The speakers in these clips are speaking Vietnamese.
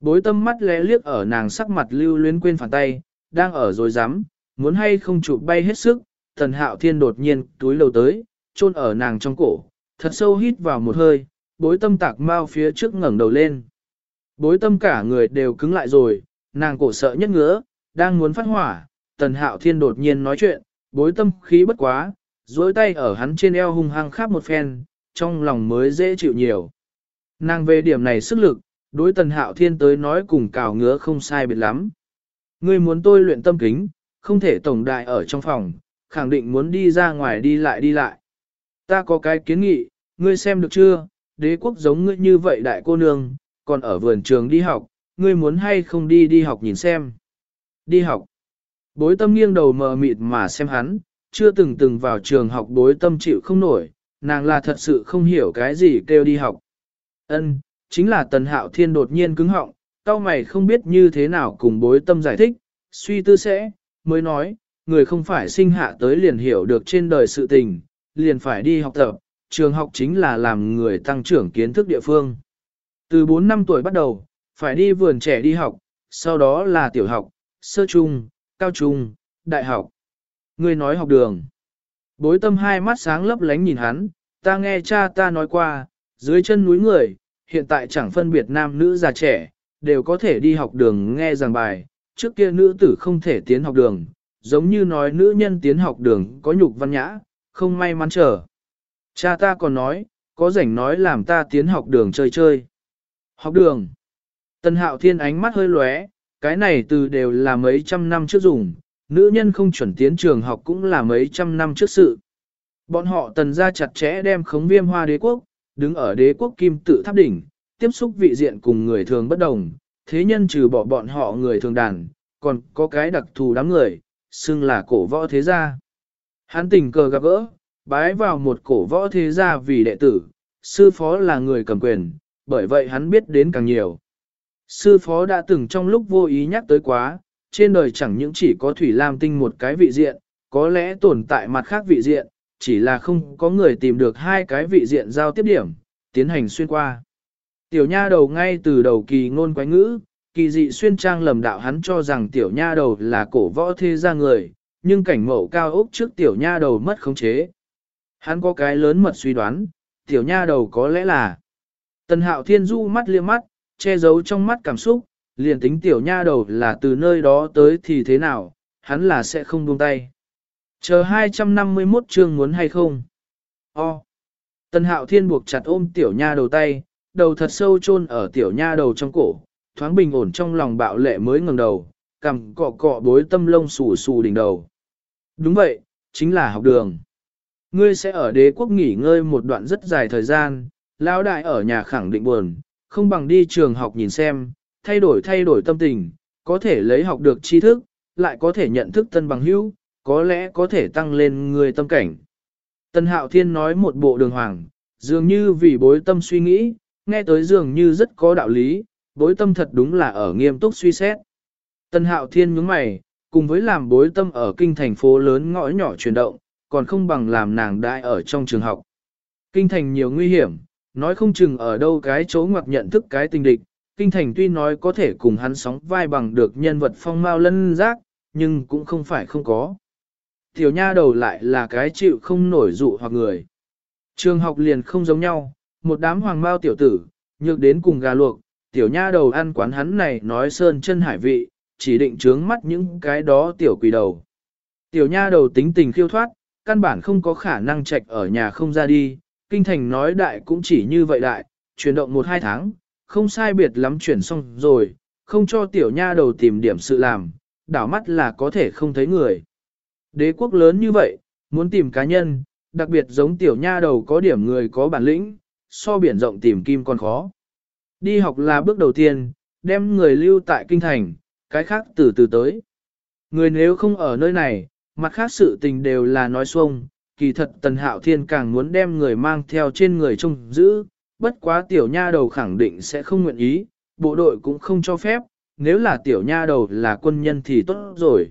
Bối tâm mắt lẽ liếc ở nàng sắc mặt lưu luyến quên phản tay, đang ở rồi dám, muốn hay không chụp bay hết sức, tần hạo thiên đột nhiên túi lầu tới, chôn ở nàng trong cổ, thật sâu hít vào một hơi, bối tâm tạc mau phía trước ngẩng đầu lên. Bối tâm cả người đều cứng lại rồi, nàng cổ sợ nhất ngứa, đang muốn phát hỏa, tần hạo thiên đột nhiên nói chuyện, bối tâm khí bất quá, dối tay ở hắn trên eo hung hăng khắp một phen, trong lòng mới dễ chịu nhiều. Nàng về điểm này sức lực, đối tần hạo thiên tới nói cùng cào ngứa không sai biệt lắm. Ngươi muốn tôi luyện tâm kính, không thể tổng đại ở trong phòng, khẳng định muốn đi ra ngoài đi lại đi lại. Ta có cái kiến nghị, ngươi xem được chưa, đế quốc giống ngươi như vậy đại cô nương, còn ở vườn trường đi học, ngươi muốn hay không đi đi học nhìn xem. Đi học. Bối tâm nghiêng đầu mờ mịt mà xem hắn, chưa từng từng vào trường học bối tâm chịu không nổi, nàng là thật sự không hiểu cái gì kêu đi học. Ân, chính là tần hạo thiên đột nhiên cứng họng, tao mày không biết như thế nào cùng bối tâm giải thích, suy tư sẽ, mới nói, người không phải sinh hạ tới liền hiểu được trên đời sự tình, liền phải đi học tập, trường học chính là làm người tăng trưởng kiến thức địa phương. Từ 4 năm tuổi bắt đầu, phải đi vườn trẻ đi học, sau đó là tiểu học, sơ trung, cao trung, đại học. Người nói học đường. Bối tâm hai mắt sáng lấp lánh nhìn hắn, ta nghe cha ta nói qua, dưới chân núi người, hiện tại chẳng phân biệt nam nữ già trẻ, đều có thể đi học đường nghe giảng bài, trước kia nữ tử không thể tiến học đường, giống như nói nữ nhân tiến học đường có nhục văn nhã, không may mắn trở. Cha ta còn nói, có rảnh nói làm ta tiến học đường chơi chơi. Học đường. Tân hạo thiên ánh mắt hơi lóe, cái này từ đều là mấy trăm năm trước dùng, nữ nhân không chuẩn tiến trường học cũng là mấy trăm năm trước sự. Bọn họ tần ra chặt chẽ đem khống viêm hoa đế quốc, đứng ở đế quốc kim tự tháp đỉnh, tiếp xúc vị diện cùng người thường bất đồng, thế nhân trừ bỏ bọn họ người thường đàn, còn có cái đặc thù đám người, xưng là cổ võ thế gia. Hắn tình cờ gặp gỡ, bái vào một cổ võ thế gia vì đệ tử, sư phó là người cầm quyền, bởi vậy hắn biết đến càng nhiều. Sư phó đã từng trong lúc vô ý nhắc tới quá, trên đời chẳng những chỉ có Thủy Lam Tinh một cái vị diện, có lẽ tồn tại mặt khác vị diện, chỉ là không có người tìm được hai cái vị diện giao tiếp điểm, tiến hành xuyên qua. Tiểu nha đầu ngay từ đầu kỳ ngôn quái ngữ, kỳ dị xuyên trang lầm đạo hắn cho rằng tiểu nha đầu là cổ võ thế gia người, nhưng cảnh mẫu cao ốc trước tiểu nha đầu mất khống chế. Hắn có cái lớn mật suy đoán, tiểu nha đầu có lẽ là Tần hạo thiên du mắt liếc mắt, che giấu trong mắt cảm xúc, liền tính tiểu nha đầu là từ nơi đó tới thì thế nào, hắn là sẽ không buông tay. Chờ 251 chương muốn hay không? O. Tần hạo thiên buộc chặt ôm tiểu nha đầu tay, đầu thật sâu chôn ở tiểu nha đầu trong cổ, thoáng bình ổn trong lòng bạo lệ mới ngẩng đầu, cằm cọ cọ bối tâm lông xù xù đỉnh đầu. Đúng vậy, chính là học đường. Ngươi sẽ ở đế quốc nghỉ ngơi một đoạn rất dài thời gian, lão đại ở nhà khẳng định buồn, không bằng đi trường học nhìn xem, thay đổi thay đổi tâm tình, có thể lấy học được tri thức, lại có thể nhận thức tân bằng hữu, có lẽ có thể tăng lên người tâm cảnh. Tân Hạo Thiên nói một bộ đường hoàng, dường như vì bối tâm suy nghĩ, nghe tới dường như rất có đạo lý, bối tâm thật đúng là ở nghiêm túc suy xét. Tân Hạo Thiên nhướng mày, cùng với làm bối tâm ở kinh thành phố lớn ngõ nhỏ chuyển động, còn không bằng làm nàng đại ở trong trường học. Kinh thành nhiều nguy hiểm, nói không chừng ở đâu cái chỗ ngoặc nhận thức cái tình địch, kinh thành tuy nói có thể cùng hắn sóng vai bằng được nhân vật phong mao lân giác, nhưng cũng không phải không có. Tiểu nha đầu lại là cái chịu không nổi dụ hoặc người. Trường học liền không giống nhau, một đám hoàng mao tiểu tử, nhược đến cùng gà luộc, tiểu nha đầu ăn quán hắn này nói sơn chân hải vị, chỉ định trướng mắt những cái đó tiểu quỷ đầu. Tiểu nha đầu tính tình khiêu thoát, căn bản không có khả năng trạch ở nhà không ra đi, kinh thành nói đại cũng chỉ như vậy đại, chuyển động một hai tháng, không sai biệt lắm chuyển xong rồi, không cho tiểu nha đầu tìm điểm sự làm, đảo mắt là có thể không thấy người. Đế quốc lớn như vậy, muốn tìm cá nhân, đặc biệt giống tiểu nha đầu có điểm người có bản lĩnh, so biển rộng tìm kim còn khó. Đi học là bước đầu tiên, đem người lưu tại kinh thành, cái khác từ từ tới. Người nếu không ở nơi này, mặt khác sự tình đều là nói xuông, kỳ thật tần hạo thiên càng muốn đem người mang theo trên người trông giữ, bất quá tiểu nha đầu khẳng định sẽ không nguyện ý, bộ đội cũng không cho phép, nếu là tiểu nha đầu là quân nhân thì tốt rồi.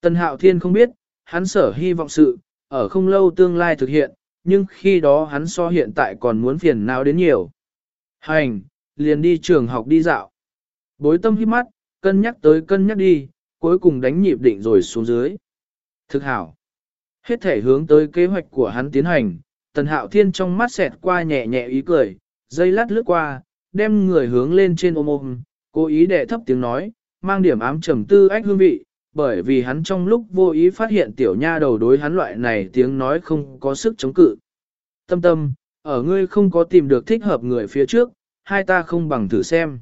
Tần hạo thiên không biết, hắn sở hy vọng sự, ở không lâu tương lai thực hiện, nhưng khi đó hắn so hiện tại còn muốn phiền não đến nhiều. Hành, liền đi trường học đi dạo. Bối tâm hít mắt, cân nhắc tới cân nhắc đi, cuối cùng đánh nhịp định rồi xuống dưới. Thực hảo. Hết thể hướng tới kế hoạch của hắn tiến hành, tần hạo thiên trong mắt xẹt qua nhẹ nhẹ ý cười, dây lát lướt qua, đem người hướng lên trên ôm ôm, cố ý để thấp tiếng nói, mang điểm ám trầm tư ách hương vị, bởi vì hắn trong lúc vô ý phát hiện tiểu nha đầu đối hắn loại này tiếng nói không có sức chống cự. Tâm tâm, ở ngươi không có tìm được thích hợp người phía trước, hai ta không bằng thử xem.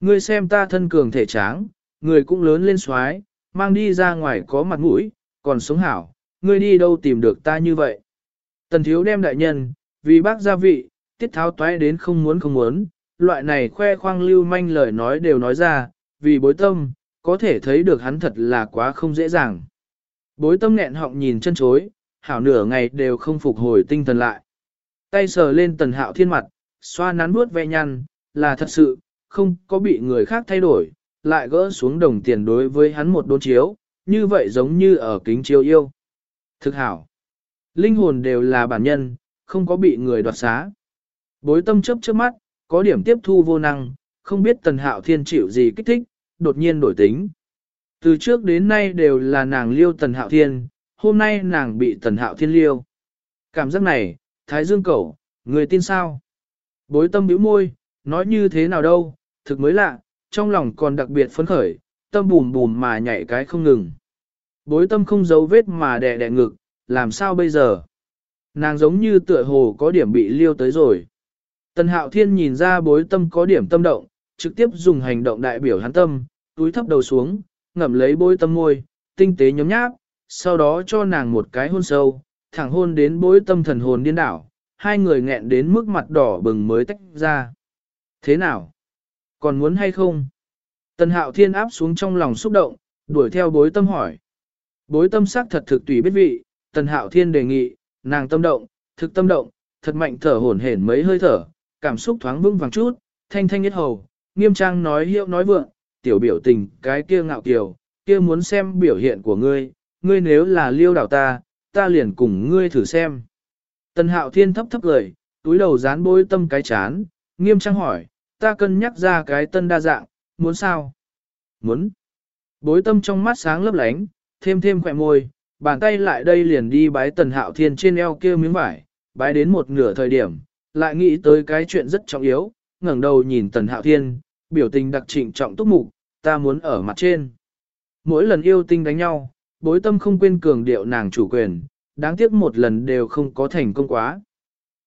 Ngươi xem ta thân cường thể tráng, người cũng lớn lên xoái, mang đi ra ngoài có mặt mũi, còn sống hảo, ngươi đi đâu tìm được ta như vậy. Tần thiếu đem đại nhân, vì bác gia vị, tiết tháo toái đến không muốn không muốn, loại này khoe khoang lưu manh lời nói đều nói ra, vì bối tâm, có thể thấy được hắn thật là quá không dễ dàng. Bối tâm nghẹn họng nhìn chân chối, hảo nửa ngày đều không phục hồi tinh thần lại. Tay sờ lên tần hạo thiên mặt, xoa nắn bước ve nhăn, là thật sự, không có bị người khác thay đổi, lại gỡ xuống đồng tiền đối với hắn một đôn chiếu, như vậy giống như ở kính chiếu yêu. Thực hảo. Linh hồn đều là bản nhân, không có bị người đoạt xá. Bối tâm chấp trước mắt, có điểm tiếp thu vô năng, không biết tần hạo thiên chịu gì kích thích, đột nhiên đổi tính. Từ trước đến nay đều là nàng liêu tần hạo thiên, hôm nay nàng bị tần hạo thiên liêu. Cảm giác này, thái dương cẩu, người tin sao? Bối tâm bĩu môi, nói như thế nào đâu, thực mới lạ, trong lòng còn đặc biệt phấn khởi, tâm bùm bùm mà nhảy cái không ngừng. Bối tâm không giấu vết mà đè đè ngực, làm sao bây giờ? Nàng giống như tựa hồ có điểm bị liêu tới rồi. Tần hạo thiên nhìn ra bối tâm có điểm tâm động, trực tiếp dùng hành động đại biểu hắn tâm, túi thấp đầu xuống, ngậm lấy bối tâm môi, tinh tế nhóm nháp, sau đó cho nàng một cái hôn sâu, thẳng hôn đến bối tâm thần hồn điên đảo, hai người nghẹn đến mức mặt đỏ bừng mới tách ra. Thế nào? Còn muốn hay không? Tần hạo thiên áp xuống trong lòng xúc động, đuổi theo bối tâm hỏi. Bối tâm sắc thật thực tùy biết vị, tần hạo thiên đề nghị, nàng tâm động, thực tâm động, thật mạnh thở hổn hển mấy hơi thở, cảm xúc thoáng vững vàng chút, thanh thanh nhất hầu, nghiêm trang nói hiệu nói vượng, tiểu biểu tình cái kia ngạo kiều, kia muốn xem biểu hiện của ngươi, ngươi nếu là liêu đảo ta, ta liền cùng ngươi thử xem. Tần hạo thiên thấp thấp lời, túi đầu dán bối tâm cái chán, nghiêm trang hỏi, ta cân nhắc ra cái tân đa dạng, muốn sao? Muốn. Bối tâm trong mắt sáng lấp lánh, thêm thêm khỏe môi, bàn tay lại đây liền đi bái tần hạo thiên trên eo kia miếng vải, bái đến một nửa thời điểm, lại nghĩ tới cái chuyện rất trọng yếu, ngẩng đầu nhìn tần hạo thiên, biểu tình đặc trịnh trọng túc mục, ta muốn ở mặt trên. Mỗi lần yêu tinh đánh nhau, bối tâm không quên cường điệu nàng chủ quyền, đáng tiếc một lần đều không có thành công quá.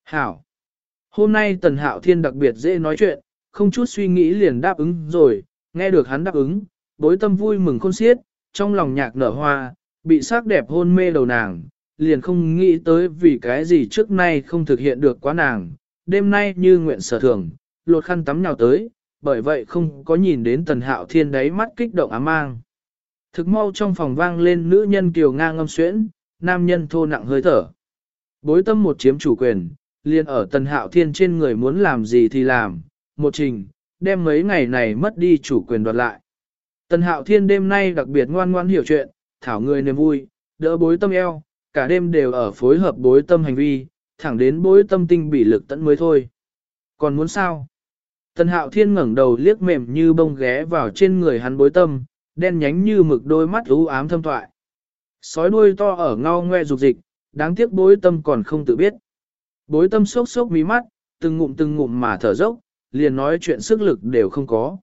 Hảo! Hôm nay tần hạo thiên đặc biệt dễ nói chuyện, không chút suy nghĩ liền đáp ứng rồi, nghe được hắn đáp ứng, bối tâm vui mừng khôn xiết, trong lòng nhạc nở hoa, bị sắc đẹp hôn mê đầu nàng, liền không nghĩ tới vì cái gì trước nay không thực hiện được quá nàng, đêm nay như nguyện sở thường, lột khăn tắm nhào tới, bởi vậy không có nhìn đến tần hạo thiên đáy mắt kích động ám mang. Thực mau trong phòng vang lên nữ nhân kiều ngang ngâm xuyễn, nam nhân thô nặng hơi thở. Bối tâm một chiếm chủ quyền, liền ở tần hạo thiên trên người muốn làm gì thì làm, một trình, đem mấy ngày này mất đi chủ quyền đoạt lại. Tần hạo thiên đêm nay đặc biệt ngoan ngoan hiểu chuyện, thảo người niềm vui, đỡ bối tâm eo, cả đêm đều ở phối hợp bối tâm hành vi, thẳng đến bối tâm tinh bị lực tận mới thôi. Còn muốn sao? Tần hạo thiên ngẩng đầu liếc mềm như bông ghé vào trên người hắn bối tâm, đen nhánh như mực đôi mắt u ám thâm thoại. Sói đuôi to ở ngao ngoe rục dịch, đáng tiếc bối tâm còn không tự biết. Bối tâm sốc sốc mí mắt, từng ngụm từng ngụm mà thở dốc, liền nói chuyện sức lực đều không có.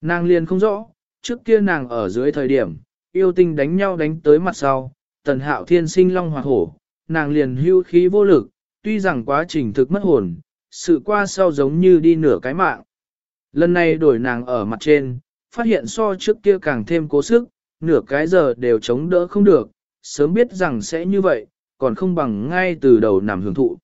Nàng liền không rõ, trước kia nàng ở dưới thời điểm, yêu tinh đánh nhau đánh tới mặt sau, tần hạo thiên sinh long hoặc hổ, nàng liền hưu khí vô lực, tuy rằng quá trình thực mất hồn, sự qua sau giống như đi nửa cái mạng. Lần này đổi nàng ở mặt trên, phát hiện so trước kia càng thêm cố sức, nửa cái giờ đều chống đỡ không được, sớm biết rằng sẽ như vậy, còn không bằng ngay từ đầu nằm hưởng thụ.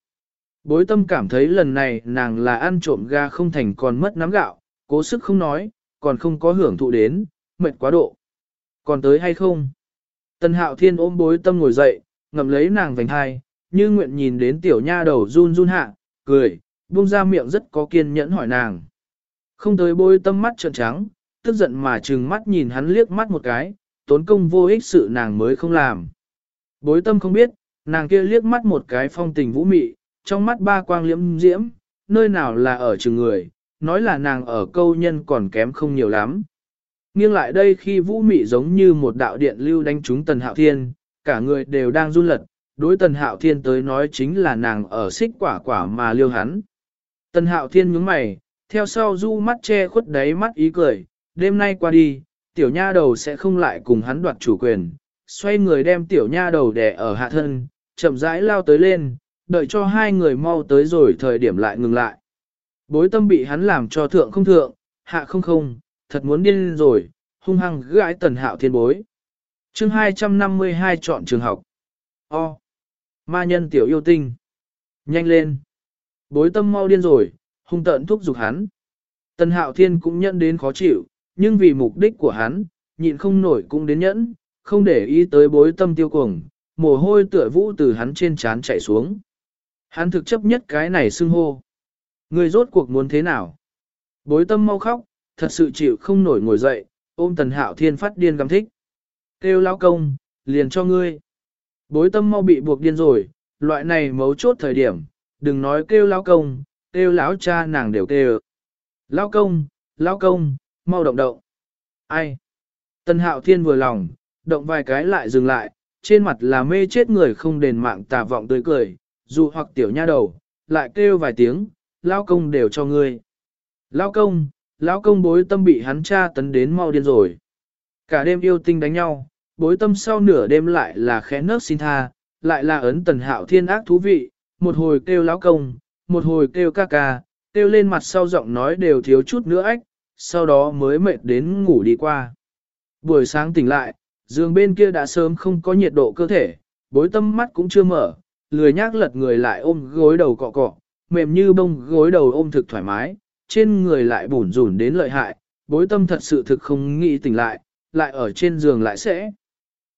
Bối tâm cảm thấy lần này nàng là ăn trộm ga không thành còn mất nắm gạo, cố sức không nói, còn không có hưởng thụ đến, mệt quá độ. Còn tới hay không? Tần hạo thiên ôm bối tâm ngồi dậy, ngậm lấy nàng vành hai, như nguyện nhìn đến tiểu nha đầu run run hạ, cười, buông ra miệng rất có kiên nhẫn hỏi nàng. Không tới bôi tâm mắt trợn trắng, tức giận mà trừng mắt nhìn hắn liếc mắt một cái, tốn công vô ích sự nàng mới không làm. Bối tâm không biết, nàng kia liếc mắt một cái phong tình vũ mị, trong mắt ba quang liễm diễm, nơi nào là ở trường người, nói là nàng ở câu nhân còn kém không nhiều lắm. Nghiêng lại đây khi vũ mị giống như một đạo điện lưu đánh trúng tần hạo thiên, cả người đều đang run lật, đối tần hạo thiên tới nói chính là nàng ở xích quả quả mà liêu hắn. Tần hạo thiên nhướng mày, theo sau du mắt che khuất đáy mắt ý cười, đêm nay qua đi, tiểu nha đầu sẽ không lại cùng hắn đoạt chủ quyền, xoay người đem tiểu nha đầu đè ở hạ thân, chậm rãi lao tới lên, đợi cho hai người mau tới rồi thời điểm lại ngừng lại. Bối tâm bị hắn làm cho thượng không thượng, hạ không không, thật muốn điên rồi, hung hăng gãi tần hạo thiên bối. chương 252 chọn trường học. O. Ma nhân tiểu yêu tinh. Nhanh lên. Bối tâm mau điên rồi, hung tợn thúc giục hắn. Tần hạo thiên cũng nhận đến khó chịu, nhưng vì mục đích của hắn, nhịn không nổi cũng đến nhẫn, không để ý tới bối tâm tiêu cuồng, mồ hôi tựa vũ từ hắn trên trán chảy xuống. Hắn thực chấp nhất cái này xưng hô. Người rốt cuộc muốn thế nào? Bối tâm mau khóc, thật sự chịu không nổi ngồi dậy, ôm tần hạo thiên phát điên găm thích. Kêu lão công, liền cho ngươi. Bối tâm mau bị buộc điên rồi, loại này mấu chốt thời điểm, đừng nói kêu lão công, kêu lão cha nàng đều kêu. Lão công, lão công, mau động động. Ai? Tần hạo thiên vừa lòng, động vài cái lại dừng lại, trên mặt là mê chết người không đền mạng tà vọng tươi cười, dù hoặc tiểu nha đầu, lại kêu vài tiếng, lão công đều cho ngươi. Lão công, lão công bối tâm bị hắn cha tấn đến mau điên rồi. Cả đêm yêu tinh đánh nhau, bối tâm sau nửa đêm lại là khẽ nớt xin tha, lại là ấn tần hạo thiên ác thú vị, một hồi kêu lão công, một hồi kêu ca ca, kêu lên mặt sau giọng nói đều thiếu chút nữa ách, sau đó mới mệt đến ngủ đi qua. Buổi sáng tỉnh lại, giường bên kia đã sớm không có nhiệt độ cơ thể, bối tâm mắt cũng chưa mở, lười nhác lật người lại ôm gối đầu cọ cọ, mềm như bông gối đầu ôm thực thoải mái, trên người lại bủn rủn đến lợi hại, bối tâm thật sự thực không nghĩ tỉnh lại, lại ở trên giường lại sẽ.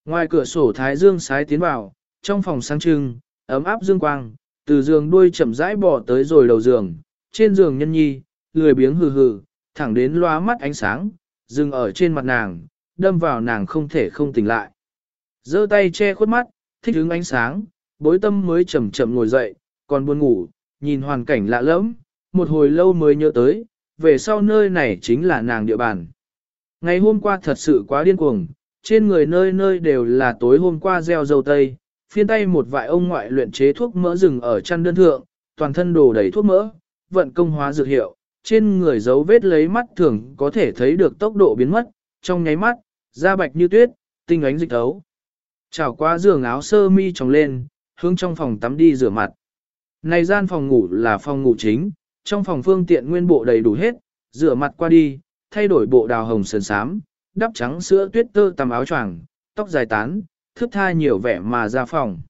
Ngoài cửa sổ thái dương sái tiến vào, trong phòng sáng trưng, ấm áp dương quang, từ giường đuôi chậm rãi bò tới rồi đầu giường, trên giường nhân nhi, lười biếng hừ hừ, thẳng đến loa mắt ánh sáng, dừng ở trên mặt nàng, đâm vào nàng không thể không tỉnh lại. giơ tay che khuất mắt, thích hứng ánh sáng, bối tâm mới chậm chậm ngồi dậy, còn buồn ngủ, nhìn hoàn cảnh lạ lẫm, một hồi lâu mới nhớ tới, về sau nơi này chính là nàng địa bàn. Ngày hôm qua thật sự quá điên cuồng, trên người nơi nơi đều là tối hôm qua gieo dầu tây, phiên tay một vài ông ngoại luyện chế thuốc mỡ rừng ở chăn đơn thượng, toàn thân đồ đầy thuốc mỡ, vận công hóa dược hiệu, trên người dấu vết lấy mắt thường có thể thấy được tốc độ biến mất, trong nháy mắt, da bạch như tuyết, tinh ánh dịch thấu. Chào qua giường áo sơ mi tròng lên, hướng trong phòng tắm đi rửa mặt. Này gian phòng ngủ là phòng ngủ chính, trong phòng phương tiện nguyên bộ đầy đủ hết, rửa mặt qua đi, thay đổi bộ đào hồng sườn sám, đắp trắng sữa tuyết tơ tầm áo choàng, tóc dài tán, thức tha nhiều vẻ mà ra phòng.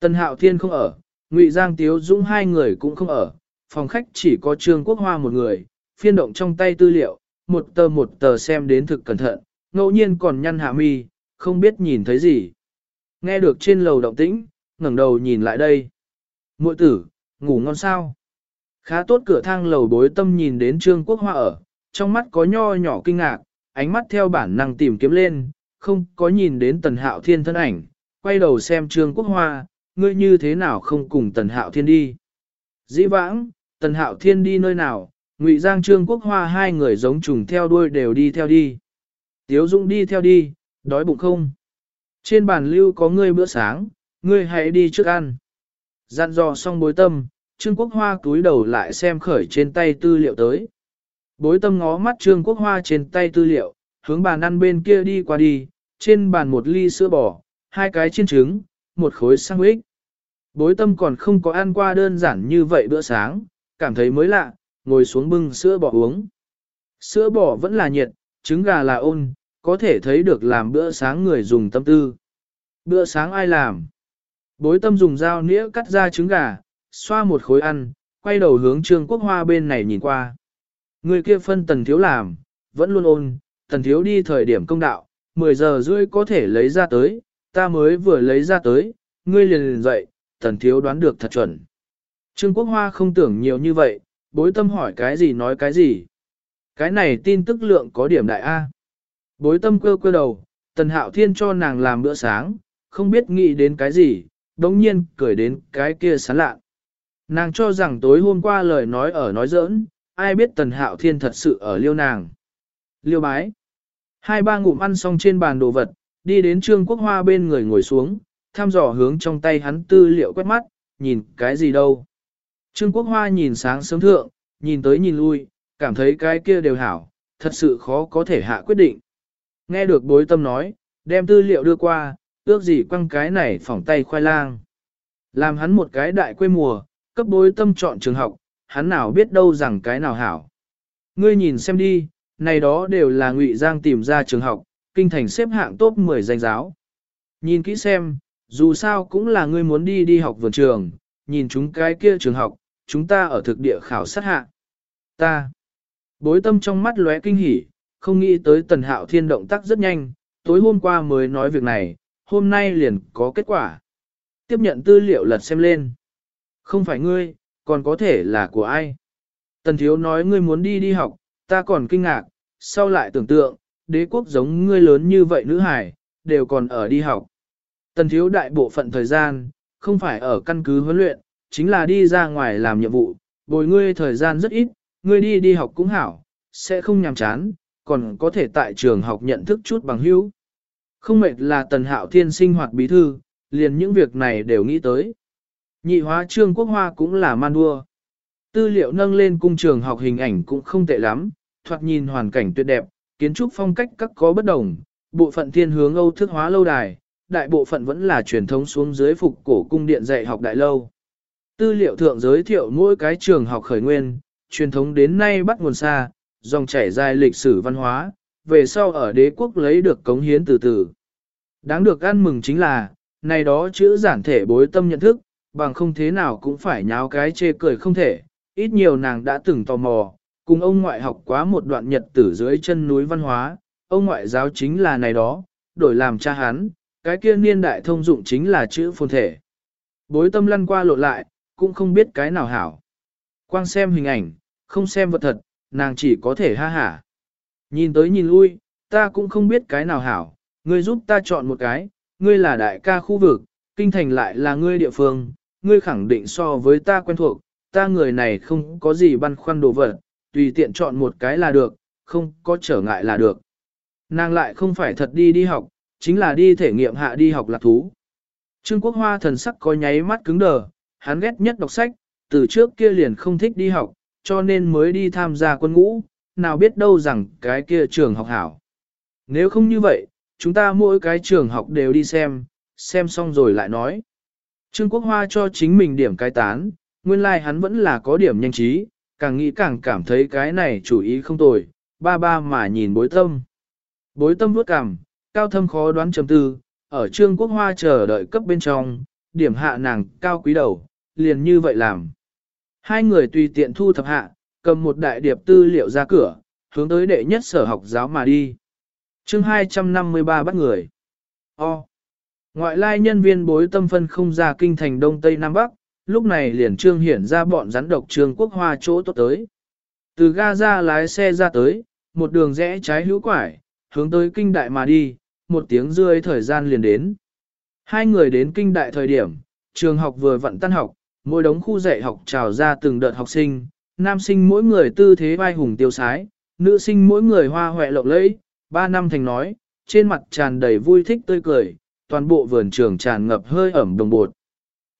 Tân Hạo Thiên không ở, Ngụy Giang Tiếu Dũng hai người cũng không ở, phòng khách chỉ có Trương Quốc Hoa một người, phiên động trong tay tư liệu, một tờ một tờ xem đến thực cẩn thận, ngẫu nhiên còn nhăn hạ mi, không biết nhìn thấy gì. Nghe được trên lầu động tĩnh, ngẩng đầu nhìn lại đây. Muội tử, ngủ ngon sao? Khá tốt cửa thang lầu bối tâm nhìn đến Trương Quốc Hoa ở, trong mắt có nho nhỏ kinh ngạc, ánh mắt theo bản năng tìm kiếm lên, không có nhìn đến Tần Hạo Thiên thân ảnh, quay đầu xem Trương Quốc Hoa, ngươi như thế nào không cùng Tần Hạo Thiên đi. Dĩ vãng, Tần Hạo Thiên đi nơi nào, Ngụy Giang Trương Quốc Hoa hai người giống trùng theo đuôi đều đi theo đi. Tiếu Dũng đi theo đi, đói bụng không? Trên bàn lưu có ngươi bữa sáng, ngươi hãy đi trước ăn. Dặn dò xong bối tâm, Trương Quốc Hoa túi đầu lại xem khởi trên tay tư liệu tới. Bối tâm ngó mắt Trương Quốc Hoa trên tay tư liệu, hướng bàn ăn bên kia đi qua đi, trên bàn một ly sữa bò, hai cái chiên trứng, một khối sandwich. Bối tâm còn không có ăn qua đơn giản như vậy bữa sáng, cảm thấy mới lạ, ngồi xuống bưng sữa bò uống. Sữa bò vẫn là nhiệt, trứng gà là ôn, có thể thấy được làm bữa sáng người dùng tâm tư. Bữa sáng ai làm? Bối tâm dùng dao nĩa cắt ra trứng gà, xoa một khối ăn, quay đầu hướng Trương Quốc Hoa bên này nhìn qua. Người kia phân tần thiếu làm, vẫn luôn ôn, tần thiếu đi thời điểm công đạo, 10 giờ rưỡi có thể lấy ra tới, ta mới vừa lấy ra tới, ngươi liền liền dậy, tần thiếu đoán được thật chuẩn. Trương Quốc Hoa không tưởng nhiều như vậy, bối tâm hỏi cái gì nói cái gì. Cái này tin tức lượng có điểm đại A. Bối tâm quơ quơ đầu, tần hạo thiên cho nàng làm bữa sáng, không biết nghĩ đến cái gì, đống nhiên cười đến cái kia sán lạ. Nàng cho rằng tối hôm qua lời nói ở nói giỡn, ai biết tần hạo thiên thật sự ở liêu nàng. Liêu bái. Hai ba ngụm ăn xong trên bàn đồ vật, đi đến Trương Quốc Hoa bên người ngồi xuống, thăm dò hướng trong tay hắn tư liệu quét mắt, nhìn cái gì đâu. Trương Quốc Hoa nhìn sáng sớm thượng, nhìn tới nhìn lui, cảm thấy cái kia đều hảo, thật sự khó có thể hạ quyết định. Nghe được bối tâm nói, đem tư liệu đưa qua, ước gì quăng cái này phỏng tay khoai lang. Làm hắn một cái đại quê mùa, cấp bối tâm chọn trường học, hắn nào biết đâu rằng cái nào hảo. Ngươi nhìn xem đi, này đó đều là ngụy giang tìm ra trường học, kinh thành xếp hạng top 10 danh giáo. Nhìn kỹ xem, dù sao cũng là ngươi muốn đi đi học vườn trường, nhìn chúng cái kia trường học, chúng ta ở thực địa khảo sát hạ. Ta, bối tâm trong mắt lóe kinh hỉ, không nghĩ tới tần hạo thiên động tác rất nhanh, tối hôm qua mới nói việc này, hôm nay liền có kết quả. Tiếp nhận tư liệu lật xem lên. Không phải ngươi, còn có thể là của ai. Tần thiếu nói ngươi muốn đi đi học, ta còn kinh ngạc, sau lại tưởng tượng, đế quốc giống ngươi lớn như vậy nữ hải, đều còn ở đi học. Tần thiếu đại bộ phận thời gian, không phải ở căn cứ huấn luyện, chính là đi ra ngoài làm nhiệm vụ, bồi ngươi thời gian rất ít, ngươi đi đi học cũng hảo, sẽ không nhàm chán, còn có thể tại trường học nhận thức chút bằng hữu. Không mệt là tần hạo thiên sinh hoạt bí thư, liền những việc này đều nghĩ tới. Nhị hóa trương quốc hoa cũng là man đua. Tư liệu nâng lên cung trường học hình ảnh cũng không tệ lắm, thoạt nhìn hoàn cảnh tuyệt đẹp, kiến trúc phong cách các có bất đồng, bộ phận thiên hướng Âu thức hóa lâu đài, đại bộ phận vẫn là truyền thống xuống dưới phục cổ cung điện dạy học đại lâu. Tư liệu thượng giới thiệu mỗi cái trường học khởi nguyên, truyền thống đến nay bắt nguồn xa, dòng chảy dài lịch sử văn hóa, về sau ở đế quốc lấy được cống hiến từ từ. Đáng được ăn mừng chính là, này đó chữ giản thể bối tâm nhận thức, bằng không thế nào cũng phải nháo cái chê cười không thể, ít nhiều nàng đã từng tò mò, cùng ông ngoại học quá một đoạn nhật tử dưới chân núi văn hóa, ông ngoại giáo chính là này đó, đổi làm cha hắn, cái kia niên đại thông dụng chính là chữ phồn thể. Bối tâm lăn qua lộn lại, cũng không biết cái nào hảo. Quang xem hình ảnh, không xem vật thật, nàng chỉ có thể ha hả. Nhìn tới nhìn lui, ta cũng không biết cái nào hảo, ngươi giúp ta chọn một cái, ngươi là đại ca khu vực, kinh thành lại là ngươi địa phương, ngươi khẳng định so với ta quen thuộc, ta người này không có gì băn khoăn đồ vật, tùy tiện chọn một cái là được, không có trở ngại là được. Nàng lại không phải thật đi đi học, chính là đi thể nghiệm hạ đi học lạc thú. Trương Quốc Hoa thần sắc có nháy mắt cứng đờ, hắn ghét nhất đọc sách, từ trước kia liền không thích đi học, cho nên mới đi tham gia quân ngũ, nào biết đâu rằng cái kia trường học hảo. Nếu không như vậy, chúng ta mỗi cái trường học đều đi xem, xem xong rồi lại nói. Trương Quốc Hoa cho chính mình điểm cái tán, nguyên lai like hắn vẫn là có điểm nhanh trí, càng nghĩ càng cảm thấy cái này chủ ý không tồi, ba ba mà nhìn bối tâm. Bối tâm vuốt cảm, cao thâm khó đoán chấm tư, ở Trương Quốc Hoa chờ đợi cấp bên trong, điểm hạ nàng cao quý đầu, liền như vậy làm. Hai người tùy tiện thu thập hạ, cầm một đại điệp tư liệu ra cửa, hướng tới đệ nhất sở học giáo mà đi. chương 253 bắt người. O. Ngoại lai nhân viên bối tâm phân không ra kinh thành Đông Tây Nam Bắc, lúc này liền trương hiển ra bọn rắn độc trương quốc hoa chỗ tốt tới. Từ ga ra lái xe ra tới, một đường rẽ trái hữu quải, hướng tới kinh đại mà đi, một tiếng rưỡi thời gian liền đến. Hai người đến kinh đại thời điểm, trường học vừa vận tan học, mỗi đống khu dạy học trào ra từng đợt học sinh, nam sinh mỗi người tư thế vai hùng tiêu sái, nữ sinh mỗi người hoa hoẹ lộng lẫy, ba năm thành nói, trên mặt tràn đầy vui thích tươi cười, toàn bộ vườn trường tràn ngập hơi ẩm đồng bột.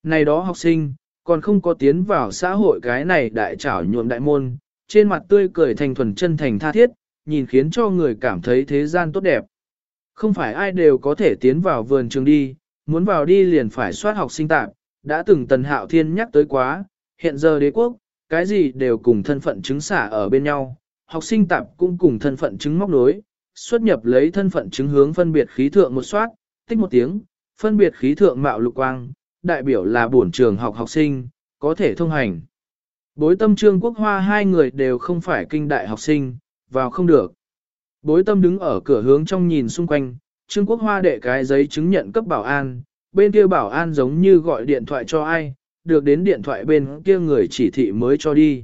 Này đó học sinh, còn không có tiến vào xã hội cái này đại trảo nhuộm đại môn, trên mặt tươi cười thành thuần chân thành tha thiết, nhìn khiến cho người cảm thấy thế gian tốt đẹp. Không phải ai đều có thể tiến vào vườn trường đi, muốn vào đi liền phải soát học sinh tạm đã từng tần hạo thiên nhắc tới quá, hiện giờ đế quốc, cái gì đều cùng thân phận chứng xả ở bên nhau, học sinh tạm cũng cùng thân phận chứng móc nối, xuất nhập lấy thân phận chứng hướng phân biệt khí thượng một soát, tích một tiếng, phân biệt khí thượng mạo lục quang, đại biểu là bổn trường học học sinh, có thể thông hành. Bối tâm trương quốc hoa hai người đều không phải kinh đại học sinh, vào không được. Bối tâm đứng ở cửa hướng trong nhìn xung quanh, trương quốc hoa đệ cái giấy chứng nhận cấp bảo an, bên kia bảo an giống như gọi điện thoại cho ai, được đến điện thoại bên kia người chỉ thị mới cho đi.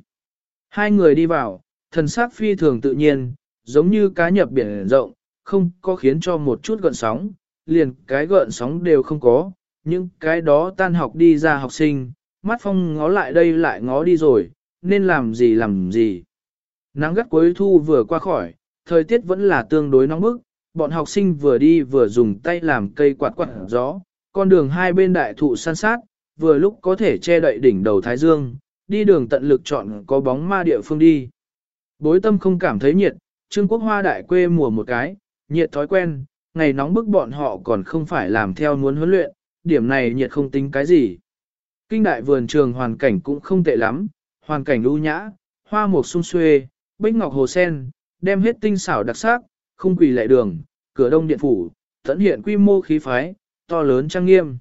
Hai người đi vào, thần sắc phi thường tự nhiên, giống như cá nhập biển rộng, không có khiến cho một chút gợn sóng, liền cái gợn sóng đều không có, những cái đó tan học đi ra học sinh, mắt phong ngó lại đây lại ngó đi rồi, nên làm gì làm gì. Nắng gắt cuối thu vừa qua khỏi, thời tiết vẫn là tương đối nóng bức, bọn học sinh vừa đi vừa dùng tay làm cây quạt quạt gió, con đường hai bên đại thụ san sát, vừa lúc có thể che đậy đỉnh đầu Thái Dương, đi đường tận lực chọn có bóng ma địa phương đi. Bối tâm không cảm thấy nhiệt, Trương Quốc Hoa đại quê mùa một cái, nhiệt thói quen, ngày nóng bức bọn họ còn không phải làm theo muốn huấn luyện, điểm này nhiệt không tính cái gì. Kinh đại vườn trường hoàn cảnh cũng không tệ lắm, hoàn cảnh ưu nhã, hoa mục sung xuê, bích ngọc hồ sen, đem hết tinh xảo đặc sắc, không quỳ lệ đường, cửa đông điện phủ, tận hiện quy mô khí phái, to lớn trang nghiêm.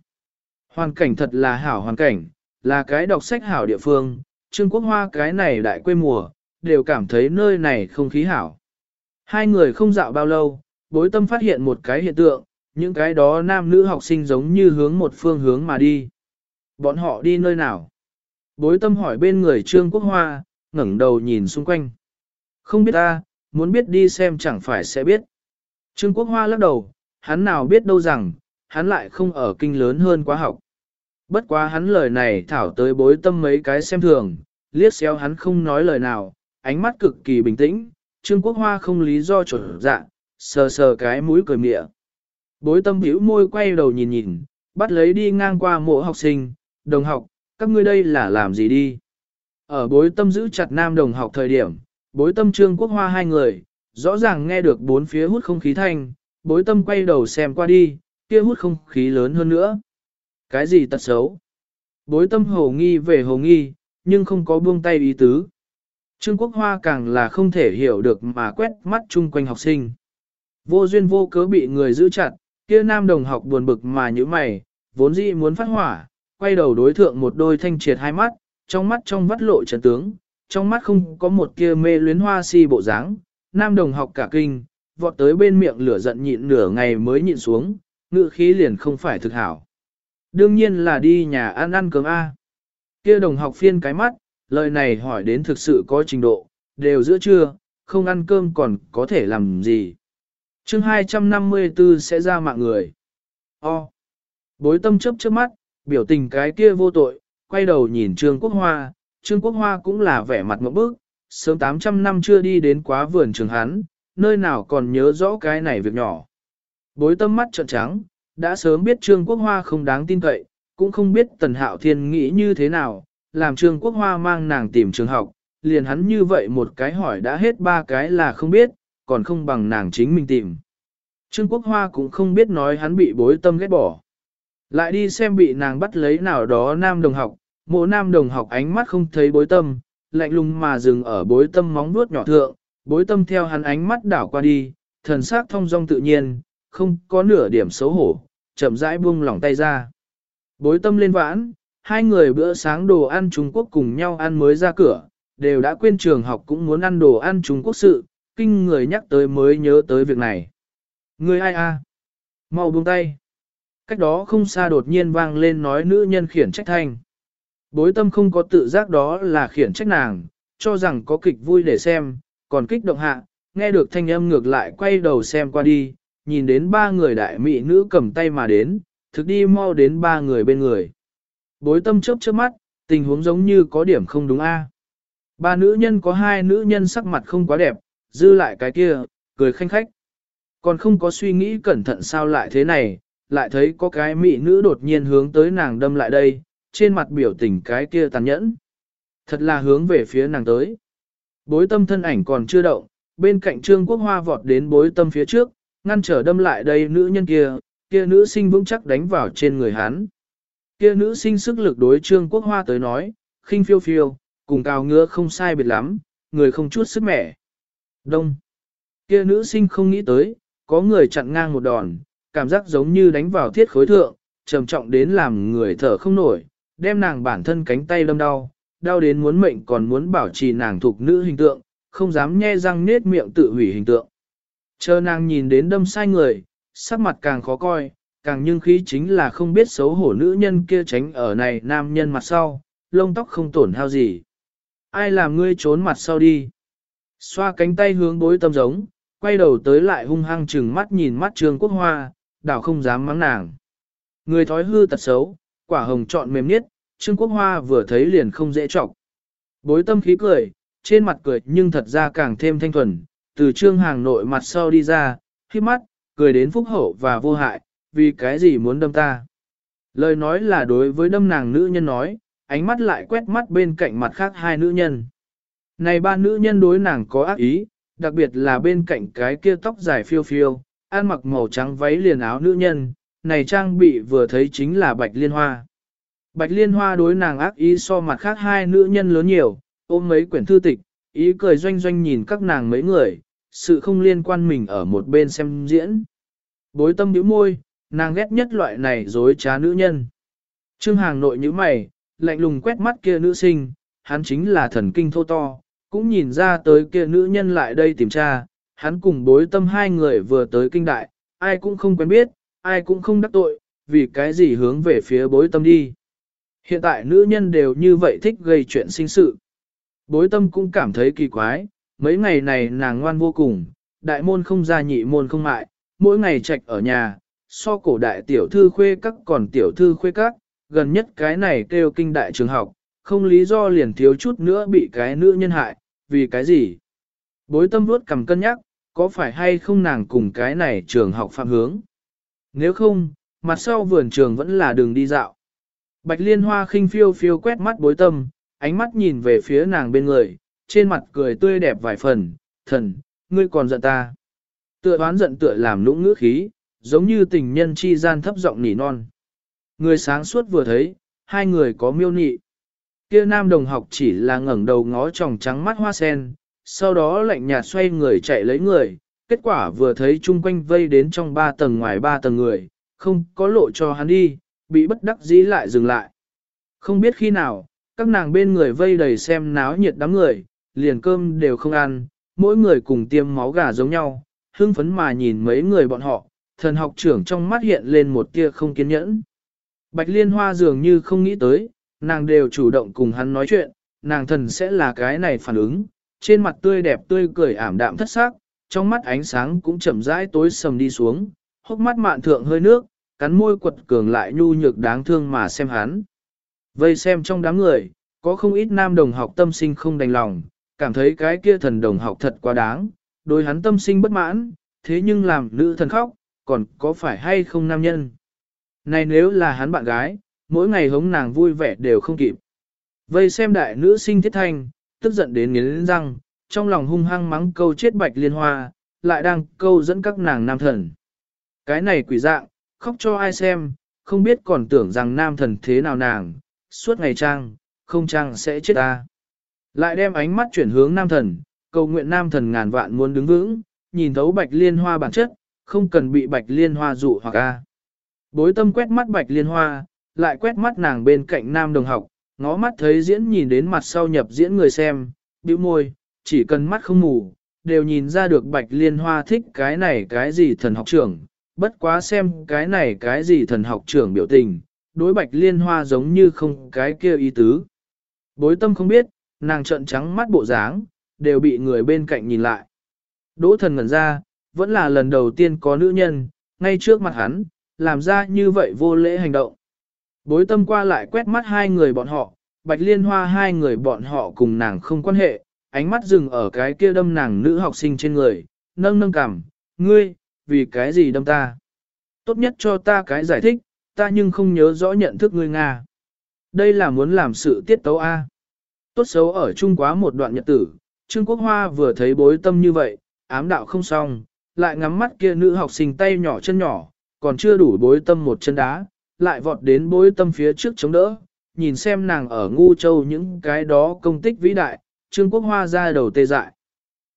Hoàn cảnh thật là hảo hoàn cảnh, là cái đọc sách hảo địa phương, Trương Quốc Hoa cái này đại quê mùa, đều cảm thấy nơi này không khí hảo. Hai người không dạo bao lâu, bối tâm phát hiện một cái hiện tượng, những cái đó nam nữ học sinh giống như hướng một phương hướng mà đi. Bọn họ đi nơi nào? Bối tâm hỏi bên người Trương Quốc Hoa, ngẩng đầu nhìn xung quanh. Không biết ta, muốn biết đi xem chẳng phải sẽ biết. Trương Quốc Hoa lắc đầu, hắn nào biết đâu rằng, hắn lại không ở kinh lớn hơn quá học. Bất quá hắn lời này thảo tới bối tâm mấy cái xem thường, liếc xéo hắn không nói lời nào, ánh mắt cực kỳ bình tĩnh, Trương Quốc Hoa không lý do trở dạ, sờ sờ cái mũi cười mịa. Bối tâm bĩu môi quay đầu nhìn nhìn, bắt lấy đi ngang qua mộ học sinh, đồng học, các ngươi đây là làm gì đi? Ở bối tâm giữ chặt nam đồng học thời điểm, bối tâm trương quốc hoa hai người, rõ ràng nghe được bốn phía hút không khí thanh, bối tâm quay đầu xem qua đi, kia hút không khí lớn hơn nữa. Cái gì tật xấu? Bối tâm hồ nghi về hồ nghi, nhưng không có buông tay ý tứ. Trương Quốc Hoa càng là không thể hiểu được mà quét mắt chung quanh học sinh. Vô duyên vô cớ bị người giữ chặt, kia nam đồng học buồn bực mà như mày, vốn dĩ muốn phát hỏa, quay đầu đối thượng một đôi thanh triệt hai mắt, trong mắt trong vắt lộ trần tướng, trong mắt không có một kia mê luyến hoa si bộ dáng. Nam đồng học cả kinh, vọt tới bên miệng lửa giận nhịn nửa ngày mới nhịn xuống, ngựa khí liền không phải thực hảo. Đương nhiên là đi nhà ăn ăn cơm A. Kia đồng học phiên cái mắt, lời này hỏi đến thực sự có trình độ, đều giữa trưa, không ăn cơm còn có thể làm gì chương 254 sẽ ra mạng người. O. Bối tâm chấp trước mắt, biểu tình cái kia vô tội, quay đầu nhìn Trương Quốc Hoa, Trương Quốc Hoa cũng là vẻ mặt ngậm bức, sớm 800 năm chưa đi đến quá vườn trường hắn, nơi nào còn nhớ rõ cái này việc nhỏ. Bối tâm mắt trợn trắng, đã sớm biết Trương Quốc Hoa không đáng tin cậy, cũng không biết Tần Hạo Thiên nghĩ như thế nào, làm Trương Quốc Hoa mang nàng tìm trường học, liền hắn như vậy một cái hỏi đã hết ba cái là không biết, còn không bằng nàng chính mình tìm. Trương Quốc Hoa cũng không biết nói hắn bị bối tâm ghét bỏ. Lại đi xem bị nàng bắt lấy nào đó nam đồng học, mộ nam đồng học ánh mắt không thấy bối tâm, lạnh lùng mà dừng ở bối tâm móng vuốt nhỏ thượng, bối tâm theo hắn ánh mắt đảo qua đi, thần sắc thông dong tự nhiên, không có nửa điểm xấu hổ, chậm rãi buông lỏng tay ra. Bối tâm lên vãn, hai người bữa sáng đồ ăn Trung Quốc cùng nhau ăn mới ra cửa, đều đã quên trường học cũng muốn ăn đồ ăn Trung Quốc sự, kinh người nhắc tới mới nhớ tới việc này. Người ai a? Mau buông tay. Cách đó không xa đột nhiên vang lên nói nữ nhân khiển trách thanh. Bối tâm không có tự giác đó là khiển trách nàng, cho rằng có kịch vui để xem, còn kích động hạ, nghe được thanh âm ngược lại quay đầu xem qua đi, nhìn đến ba người đại mỹ nữ cầm tay mà đến, thực đi mau đến ba người bên người. Bối tâm chớp chớp mắt, tình huống giống như có điểm không đúng a. Ba nữ nhân có hai nữ nhân sắc mặt không quá đẹp, dư lại cái kia, cười khanh khách. Còn không có suy nghĩ cẩn thận sao lại thế này, lại thấy có cái mỹ nữ đột nhiên hướng tới nàng đâm lại đây, trên mặt biểu tình cái kia tàn nhẫn. Thật là hướng về phía nàng tới. Bối tâm thân ảnh còn chưa động, bên cạnh trương quốc hoa vọt đến bối tâm phía trước, ngăn trở đâm lại đây nữ nhân kia, kia nữ sinh vững chắc đánh vào trên người hắn. Kia nữ sinh sức lực đối trương quốc hoa tới nói, khinh phiêu phiêu, cùng cao ngứa không sai biệt lắm, người không chút sức mẻ. Đông. Kia nữ sinh không nghĩ tới, có người chặn ngang một đòn, cảm giác giống như đánh vào thiết khối thượng, trầm trọng đến làm người thở không nổi, đem nàng bản thân cánh tay đâm đau, đau đến muốn mệnh còn muốn bảo trì nàng thuộc nữ hình tượng, không dám nhe răng nết miệng tự hủy hình tượng. Chờ nàng nhìn đến đâm sai người, sắc mặt càng khó coi, càng nhưng khí chính là không biết xấu hổ nữ nhân kia tránh ở này nam nhân mặt sau, lông tóc không tổn hao gì. Ai làm ngươi trốn mặt sau đi? Xoa cánh tay hướng bối tâm giống, quay đầu tới lại hung hăng chừng mắt nhìn mắt Trương Quốc Hoa, đảo không dám mắng nàng. Người thói hư tật xấu, quả hồng chọn mềm nhất, Trương Quốc Hoa vừa thấy liền không dễ chọc. Bối tâm khí cười, trên mặt cười nhưng thật ra càng thêm thanh thuần, từ trương hàng nội mặt sau đi ra, khi mắt, cười đến phúc hậu và vô hại, vì cái gì muốn đâm ta. Lời nói là đối với đâm nàng nữ nhân nói, ánh mắt lại quét mắt bên cạnh mặt khác hai nữ nhân. Này ba nữ nhân đối nàng có ác ý, đặc biệt là bên cạnh cái kia tóc dài phiêu phiêu, ăn mặc màu trắng váy liền áo nữ nhân, này trang bị vừa thấy chính là bạch liên hoa. Bạch liên hoa đối nàng ác ý so mặt khác hai nữ nhân lớn nhiều, ôm mấy quyển thư tịch, ý cười doanh doanh nhìn các nàng mấy người, sự không liên quan mình ở một bên xem diễn. Bối tâm nhíu môi, nàng ghét nhất loại này dối trá nữ nhân. Trương Hàng nội như mày, lạnh lùng quét mắt kia nữ sinh, hắn chính là thần kinh thô to, cũng nhìn ra tới kia nữ nhân lại đây tìm tra, hắn cùng bối tâm hai người vừa tới kinh đại, ai cũng không quen biết, ai cũng không đắc tội, vì cái gì hướng về phía bối tâm đi. Hiện tại nữ nhân đều như vậy thích gây chuyện sinh sự. Bối tâm cũng cảm thấy kỳ quái, mấy ngày này nàng ngoan vô cùng, đại môn không ra nhị môn không mại, mỗi ngày trạch ở nhà, so cổ đại tiểu thư khuê các còn tiểu thư khuê các, gần nhất cái này kêu kinh đại trường học, không lý do liền thiếu chút nữa bị cái nữ nhân hại, vì cái gì? Bối tâm vuốt cầm cân nhắc, có phải hay không nàng cùng cái này trường học phạm hướng? Nếu không, mặt sau vườn trường vẫn là đường đi dạo. Bạch liên hoa khinh phiêu phiêu quét mắt bối tâm, ánh mắt nhìn về phía nàng bên người, trên mặt cười tươi đẹp vài phần, thần, ngươi còn giận ta. Tựa đoán giận tựa làm nũng ngữ khí, giống như tình nhân chi gian thấp giọng nỉ non. Người sáng suốt vừa thấy, hai người có miêu nị. Kia nam đồng học chỉ là ngẩng đầu ngó tròng trắng mắt hoa sen, sau đó lạnh nhạt xoay người chạy lấy người, kết quả vừa thấy chung quanh vây đến trong ba tầng ngoài ba tầng người, không có lộ cho hắn đi, bị bất đắc dĩ lại dừng lại. Không biết khi nào, các nàng bên người vây đầy xem náo nhiệt đám người, liền cơm đều không ăn, mỗi người cùng tiêm máu gà giống nhau, hưng phấn mà nhìn mấy người bọn họ, thần học trưởng trong mắt hiện lên một tia không kiên nhẫn. Bạch Liên Hoa dường như không nghĩ tới, nàng đều chủ động cùng hắn nói chuyện, nàng thần sẽ là cái này phản ứng, trên mặt tươi đẹp tươi cười ảm đạm thất sắc, trong mắt ánh sáng cũng chậm rãi tối sầm đi xuống, hốc mắt mạn thượng hơi nước, cắn môi quật cường lại nhu nhược đáng thương mà xem hắn. Vây xem trong đám người, có không ít nam đồng học tâm sinh không đành lòng, cảm thấy cái kia thần đồng học thật quá đáng, đối hắn tâm sinh bất mãn, thế nhưng làm nữ thần khóc, còn có phải hay không nam nhân. Này nếu là hắn bạn gái, mỗi ngày hống nàng vui vẻ đều không kịp. Vây xem đại nữ sinh thiết thanh, tức giận đến nghiến răng, trong lòng hung hăng mắng câu chết bạch liên hoa, lại đang câu dẫn các nàng nam thần. Cái này quỷ dạng, khóc cho ai xem, không biết còn tưởng rằng nam thần thế nào nàng, suốt ngày trang, không trang sẽ chết ta. Lại đem ánh mắt chuyển hướng nam thần, cầu nguyện nam thần ngàn vạn muốn đứng vững, nhìn thấu bạch liên hoa bản chất, không cần bị bạch liên hoa dụ hoặc a. Bối tâm quét mắt bạch liên hoa, lại quét mắt nàng bên cạnh nam đồng học, ngó mắt thấy diễn nhìn đến mặt sau nhập diễn người xem, bĩu môi, chỉ cần mắt không mù, đều nhìn ra được bạch liên hoa thích cái này cái gì thần học trưởng, bất quá xem cái này cái gì thần học trưởng biểu tình, đối bạch liên hoa giống như không cái kia ý tứ. Bối tâm không biết, nàng trợn trắng mắt bộ dáng, đều bị người bên cạnh nhìn lại. Đỗ thần ngẩn ra, vẫn là lần đầu tiên có nữ nhân, ngay trước mặt hắn, làm ra như vậy vô lễ hành động. Bối tâm qua lại quét mắt hai người bọn họ, bạch liên hoa hai người bọn họ cùng nàng không quan hệ, ánh mắt dừng ở cái kia đâm nàng nữ học sinh trên người, nâng nâng cằm, ngươi, vì cái gì đâm ta? Tốt nhất cho ta cái giải thích, ta nhưng không nhớ rõ nhận thức ngươi Nga. Đây là muốn làm sự tiết tấu A. Tốt xấu ở chung quá một đoạn nhật tử, Trương Quốc Hoa vừa thấy bối tâm như vậy, ám đạo không xong, lại ngắm mắt kia nữ học sinh tay nhỏ chân nhỏ, còn chưa đủ bối tâm một chân đá, lại vọt đến bối tâm phía trước chống đỡ, nhìn xem nàng ở ngu châu những cái đó công tích vĩ đại, Trương Quốc Hoa ra đầu tê dại.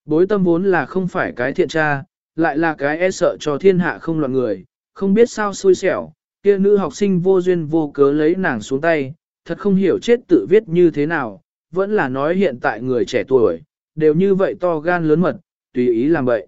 Bối tâm vốn là không phải cái thiện tra, lại là cái e sợ cho thiên hạ không loạn người, không biết sao xui xẻo, kia nữ học sinh vô duyên vô cớ lấy nàng xuống tay, thật không hiểu chết tự viết như thế nào, vẫn là nói hiện tại người trẻ tuổi, đều như vậy to gan lớn mật, tùy ý làm vậy.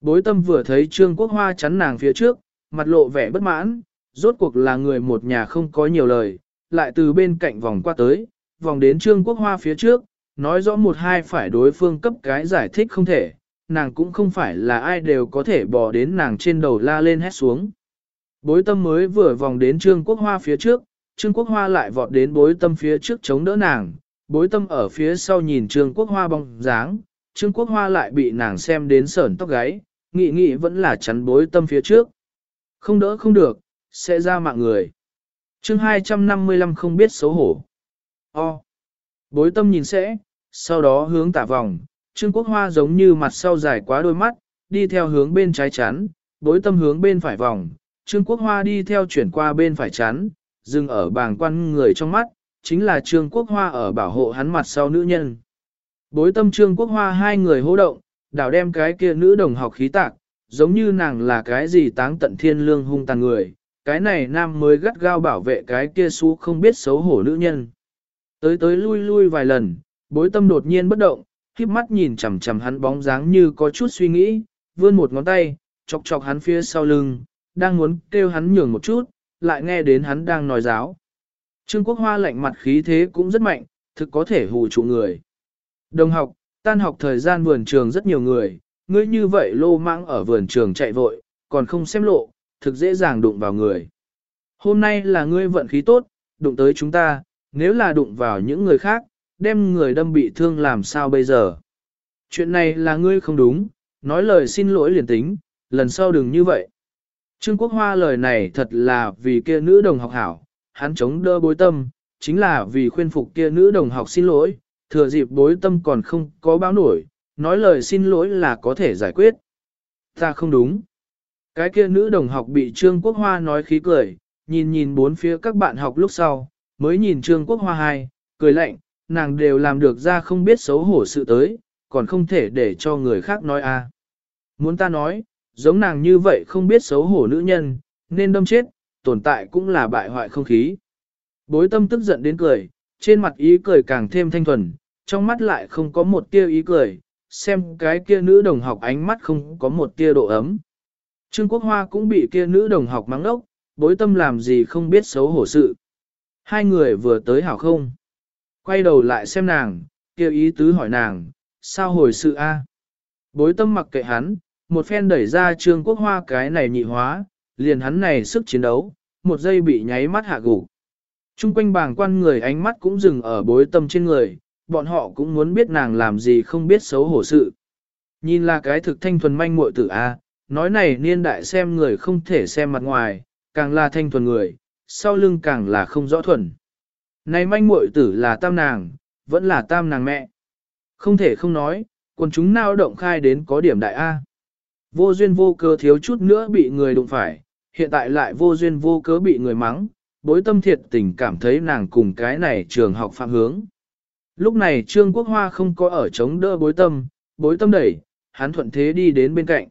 Bối tâm vừa thấy Trương Quốc Hoa chắn nàng phía trước, mặt lộ vẻ bất mãn, rốt cuộc là người một nhà không có nhiều lời, lại từ bên cạnh vòng qua tới, vòng đến Trương Quốc Hoa phía trước, nói rõ một hai phải đối phương cấp cái giải thích không thể, nàng cũng không phải là ai đều có thể bỏ đến nàng trên đầu la lên hét xuống. Bối tâm mới vừa vòng đến Trương Quốc Hoa phía trước, Trương Quốc Hoa lại vọt đến bối tâm phía trước chống đỡ nàng, bối tâm ở phía sau nhìn Trương Quốc Hoa bóng dáng, Trương Quốc Hoa lại bị nàng xem đến sởn tóc gáy, nghị nghị vẫn là chắn bối tâm phía trước. Không đỡ không được, sẽ ra mạng người. chương 255 không biết xấu hổ. O. Bối tâm nhìn sẽ, sau đó hướng tả vòng, Trương Quốc Hoa giống như mặt sau dài quá đôi mắt, đi theo hướng bên trái chắn, bối tâm hướng bên phải vòng, Trương Quốc Hoa đi theo chuyển qua bên phải chắn, dừng ở bàng quan người trong mắt, chính là Trương Quốc Hoa ở bảo hộ hắn mặt sau nữ nhân. Bối tâm Trương Quốc Hoa hai người hô động, đảo đem cái kia nữ đồng học khí tạc, giống như nàng là cái gì táng tận thiên lương hung tàn người, cái này nam mới gắt gao bảo vệ cái kia xú không biết xấu hổ nữ nhân. Tới tới lui lui vài lần, bối tâm đột nhiên bất động, khiếp mắt nhìn chằm chằm hắn bóng dáng như có chút suy nghĩ, vươn một ngón tay, chọc chọc hắn phía sau lưng, đang muốn kêu hắn nhường một chút, lại nghe đến hắn đang nói giáo. Trương Quốc Hoa lạnh mặt khí thế cũng rất mạnh, thực có thể hù trụ người. Đồng học, tan học thời gian vườn trường rất nhiều người, ngươi như vậy lô mang ở vườn trường chạy vội, còn không xem lộ, thực dễ dàng đụng vào người. Hôm nay là ngươi vận khí tốt, đụng tới chúng ta, nếu là đụng vào những người khác, đem người đâm bị thương làm sao bây giờ. Chuyện này là ngươi không đúng, nói lời xin lỗi liền tính, lần sau đừng như vậy. Trương Quốc Hoa lời này thật là vì kia nữ đồng học hảo, hắn chống đỡ bối tâm, chính là vì khuyên phục kia nữ đồng học xin lỗi, thừa dịp bối tâm còn không có báo nổi, nói lời xin lỗi là có thể giải quyết. Ta không đúng. Cái kia nữ đồng học bị Trương Quốc Hoa nói khí cười, nhìn nhìn bốn phía các bạn học lúc sau, mới nhìn Trương Quốc Hoa hai, cười lạnh, nàng đều làm được ra không biết xấu hổ sự tới, còn không thể để cho người khác nói a. Muốn ta nói, giống nàng như vậy không biết xấu hổ nữ nhân, nên đâm chết, tồn tại cũng là bại hoại không khí. Bối tâm tức giận đến cười, trên mặt ý cười càng thêm thanh thuần, trong mắt lại không có một tia ý cười, xem cái kia nữ đồng học ánh mắt không có một tia độ ấm. Trương Quốc Hoa cũng bị kia nữ đồng học mắng ốc, bối tâm làm gì không biết xấu hổ sự. Hai người vừa tới hảo không? Quay đầu lại xem nàng, kia ý tứ hỏi nàng, sao hồi sự a? Bối tâm mặc kệ hắn, một phen đẩy ra Trương Quốc Hoa cái này nhị hóa, liền hắn này sức chiến đấu, một giây bị nháy mắt hạ gục. Trung quanh bàng quan người ánh mắt cũng dừng ở bối tâm trên người, bọn họ cũng muốn biết nàng làm gì không biết xấu hổ sự. Nhìn là cái thực thanh thuần manh muội tử A, nói này niên đại xem người không thể xem mặt ngoài, càng là thanh thuần người, sau lưng càng là không rõ thuần. Này manh muội tử là tam nàng, vẫn là tam nàng mẹ. Không thể không nói, quần chúng nào động khai đến có điểm đại A. Vô duyên vô cớ thiếu chút nữa bị người đụng phải, hiện tại lại vô duyên vô cớ bị người mắng, bối tâm thiệt tình cảm thấy nàng cùng cái này trường học phạm hướng. Lúc này Trương Quốc Hoa không có ở chống đỡ bối tâm, bối tâm đẩy, hắn thuận thế đi đến bên cạnh.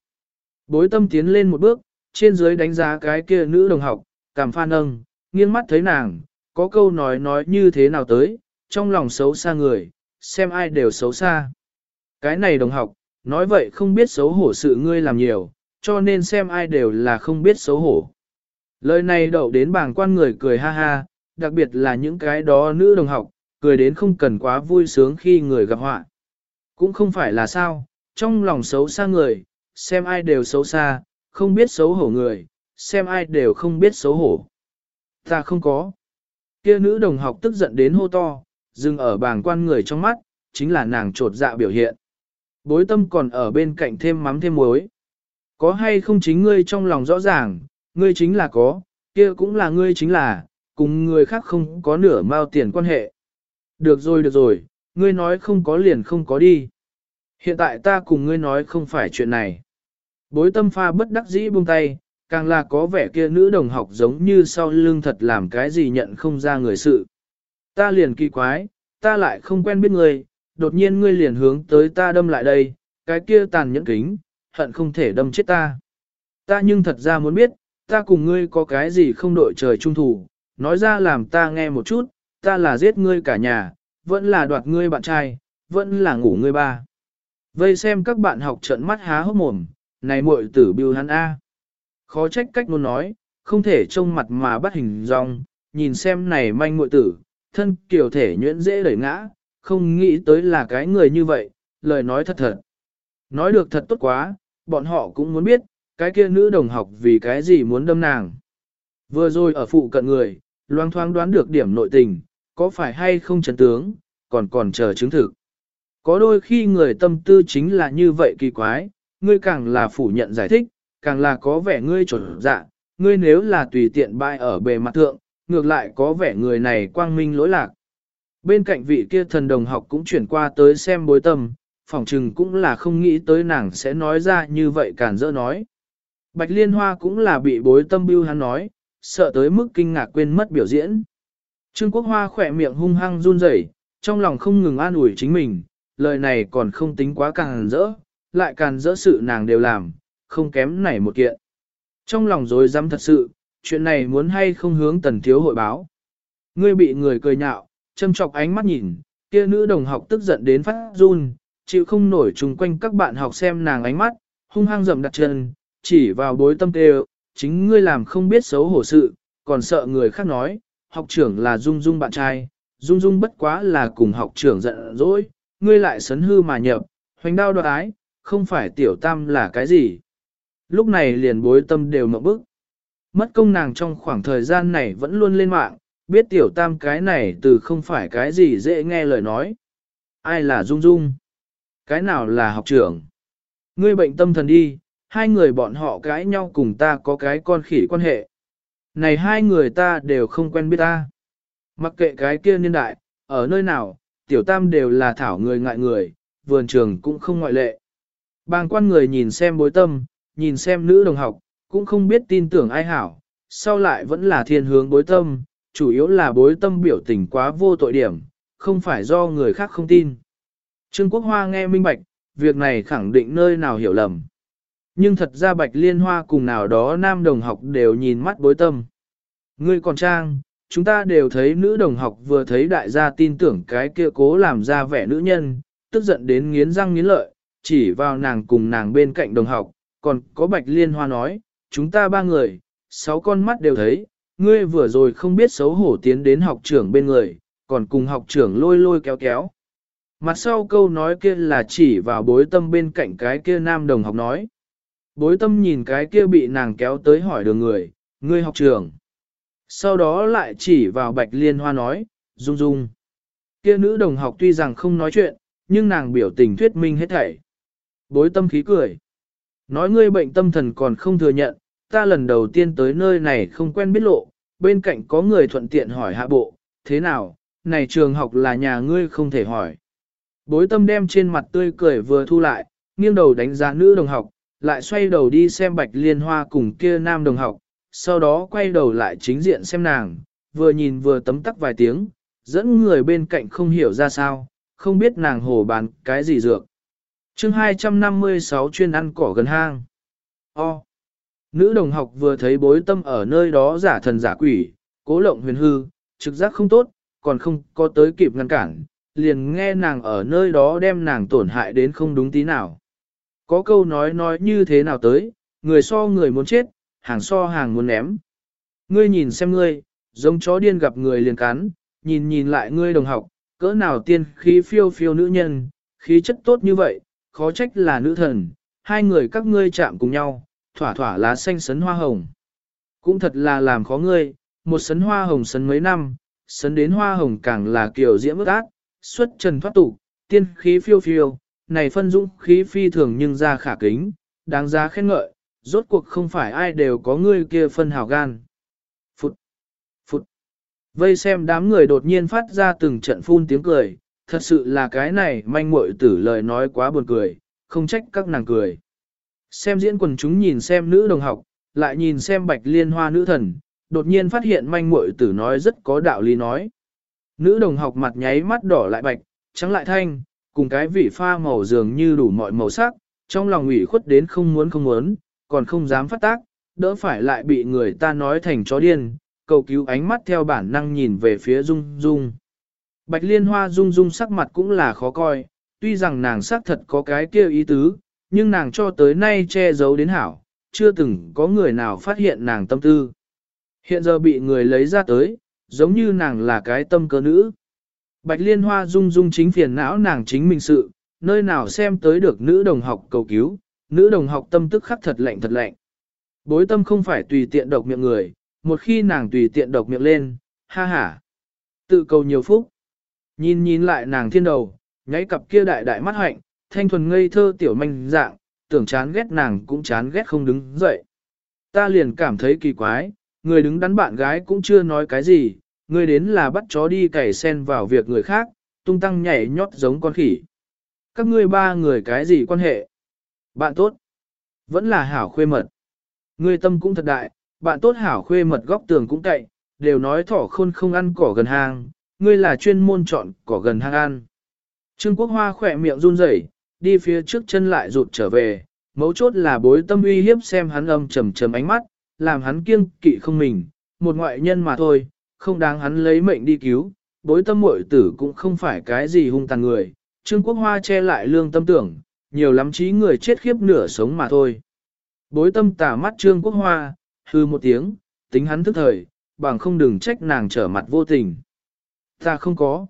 Bối tâm tiến lên một bước, trên dưới đánh giá cái kia nữ đồng học, cảm pha nâng, nghiêng mắt thấy nàng, có câu nói nói như thế nào tới, trong lòng xấu xa người, xem ai đều xấu xa. Cái này đồng học, nói vậy không biết xấu hổ sự ngươi làm nhiều, cho nên xem ai đều là không biết xấu hổ. Lời này đậu đến bảng quan người cười ha ha, đặc biệt là những cái đó nữ đồng học, cười đến không cần quá vui sướng khi người gặp họa. Cũng không phải là sao, trong lòng xấu xa người, xem ai đều xấu xa, không biết xấu hổ người, xem ai đều không biết xấu hổ. Ta không có. Kia nữ đồng học tức giận đến hô to, dừng ở bảng quan người trong mắt, chính là nàng trột dạ biểu hiện. Bối tâm còn ở bên cạnh thêm mắm thêm muối. Có hay không chính ngươi trong lòng rõ ràng, ngươi chính là có, kia cũng là ngươi chính là, cùng người khác không có nửa mao tiền quan hệ. Được rồi được rồi, ngươi nói không có liền không có đi. Hiện tại ta cùng ngươi nói không phải chuyện này. Bối tâm pha bất đắc dĩ buông tay, càng là có vẻ kia nữ đồng học giống như sau lưng thật làm cái gì nhận không ra người sự. Ta liền kỳ quái, ta lại không quen biết người, đột nhiên ngươi liền hướng tới ta đâm lại đây, cái kia tàn nhẫn kính, hận không thể đâm chết ta. Ta nhưng thật ra muốn biết, ta cùng ngươi có cái gì không đội trời trung thủ, nói ra làm ta nghe một chút, ta là giết ngươi cả nhà, vẫn là đoạt ngươi bạn trai, vẫn là ngủ ngươi ba. Vây xem các bạn học trận mắt há hốc mồm, này muội tử bưu hắn A. Khó trách cách luôn nói, không thể trông mặt mà bắt hình dong, nhìn xem này manh muội tử, thân kiểu thể nhuyễn dễ đẩy ngã, không nghĩ tới là cái người như vậy, lời nói thật thật. Nói được thật tốt quá, bọn họ cũng muốn biết, cái kia nữ đồng học vì cái gì muốn đâm nàng. Vừa rồi ở phụ cận người, loang thoáng đoán được điểm nội tình, có phải hay không chấn tướng, còn còn chờ chứng thực. Có đôi khi người tâm tư chính là như vậy kỳ quái, ngươi càng là phủ nhận giải thích, càng là có vẻ ngươi chuẩn dạ, ngươi nếu là tùy tiện bại ở bề mặt thượng, ngược lại có vẻ người này quang minh lỗi lạc. Bên cạnh vị kia thần đồng học cũng chuyển qua tới xem bối tâm, phỏng chừng cũng là không nghĩ tới nàng sẽ nói ra như vậy cản dỡ nói. Bạch Liên Hoa cũng là bị bối tâm bưu hắn nói, sợ tới mức kinh ngạc quên mất biểu diễn. Trương Quốc Hoa khỏe miệng hung hăng run rẩy, trong lòng không ngừng an ủi chính mình, lời này còn không tính quá càng rỡ, lại càng dỡ sự nàng đều làm, không kém này một kiện. Trong lòng dối dám thật sự, chuyện này muốn hay không hướng tần thiếu hội báo. Ngươi bị người cười nhạo, châm chọc ánh mắt nhìn, kia nữ đồng học tức giận đến phát run, chịu không nổi chung quanh các bạn học xem nàng ánh mắt, hung hăng dầm đặt chân, chỉ vào bối tâm kêu, chính ngươi làm không biết xấu hổ sự, còn sợ người khác nói, học trưởng là Dung Dung bạn trai, Dung Dung bất quá là cùng học trưởng giận dỗi, ngươi lại sấn hư mà nhập, hoành đao đoạt ái, không phải tiểu tam là cái gì. Lúc này liền bối tâm đều mộng bức. Mất công nàng trong khoảng thời gian này vẫn luôn lên mạng, biết tiểu tam cái này từ không phải cái gì dễ nghe lời nói. Ai là Dung Dung? Cái nào là học trưởng? Ngươi bệnh tâm thần đi, hai người bọn họ cãi nhau cùng ta có cái con khỉ quan hệ. Này hai người ta đều không quen biết ta. Mặc kệ cái kia niên đại, ở nơi nào, tiểu tam đều là thảo người ngại người, vườn trường cũng không ngoại lệ. Bàng quan người nhìn xem bối tâm, nhìn xem nữ đồng học, cũng không biết tin tưởng ai hảo, sau lại vẫn là thiên hướng bối tâm, chủ yếu là bối tâm biểu tình quá vô tội điểm, không phải do người khác không tin. Trương Quốc Hoa nghe minh bạch, việc này khẳng định nơi nào hiểu lầm. Nhưng thật ra Bạch Liên Hoa cùng nào đó nam đồng học đều nhìn mắt bối tâm. Ngươi còn trang, chúng ta đều thấy nữ đồng học vừa thấy đại gia tin tưởng cái kia cố làm ra vẻ nữ nhân, tức giận đến nghiến răng nghiến lợi, chỉ vào nàng cùng nàng bên cạnh đồng học, còn có Bạch Liên Hoa nói, chúng ta ba người, sáu con mắt đều thấy, ngươi vừa rồi không biết xấu hổ tiến đến học trưởng bên người, còn cùng học trưởng lôi lôi kéo kéo. Mặt sau câu nói kia là chỉ vào bối tâm bên cạnh cái kia nam đồng học nói. Bối tâm nhìn cái kia bị nàng kéo tới hỏi đường người, ngươi học trưởng. Sau đó lại chỉ vào bạch liên hoa nói, dung dung. Kia nữ đồng học tuy rằng không nói chuyện, nhưng nàng biểu tình thuyết minh hết thảy. Bối tâm khí cười. Nói ngươi bệnh tâm thần còn không thừa nhận, ta lần đầu tiên tới nơi này không quen biết lộ, bên cạnh có người thuận tiện hỏi hạ bộ, thế nào, này trường học là nhà ngươi không thể hỏi. Bối tâm đem trên mặt tươi cười vừa thu lại, nghiêng đầu đánh giá nữ đồng học, lại xoay đầu đi xem bạch liên hoa cùng kia nam đồng học, sau đó quay đầu lại chính diện xem nàng, vừa nhìn vừa tấm tắc vài tiếng, dẫn người bên cạnh không hiểu ra sao, không biết nàng hồ bán cái gì dược chương 256 chuyên ăn cỏ gần hang. O. Nữ đồng học vừa thấy bối tâm ở nơi đó giả thần giả quỷ, cố lộng huyền hư, trực giác không tốt, còn không có tới kịp ngăn cản, liền nghe nàng ở nơi đó đem nàng tổn hại đến không đúng tí nào. Có câu nói nói như thế nào tới, người so người muốn chết, hàng so hàng muốn ném. Ngươi nhìn xem ngươi, giống chó điên gặp người liền cắn, nhìn nhìn lại ngươi đồng học, cỡ nào tiên khí phiêu phiêu nữ nhân, khí chất tốt như vậy, khó trách là nữ thần, hai người các ngươi chạm cùng nhau, thỏa thỏa lá xanh sấn hoa hồng. Cũng thật là làm khó ngươi, một sấn hoa hồng sấn mấy năm, sấn đến hoa hồng càng là kiểu diễm ước ác, xuất trần thoát tục, tiên khí phiêu phiêu, này phân dũng khí phi thường nhưng ra khả kính, đáng giá khen ngợi, rốt cuộc không phải ai đều có ngươi kia phân hào gan. Phụt, phụt. Vây xem đám người đột nhiên phát ra từng trận phun tiếng cười, thật sự là cái này manh muội tử lời nói quá buồn cười, không trách các nàng cười. Xem diễn quần chúng nhìn xem nữ đồng học, lại nhìn xem bạch liên hoa nữ thần, đột nhiên phát hiện manh muội tử nói rất có đạo lý nói. Nữ đồng học mặt nháy mắt đỏ lại bạch, trắng lại thanh, cùng cái vị pha màu dường như đủ mọi màu sắc, trong lòng ủy khuất đến không muốn không muốn, còn không dám phát tác, đỡ phải lại bị người ta nói thành chó điên, cầu cứu ánh mắt theo bản năng nhìn về phía Dung Dung. Bạch Liên Hoa Dung Dung sắc mặt cũng là khó coi, tuy rằng nàng sắc thật có cái kia ý tứ, nhưng nàng cho tới nay che giấu đến hảo, chưa từng có người nào phát hiện nàng tâm tư. Hiện giờ bị người lấy ra tới, giống như nàng là cái tâm cơ nữ. Bạch Liên Hoa Dung Dung chính phiền não nàng chính mình sự, nơi nào xem tới được nữ đồng học cầu cứu, nữ đồng học tâm tức khắc thật lạnh thật lạnh. Bối tâm không phải tùy tiện độc miệng người, một khi nàng tùy tiện độc miệng lên, ha ha. Tự cầu nhiều phúc. Nhìn nhìn lại nàng thiên đầu, nháy cặp kia đại đại mắt hạnh, thanh thuần ngây thơ tiểu manh dạng, tưởng chán ghét nàng cũng chán ghét không đứng dậy. Ta liền cảm thấy kỳ quái, người đứng đắn bạn gái cũng chưa nói cái gì, người đến là bắt chó đi cày sen vào việc người khác, tung tăng nhảy nhót giống con khỉ. Các ngươi ba người cái gì quan hệ? Bạn tốt. Vẫn là hảo khuê mật. Ngươi tâm cũng thật đại, bạn tốt hảo khuê mật góc tường cũng cậy, đều nói thỏ khôn không ăn cỏ gần hàng ngươi là chuyên môn chọn cỏ gần hang ăn. Trương Quốc Hoa khỏe miệng run rẩy, đi phía trước chân lại rụt trở về, mấu chốt là bối tâm uy hiếp xem hắn âm trầm trầm ánh mắt, làm hắn kiêng kỵ không mình, một ngoại nhân mà thôi, không đáng hắn lấy mệnh đi cứu, bối tâm muội tử cũng không phải cái gì hung tàn người, Trương Quốc Hoa che lại lương tâm tưởng, nhiều lắm trí người chết khiếp nửa sống mà thôi. Bối tâm tả mắt Trương Quốc Hoa, hư một tiếng, tính hắn thức thời, bằng không đừng trách nàng trở mặt vô tình. Ta không có.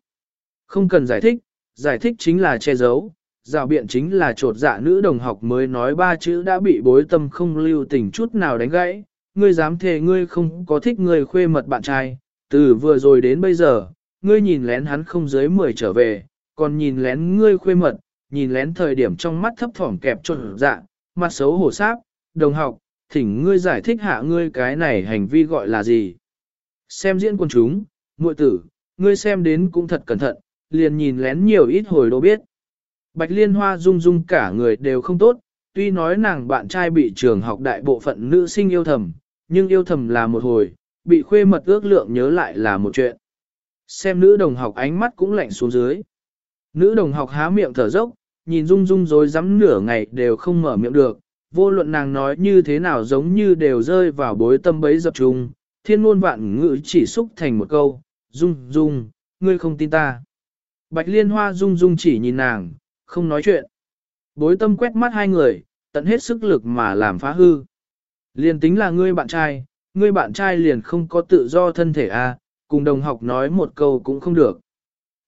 Không cần giải thích, giải thích chính là che giấu, rào biện chính là trột dạ nữ đồng học mới nói ba chữ đã bị bối tâm không lưu tình chút nào đánh gãy. Ngươi dám thề ngươi không có thích người khuê mật bạn trai, từ vừa rồi đến bây giờ, ngươi nhìn lén hắn không dưới 10 trở về, còn nhìn lén ngươi khuê mật, nhìn lén thời điểm trong mắt thấp thỏm kẹp trột dạ, mặt xấu hổ sáp, đồng học, thỉnh ngươi giải thích hạ ngươi cái này hành vi gọi là gì. Xem diễn quân chúng, muội tử, ngươi xem đến cũng thật cẩn thận, liền nhìn lén nhiều ít hồi đâu biết. Bạch Liên Hoa rung rung cả người đều không tốt, tuy nói nàng bạn trai bị trường học đại bộ phận nữ sinh yêu thầm, nhưng yêu thầm là một hồi, bị khuê mật ước lượng nhớ lại là một chuyện. Xem nữ đồng học ánh mắt cũng lạnh xuống dưới. Nữ đồng học há miệng thở dốc, nhìn rung rung rồi rắm nửa ngày đều không mở miệng được, vô luận nàng nói như thế nào giống như đều rơi vào bối tâm bấy dập trùng, thiên ngôn vạn ngữ chỉ xúc thành một câu, Dung, Dung, ngươi không tin ta. Bạch liên hoa Dung Dung chỉ nhìn nàng, không nói chuyện. Bối tâm quét mắt hai người, tận hết sức lực mà làm phá hư. Liền tính là ngươi bạn trai, ngươi bạn trai liền không có tự do thân thể a, à, cùng đồng học nói một câu cũng không được.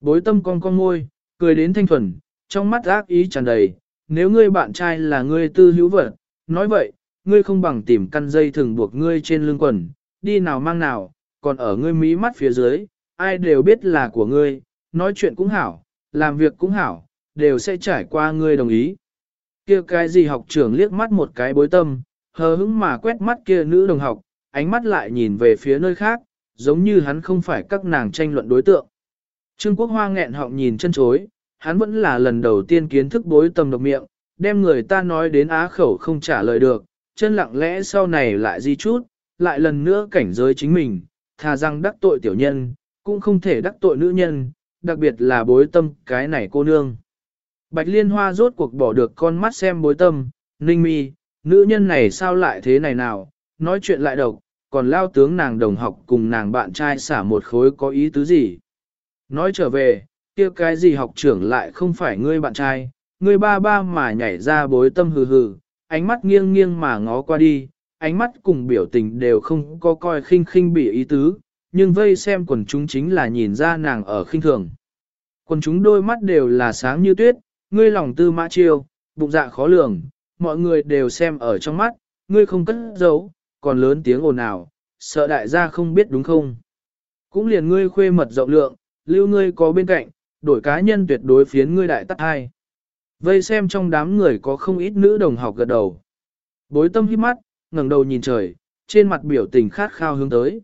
Bối tâm con con môi, cười đến thanh thuần, trong mắt ác ý tràn đầy, nếu ngươi bạn trai là ngươi tư hữu vật, nói vậy, ngươi không bằng tìm căn dây thường buộc ngươi trên lưng quần, đi nào mang nào, còn ở ngươi mí mắt phía dưới, ai đều biết là của ngươi, nói chuyện cũng hảo, làm việc cũng hảo, đều sẽ trải qua ngươi đồng ý. Kia cái gì học trưởng liếc mắt một cái bối tâm, hờ hững mà quét mắt kia nữ đồng học, ánh mắt lại nhìn về phía nơi khác, giống như hắn không phải các nàng tranh luận đối tượng. Trương Quốc Hoa nghẹn họng nhìn chân chối, hắn vẫn là lần đầu tiên kiến thức bối tâm độc miệng, đem người ta nói đến á khẩu không trả lời được, chân lặng lẽ sau này lại di chút, lại lần nữa cảnh giới chính mình, thà rằng đắc tội tiểu nhân, cũng không thể đắc tội nữ nhân, đặc biệt là bối tâm cái này cô nương. Bạch Liên Hoa rốt cuộc bỏ được con mắt xem bối tâm, ninh mi, nữ nhân này sao lại thế này nào, nói chuyện lại độc, còn lao tướng nàng đồng học cùng nàng bạn trai xả một khối có ý tứ gì. Nói trở về, kia cái gì học trưởng lại không phải ngươi bạn trai, ngươi ba ba mà nhảy ra bối tâm hừ hừ, ánh mắt nghiêng nghiêng mà ngó qua đi, ánh mắt cùng biểu tình đều không có coi khinh khinh bị ý tứ, nhưng vây xem quần chúng chính là nhìn ra nàng ở khinh thường. Quần chúng đôi mắt đều là sáng như tuyết, ngươi lòng tư mã chiêu, bụng dạ khó lường, mọi người đều xem ở trong mắt, ngươi không cất giấu, còn lớn tiếng ồn ào, sợ đại gia không biết đúng không. Cũng liền ngươi khuê mật rộng lượng, lưu ngươi có bên cạnh, đổi cá nhân tuyệt đối phiến ngươi đại tắt hai. Vây xem trong đám người có không ít nữ đồng học gật đầu. Bối tâm hít mắt, ngẩng đầu nhìn trời, trên mặt biểu tình khát khao hướng tới.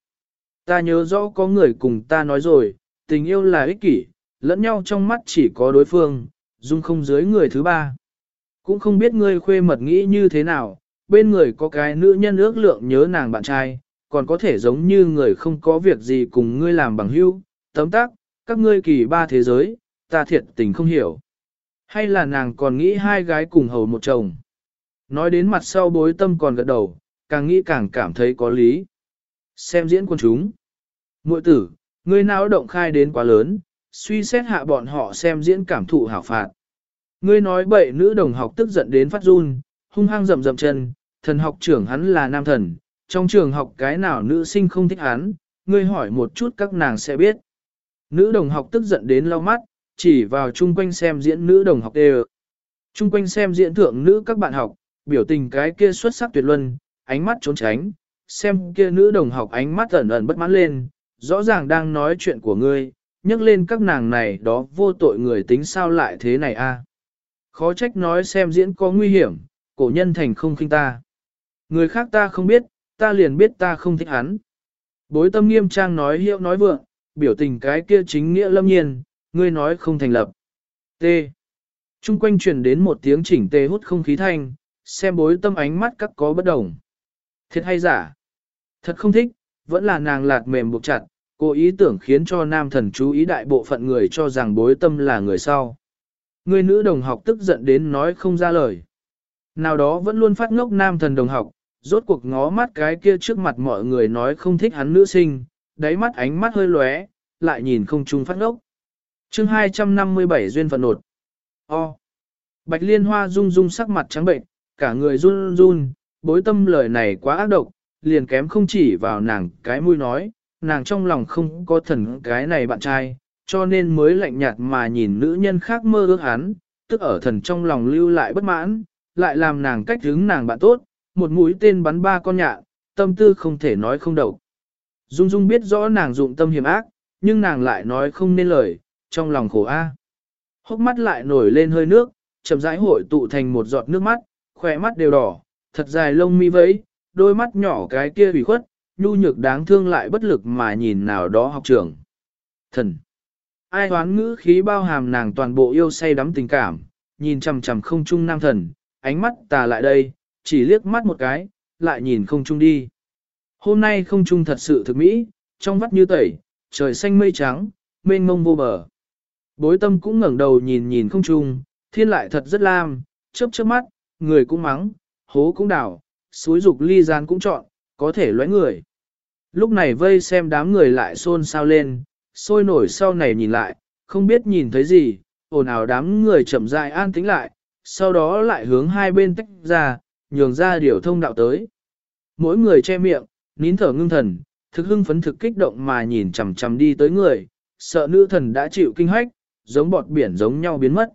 Ta nhớ rõ có người cùng ta nói rồi, tình yêu là ích kỷ, lẫn nhau trong mắt chỉ có đối phương, dung không dưới người thứ ba. Cũng không biết ngươi khuê mật nghĩ như thế nào, bên người có cái nữ nhân ước lượng nhớ nàng bạn trai, còn có thể giống như người không có việc gì cùng ngươi làm bằng hữu, tấm tác, các ngươi kỳ ba thế giới, ta thiệt tình không hiểu. Hay là nàng còn nghĩ hai gái cùng hầu một chồng. Nói đến mặt sau bối tâm còn gật đầu, càng nghĩ càng cảm thấy có lý. Xem diễn quân chúng. Muội tử, ngươi não động khai đến quá lớn, suy xét hạ bọn họ xem diễn cảm thụ hảo phạt. Ngươi nói bậy nữ đồng học tức giận đến phát run, hung hăng rầm rầm chân, thần học trưởng hắn là nam thần, trong trường học cái nào nữ sinh không thích hắn, ngươi hỏi một chút các nàng sẽ biết. Nữ đồng học tức giận đến lau mắt, chỉ vào chung quanh xem diễn nữ đồng học đều. Chung quanh xem diễn thượng nữ các bạn học, biểu tình cái kia xuất sắc tuyệt luân, ánh mắt trốn tránh, xem kia nữ đồng học ánh mắt ẩn ẩn bất mãn lên, rõ ràng đang nói chuyện của ngươi, nhắc lên các nàng này đó vô tội người tính sao lại thế này a? Khó trách nói xem diễn có nguy hiểm, cổ nhân thành không khinh ta. Người khác ta không biết, ta liền biết ta không thích hắn. Bối tâm nghiêm trang nói hiệu nói vượng, biểu tình cái kia chính nghĩa lâm nhiên, ngươi nói không thành lập. T. Trung quanh truyền đến một tiếng chỉnh tê hút không khí thanh, xem bối tâm ánh mắt các có bất đồng. Thiệt hay giả? Thật không thích, vẫn là nàng lạt mềm buộc chặt, cô ý tưởng khiến cho nam thần chú ý đại bộ phận người cho rằng bối tâm là người sau. Người nữ đồng học tức giận đến nói không ra lời. Nào đó vẫn luôn phát ngốc nam thần đồng học, rốt cuộc ngó mắt cái kia trước mặt mọi người nói không thích hắn nữ sinh, đáy mắt ánh mắt hơi lóe, lại nhìn không trung phát ngốc. chương 257 duyên phận nột. O. Bạch liên hoa rung rung sắc mặt trắng bệnh, cả người run run, bối tâm lời này quá ác độc, liền kém không chỉ vào nàng cái mũi nói, nàng trong lòng không có thần cái này bạn trai, cho nên mới lạnh nhạt mà nhìn nữ nhân khác mơ ước hắn, tức ở thần trong lòng lưu lại bất mãn, lại làm nàng cách hướng nàng bạn tốt, một mũi tên bắn ba con nhạn, tâm tư không thể nói không đầu. Dung Dung biết rõ nàng dụng tâm hiểm ác, nhưng nàng lại nói không nên lời, trong lòng khổ a. Hốc mắt lại nổi lên hơi nước, chậm rãi hội tụ thành một giọt nước mắt, khỏe mắt đều đỏ, thật dài lông mi vẫy, đôi mắt nhỏ cái kia bị khuất, nhu nhược đáng thương lại bất lực mà nhìn nào đó học trưởng. Thần! Ai hoán ngữ khí bao hàm nàng toàn bộ yêu say đắm tình cảm, nhìn chằm chằm không trung nam thần, ánh mắt tà lại đây, chỉ liếc mắt một cái, lại nhìn không trung đi. Hôm nay không trung thật sự thực mỹ, trong vắt như tẩy, trời xanh mây trắng, mênh mông vô bờ. Bối tâm cũng ngẩng đầu nhìn nhìn không trung, thiên lại thật rất lam, chớp chớp mắt, người cũng mắng, hố cũng đảo, suối dục ly gian cũng chọn, có thể lóe người. Lúc này vây xem đám người lại xôn xao lên, sôi nổi sau này nhìn lại, không biết nhìn thấy gì, ồn ào đám người chậm rãi an tĩnh lại, sau đó lại hướng hai bên tách ra, nhường ra điều thông đạo tới. Mỗi người che miệng, nín thở ngưng thần, thực hưng phấn thực kích động mà nhìn chằm chằm đi tới người, sợ nữ thần đã chịu kinh hách, giống bọt biển giống nhau biến mất.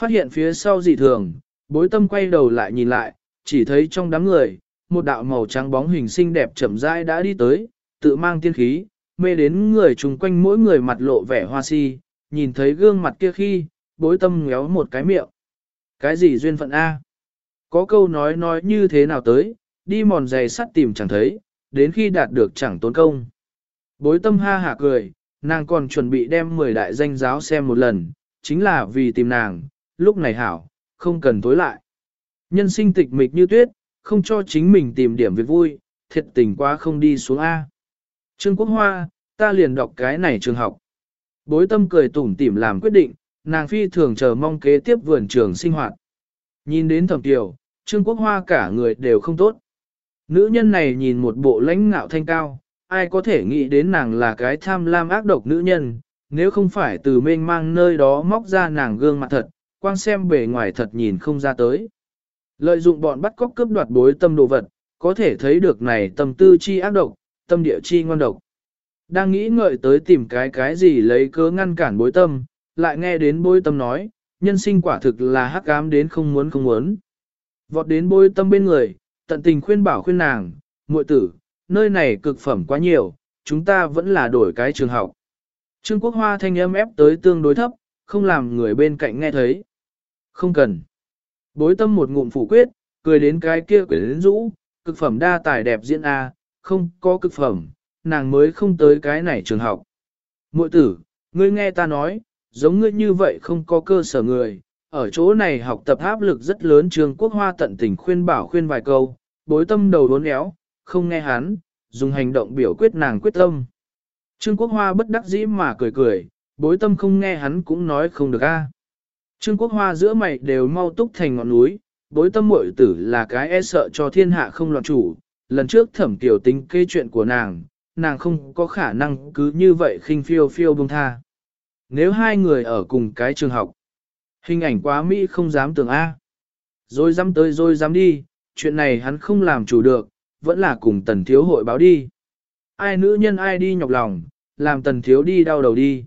Phát hiện phía sau dị thường, bối tâm quay đầu lại nhìn lại, chỉ thấy trong đám người, một đạo màu trắng bóng hình xinh đẹp chậm rãi đã đi tới, tự mang tiên khí, mê đến người chung quanh mỗi người mặt lộ vẻ hoa si, nhìn thấy gương mặt kia khi, bối tâm ngéo một cái miệng. Cái gì duyên phận A? Có câu nói nói như thế nào tới, đi mòn giày sắt tìm chẳng thấy, đến khi đạt được chẳng tốn công. Bối tâm ha hả cười, nàng còn chuẩn bị đem 10 đại danh giáo xem một lần, chính là vì tìm nàng, lúc này hảo, không cần tối lại. Nhân sinh tịch mịch như tuyết, không cho chính mình tìm điểm việc vui, thiệt tình quá không đi xuống A. Trương Quốc Hoa, ta liền đọc cái này trường học. Bối tâm cười tủm tỉm làm quyết định, nàng phi thường chờ mong kế tiếp vườn trường sinh hoạt. Nhìn đến thẩm tiểu, Trương Quốc Hoa cả người đều không tốt. Nữ nhân này nhìn một bộ lãnh ngạo thanh cao, ai có thể nghĩ đến nàng là cái tham lam ác độc nữ nhân, nếu không phải từ mênh mang nơi đó móc ra nàng gương mặt thật, quang xem bề ngoài thật nhìn không ra tới. Lợi dụng bọn bắt cóc cướp đoạt bối tâm đồ vật, có thể thấy được này tâm tư chi ác độc, tâm địa chi ngoan độc. Đang nghĩ ngợi tới tìm cái cái gì lấy cớ ngăn cản bối tâm, lại nghe đến bối tâm nói, nhân sinh quả thực là hắc ám đến không muốn không muốn. Vọt đến bối tâm bên người, tận tình khuyên bảo khuyên nàng, muội tử, nơi này cực phẩm quá nhiều, chúng ta vẫn là đổi cái trường học. Trương Quốc Hoa thanh âm ép tới tương đối thấp, không làm người bên cạnh nghe thấy. Không cần. Bối tâm một ngụm phủ quyết, cười đến cái kia quyển rũ, cực phẩm đa tài đẹp diễn A, không có cực phẩm, nàng mới không tới cái này trường học. Muội tử, ngươi nghe ta nói, giống ngươi như vậy không có cơ sở người, ở chỗ này học tập áp lực rất lớn trường quốc hoa tận tình khuyên bảo khuyên vài câu, bối tâm đầu đốn éo, không nghe hắn, dùng hành động biểu quyết nàng quyết tâm. Trương Quốc Hoa bất đắc dĩ mà cười cười, bối tâm không nghe hắn cũng nói không được a. Trương Quốc Hoa giữa mày đều mau túc thành ngọn núi, bối tâm muội tử là cái e sợ cho thiên hạ không loạn chủ, lần trước thẩm tiểu tính kê chuyện của nàng, nàng không có khả năng cứ như vậy khinh phiêu phiêu bông tha. Nếu hai người ở cùng cái trường học, hình ảnh quá Mỹ không dám tưởng A. Rồi dám tới rồi dám đi, chuyện này hắn không làm chủ được, vẫn là cùng tần thiếu hội báo đi. Ai nữ nhân ai đi nhọc lòng, làm tần thiếu đi đau đầu đi.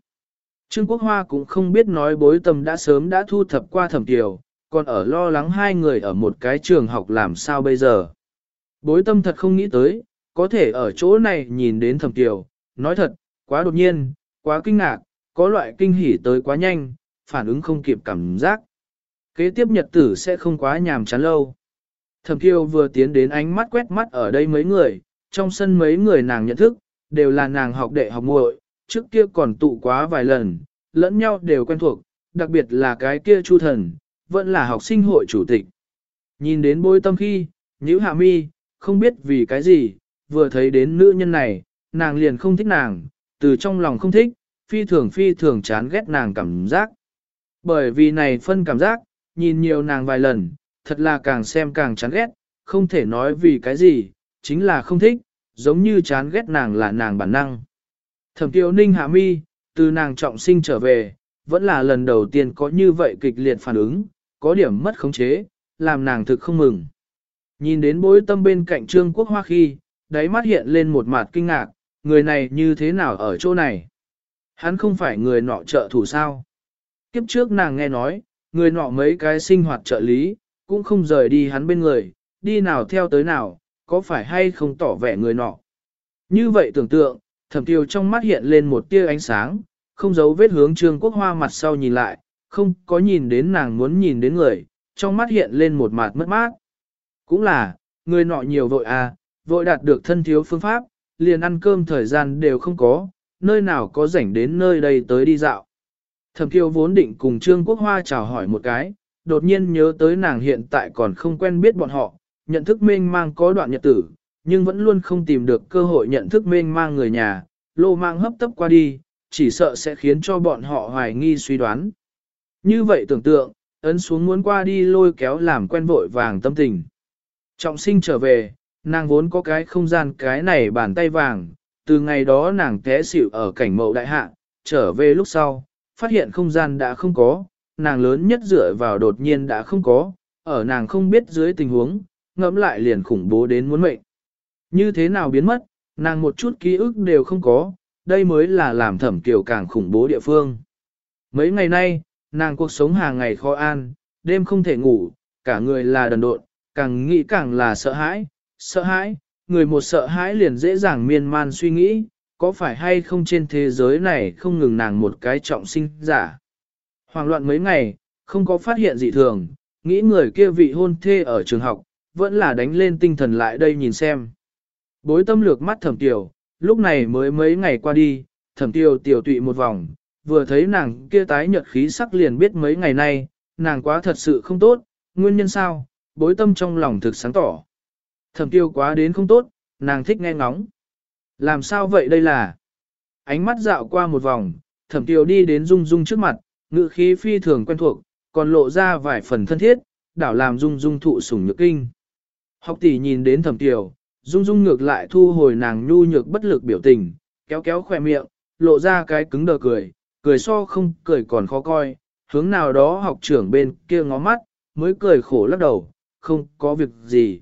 Trương Quốc Hoa cũng không biết nói bối tâm đã sớm đã thu thập qua thẩm tiểu, còn ở lo lắng hai người ở một cái trường học làm sao bây giờ. Bối tâm thật không nghĩ tới, có thể ở chỗ này nhìn đến thẩm tiểu, nói thật, quá đột nhiên, quá kinh ngạc, có loại kinh hỉ tới quá nhanh, phản ứng không kịp cảm giác. Kế tiếp nhật tử sẽ không quá nhàm chán lâu. Thẩm Kiều vừa tiến đến ánh mắt quét mắt ở đây mấy người, trong sân mấy người nàng nhận thức, đều là nàng học đệ học muội, trước kia còn tụ quá vài lần, lẫn nhau đều quen thuộc, đặc biệt là cái kia Chu Thần, vẫn là học sinh hội chủ tịch. Nhìn đến bôi tâm khi, nhữ hạ mi, không biết vì cái gì, vừa thấy đến nữ nhân này, nàng liền không thích nàng, từ trong lòng không thích, phi thường phi thường chán ghét nàng cảm giác. Bởi vì này phân cảm giác, nhìn nhiều nàng vài lần, thật là càng xem càng chán ghét, không thể nói vì cái gì, chính là không thích, giống như chán ghét nàng là nàng bản năng. Thẩm tiêu ninh hạ mi, từ nàng trọng sinh trở về, vẫn là lần đầu tiên có như vậy kịch liệt phản ứng, có điểm mất khống chế, làm nàng thực không mừng. Nhìn đến bối tâm bên cạnh trương quốc hoa khi, đáy mắt hiện lên một mặt kinh ngạc, người này như thế nào ở chỗ này? Hắn không phải người nọ trợ thủ sao? Kiếp trước nàng nghe nói, người nọ mấy cái sinh hoạt trợ lý, cũng không rời đi hắn bên người, đi nào theo tới nào, có phải hay không tỏ vẻ người nọ. Như vậy tưởng tượng, thẩm tiêu trong mắt hiện lên một tia ánh sáng, không giấu vết hướng trương quốc hoa mặt sau nhìn lại, không có nhìn đến nàng muốn nhìn đến người, trong mắt hiện lên một mặt mất mát. Cũng là, người nọ nhiều vội à, vội đạt được thân thiếu phương pháp, liền ăn cơm thời gian đều không có, nơi nào có rảnh đến nơi đây tới đi dạo. Thẩm Kiều vốn định cùng Trương Quốc Hoa chào hỏi một cái, đột nhiên nhớ tới nàng hiện tại còn không quen biết bọn họ, nhận thức mênh mang có đoạn nhật tử, nhưng vẫn luôn không tìm được cơ hội nhận thức mênh mang người nhà, lô mang hấp tấp qua đi, chỉ sợ sẽ khiến cho bọn họ hoài nghi suy đoán. Như vậy tưởng tượng, ấn xuống muốn qua đi lôi kéo làm quen vội vàng tâm tình. Trọng sinh trở về, nàng vốn có cái không gian cái này bàn tay vàng, từ ngày đó nàng té xỉu ở cảnh mậu đại hạ, trở về lúc sau, phát hiện không gian đã không có, nàng lớn nhất dựa vào đột nhiên đã không có, ở nàng không biết dưới tình huống, ngẫm lại liền khủng bố đến muốn mệnh. Như thế nào biến mất, nàng một chút ký ức đều không có, đây mới là làm thẩm kiều càng khủng bố địa phương. Mấy ngày nay, nàng cuộc sống hàng ngày khó an, đêm không thể ngủ, cả người là đần độn, càng nghĩ càng là sợ hãi, sợ hãi, người một sợ hãi liền dễ dàng miên man suy nghĩ, có phải hay không trên thế giới này không ngừng nàng một cái trọng sinh giả. Hoàng loạn mấy ngày, không có phát hiện gì thường, nghĩ người kia vị hôn thê ở trường học, vẫn là đánh lên tinh thần lại đây nhìn xem. Bối tâm lược mắt thẩm tiểu, lúc này mới mấy ngày qua đi, thẩm tiểu tiểu tụy một vòng, vừa thấy nàng kia tái nhợt khí sắc liền biết mấy ngày nay, nàng quá thật sự không tốt, nguyên nhân sao, bối tâm trong lòng thực sáng tỏ. Thẩm tiêu quá đến không tốt, nàng thích nghe ngóng. Làm sao vậy đây là? Ánh mắt dạo qua một vòng, thẩm tiêu đi đến Dung Dung trước mặt, ngự khí phi thường quen thuộc, còn lộ ra vài phần thân thiết, đảo làm Dung Dung thụ sủng nhược kinh. Học tỷ nhìn đến thẩm tiêu, Dung Dung ngược lại thu hồi nàng nhu nhược bất lực biểu tình, kéo kéo khỏe miệng, lộ ra cái cứng đờ cười, cười so không cười còn khó coi, hướng nào đó học trưởng bên kia ngó mắt, mới cười khổ lắc đầu, không có việc gì.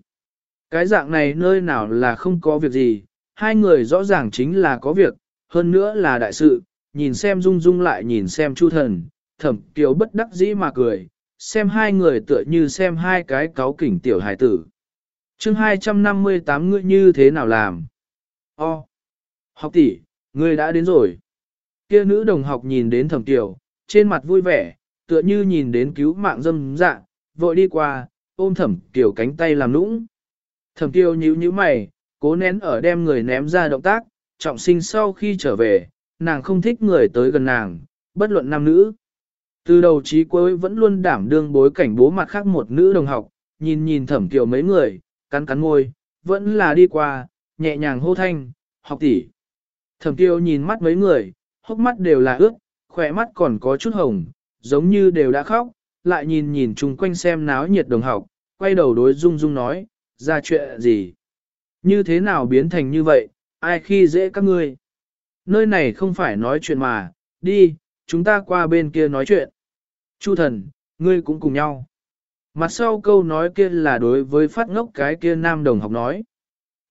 Cái dạng này nơi nào là không có việc gì, hai người rõ ràng chính là có việc, hơn nữa là đại sự, nhìn xem Dung Dung lại nhìn xem Chu Thần, thẩm kiều bất đắc dĩ mà cười, xem hai người tựa như xem hai cái cáo kỉnh tiểu hài tử chương 258 ngươi như thế nào làm? O. Học tỷ, ngươi đã đến rồi. Kia nữ đồng học nhìn đến thẩm tiểu, trên mặt vui vẻ, tựa như nhìn đến cứu mạng dâm dạ, vội đi qua, ôm thẩm tiểu cánh tay làm nũng. Thẩm tiểu nhíu nhíu mày, cố nén ở đem người ném ra động tác, trọng sinh sau khi trở về, nàng không thích người tới gần nàng, bất luận nam nữ. Từ đầu chí cuối vẫn luôn đảm đương bối cảnh bố mặt khác một nữ đồng học, nhìn nhìn thẩm tiểu mấy người, cắn cắn môi, vẫn là đi qua, nhẹ nhàng hô thanh, học tỷ. Thẩm Tiêu nhìn mắt mấy người, hốc mắt đều là ướt, khỏe mắt còn có chút hồng, giống như đều đã khóc, lại nhìn nhìn chung quanh xem náo nhiệt đồng học, quay đầu đối Dung Dung nói, ra chuyện gì? Như thế nào biến thành như vậy, ai khi dễ các ngươi? Nơi này không phải nói chuyện mà, đi, chúng ta qua bên kia nói chuyện. Chu thần, ngươi cũng cùng nhau. Mặt sau câu nói kia là đối với phát ngốc cái kia nam đồng học nói.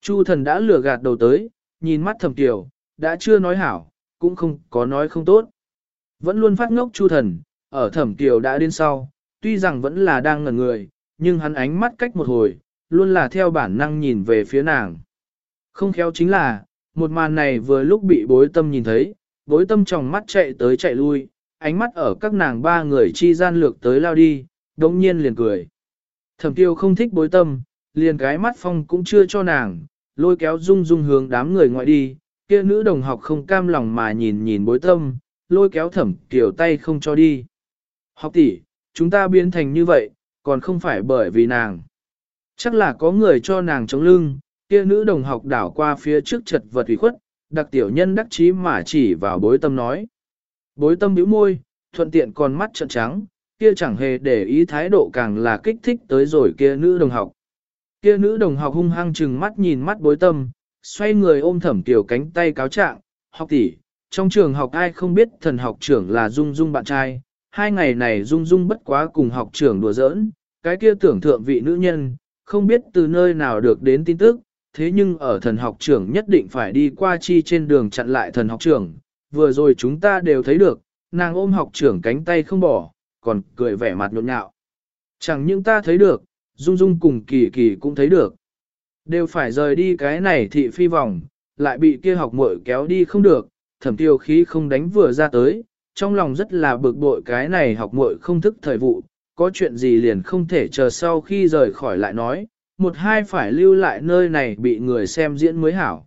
Chu thần đã lừa gạt đầu tới, nhìn mắt thầm tiểu, đã chưa nói hảo, cũng không có nói không tốt. Vẫn luôn phát ngốc chu thần, ở thẩm tiểu đã đến sau, tuy rằng vẫn là đang ngẩn người, nhưng hắn ánh mắt cách một hồi, luôn là theo bản năng nhìn về phía nàng. Không khéo chính là, một màn này vừa lúc bị bối tâm nhìn thấy, bối tâm trong mắt chạy tới chạy lui, ánh mắt ở các nàng ba người chi gian lược tới lao đi, đống nhiên liền cười. Thẩm tiêu không thích bối tâm, liền cái mắt phong cũng chưa cho nàng, lôi kéo dung dung hướng đám người ngoại đi, kia nữ đồng học không cam lòng mà nhìn nhìn bối tâm, lôi kéo thẩm tiểu tay không cho đi. Học tỷ, chúng ta biến thành như vậy, còn không phải bởi vì nàng. Chắc là có người cho nàng chống lưng, kia nữ đồng học đảo qua phía trước chật vật ủy khuất, đặc tiểu nhân đắc chí mà chỉ vào bối tâm nói. Bối tâm bĩu môi, thuận tiện còn mắt trợn trắng, kia chẳng hề để ý thái độ càng là kích thích tới rồi kia nữ đồng học. Kia nữ đồng học hung hăng chừng mắt nhìn mắt bối tâm, xoay người ôm thẩm tiểu cánh tay cáo trạng, học tỷ, trong trường học ai không biết thần học trưởng là Dung Dung bạn trai, hai ngày này Dung Dung bất quá cùng học trưởng đùa giỡn, cái kia tưởng thượng vị nữ nhân, không biết từ nơi nào được đến tin tức, thế nhưng ở thần học trưởng nhất định phải đi qua chi trên đường chặn lại thần học trưởng, vừa rồi chúng ta đều thấy được, nàng ôm học trưởng cánh tay không bỏ, còn cười vẻ mặt nhộn nhạo. Chẳng những ta thấy được, Dung Dung cùng Kỳ Kỳ cũng thấy được. Đều phải rời đi cái này thị phi vòng, lại bị kia học muội kéo đi không được, thẩm tiêu khí không đánh vừa ra tới, trong lòng rất là bực bội cái này học muội không thức thời vụ, có chuyện gì liền không thể chờ sau khi rời khỏi lại nói, một hai phải lưu lại nơi này bị người xem diễn mới hảo.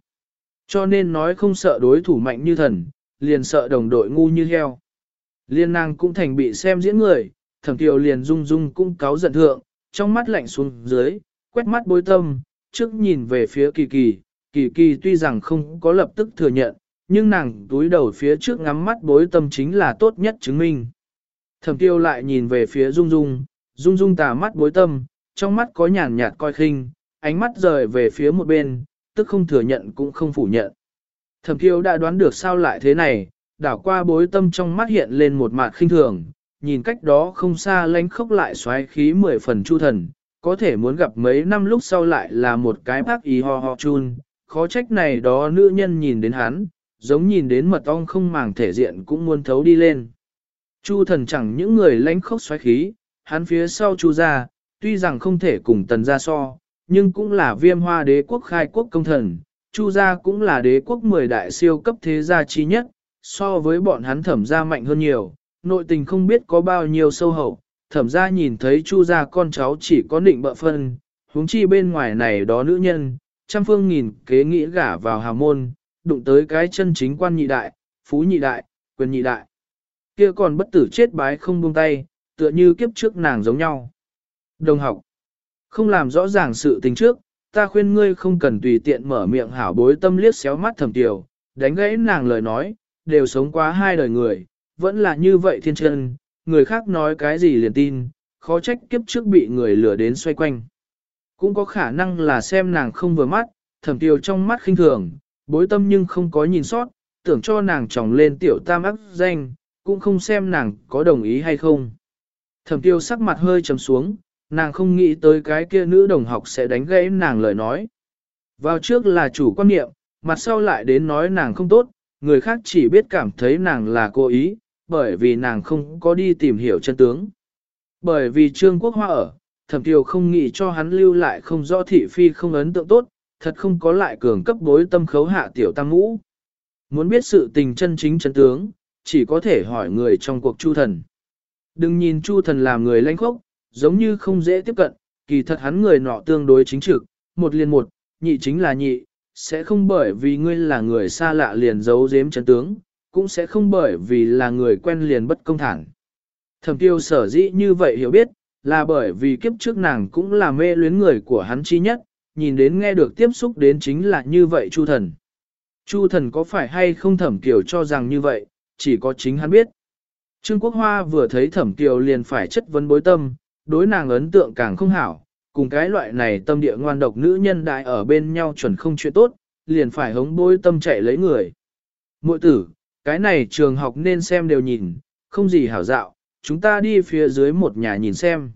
Cho nên nói không sợ đối thủ mạnh như thần, liền sợ đồng đội ngu như heo. Liên nàng cũng thành bị xem diễn người, thẩm tiêu liền rung rung cũng cáo giận thượng, trong mắt lạnh xuống dưới, quét mắt bối tâm, trước nhìn về phía kỳ kỳ, kỳ kỳ tuy rằng không có lập tức thừa nhận, nhưng nàng túi đầu phía trước ngắm mắt bối tâm chính là tốt nhất chứng minh. Thẩm tiêu lại nhìn về phía Dung Dung, Dung Dung tà mắt bối tâm, trong mắt có nhàn nhạt coi khinh, ánh mắt rời về phía một bên, tức không thừa nhận cũng không phủ nhận. Thẩm tiêu đã đoán được sao lại thế này, đảo qua bối tâm trong mắt hiện lên một mặt khinh thường, nhìn cách đó không xa lánh khốc lại xoáy khí mười phần chu thần, có thể muốn gặp mấy năm lúc sau lại là một cái bác ý ho ho chun, khó trách này đó nữ nhân nhìn đến hắn, giống nhìn đến mật ong không màng thể diện cũng muốn thấu đi lên. Chu thần chẳng những người lãnh khốc xoáy khí, hắn phía sau chu gia, tuy rằng không thể cùng tần gia so, nhưng cũng là viêm hoa đế quốc khai quốc công thần, chu gia cũng là đế quốc mười đại siêu cấp thế gia chi nhất, so với bọn hắn thẩm gia mạnh hơn nhiều, nội tình không biết có bao nhiêu sâu hậu, thẩm gia nhìn thấy chu gia con cháu chỉ có định bợ phân, huống chi bên ngoài này đó nữ nhân, trăm phương nghìn kế nghĩ gả vào hào môn, đụng tới cái chân chính quan nhị đại, phú nhị đại, quyền nhị đại. Kia còn bất tử chết bái không buông tay, tựa như kiếp trước nàng giống nhau. Đồng học, không làm rõ ràng sự tình trước, ta khuyên ngươi không cần tùy tiện mở miệng hảo bối tâm liếc xéo mắt thẩm tiểu, đánh gãy nàng lời nói, đều sống quá hai đời người, vẫn là như vậy thiên chân, người khác nói cái gì liền tin, khó trách kiếp trước bị người lừa đến xoay quanh. Cũng có khả năng là xem nàng không vừa mắt, thẩm tiêu trong mắt khinh thường, bối tâm nhưng không có nhìn sót, tưởng cho nàng tròng lên tiểu tam ác danh, cũng không xem nàng có đồng ý hay không. Thẩm tiêu sắc mặt hơi trầm xuống, nàng không nghĩ tới cái kia nữ đồng học sẽ đánh gãy nàng lời nói. Vào trước là chủ quan niệm, mặt sau lại đến nói nàng không tốt, người khác chỉ biết cảm thấy nàng là cố ý, bởi vì nàng không có đi tìm hiểu chân tướng. Bởi vì Trương Quốc Hoa ở, thẩm tiêu không nghĩ cho hắn lưu lại không rõ thị phi không ấn tượng tốt, thật không có lại cường cấp bối tâm khấu hạ tiểu tăng ngũ. Muốn biết sự tình chân chính chân tướng, chỉ có thể hỏi người trong cuộc chu thần. Đừng nhìn chu thần làm người lanh khốc, giống như không dễ tiếp cận, kỳ thật hắn người nọ tương đối chính trực, một liền một, nhị chính là nhị, sẽ không bởi vì ngươi là người xa lạ liền giấu giếm chân tướng, cũng sẽ không bởi vì là người quen liền bất công thẳng. Thẩm tiêu sở dĩ như vậy hiểu biết, là bởi vì kiếp trước nàng cũng là mê luyến người của hắn chi nhất, nhìn đến nghe được tiếp xúc đến chính là như vậy Chu thần. Chu thần có phải hay không thẩm kiều cho rằng như vậy, chỉ có chính hắn biết. Trương Quốc Hoa vừa thấy thẩm kiều liền phải chất vấn bối tâm, đối nàng ấn tượng càng không hảo, cùng cái loại này tâm địa ngoan độc nữ nhân đại ở bên nhau chuẩn không chuyện tốt, liền phải hống bối tâm chạy lấy người. Mội tử, cái này trường học nên xem đều nhìn, không gì hảo dạo, chúng ta đi phía dưới một nhà nhìn xem.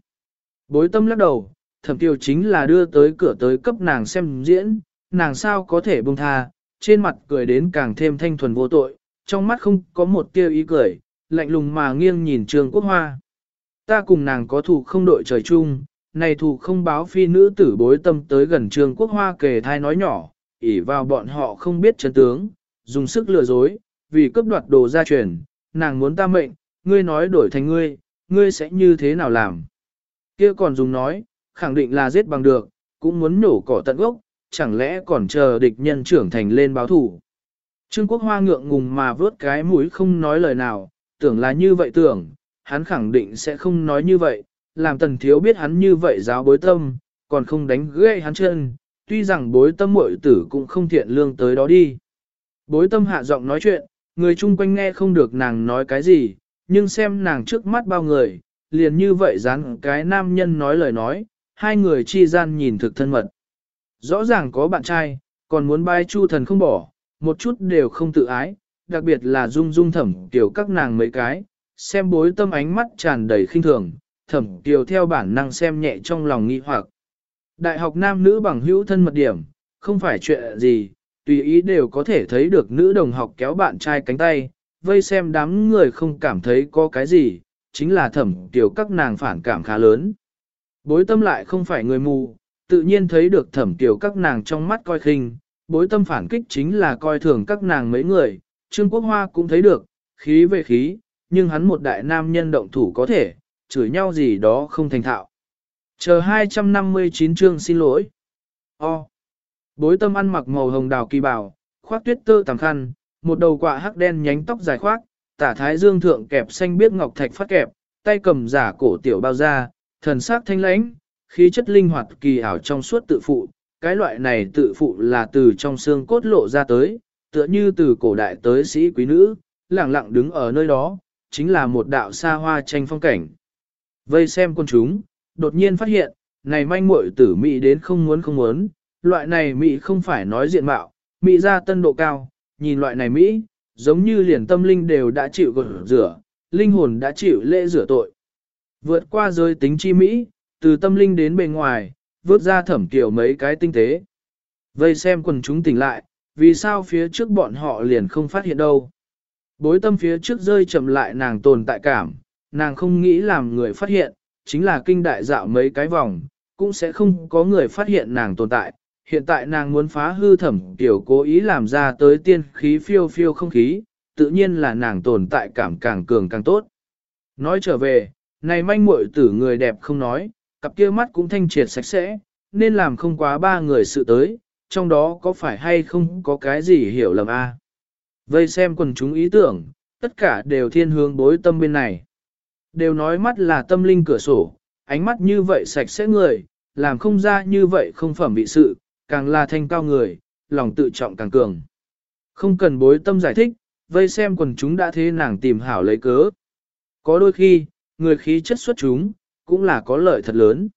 Bối tâm lắc đầu, thẩm tiêu chính là đưa tới cửa tới cấp nàng xem diễn, nàng sao có thể buông tha, trên mặt cười đến càng thêm thanh thuần vô tội, trong mắt không có một tia ý cười, lạnh lùng mà nghiêng nhìn Trương Quốc Hoa. Ta cùng nàng có thủ không đội trời chung, này thù không báo phi nữ tử bối tâm tới gần Trương Quốc Hoa kề thai nói nhỏ, ỉ vào bọn họ không biết chân tướng, dùng sức lừa dối, vì cướp đoạt đồ gia truyền, nàng muốn ta mệnh, ngươi nói đổi thành ngươi, ngươi sẽ như thế nào làm? Kia còn dùng nói, khẳng định là giết bằng được, cũng muốn nổ cỏ tận gốc, chẳng lẽ còn chờ địch nhân trưởng thành lên báo thủ. Trương Quốc Hoa ngượng ngùng mà vớt cái mũi không nói lời nào, tưởng là như vậy tưởng, hắn khẳng định sẽ không nói như vậy, làm tần thiếu biết hắn như vậy giáo bối tâm, còn không đánh gãy hắn chân, tuy rằng bối tâm muội tử cũng không thiện lương tới đó đi. Bối tâm hạ giọng nói chuyện, người chung quanh nghe không được nàng nói cái gì, nhưng xem nàng trước mắt bao người, liền như vậy dán cái nam nhân nói lời nói, hai người chi gian nhìn thực thân mật. Rõ ràng có bạn trai, còn muốn bai chu thần không bỏ, một chút đều không tự ái, đặc biệt là dung dung thẩm tiểu các nàng mấy cái, xem bối tâm ánh mắt tràn đầy khinh thường, thẩm kiều theo bản năng xem nhẹ trong lòng nghi hoặc. Đại học nam nữ bằng hữu thân mật điểm, không phải chuyện gì, tùy ý đều có thể thấy được nữ đồng học kéo bạn trai cánh tay, vây xem đám người không cảm thấy có cái gì, chính là thẩm tiểu các nàng phản cảm khá lớn. Bối tâm lại không phải người mù, tự nhiên thấy được thẩm tiểu các nàng trong mắt coi khinh, bối tâm phản kích chính là coi thường các nàng mấy người, Trương Quốc Hoa cũng thấy được, khí về khí, nhưng hắn một đại nam nhân động thủ có thể, chửi nhau gì đó không thành thạo. Chờ 259 chương xin lỗi. O. Bối tâm ăn mặc màu hồng đào kỳ bào, khoác tuyết tơ tàng khăn, một đầu quạ hắc đen nhánh tóc dài khoác, tả thái dương thượng kẹp xanh biếc ngọc thạch phát kẹp, tay cầm giả cổ tiểu bao da, thần sắc thanh lãnh, khí chất linh hoạt kỳ ảo trong suốt tự phụ, cái loại này tự phụ là từ trong xương cốt lộ ra tới, tựa như từ cổ đại tới sĩ quý nữ, lặng lặng đứng ở nơi đó, chính là một đạo xa hoa tranh phong cảnh. Vây xem con chúng, đột nhiên phát hiện, này manh muội tử Mỹ đến không muốn không muốn, loại này Mỹ không phải nói diện mạo, Mỹ ra tân độ cao, nhìn loại này Mỹ, giống như liền tâm linh đều đã chịu gột rửa, linh hồn đã chịu lễ rửa tội. Vượt qua giới tính chi Mỹ, từ tâm linh đến bề ngoài, vớt ra thẩm kiểu mấy cái tinh tế. Vây xem quần chúng tỉnh lại, vì sao phía trước bọn họ liền không phát hiện đâu. Bối tâm phía trước rơi chậm lại nàng tồn tại cảm, nàng không nghĩ làm người phát hiện, chính là kinh đại dạo mấy cái vòng, cũng sẽ không có người phát hiện nàng tồn tại. Hiện tại nàng muốn phá hư thẩm tiểu cố ý làm ra tới tiên khí phiêu phiêu không khí, tự nhiên là nàng tồn tại cảm càng cường càng tốt. Nói trở về, này manh muội tử người đẹp không nói, cặp kia mắt cũng thanh triệt sạch sẽ, nên làm không quá ba người sự tới, trong đó có phải hay không có cái gì hiểu lầm a? Vây xem quần chúng ý tưởng, tất cả đều thiên hướng bối tâm bên này. Đều nói mắt là tâm linh cửa sổ, ánh mắt như vậy sạch sẽ người, làm không ra như vậy không phẩm bị sự, càng là thanh cao người, lòng tự trọng càng cường. Không cần bối tâm giải thích, vây xem quần chúng đã thế nàng tìm hảo lấy cớ. Có đôi khi, người khí chất xuất chúng, cũng là có lợi thật lớn.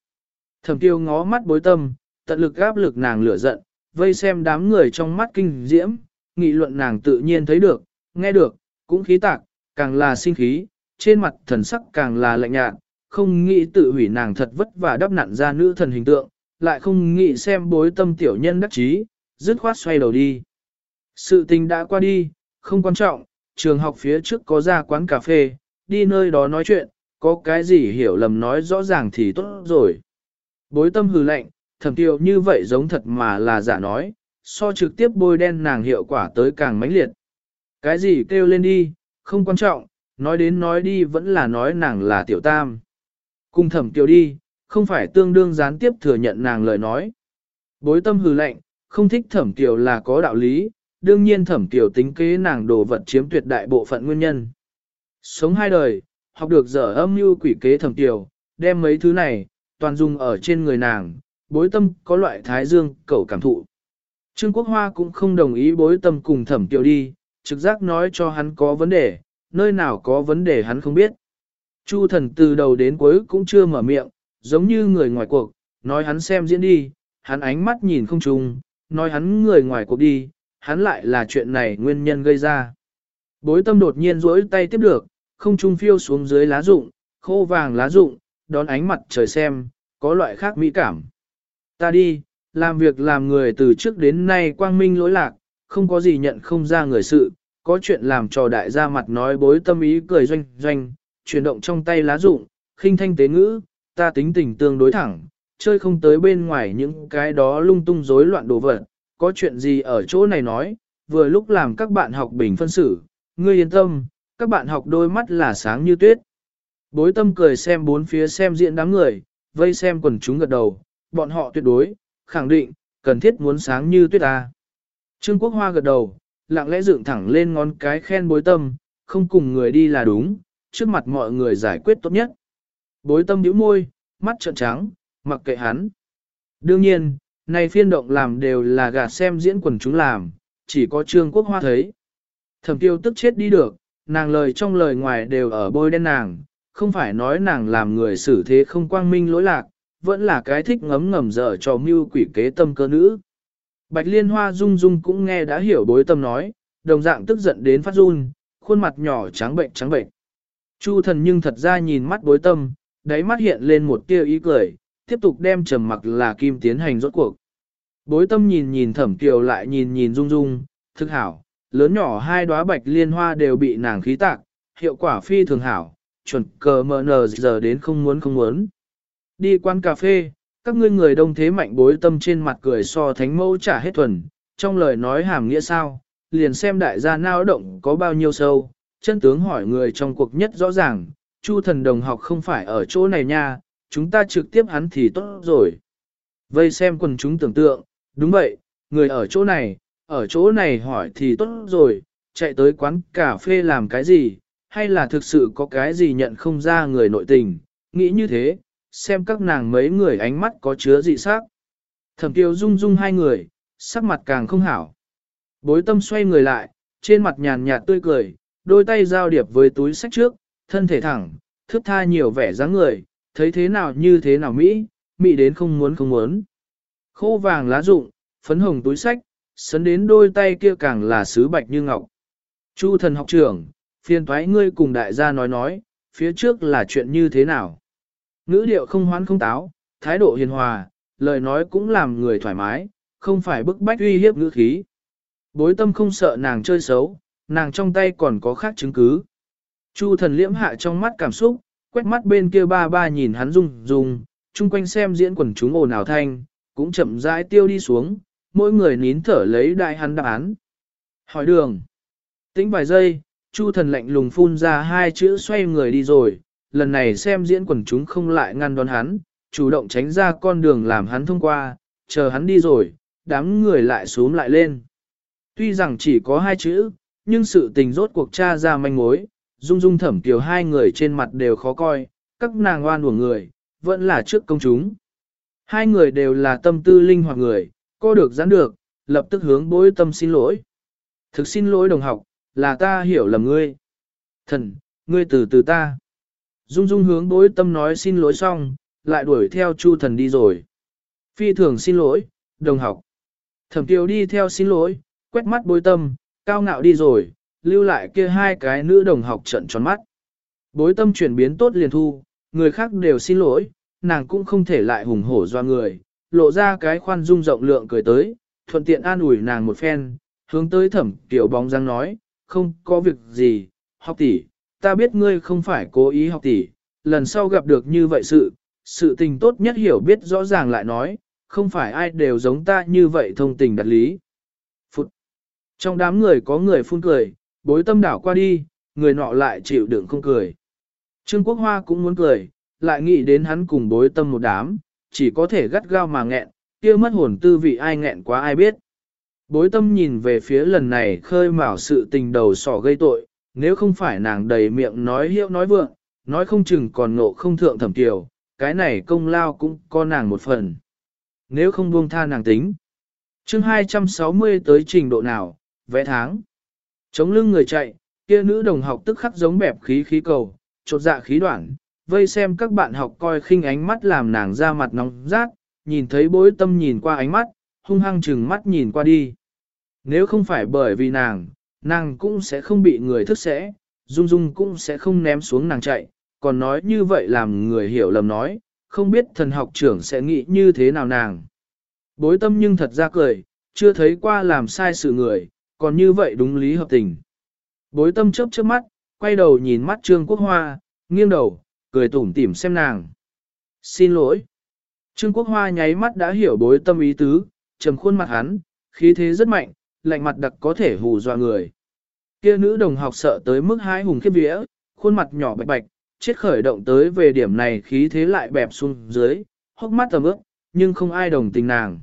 Thẩm tiêu ngó mắt bối tâm, tận lực gáp lực nàng lửa giận, vây xem đám người trong mắt kinh diễm, nghị luận nàng tự nhiên thấy được, nghe được, cũng khí tạc, càng là sinh khí, trên mặt thần sắc càng là lạnh nhạt, không nghĩ tự hủy nàng thật vất vả đắp nặn ra nữ thần hình tượng, lại không nghĩ xem bối tâm tiểu nhân đắc chí, dứt khoát xoay đầu đi. Sự tình đã qua đi, không quan trọng, trường học phía trước có ra quán cà phê, đi nơi đó nói chuyện, có cái gì hiểu lầm nói rõ ràng thì tốt rồi. Bối tâm hừ lạnh, thẩm tiểu như vậy giống thật mà là giả nói, so trực tiếp bôi đen nàng hiệu quả tới càng mãnh liệt. Cái gì kêu lên đi, không quan trọng, nói đến nói đi vẫn là nói nàng là tiểu tam. Cùng thẩm tiêu đi, không phải tương đương gián tiếp thừa nhận nàng lời nói. Bối tâm hừ lạnh, không thích thẩm tiêu là có đạo lý, đương nhiên thẩm tiêu tính kế nàng đồ vật chiếm tuyệt đại bộ phận nguyên nhân. Sống hai đời, học được dở âm mưu quỷ kế thẩm tiêu, đem mấy thứ này, toàn dùng ở trên người nàng, bối tâm có loại thái dương cầu cảm thụ. Trương Quốc Hoa cũng không đồng ý bối tâm cùng thẩm tiêu đi, trực giác nói cho hắn có vấn đề, nơi nào có vấn đề hắn không biết. Chu thần từ đầu đến cuối cũng chưa mở miệng, giống như người ngoài cuộc, nói hắn xem diễn đi, hắn ánh mắt nhìn không trùng, nói hắn người ngoài cuộc đi, hắn lại là chuyện này nguyên nhân gây ra. Bối tâm đột nhiên rỗi tay tiếp được, không trung phiêu xuống dưới lá rụng, khô vàng lá rụng, đón ánh mặt trời xem, có loại khác mỹ cảm. Ta đi, làm việc làm người từ trước đến nay quang minh lỗi lạc, không có gì nhận không ra người sự, có chuyện làm cho đại gia mặt nói bối tâm ý cười doanh doanh, chuyển động trong tay lá rụng, khinh thanh tế ngữ, ta tính tình tương đối thẳng, chơi không tới bên ngoài những cái đó lung tung rối loạn đồ vật, có chuyện gì ở chỗ này nói, vừa lúc làm các bạn học bình phân xử, ngươi yên tâm, các bạn học đôi mắt là sáng như tuyết. Bối tâm cười xem bốn phía xem diện đám người, vây xem quần chúng gật đầu, bọn họ tuyệt đối, khẳng định, cần thiết muốn sáng như tuyết ta. Trương Quốc Hoa gật đầu, lặng lẽ dựng thẳng lên ngón cái khen bối tâm, không cùng người đi là đúng, trước mặt mọi người giải quyết tốt nhất. Bối tâm nhíu môi, mắt trợn trắng, mặc kệ hắn. Đương nhiên, này phiên động làm đều là gạt xem diễn quần chúng làm, chỉ có Trương Quốc Hoa thấy. Thẩm tiêu tức chết đi được, nàng lời trong lời ngoài đều ở bôi đen nàng, không phải nói nàng làm người xử thế không quang minh lỗi lạc, vẫn là cái thích ngấm ngầm dở cho mưu quỷ kế tâm cơ nữ. Bạch liên hoa rung rung cũng nghe đã hiểu bối tâm nói, đồng dạng tức giận đến phát run, khuôn mặt nhỏ trắng bệnh trắng bệnh. Chu thần nhưng thật ra nhìn mắt bối tâm, đáy mắt hiện lên một tia ý cười, tiếp tục đem trầm mặc là kim tiến hành rốt cuộc. Bối tâm nhìn nhìn thẩm kiều lại nhìn nhìn rung rung, thức hảo, lớn nhỏ hai đóa bạch liên hoa đều bị nàng khí tạc, hiệu quả phi thường hảo, chuẩn cờ mờ nờ giờ đến không muốn không muốn. Đi quán cà phê, các ngươi người đông thế mạnh bối tâm trên mặt cười so thánh mẫu trả hết thuần, trong lời nói hàm nghĩa sao, liền xem đại gia nao động có bao nhiêu sâu, chân tướng hỏi người trong cuộc nhất rõ ràng, chu thần đồng học không phải ở chỗ này nha, chúng ta trực tiếp hắn thì tốt rồi. Vây xem quần chúng tưởng tượng, đúng vậy, người ở chỗ này, ở chỗ này hỏi thì tốt rồi, chạy tới quán cà phê làm cái gì, hay là thực sự có cái gì nhận không ra người nội tình, nghĩ như thế, xem các nàng mấy người ánh mắt có chứa dị sắc. Thẩm tiêu rung rung hai người, sắc mặt càng không hảo. Bối tâm xoay người lại, trên mặt nhàn nhạt tươi cười, đôi tay giao điệp với túi sách trước, thân thể thẳng, thước tha nhiều vẻ dáng người, thấy thế nào như thế nào Mỹ, Mỹ đến không muốn không muốn. Khô vàng lá rụng, phấn hồng túi sách, sấn đến đôi tay kia càng là sứ bạch như ngọc. Chu thần học trưởng, phiền thoái ngươi cùng đại gia nói nói, phía trước là chuyện như thế nào. Ngữ điệu không hoán không táo, thái độ hiền hòa, lời nói cũng làm người thoải mái, không phải bức bách uy hiếp ngữ khí. Bối tâm không sợ nàng chơi xấu, nàng trong tay còn có khác chứng cứ. Chu thần liễm hạ trong mắt cảm xúc, quét mắt bên kia ba ba nhìn hắn rung rung, chung quanh xem diễn quần chúng ồn ào thanh, cũng chậm rãi tiêu đi xuống, mỗi người nín thở lấy đại hắn đáp án. Hỏi đường. Tính vài giây, Chu thần lạnh lùng phun ra hai chữ xoay người đi rồi, lần này xem diễn quần chúng không lại ngăn đón hắn, chủ động tránh ra con đường làm hắn thông qua, chờ hắn đi rồi, đám người lại xuống lại lên. Tuy rằng chỉ có hai chữ, nhưng sự tình rốt cuộc tra ra manh mối, dung dung thẩm tiểu hai người trên mặt đều khó coi, các nàng oan của người, vẫn là trước công chúng. Hai người đều là tâm tư linh hoạt người, co được giãn được, lập tức hướng bối tâm xin lỗi. Thực xin lỗi đồng học, là ta hiểu lầm ngươi. Thần, ngươi từ từ ta. Dung dung hướng bối tâm nói xin lỗi xong, lại đuổi theo chu thần đi rồi. Phi thường xin lỗi, đồng học. Thẩm tiêu đi theo xin lỗi, quét mắt bối tâm, cao ngạo đi rồi, lưu lại kia hai cái nữ đồng học trận tròn mắt. Bối tâm chuyển biến tốt liền thu, người khác đều xin lỗi, nàng cũng không thể lại hùng hổ do người, lộ ra cái khoan dung rộng lượng cười tới, thuận tiện an ủi nàng một phen, hướng tới thẩm tiểu bóng răng nói, không có việc gì, học tỷ, ta biết ngươi không phải cố ý học tỷ, lần sau gặp được như vậy sự, sự tình tốt nhất hiểu biết rõ ràng lại nói, không phải ai đều giống ta như vậy thông tình đặt lý. Phụt! Trong đám người có người phun cười, bối tâm đảo qua đi, người nọ lại chịu đựng không cười. Trương Quốc Hoa cũng muốn cười, lại nghĩ đến hắn cùng bối tâm một đám, chỉ có thể gắt gao mà nghẹn, kia mất hồn tư vị ai nghẹn quá ai biết. Bối tâm nhìn về phía lần này khơi mào sự tình đầu sỏ gây tội, nếu không phải nàng đầy miệng nói hiệu nói vượng, nói không chừng còn ngộ không thượng thẩm tiểu, cái này công lao cũng có nàng một phần. Nếu không buông tha nàng tính. chương 260 tới trình độ nào, vẽ tháng. Chống lưng người chạy, kia nữ đồng học tức khắc giống bẹp khí khí cầu, chột dạ khí đoạn, vây xem các bạn học coi khinh ánh mắt làm nàng ra mặt nóng rát, nhìn thấy bối tâm nhìn qua ánh mắt, hung hăng chừng mắt nhìn qua đi. Nếu không phải bởi vì nàng, nàng cũng sẽ không bị người thức sẽ, Dung Dung cũng sẽ không ném xuống nàng chạy, còn nói như vậy làm người hiểu lầm nói, không biết thần học trưởng sẽ nghĩ như thế nào nàng. Bối tâm nhưng thật ra cười, chưa thấy qua làm sai sự người, còn như vậy đúng lý hợp tình. Bối tâm chớp chớp mắt, quay đầu nhìn mắt Trương Quốc Hoa, nghiêng đầu, cười tủm tỉm xem nàng. Xin lỗi. Trương Quốc Hoa nháy mắt đã hiểu bối tâm ý tứ, trầm khuôn mặt hắn, khí thế rất mạnh, lạnh mặt đặc có thể hù dọa người. Kia nữ đồng học sợ tới mức hái hùng khiếp vía, khuôn mặt nhỏ bạch bạch, chết khởi động tới về điểm này khí thế lại bẹp xuống dưới, hốc mắt tầm ước, nhưng không ai đồng tình nàng.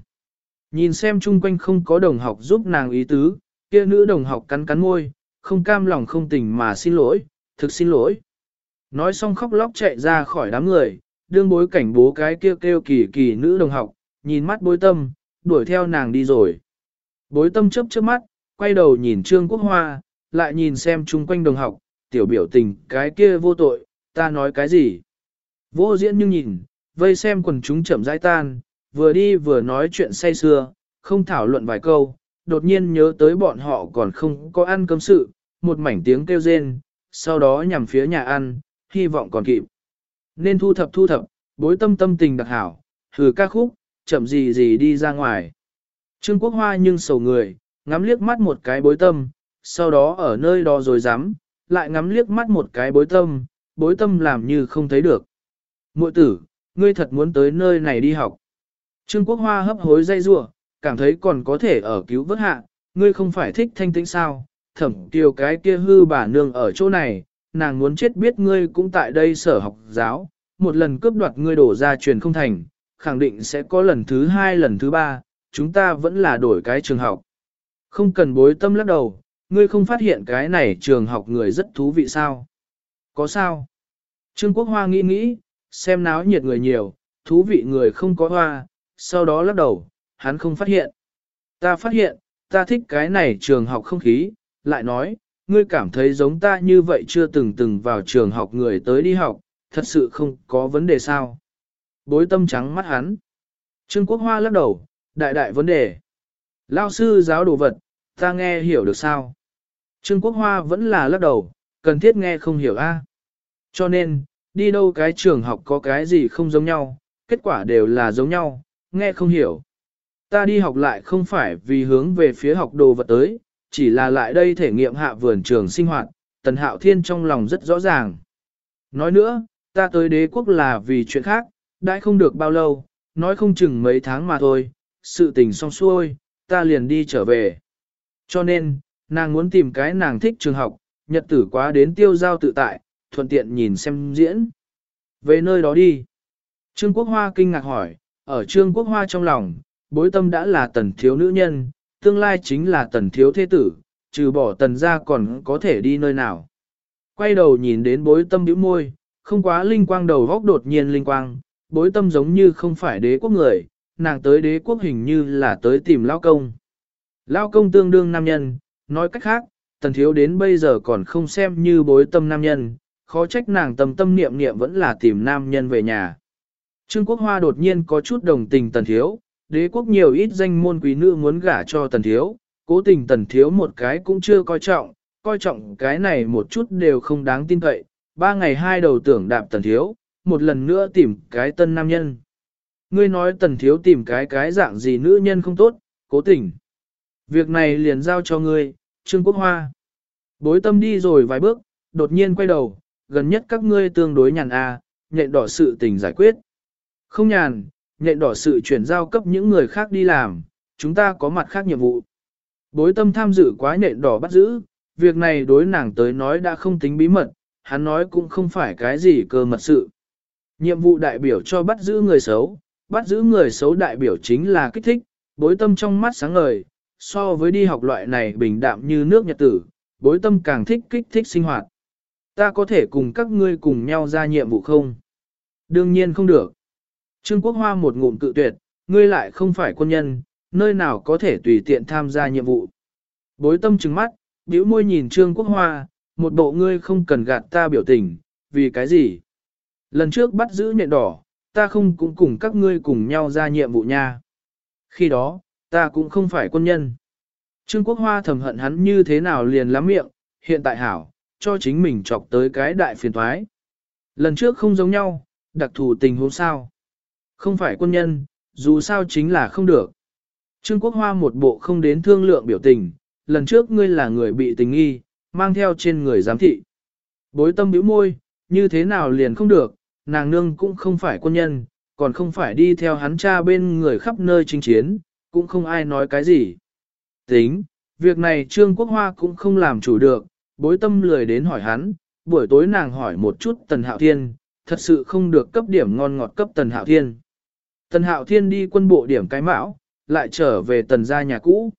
Nhìn xem chung quanh không có đồng học giúp nàng ý tứ, kia nữ đồng học cắn cắn môi, không cam lòng không tình mà xin lỗi, thực xin lỗi. Nói xong khóc lóc chạy ra khỏi đám người, đương bối cảnh bố cái kêu kêu kỳ kỳ nữ đồng học, nhìn mắt bối tâm, đuổi theo nàng đi rồi. Bối tâm chớp trước mắt, quay đầu nhìn Trương Quốc Hoa, lại nhìn xem chung quanh đồng học, tiểu biểu tình cái kia vô tội, ta nói cái gì. Vô diễn nhưng nhìn, vây xem quần chúng chậm rãi tan, vừa đi vừa nói chuyện say xưa, không thảo luận vài câu, đột nhiên nhớ tới bọn họ còn không có ăn cơm sự, một mảnh tiếng kêu rên, sau đó nhằm phía nhà ăn, hy vọng còn kịp. Nên thu thập thu thập, bối tâm tâm tình đặc hảo, thử ca khúc, chậm gì gì đi ra ngoài. Trương Quốc Hoa nhưng sầu người, ngắm liếc mắt một cái bối tâm, sau đó ở nơi đó rồi dám, lại ngắm liếc mắt một cái bối tâm, bối tâm làm như không thấy được. Mội tử, ngươi thật muốn tới nơi này đi học. Trương Quốc Hoa hấp hối dây rủa, cảm thấy còn có thể ở cứu vớt hạ, ngươi không phải thích thanh tĩnh sao, thẩm kiều cái kia hư bà nương ở chỗ này, nàng muốn chết biết ngươi cũng tại đây sở học giáo, một lần cướp đoạt ngươi đổ ra truyền không thành, khẳng định sẽ có lần thứ hai lần thứ ba, chúng ta vẫn là đổi cái trường học. Không cần bối tâm lắc đầu, ngươi không phát hiện cái này trường học người rất thú vị sao? Có sao? Trương Quốc Hoa nghĩ nghĩ, xem náo nhiệt người nhiều, thú vị người không có hoa, sau đó lắc đầu, hắn không phát hiện. Ta phát hiện, ta thích cái này trường học không khí, lại nói, ngươi cảm thấy giống ta như vậy chưa từng từng vào trường học người tới đi học, thật sự không có vấn đề sao. Bối tâm trắng mắt hắn. Trương Quốc Hoa lắc đầu, đại đại vấn đề. Lao sư giáo đồ vật, ta nghe hiểu được sao? Trương Quốc Hoa vẫn là lắc đầu, cần thiết nghe không hiểu a. Cho nên, đi đâu cái trường học có cái gì không giống nhau, kết quả đều là giống nhau, nghe không hiểu. Ta đi học lại không phải vì hướng về phía học đồ vật tới, chỉ là lại đây thể nghiệm hạ vườn trường sinh hoạt, Tần Hạo Thiên trong lòng rất rõ ràng. Nói nữa, ta tới đế quốc là vì chuyện khác, đã không được bao lâu, nói không chừng mấy tháng mà thôi, sự tình xong xuôi, ta liền đi trở về. Cho nên, nàng muốn tìm cái nàng thích trường học, nhật tử quá đến tiêu giao tự tại, thuận tiện nhìn xem diễn. Về nơi đó đi. Trương Quốc Hoa kinh ngạc hỏi, ở Trương Quốc Hoa trong lòng, bối tâm đã là tần thiếu nữ nhân, tương lai chính là tần thiếu thế tử, trừ bỏ tần ra còn có thể đi nơi nào. Quay đầu nhìn đến bối tâm bĩu môi, không quá linh quang đầu góc đột nhiên linh quang, bối tâm giống như không phải đế quốc người, nàng tới đế quốc hình như là tới tìm lao công. Lao công tương đương nam nhân, nói cách khác, tần thiếu đến bây giờ còn không xem như bối tâm nam nhân, khó trách nàng tâm tâm niệm niệm vẫn là tìm nam nhân về nhà. Trương Quốc Hoa đột nhiên có chút đồng tình tần thiếu, đế quốc nhiều ít danh môn quý nữ muốn gả cho tần thiếu, cố tình tần thiếu một cái cũng chưa coi trọng, coi trọng cái này một chút đều không đáng tin cậy, ba ngày hai đầu tưởng đạp tần thiếu, một lần nữa tìm cái tân nam nhân. Ngươi nói tần thiếu tìm cái cái dạng gì nữ nhân không tốt, cố tình. Việc này liền giao cho ngươi, Trương Quốc Hoa. Bối tâm đi rồi vài bước, đột nhiên quay đầu, gần nhất các ngươi tương đối nhàn à, nhện đỏ sự tình giải quyết. Không nhàn, nhện đỏ sự chuyển giao cấp những người khác đi làm, chúng ta có mặt khác nhiệm vụ. Bối tâm tham dự quá nhện đỏ bắt giữ, việc này đối nàng tới nói đã không tính bí mật, hắn nói cũng không phải cái gì cơ mật sự. Nhiệm vụ đại biểu cho bắt giữ người xấu, bắt giữ người xấu đại biểu chính là kích thích, bối tâm trong mắt sáng ngời, so với đi học loại này bình đạm như nước nhật tử, bối tâm càng thích kích thích sinh hoạt. Ta có thể cùng các ngươi cùng nhau ra nhiệm vụ không? Đương nhiên không được. Trương Quốc Hoa một ngụm cự tuyệt, ngươi lại không phải quân nhân, nơi nào có thể tùy tiện tham gia nhiệm vụ. Bối tâm trừng mắt, bĩu môi nhìn Trương Quốc Hoa, một bộ ngươi không cần gạt ta biểu tình, vì cái gì? Lần trước bắt giữ nhện đỏ, ta không cũng cùng các ngươi cùng nhau ra nhiệm vụ nha. Khi đó, ta cũng không phải quân nhân. Trương Quốc Hoa thầm hận hắn như thế nào liền lắm miệng, hiện tại hảo, cho chính mình chọc tới cái đại phiền thoái. Lần trước không giống nhau, đặc thù tình huống sao. Không phải quân nhân, dù sao chính là không được. Trương Quốc Hoa một bộ không đến thương lượng biểu tình, lần trước ngươi là người bị tình nghi, mang theo trên người giám thị. Bối tâm biểu môi, như thế nào liền không được, nàng nương cũng không phải quân nhân, còn không phải đi theo hắn cha bên người khắp nơi chinh chiến, cũng không ai nói cái gì. Tính, việc này Trương Quốc Hoa cũng không làm chủ được, bối tâm lười đến hỏi hắn, buổi tối nàng hỏi một chút Tần Hạo Thiên, thật sự không được cấp điểm ngon ngọt cấp Tần Hạo Thiên. Tần Hạo Thiên đi quân bộ điểm cái mão, lại trở về Tần gia nhà cũ.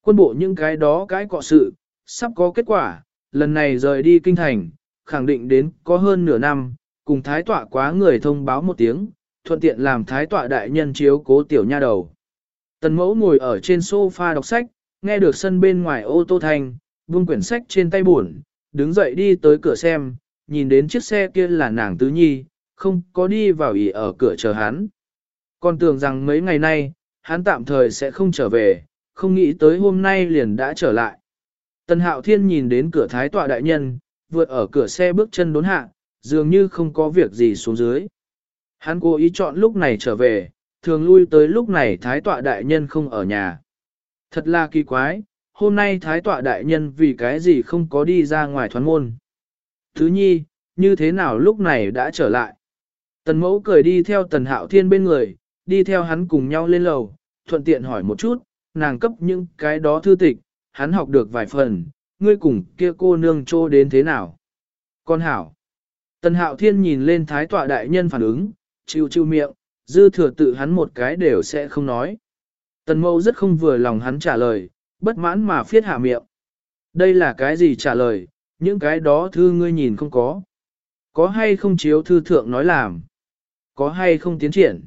Quân bộ những cái đó cái cọ sự, sắp có kết quả, lần này rời đi kinh thành, khẳng định đến có hơn nửa năm, cùng thái tọa quá người thông báo một tiếng, thuận tiện làm thái tọa đại nhân chiếu cố tiểu nha đầu. Tần mẫu ngồi ở trên sofa đọc sách, nghe được sân bên ngoài ô tô thành, buông quyển sách trên tay buồn, đứng dậy đi tới cửa xem, nhìn đến chiếc xe kia là nàng tứ nhi, không có đi vào ỉ ở cửa chờ hắn. Còn tưởng rằng mấy ngày nay, hắn tạm thời sẽ không trở về, không nghĩ tới hôm nay liền đã trở lại. Tần Hạo Thiên nhìn đến cửa thái tọa đại nhân, vượt ở cửa xe bước chân đốn hạ, dường như không có việc gì xuống dưới. Hắn cố ý chọn lúc này trở về, thường lui tới lúc này thái tọa đại nhân không ở nhà. Thật là kỳ quái, hôm nay thái tọa đại nhân vì cái gì không có đi ra ngoài thoán môn. Thứ nhi, như thế nào lúc này đã trở lại. Tần mẫu cười đi theo tần hạo thiên bên người, đi theo hắn cùng nhau lên lầu, thuận tiện hỏi một chút, nàng cấp những cái đó thư tịch, hắn học được vài phần, ngươi cùng kia cô nương trô đến thế nào. Con hảo. Tần hạo thiên nhìn lên thái tọa đại nhân phản ứng, chịu chịu miệng, dư thừa tự hắn một cái đều sẽ không nói. Tần mẫu rất không vừa lòng hắn trả lời, bất mãn mà phiết hạ miệng. Đây là cái gì trả lời, những cái đó thư ngươi nhìn không có. Có hay không chiếu thư thượng nói làm? Có hay không tiến triển?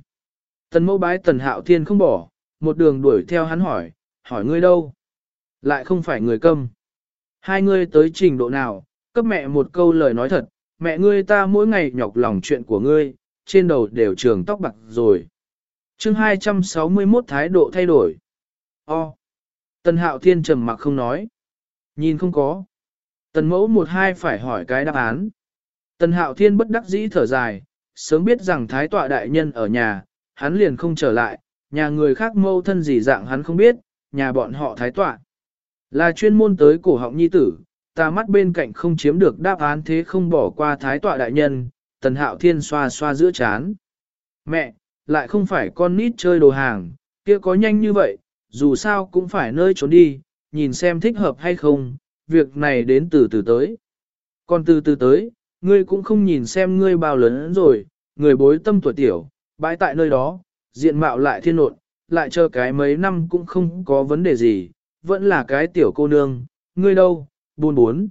Tần mẫu bái tần hạo thiên không bỏ, một đường đuổi theo hắn hỏi, hỏi ngươi đâu? Lại không phải người câm. Hai ngươi tới trình độ nào, cấp mẹ một câu lời nói thật, mẹ ngươi ta mỗi ngày nhọc lòng chuyện của ngươi, trên đầu đều trường tóc bạc rồi. chương 261 thái độ thay đổi. O. Tần hạo thiên trầm mặc không nói. Nhìn không có. Tần mẫu một hai phải hỏi cái đáp án. Tần hạo thiên bất đắc dĩ thở dài, sớm biết rằng thái tọa đại nhân ở nhà, hắn liền không trở lại, nhà người khác mâu thân gì dạng hắn không biết, nhà bọn họ thái tọa. Là chuyên môn tới cổ họng nhi tử, ta mắt bên cạnh không chiếm được đáp án thế không bỏ qua thái tọa đại nhân, tần hạo thiên xoa xoa giữa chán. Mẹ, lại không phải con nít chơi đồ hàng, kia có nhanh như vậy, dù sao cũng phải nơi trốn đi, nhìn xem thích hợp hay không, việc này đến từ từ tới. Còn từ từ tới, ngươi cũng không nhìn xem ngươi bao lớn rồi, người bối tâm tuổi tiểu, bãi tại nơi đó, diện mạo lại thiên nộn, lại chờ cái mấy năm cũng không có vấn đề gì, vẫn là cái tiểu cô nương, ngươi đâu, buồn bốn.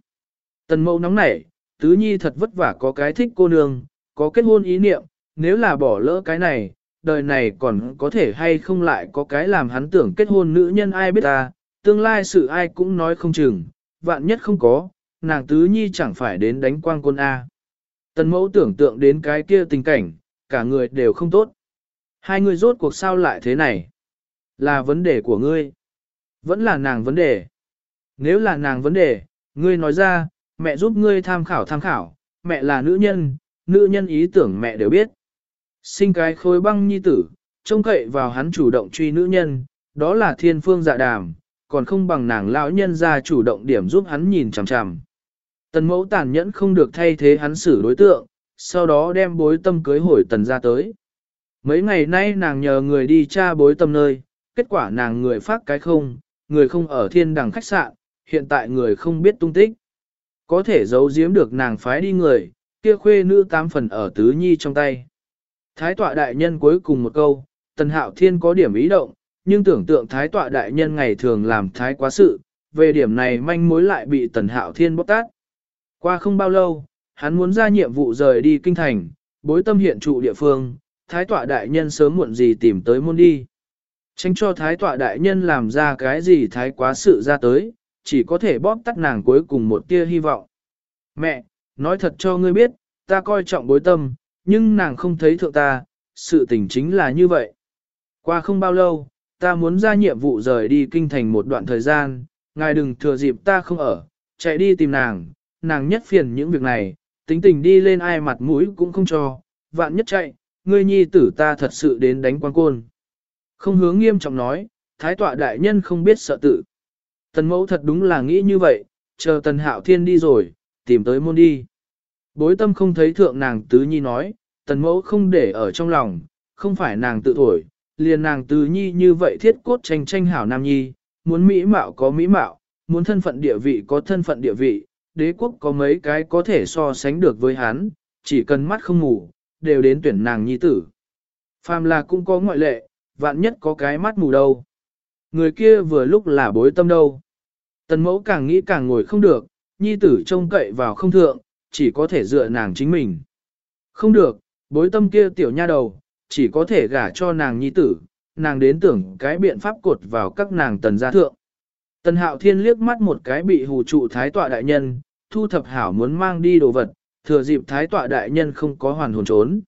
Tần mẫu nóng nảy, tứ nhi thật vất vả có cái thích cô nương, có kết hôn ý niệm, nếu là bỏ lỡ cái này, đời này còn có thể hay không lại có cái làm hắn tưởng kết hôn nữ nhân ai biết ta, tương lai sự ai cũng nói không chừng, vạn nhất không có, nàng tứ nhi chẳng phải đến đánh quang quân A. Tần mẫu tưởng tượng đến cái kia tình cảnh, cả người đều không tốt. Hai người rốt cuộc sao lại thế này? Là vấn đề của ngươi. Vẫn là nàng vấn đề. Nếu là nàng vấn đề, ngươi nói ra, mẹ giúp ngươi tham khảo tham khảo, mẹ là nữ nhân, nữ nhân ý tưởng mẹ đều biết. Sinh cái khối băng nhi tử, trông cậy vào hắn chủ động truy nữ nhân, đó là thiên phương dạ đàm, còn không bằng nàng lão nhân ra chủ động điểm giúp hắn nhìn chằm chằm. Tần mẫu tàn nhẫn không được thay thế hắn xử đối tượng, sau đó đem bối tâm cưới hồi tần ra tới. Mấy ngày nay nàng nhờ người đi tra bối tâm nơi, kết quả nàng người phát cái không, người không ở thiên đằng khách sạn, hiện tại người không biết tung tích. Có thể giấu giếm được nàng phái đi người, kia khuê nữ tám phần ở tứ nhi trong tay. Thái tọa đại nhân cuối cùng một câu, tần hạo thiên có điểm ý động, nhưng tưởng tượng thái tọa đại nhân ngày thường làm thái quá sự, về điểm này manh mối lại bị tần hạo thiên bóc tát. Qua không bao lâu, hắn muốn ra nhiệm vụ rời đi kinh thành, bối tâm hiện trụ địa phương, thái tọa đại nhân sớm muộn gì tìm tới môn đi. Tránh cho thái tọa đại nhân làm ra cái gì thái quá sự ra tới, chỉ có thể bóp tắt nàng cuối cùng một tia hy vọng. Mẹ, nói thật cho ngươi biết, ta coi trọng bối tâm, nhưng nàng không thấy thượng ta, sự tình chính là như vậy. Qua không bao lâu, ta muốn ra nhiệm vụ rời đi kinh thành một đoạn thời gian, ngài đừng thừa dịp ta không ở, chạy đi tìm nàng, nàng nhất phiền những việc này, tính tình đi lên ai mặt mũi cũng không cho, vạn nhất chạy, ngươi nhi tử ta thật sự đến đánh quan côn. Không hướng nghiêm trọng nói, thái tọa đại nhân không biết sợ tự. Tần mẫu thật đúng là nghĩ như vậy, chờ tần hạo thiên đi rồi, tìm tới môn đi. Bối tâm không thấy thượng nàng tứ nhi nói, tần mẫu không để ở trong lòng, không phải nàng tự thổi, liền nàng tứ nhi như vậy thiết cốt tranh tranh hảo nam nhi, muốn mỹ mạo có mỹ mạo, muốn thân phận địa vị có thân phận địa vị, đế quốc có mấy cái có thể so sánh được với hắn, chỉ cần mắt không ngủ, đều đến tuyển nàng nhi tử. Phàm là cũng có ngoại lệ, vạn nhất có cái mắt mù đâu. Người kia vừa lúc là bối tâm đâu. Tần mẫu càng nghĩ càng ngồi không được, nhi tử trông cậy vào không thượng, chỉ có thể dựa nàng chính mình. Không được, bối tâm kia tiểu nha đầu, chỉ có thể gả cho nàng nhi tử, nàng đến tưởng cái biện pháp cột vào các nàng tần gia thượng. Tần hạo thiên liếc mắt một cái bị hù trụ thái tọa đại nhân, thu thập hảo muốn mang đi đồ vật, thừa dịp thái tọa đại nhân không có hoàn hồn trốn.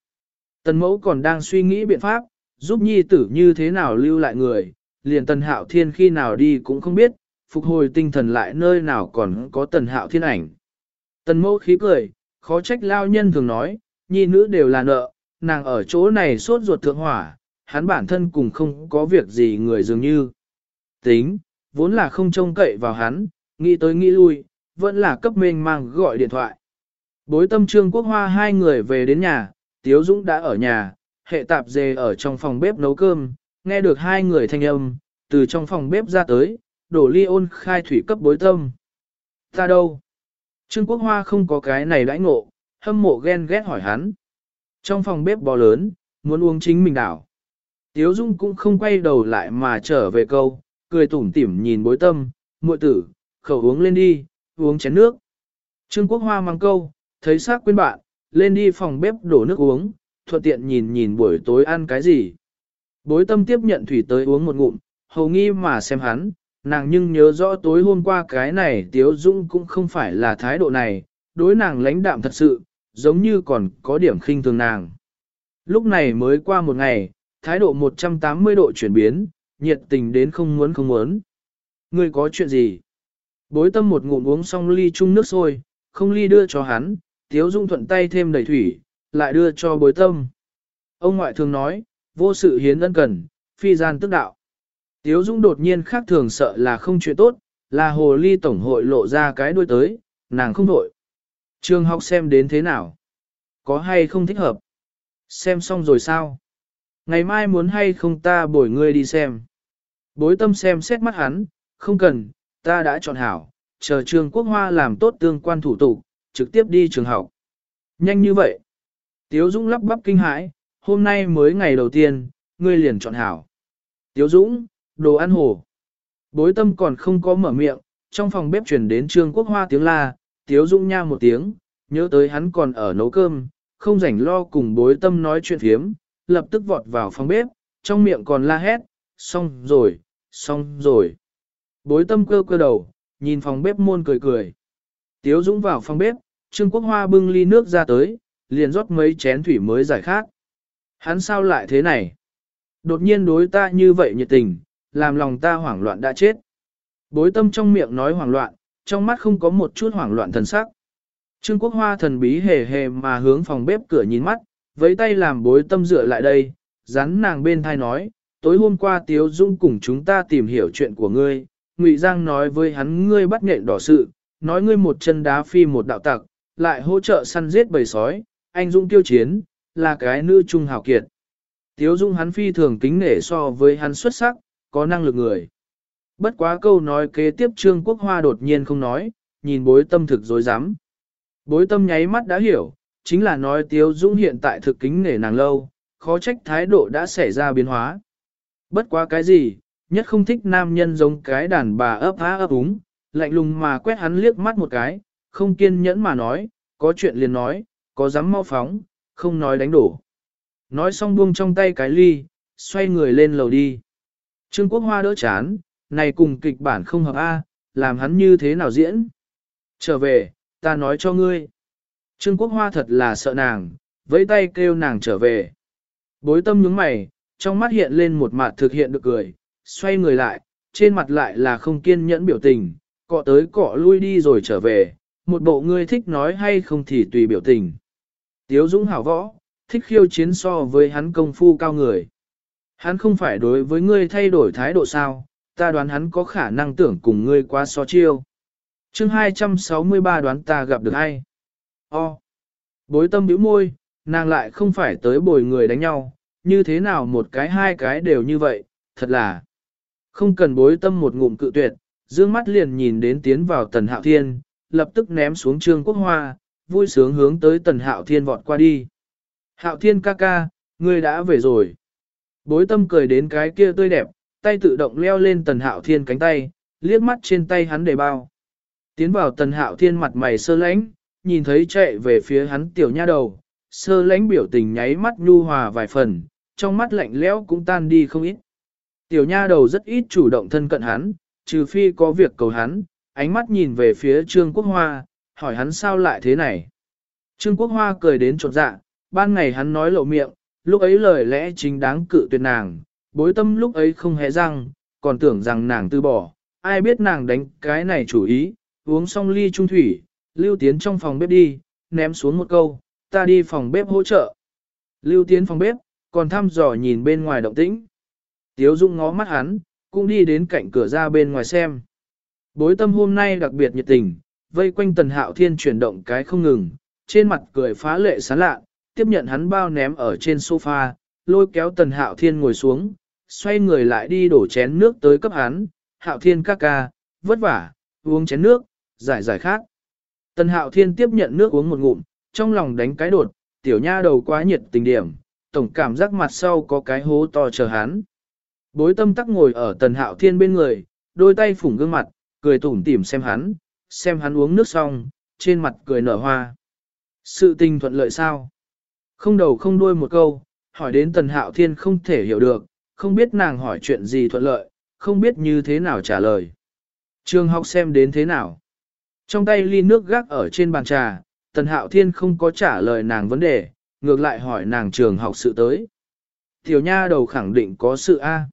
Tần mẫu còn đang suy nghĩ biện pháp, giúp nhi tử như thế nào lưu lại người, liền tần hạo thiên khi nào đi cũng không biết, phục hồi tinh thần lại nơi nào còn có tần hạo thiên ảnh. Tần mẫu khí cười, khó trách lao nhân thường nói, nhi nữ đều là nợ, nàng ở chỗ này sốt ruột thượng hỏa, hắn bản thân cùng không có việc gì người dường như. Tính, vốn là không trông cậy vào hắn, nghĩ tới nghĩ lui, vẫn là cấp mênh mang gọi điện thoại. Bối tâm trương quốc hoa hai người về đến nhà, Tiếu Dũng đã ở nhà, hệ tạp dề ở trong phòng bếp nấu cơm, nghe được hai người thanh âm, từ trong phòng bếp ra tới, đổ ly ôn khai thủy cấp bối tâm. Ta đâu? Trương Quốc Hoa không có cái này đãi ngộ, hâm mộ ghen ghét hỏi hắn. Trong phòng bếp bò lớn, muốn uống chính mình đảo. Tiếu Dung cũng không quay đầu lại mà trở về câu, cười tủm tỉm nhìn bối tâm, muội tử, khẩu uống lên đi, uống chén nước. Trương Quốc Hoa mang câu, thấy xác quên bạn, lên đi phòng bếp đổ nước uống, thuận tiện nhìn nhìn buổi tối ăn cái gì. Bối tâm tiếp nhận thủy tới uống một ngụm, hầu nghi mà xem hắn, nàng nhưng nhớ rõ tối hôm qua cái này Tiếu Dung cũng không phải là thái độ này, đối nàng lãnh đạm thật sự, giống như còn có điểm khinh thường nàng. Lúc này mới qua một ngày, thái độ 180 độ chuyển biến, nhiệt tình đến không muốn không muốn. Ngươi có chuyện gì? Bối tâm một ngụm uống xong ly chung nước sôi, không ly đưa cho hắn, Tiếu Dung thuận tay thêm đầy thủy, lại đưa cho bối tâm. Ông ngoại thường nói, vô sự hiến ân cần, phi gian tức đạo. Tiếu Dung đột nhiên khác thường sợ là không chuyện tốt, là hồ ly tổng hội lộ ra cái đuôi tới, nàng không đổi. Trường học xem đến thế nào? Có hay không thích hợp? Xem xong rồi sao? Ngày mai muốn hay không ta bổi ngươi đi xem? Bối tâm xem xét mắt hắn, không cần, ta đã chọn hảo, chờ trường quốc hoa làm tốt tương quan thủ tục, trực tiếp đi trường học. Nhanh như vậy. Tiếu Dũng lắp bắp kinh hãi, hôm nay mới ngày đầu tiên, ngươi liền chọn hảo. Tiếu Dũng, đồ ăn hồ. Bối tâm còn không có mở miệng, trong phòng bếp chuyển đến trương quốc hoa tiếng la, Tiếu Dũng nha một tiếng, nhớ tới hắn còn ở nấu cơm, không rảnh lo cùng bối tâm nói chuyện thiếm, lập tức vọt vào phòng bếp, trong miệng còn la hét, xong rồi, xong rồi. Bối tâm cơ cơ đầu, nhìn phòng bếp môn cười cười. Tiếu Dũng vào phòng bếp, Trương Quốc Hoa bưng ly nước ra tới, liền rót mấy chén thủy mới giải khác. Hắn sao lại thế này? Đột nhiên đối ta như vậy nhiệt tình, làm lòng ta hoảng loạn đã chết. Bối tâm trong miệng nói hoảng loạn, trong mắt không có một chút hoảng loạn thần sắc. Trương Quốc Hoa thần bí hề hề mà hướng phòng bếp cửa nhìn mắt, với tay làm bối tâm dựa lại đây, rắn nàng bên thai nói, tối hôm qua Tiếu Dung cùng chúng ta tìm hiểu chuyện của ngươi, Ngụy Giang nói với hắn ngươi bắt nghệ đỏ sự, nói ngươi một chân đá phi một đạo tặc, lại hỗ trợ săn giết bầy sói, anh Dung tiêu chiến, là cái nữ trung hào kiệt. Tiếu Dung hắn phi thường kính nể so với hắn xuất sắc, có năng lực người. Bất quá câu nói kế tiếp Trương Quốc Hoa đột nhiên không nói, nhìn bối tâm thực dối rắm Bối tâm nháy mắt đã hiểu, chính là nói Tiếu dũng hiện tại thực kính nể nàng lâu, khó trách thái độ đã xảy ra biến hóa. Bất quá cái gì, nhất không thích nam nhân giống cái đàn bà ấp há ấp úng, lạnh lùng mà quét hắn liếc mắt một cái, không kiên nhẫn mà nói, có chuyện liền nói, có dám mau phóng, không nói đánh đổ. Nói xong buông trong tay cái ly, xoay người lên lầu đi. Trương Quốc Hoa đỡ chán, này cùng kịch bản không hợp A, làm hắn như thế nào diễn. Trở về, ta nói cho ngươi. Trương Quốc Hoa thật là sợ nàng, vẫy tay kêu nàng trở về. Bối tâm nhướng mày, trong mắt hiện lên một mặt thực hiện được cười, xoay người lại, trên mặt lại là không kiên nhẫn biểu tình, cọ tới cọ lui đi rồi trở về, một bộ ngươi thích nói hay không thì tùy biểu tình. Tiếu Dũng hảo võ, thích khiêu chiến so với hắn công phu cao người. Hắn không phải đối với ngươi thay đổi thái độ sao, ta đoán hắn có khả năng tưởng cùng ngươi qua so chiêu. chương 263 đoán ta gặp được ai? O. Bối tâm biểu môi, nàng lại không phải tới bồi người đánh nhau, như thế nào một cái hai cái đều như vậy, thật là Không cần bối tâm một ngụm cự tuyệt, dương mắt liền nhìn đến tiến vào tần hạo thiên, lập tức ném xuống trương quốc hoa, vui sướng hướng tới tần hạo thiên vọt qua đi. Hạo thiên ca ca, ngươi đã về rồi. Bối tâm cười đến cái kia tươi đẹp, tay tự động leo lên tần hạo thiên cánh tay, liếc mắt trên tay hắn để bao. Tiến vào tần hạo thiên mặt mày sơ lãnh, nhìn thấy chạy về phía hắn tiểu nha đầu, sơ lãnh biểu tình nháy mắt nhu hòa vài phần, trong mắt lạnh lẽo cũng tan đi không ít. Tiểu nha đầu rất ít chủ động thân cận hắn, trừ phi có việc cầu hắn, ánh mắt nhìn về phía Trương Quốc Hoa, hỏi hắn sao lại thế này. Trương Quốc Hoa cười đến trột dạ, ban ngày hắn nói lộ miệng, lúc ấy lời lẽ chính đáng cự tuyệt nàng, bối tâm lúc ấy không hề răng, còn tưởng rằng nàng từ bỏ, ai biết nàng đánh cái này chủ ý, uống xong ly trung thủy, lưu tiến trong phòng bếp đi, ném xuống một câu, ta đi phòng bếp hỗ trợ. Lưu tiến phòng bếp, còn thăm dò nhìn bên ngoài động tĩnh. Tiếu Dung ngó mắt hắn, cũng đi đến cạnh cửa ra bên ngoài xem. Bối tâm hôm nay đặc biệt nhiệt tình, vây quanh tần hạo thiên chuyển động cái không ngừng, trên mặt cười phá lệ sán lạ, tiếp nhận hắn bao ném ở trên sofa, lôi kéo tần hạo thiên ngồi xuống, xoay người lại đi đổ chén nước tới cấp hắn, hạo thiên ca ca, vất vả, uống chén nước, giải giải khác. Tần hạo thiên tiếp nhận nước uống một ngụm, trong lòng đánh cái đột, tiểu nha đầu quá nhiệt tình điểm, tổng cảm giác mặt sau có cái hố to chờ hắn. Bối tâm tắc ngồi ở tần hạo thiên bên người, đôi tay phủng gương mặt, cười tủm tỉm xem hắn, xem hắn uống nước xong, trên mặt cười nở hoa. Sự tình thuận lợi sao? Không đầu không đuôi một câu, hỏi đến tần hạo thiên không thể hiểu được, không biết nàng hỏi chuyện gì thuận lợi, không biết như thế nào trả lời. Trường học xem đến thế nào? Trong tay ly nước gác ở trên bàn trà, tần hạo thiên không có trả lời nàng vấn đề, ngược lại hỏi nàng trường học sự tới. Tiểu nha đầu khẳng định có sự A.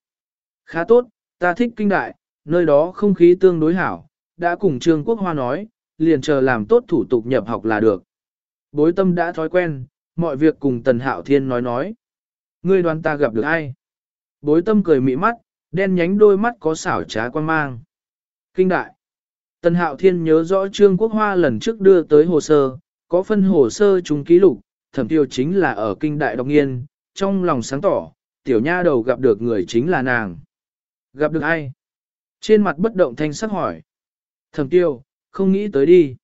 Khá tốt, ta thích kinh đại, nơi đó không khí tương đối hảo, đã cùng Trương Quốc Hoa nói, liền chờ làm tốt thủ tục nhập học là được. Bối tâm đã thói quen, mọi việc cùng Tần Hạo Thiên nói nói. Ngươi đoán ta gặp được ai? Bối tâm cười mị mắt, đen nhánh đôi mắt có xảo trá quan mang. Kinh đại. Tần Hạo Thiên nhớ rõ Trương Quốc Hoa lần trước đưa tới hồ sơ, có phân hồ sơ chúng ký lục, thẩm tiêu chính là ở kinh đại đọc nghiên, trong lòng sáng tỏ, tiểu nha đầu gặp được người chính là nàng. Gặp được ai? Trên mặt bất động thanh sắc hỏi. Thẩm tiêu, không nghĩ tới đi.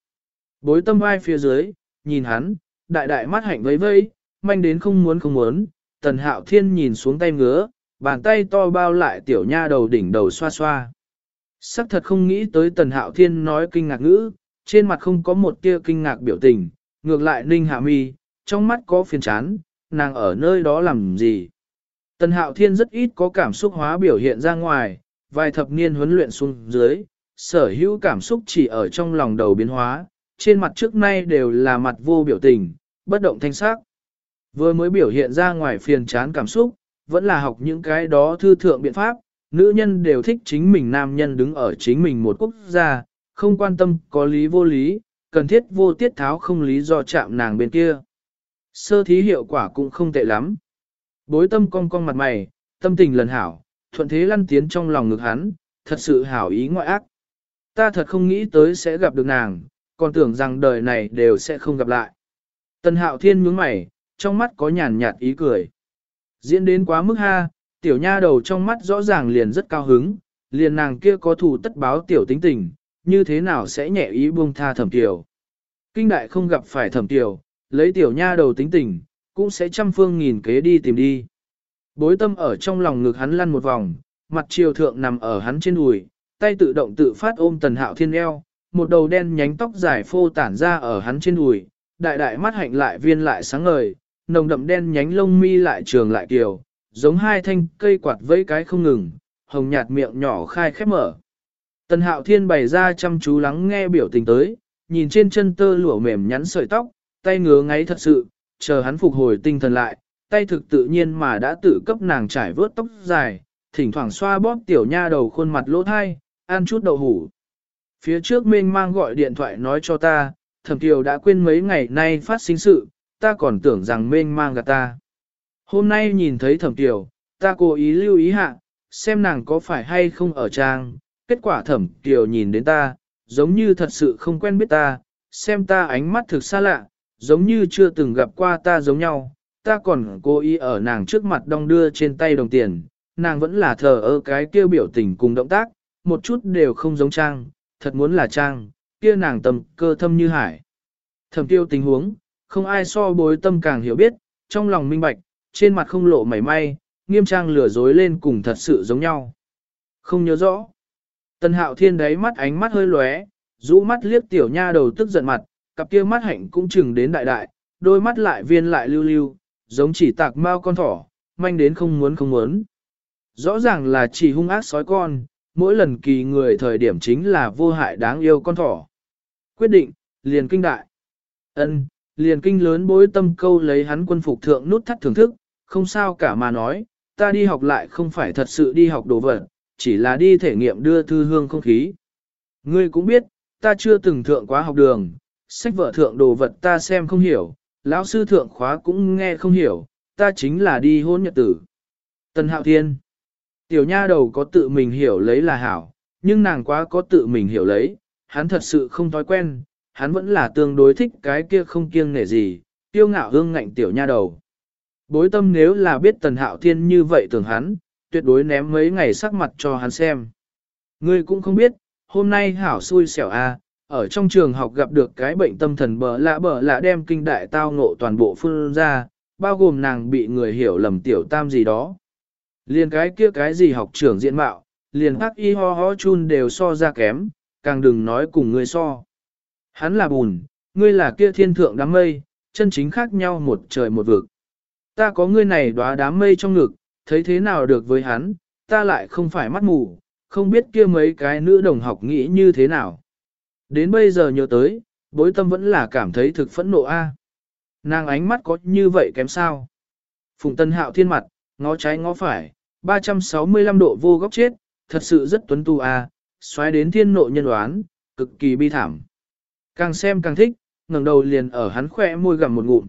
Bối tâm vai phía dưới, nhìn hắn, đại đại mắt hạnh vấy vây, manh đến không muốn không muốn, tần hạo thiên nhìn xuống tay ngứa, bàn tay to bao lại tiểu nha đầu đỉnh đầu xoa xoa. Sắc thật không nghĩ tới tần hạo thiên nói kinh ngạc ngữ, trên mặt không có một tia kinh ngạc biểu tình, ngược lại ninh hạ mi, trong mắt có phiền chán, nàng ở nơi đó làm gì. Tần hạo thiên rất ít có cảm xúc hóa biểu hiện ra ngoài, vài thập niên huấn luyện xuống dưới, sở hữu cảm xúc chỉ ở trong lòng đầu biến hóa, trên mặt trước nay đều là mặt vô biểu tình, bất động thanh sắc. Vừa mới biểu hiện ra ngoài phiền chán cảm xúc, vẫn là học những cái đó thư thượng biện pháp, nữ nhân đều thích chính mình nam nhân đứng ở chính mình một quốc gia, không quan tâm có lý vô lý, cần thiết vô tiết tháo không lý do chạm nàng bên kia. Sơ thí hiệu quả cũng không tệ lắm. Bối tâm cong cong mặt mày, tâm tình lần hảo, thuận thế lăn tiến trong lòng ngực hắn, thật sự hảo ý ngoại ác. Ta thật không nghĩ tới sẽ gặp được nàng, còn tưởng rằng đời này đều sẽ không gặp lại. Tần hạo thiên nhướng mày, trong mắt có nhàn nhạt ý cười. Diễn đến quá mức ha, tiểu nha đầu trong mắt rõ ràng liền rất cao hứng, liền nàng kia có thủ tất báo tiểu tính tình, như thế nào sẽ nhẹ ý buông tha thẩm tiểu. Kinh đại không gặp phải thẩm tiểu, lấy tiểu nha đầu tính tình, cũng sẽ trăm phương nghìn kế đi tìm đi. Bối tâm ở trong lòng ngực hắn lăn một vòng, mặt chiều thượng nằm ở hắn trên đùi, tay tự động tự phát ôm tần hạo thiên eo, một đầu đen nhánh tóc dài phô tản ra ở hắn trên đùi, đại đại mắt hạnh lại viên lại sáng ngời, nồng đậm đen nhánh lông mi lại trường lại kiều, giống hai thanh cây quạt vẫy cái không ngừng, hồng nhạt miệng nhỏ khai khép mở. Tần hạo thiên bày ra chăm chú lắng nghe biểu tình tới, nhìn trên chân tơ lụa mềm nhắn sợi tóc, tay ngứa ngáy thật sự, chờ hắn phục hồi tinh thần lại, tay thực tự nhiên mà đã tự cấp nàng trải vớt tóc dài, thỉnh thoảng xoa bóp tiểu nha đầu khuôn mặt lỗ thai, ăn chút đậu hủ. Phía trước mênh mang gọi điện thoại nói cho ta, thẩm tiểu đã quên mấy ngày nay phát sinh sự, ta còn tưởng rằng mênh mang gạt ta. Hôm nay nhìn thấy thẩm tiểu, ta cố ý lưu ý hạ, xem nàng có phải hay không ở trang, kết quả thẩm tiểu nhìn đến ta, giống như thật sự không quen biết ta, xem ta ánh mắt thực xa lạ, giống như chưa từng gặp qua ta giống nhau, ta còn cố ý ở nàng trước mặt đong đưa trên tay đồng tiền, nàng vẫn là thờ ơ cái kia biểu tình cùng động tác, một chút đều không giống trang, thật muốn là trang, kia nàng tầm cơ thâm như hải. Thẩm tiêu tình huống, không ai so bối tâm càng hiểu biết, trong lòng minh bạch, trên mặt không lộ mảy may, nghiêm trang lừa dối lên cùng thật sự giống nhau. Không nhớ rõ. Tần hạo thiên đáy mắt ánh mắt hơi lóe, rũ mắt liếc tiểu nha đầu tức giận mặt, cặp kia mắt hạnh cũng chừng đến đại đại, đôi mắt lại viên lại lưu lưu, giống chỉ tạc mau con thỏ, manh đến không muốn không muốn. Rõ ràng là chỉ hung ác sói con, mỗi lần kỳ người thời điểm chính là vô hại đáng yêu con thỏ. Quyết định, liền kinh đại. ân liền kinh lớn bối tâm câu lấy hắn quân phục thượng nút thắt thưởng thức, không sao cả mà nói, ta đi học lại không phải thật sự đi học đồ vật, chỉ là đi thể nghiệm đưa thư hương không khí. Ngươi cũng biết, ta chưa từng thượng quá học đường, sách vở thượng đồ vật ta xem không hiểu, lão sư thượng khóa cũng nghe không hiểu, ta chính là đi hôn nhật tử. Tần Hạo Thiên Tiểu nha đầu có tự mình hiểu lấy là hảo, nhưng nàng quá có tự mình hiểu lấy, hắn thật sự không thói quen, hắn vẫn là tương đối thích cái kia không kiêng nể gì, tiêu ngạo hương ngạnh tiểu nha đầu. Bối tâm nếu là biết tần hạo thiên như vậy tưởng hắn, tuyệt đối ném mấy ngày sắc mặt cho hắn xem. Ngươi cũng không biết, hôm nay hảo xui xẻo a, à, ở trong trường học gặp được cái bệnh tâm thần bờ lạ bờ lạ đem kinh đại tao ngộ toàn bộ phương ra, bao gồm nàng bị người hiểu lầm tiểu tam gì đó. Liền cái kia cái gì học trưởng diện mạo, liền hắc y ho ho chun đều so ra kém, càng đừng nói cùng ngươi so. Hắn là bùn, ngươi là kia thiên thượng đám mây, chân chính khác nhau một trời một vực. Ta có ngươi này đóa đám mây trong ngực, thấy thế nào được với hắn, ta lại không phải mắt mù, không biết kia mấy cái nữ đồng học nghĩ như thế nào. Đến bây giờ nhớ tới, bối tâm vẫn là cảm thấy thực phẫn nộ a. Nàng ánh mắt có như vậy kém sao? Phùng Tân Hạo thiên mặt, ngó trái ngó phải, 365 độ vô góc chết, thật sự rất tuấn tu à, xoáy đến thiên nộ nhân đoán, cực kỳ bi thảm. Càng xem càng thích, ngẩng đầu liền ở hắn khỏe môi gặm một ngụm.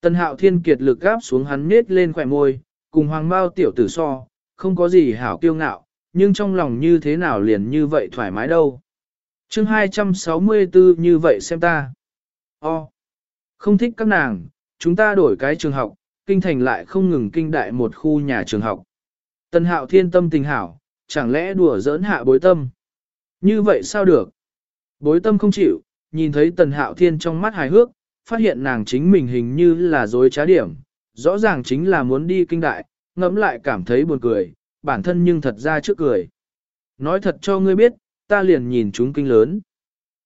Tân Hạo thiên kiệt lực gáp xuống hắn nết lên khỏe môi, cùng hoàng bao tiểu tử so, không có gì hảo kiêu ngạo, nhưng trong lòng như thế nào liền như vậy thoải mái đâu. chương 264 như vậy xem ta. O. Không thích các nàng, chúng ta đổi cái trường học, kinh thành lại không ngừng kinh đại một khu nhà trường học. Tần hạo thiên tâm tình hảo, chẳng lẽ đùa giỡn hạ bối tâm. Như vậy sao được? Bối tâm không chịu, nhìn thấy tần hạo thiên trong mắt hài hước, phát hiện nàng chính mình hình như là dối trá điểm, rõ ràng chính là muốn đi kinh đại, ngẫm lại cảm thấy buồn cười, bản thân nhưng thật ra trước cười. Nói thật cho ngươi biết, ta liền nhìn chúng kinh lớn.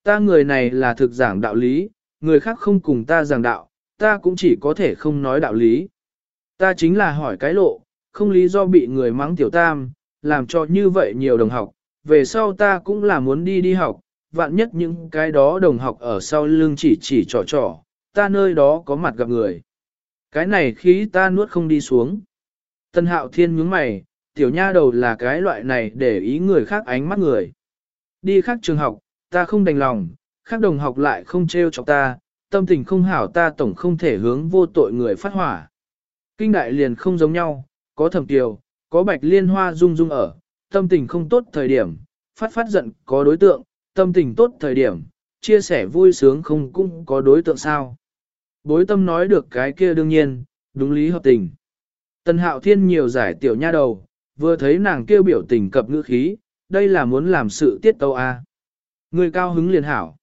Ta người này là thực giảng đạo lý, người khác không cùng ta giảng đạo, ta cũng chỉ có thể không nói đạo lý. Ta chính là hỏi cái lộ, không lý do bị người mắng tiểu tam, làm cho như vậy nhiều đồng học, về sau ta cũng là muốn đi đi học, vạn nhất những cái đó đồng học ở sau lưng chỉ chỉ trò trò, ta nơi đó có mặt gặp người. Cái này khí ta nuốt không đi xuống. Tân hạo thiên nhướng mày, tiểu nha đầu là cái loại này để ý người khác ánh mắt người. Đi khác trường học, ta không đành lòng, khác đồng học lại không trêu chọc ta, tâm tình không hảo ta tổng không thể hướng vô tội người phát hỏa. Kinh đại liền không giống nhau, có thẩm kiều, có bạch liên hoa rung rung ở, tâm tình không tốt thời điểm, phát phát giận có đối tượng, tâm tình tốt thời điểm, chia sẻ vui sướng không cũng có đối tượng sao. Bối tâm nói được cái kia đương nhiên, đúng lý hợp tình. Tần hạo thiên nhiều giải tiểu nha đầu, vừa thấy nàng kêu biểu tình cập ngữ khí, đây là muốn làm sự tiết tâu a. Người cao hứng liền hảo.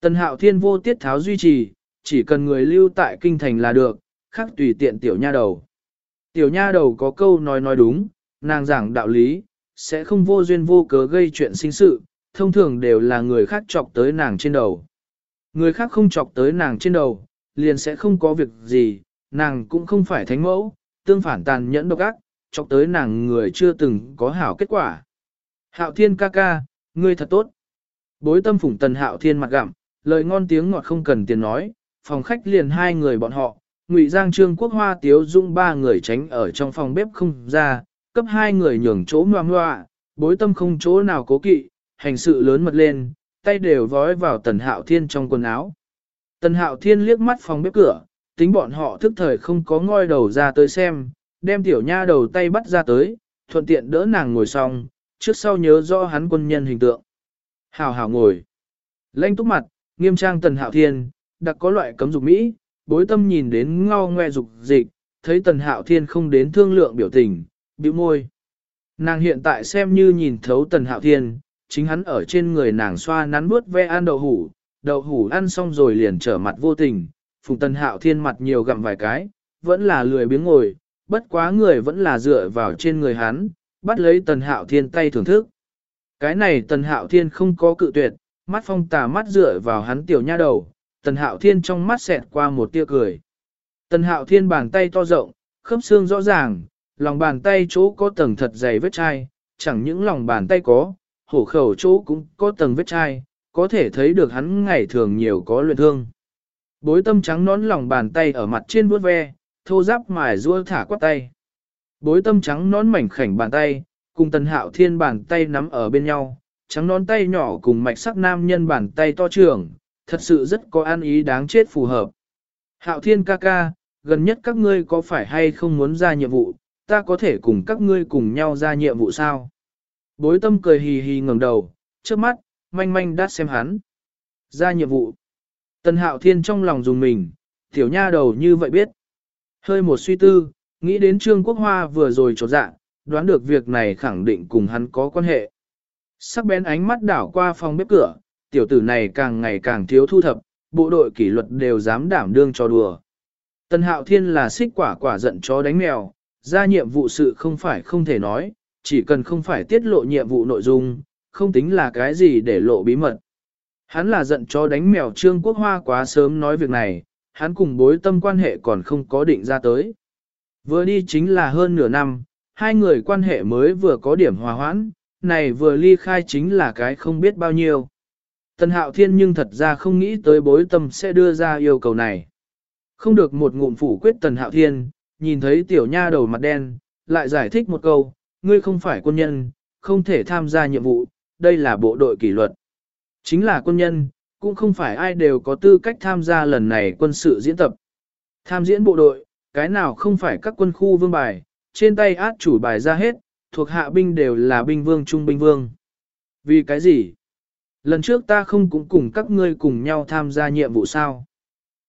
Tần hạo thiên vô tiết tháo duy trì, chỉ cần người lưu tại kinh thành là được, khắc tùy tiện tiểu nha đầu. Tiểu nha đầu có câu nói nói đúng, nàng giảng đạo lý, sẽ không vô duyên vô cớ gây chuyện sinh sự, thông thường đều là người khác chọc tới nàng trên đầu. Người khác không chọc tới nàng trên đầu, liền sẽ không có việc gì, nàng cũng không phải thánh mẫu, tương phản tàn nhẫn độc ác, chọc tới nàng người chưa từng có hảo kết quả. Hạo thiên ca ca, ngươi thật tốt. Bối tâm phủng tần hạo thiên mặt gặm, lời ngon tiếng ngọt không cần tiền nói, phòng khách liền hai người bọn họ, Ngụy Giang Trương Quốc Hoa Tiếu Dung ba người tránh ở trong phòng bếp không ra, cấp hai người nhường chỗ ngoan ngoạ, bối tâm không chỗ nào cố kỵ, hành sự lớn mật lên, tay đều vói vào tần hạo thiên trong quần áo. Tần hạo thiên liếc mắt phòng bếp cửa, tính bọn họ thức thời không có ngoi đầu ra tới xem, đem tiểu nha đầu tay bắt ra tới, thuận tiện đỡ nàng ngồi xong, trước sau nhớ rõ hắn quân nhân hình tượng. Hào hào ngồi. Lênh túc mặt, nghiêm trang tần hạo thiên, đặc có loại cấm dục Mỹ, bối tâm nhìn đến ngao ngoe dục dịch, thấy tần hạo thiên không đến thương lượng biểu tình, bĩu môi. Nàng hiện tại xem như nhìn thấu tần hạo thiên, chính hắn ở trên người nàng xoa nắn bước ve ăn đậu hủ, đậu hủ ăn xong rồi liền trở mặt vô tình, phùng tần hạo thiên mặt nhiều gặm vài cái, vẫn là lười biếng ngồi, bất quá người vẫn là dựa vào trên người hắn, bắt lấy tần hạo thiên tay thưởng thức. Cái này tần hạo thiên không có cự tuyệt, mắt phong tà mắt dựa vào hắn tiểu nha đầu, tần hạo thiên trong mắt xẹt qua một tia cười. Tần hạo thiên bàn tay to rộng, khớp xương rõ ràng, lòng bàn tay chỗ có tầng thật dày vết chai, chẳng những lòng bàn tay có, hổ khẩu chỗ cũng có tầng vết chai, có thể thấy được hắn ngày thường nhiều có luyện thương. Bối tâm trắng nón lòng bàn tay ở mặt trên vuốt ve, thô giáp mài rua thả quát tay. Bối tâm trắng nón mảnh khảnh bàn tay, cùng tần hạo thiên bàn tay nắm ở bên nhau, trắng nón tay nhỏ cùng mạch sắc nam nhân bàn tay to trưởng, thật sự rất có an ý đáng chết phù hợp. Hạo thiên ca ca, gần nhất các ngươi có phải hay không muốn ra nhiệm vụ, ta có thể cùng các ngươi cùng nhau ra nhiệm vụ sao? Bối tâm cười hì hì ngẩng đầu, trước mắt, manh manh đắt xem hắn. Ra nhiệm vụ. Tần hạo thiên trong lòng dùng mình, tiểu nha đầu như vậy biết. Hơi một suy tư, nghĩ đến Trương Quốc Hoa vừa rồi trột dạ, đoán được việc này khẳng định cùng hắn có quan hệ. Sắc bén ánh mắt đảo qua phòng bếp cửa, tiểu tử này càng ngày càng thiếu thu thập, bộ đội kỷ luật đều dám đảm đương cho đùa. Tần Hạo Thiên là xích quả quả giận chó đánh mèo, ra nhiệm vụ sự không phải không thể nói, chỉ cần không phải tiết lộ nhiệm vụ nội dung, không tính là cái gì để lộ bí mật. Hắn là giận chó đánh mèo Trương Quốc Hoa quá sớm nói việc này, hắn cùng bối tâm quan hệ còn không có định ra tới. Vừa đi chính là hơn nửa năm, hai người quan hệ mới vừa có điểm hòa hoãn, này vừa ly khai chính là cái không biết bao nhiêu. Tần Hạo Thiên nhưng thật ra không nghĩ tới bối tâm sẽ đưa ra yêu cầu này. Không được một ngụm phủ quyết Tần Hạo Thiên, nhìn thấy tiểu nha đầu mặt đen, lại giải thích một câu, ngươi không phải quân nhân, không thể tham gia nhiệm vụ, đây là bộ đội kỷ luật. Chính là quân nhân, cũng không phải ai đều có tư cách tham gia lần này quân sự diễn tập. Tham diễn bộ đội, cái nào không phải các quân khu vương bài, trên tay át chủ bài ra hết, thuộc hạ binh đều là binh vương trung binh vương. Vì cái gì? Lần trước ta không cũng cùng các ngươi cùng nhau tham gia nhiệm vụ sao?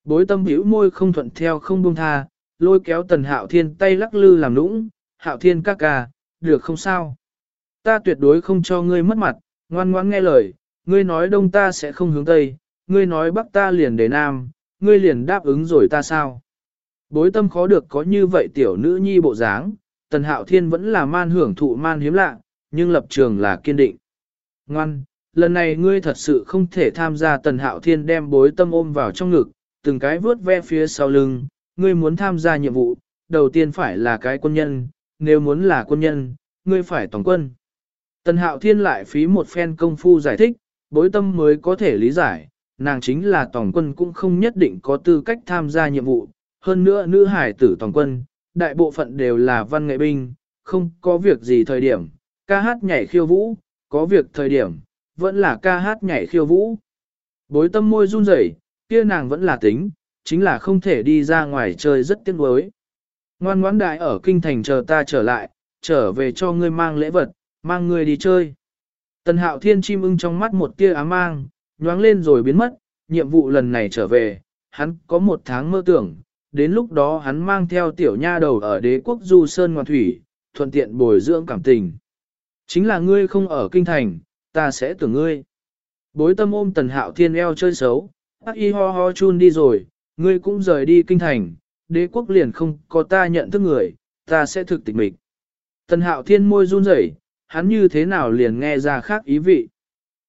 Bối tâm biểu môi không thuận theo không buông tha, lôi kéo tần hạo thiên tay lắc lư làm nũng, hạo thiên ca ca, được không sao? Ta tuyệt đối không cho ngươi mất mặt, ngoan ngoãn nghe lời, ngươi nói đông ta sẽ không hướng tây, ngươi nói bắc ta liền để nam, ngươi liền đáp ứng rồi ta sao? Bối tâm khó được có như vậy tiểu nữ nhi bộ dáng, tần hạo thiên vẫn là man hưởng thụ man hiếm lạ, nhưng lập trường là kiên định. Ngoan, lần này ngươi thật sự không thể tham gia tần hạo thiên đem bối tâm ôm vào trong ngực, từng cái vướt ve phía sau lưng, ngươi muốn tham gia nhiệm vụ, đầu tiên phải là cái quân nhân, nếu muốn là quân nhân, ngươi phải tổng quân. Tần hạo thiên lại phí một phen công phu giải thích, bối tâm mới có thể lý giải, nàng chính là tổng quân cũng không nhất định có tư cách tham gia nhiệm vụ, hơn nữa nữ hải tử tổng quân, đại bộ phận đều là văn nghệ binh, không có việc gì thời điểm, ca hát nhảy khiêu vũ, có việc thời điểm, vẫn là ca hát nhảy khiêu vũ. Bối tâm môi run rẩy, kia nàng vẫn là tính, chính là không thể đi ra ngoài chơi rất tiếc nuối. Ngoan ngoãn đại ở kinh thành chờ ta trở lại, trở về cho ngươi mang lễ vật, mang ngươi đi chơi. Tần hạo thiên chim ưng trong mắt một tia ám mang, nhoáng lên rồi biến mất, nhiệm vụ lần này trở về, hắn có một tháng mơ tưởng, đến lúc đó hắn mang theo tiểu nha đầu ở đế quốc du sơn ngoan thủy, thuận tiện bồi dưỡng cảm tình. Chính là ngươi không ở kinh thành, ta sẽ tưởng ngươi. Bối tâm ôm tần hạo thiên eo chơi xấu, ác y ho ho chun đi rồi, ngươi cũng rời đi kinh thành, đế quốc liền không có ta nhận thức người, ta sẽ thực tịch mịch. Tần hạo thiên môi run rẩy, hắn như thế nào liền nghe ra khác ý vị.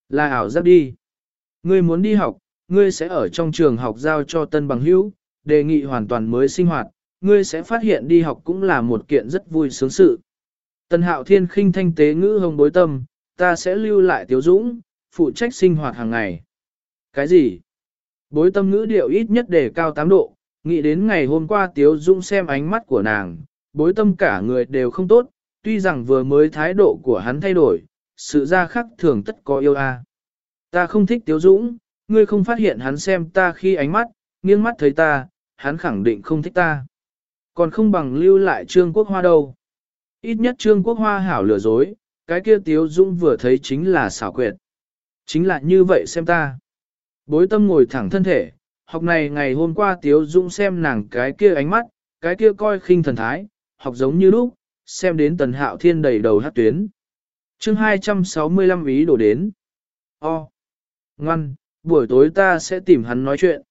Là ảo giác đi. Ngươi muốn đi học, ngươi sẽ ở trong trường học giao cho tân bằng hữu, đề nghị hoàn toàn mới sinh hoạt, ngươi sẽ phát hiện đi học cũng là một kiện rất vui sướng sự. Tần hạo thiên khinh thanh tế ngữ hồng bối tâm, ta sẽ lưu lại tiếu dũng, phụ trách sinh hoạt hàng ngày. Cái gì? Bối tâm ngữ điệu ít nhất để cao 8 độ, nghĩ đến ngày hôm qua tiếu dũng xem ánh mắt của nàng, bối tâm cả người đều không tốt, tuy rằng vừa mới thái độ của hắn thay đổi, sự ra khắc thường tất có yêu a. À. Ta không thích tiếu dũng, ngươi không phát hiện hắn xem ta khi ánh mắt, nghiêng mắt thấy ta, hắn khẳng định không thích ta. Còn không bằng lưu lại Trương Quốc Hoa đâu. Ít nhất Trương Quốc Hoa hảo lừa dối, cái kia Tiếu Dung vừa thấy chính là xảo quyệt. Chính là như vậy xem ta. Bối tâm ngồi thẳng thân thể, học này ngày hôm qua Tiếu Dung xem nàng cái kia ánh mắt, cái kia coi khinh thần thái, học giống như lúc, xem đến tần hạo thiên đầy đầu hát tuyến. chương 265 ý đổ đến. O. Ngoan, buổi tối ta sẽ tìm hắn nói chuyện.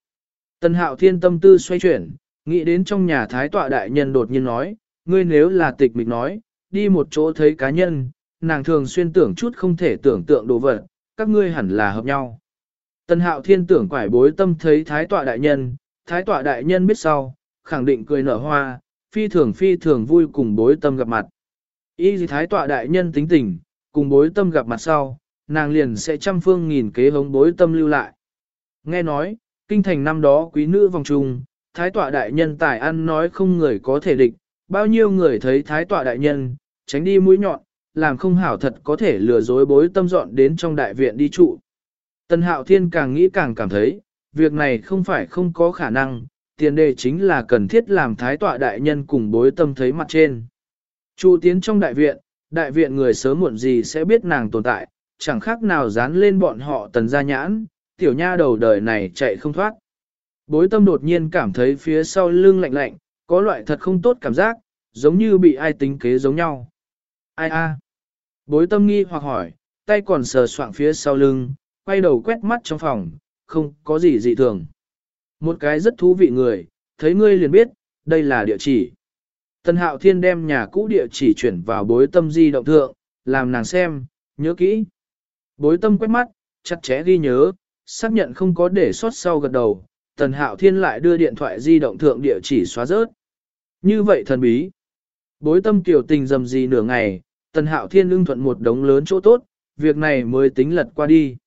Tần hạo thiên tâm tư xoay chuyển, nghĩ đến trong nhà thái tọa đại nhân đột nhiên nói, ngươi nếu là tịch mịch nói, đi một chỗ thấy cá nhân, nàng thường xuyên tưởng chút không thể tưởng tượng đồ vật, các ngươi hẳn là hợp nhau. Tần hạo thiên tưởng quải bối tâm thấy thái tọa đại nhân, thái tọa đại nhân biết sau, khẳng định cười nở hoa, phi thường phi thường vui cùng bối tâm gặp mặt. Y gì thái tọa đại nhân tính tình, cùng bối tâm gặp mặt sau, nàng liền sẽ trăm phương nghìn kế hống bối tâm lưu lại. Nghe nói, kinh thành năm đó quý nữ vòng trung, thái tọa đại nhân tài ăn nói không người có thể địch, bao nhiêu người thấy thái tọa đại nhân, tránh đi mũi nhọn, làm không hảo thật có thể lừa dối bối tâm dọn đến trong đại viện đi trụ. Tần hạo thiên càng nghĩ càng cảm thấy, việc này không phải không có khả năng, tiền đề chính là cần thiết làm thái tọa đại nhân cùng bối tâm thấy mặt trên. Trụ tiến trong đại viện, đại viện người sớm muộn gì sẽ biết nàng tồn tại, chẳng khác nào dán lên bọn họ tần gia nhãn, tiểu nha đầu đời này chạy không thoát. Bối tâm đột nhiên cảm thấy phía sau lưng lạnh lạnh, có loại thật không tốt cảm giác, giống như bị ai tính kế giống nhau. Ai a? Bối tâm nghi hoặc hỏi, tay còn sờ soạng phía sau lưng, quay đầu quét mắt trong phòng, không có gì dị thường. Một cái rất thú vị người, thấy ngươi liền biết, đây là địa chỉ. Tân hạo thiên đem nhà cũ địa chỉ chuyển vào bối tâm di động thượng, làm nàng xem, nhớ kỹ. Bối tâm quét mắt, chặt chẽ ghi nhớ, xác nhận không có để sót sau gật đầu, tần hạo thiên lại đưa điện thoại di động thượng địa chỉ xóa rớt. Như vậy thần bí. Bối tâm kiểu tình dầm gì nửa ngày, tần hạo thiên ưng thuận một đống lớn chỗ tốt, việc này mới tính lật qua đi.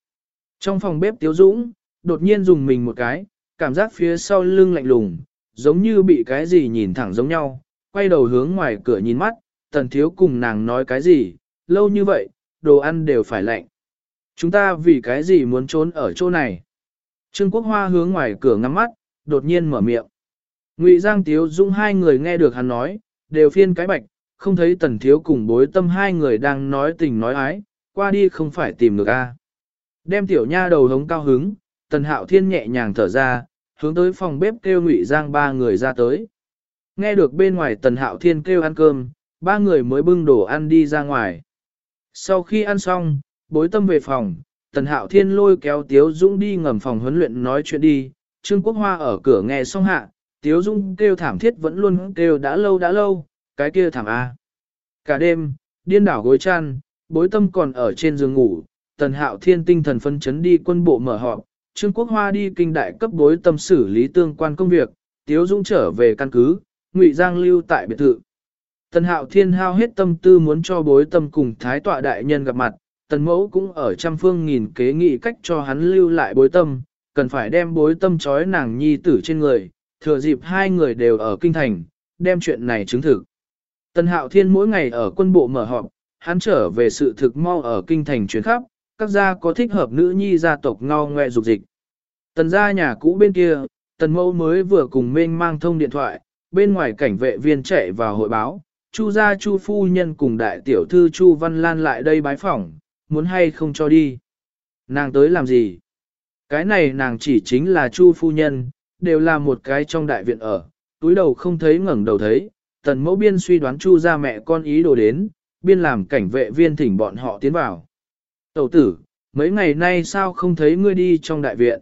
Trong phòng bếp tiếu dũng, đột nhiên dùng mình một cái, cảm giác phía sau lưng lạnh lùng, giống như bị cái gì nhìn thẳng giống nhau, quay đầu hướng ngoài cửa nhìn mắt, tần thiếu cùng nàng nói cái gì, lâu như vậy, đồ ăn đều phải lạnh. Chúng ta vì cái gì muốn trốn ở chỗ này? Trương Quốc Hoa hướng ngoài cửa ngắm mắt, đột nhiên mở miệng. Ngụy Giang Tiếu Dũng hai người nghe được hắn nói, đều phiên cái bạch, không thấy tần thiếu cùng bối tâm hai người đang nói tình nói ái, qua đi không phải tìm được a. Đem tiểu nha đầu hống cao hứng, tần hạo thiên nhẹ nhàng thở ra, hướng tới phòng bếp kêu Ngụy Giang ba người ra tới. Nghe được bên ngoài tần hạo thiên kêu ăn cơm, ba người mới bưng đồ ăn đi ra ngoài. Sau khi ăn xong, bối tâm về phòng, tần hạo thiên lôi kéo Tiếu Dũng đi ngầm phòng huấn luyện nói chuyện đi, Trương Quốc Hoa ở cửa nghe xong hạ, Tiếu Dũng kêu thảm thiết vẫn luôn kêu đã lâu đã lâu, cái kia thảm A. Cả đêm, điên đảo gối chăn, bối tâm còn ở trên giường ngủ, tần hạo thiên tinh thần phân chấn đi quân bộ mở họp, Trương Quốc Hoa đi kinh đại cấp bối tâm xử lý tương quan công việc, Tiếu Dũng trở về căn cứ, Ngụy Giang lưu tại biệt thự. Tần Hạo Thiên hao hết tâm tư muốn cho bối tâm cùng Thái Tọa Đại Nhân gặp mặt, Tần Mẫu cũng ở trăm phương nghìn kế nghị cách cho hắn lưu lại bối tâm, cần phải đem bối tâm trói nàng nhi tử trên người, thừa dịp hai người đều ở kinh thành, đem chuyện này chứng thực. Tần Hạo Thiên mỗi ngày ở quân bộ mở họp, hắn trở về sự thực mau ở kinh thành chuyến khắp, các gia có thích hợp nữ nhi gia tộc ngao ngoe dục dịch. Tần gia nhà cũ bên kia, tần mẫu mới vừa cùng mênh mang thông điện thoại, bên ngoài cảnh vệ viên chạy vào hội báo, chu gia chu phu nhân cùng đại tiểu thư chu văn lan lại đây bái phỏng, muốn hay không cho đi. Nàng tới làm gì? Cái này nàng chỉ chính là chu phu nhân, đều là một cái trong đại viện ở, túi đầu không thấy ngẩng đầu thấy, tần mẫu biên suy đoán chu gia mẹ con ý đồ đến, biên làm cảnh vệ viên thỉnh bọn họ tiến vào. Tẩu tử, mấy ngày nay sao không thấy ngươi đi trong đại viện?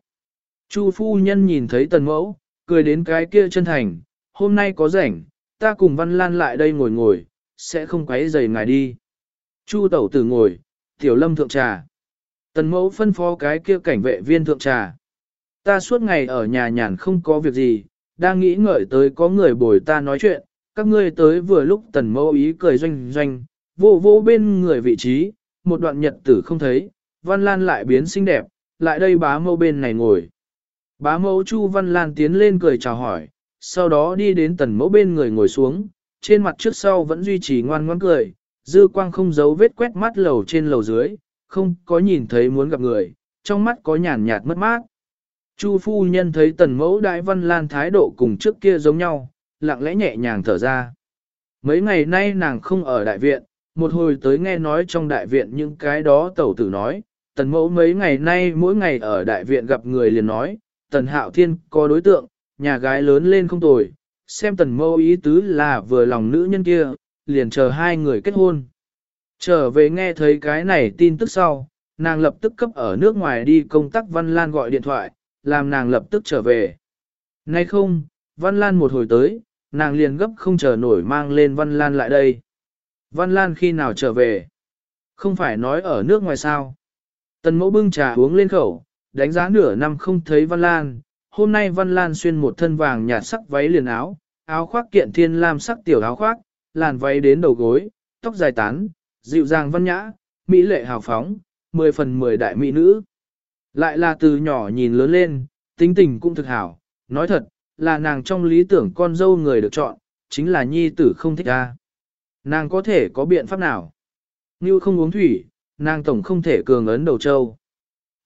Chu phu nhân nhìn thấy tần mẫu, cười đến cái kia chân thành, hôm nay có rảnh, ta cùng Văn Lan lại đây ngồi ngồi, sẽ không quấy rầy ngài đi. Chu tẩu tử ngồi, tiểu lâm thượng trà. Tần mẫu phân phó cái kia cảnh vệ viên thượng trà. Ta suốt ngày ở nhà nhàn không có việc gì, đang nghĩ ngợi tới có người bồi ta nói chuyện, các ngươi tới vừa lúc tần mẫu ý cười doanh doanh, vô vô bên người vị trí, một đoạn nhật tử không thấy, Văn Lan lại biến xinh đẹp, lại đây bá mẫu bên này ngồi. Bá mẫu Chu Văn Lan tiến lên cười chào hỏi, sau đó đi đến tần mẫu bên người ngồi xuống, trên mặt trước sau vẫn duy trì ngoan ngoãn cười, dư quang không giấu vết quét mắt lầu trên lầu dưới, không có nhìn thấy muốn gặp người, trong mắt có nhàn nhạt mất mát. Chu phu nhân thấy tần mẫu đại văn lan thái độ cùng trước kia giống nhau, lặng lẽ nhẹ nhàng thở ra. Mấy ngày nay nàng không ở đại viện, một hồi tới nghe nói trong đại viện những cái đó tẩu tử nói, tần mẫu mấy ngày nay mỗi ngày ở đại viện gặp người liền nói, tần hạo thiên có đối tượng, nhà gái lớn lên không tồi, xem tần mẫu ý tứ là vừa lòng nữ nhân kia, liền chờ hai người kết hôn. Trở về nghe thấy cái này tin tức sau, nàng lập tức cấp ở nước ngoài đi công tác Văn Lan gọi điện thoại, làm nàng lập tức trở về. Nay không, Văn Lan một hồi tới, nàng liền gấp không chờ nổi mang lên Văn Lan lại đây. Văn Lan khi nào trở về? Không phải nói ở nước ngoài sao? Tần mẫu bưng trà uống lên khẩu, đánh giá nửa năm không thấy Văn Lan. Hôm nay Văn Lan xuyên một thân vàng nhạt sắc váy liền áo, áo khoác kiện thiên lam sắc tiểu áo khoác, làn váy đến đầu gối, tóc dài tán, dịu dàng văn nhã, mỹ lệ hào phóng, mười phần mười đại mỹ nữ. Lại là từ nhỏ nhìn lớn lên, tính tình cũng thực hảo, nói thật, là nàng trong lý tưởng con dâu người được chọn, chính là nhi tử không thích ra. Nàng có thể có biện pháp nào? Như không uống thủy, nàng tổng không thể cường ấn đầu châu.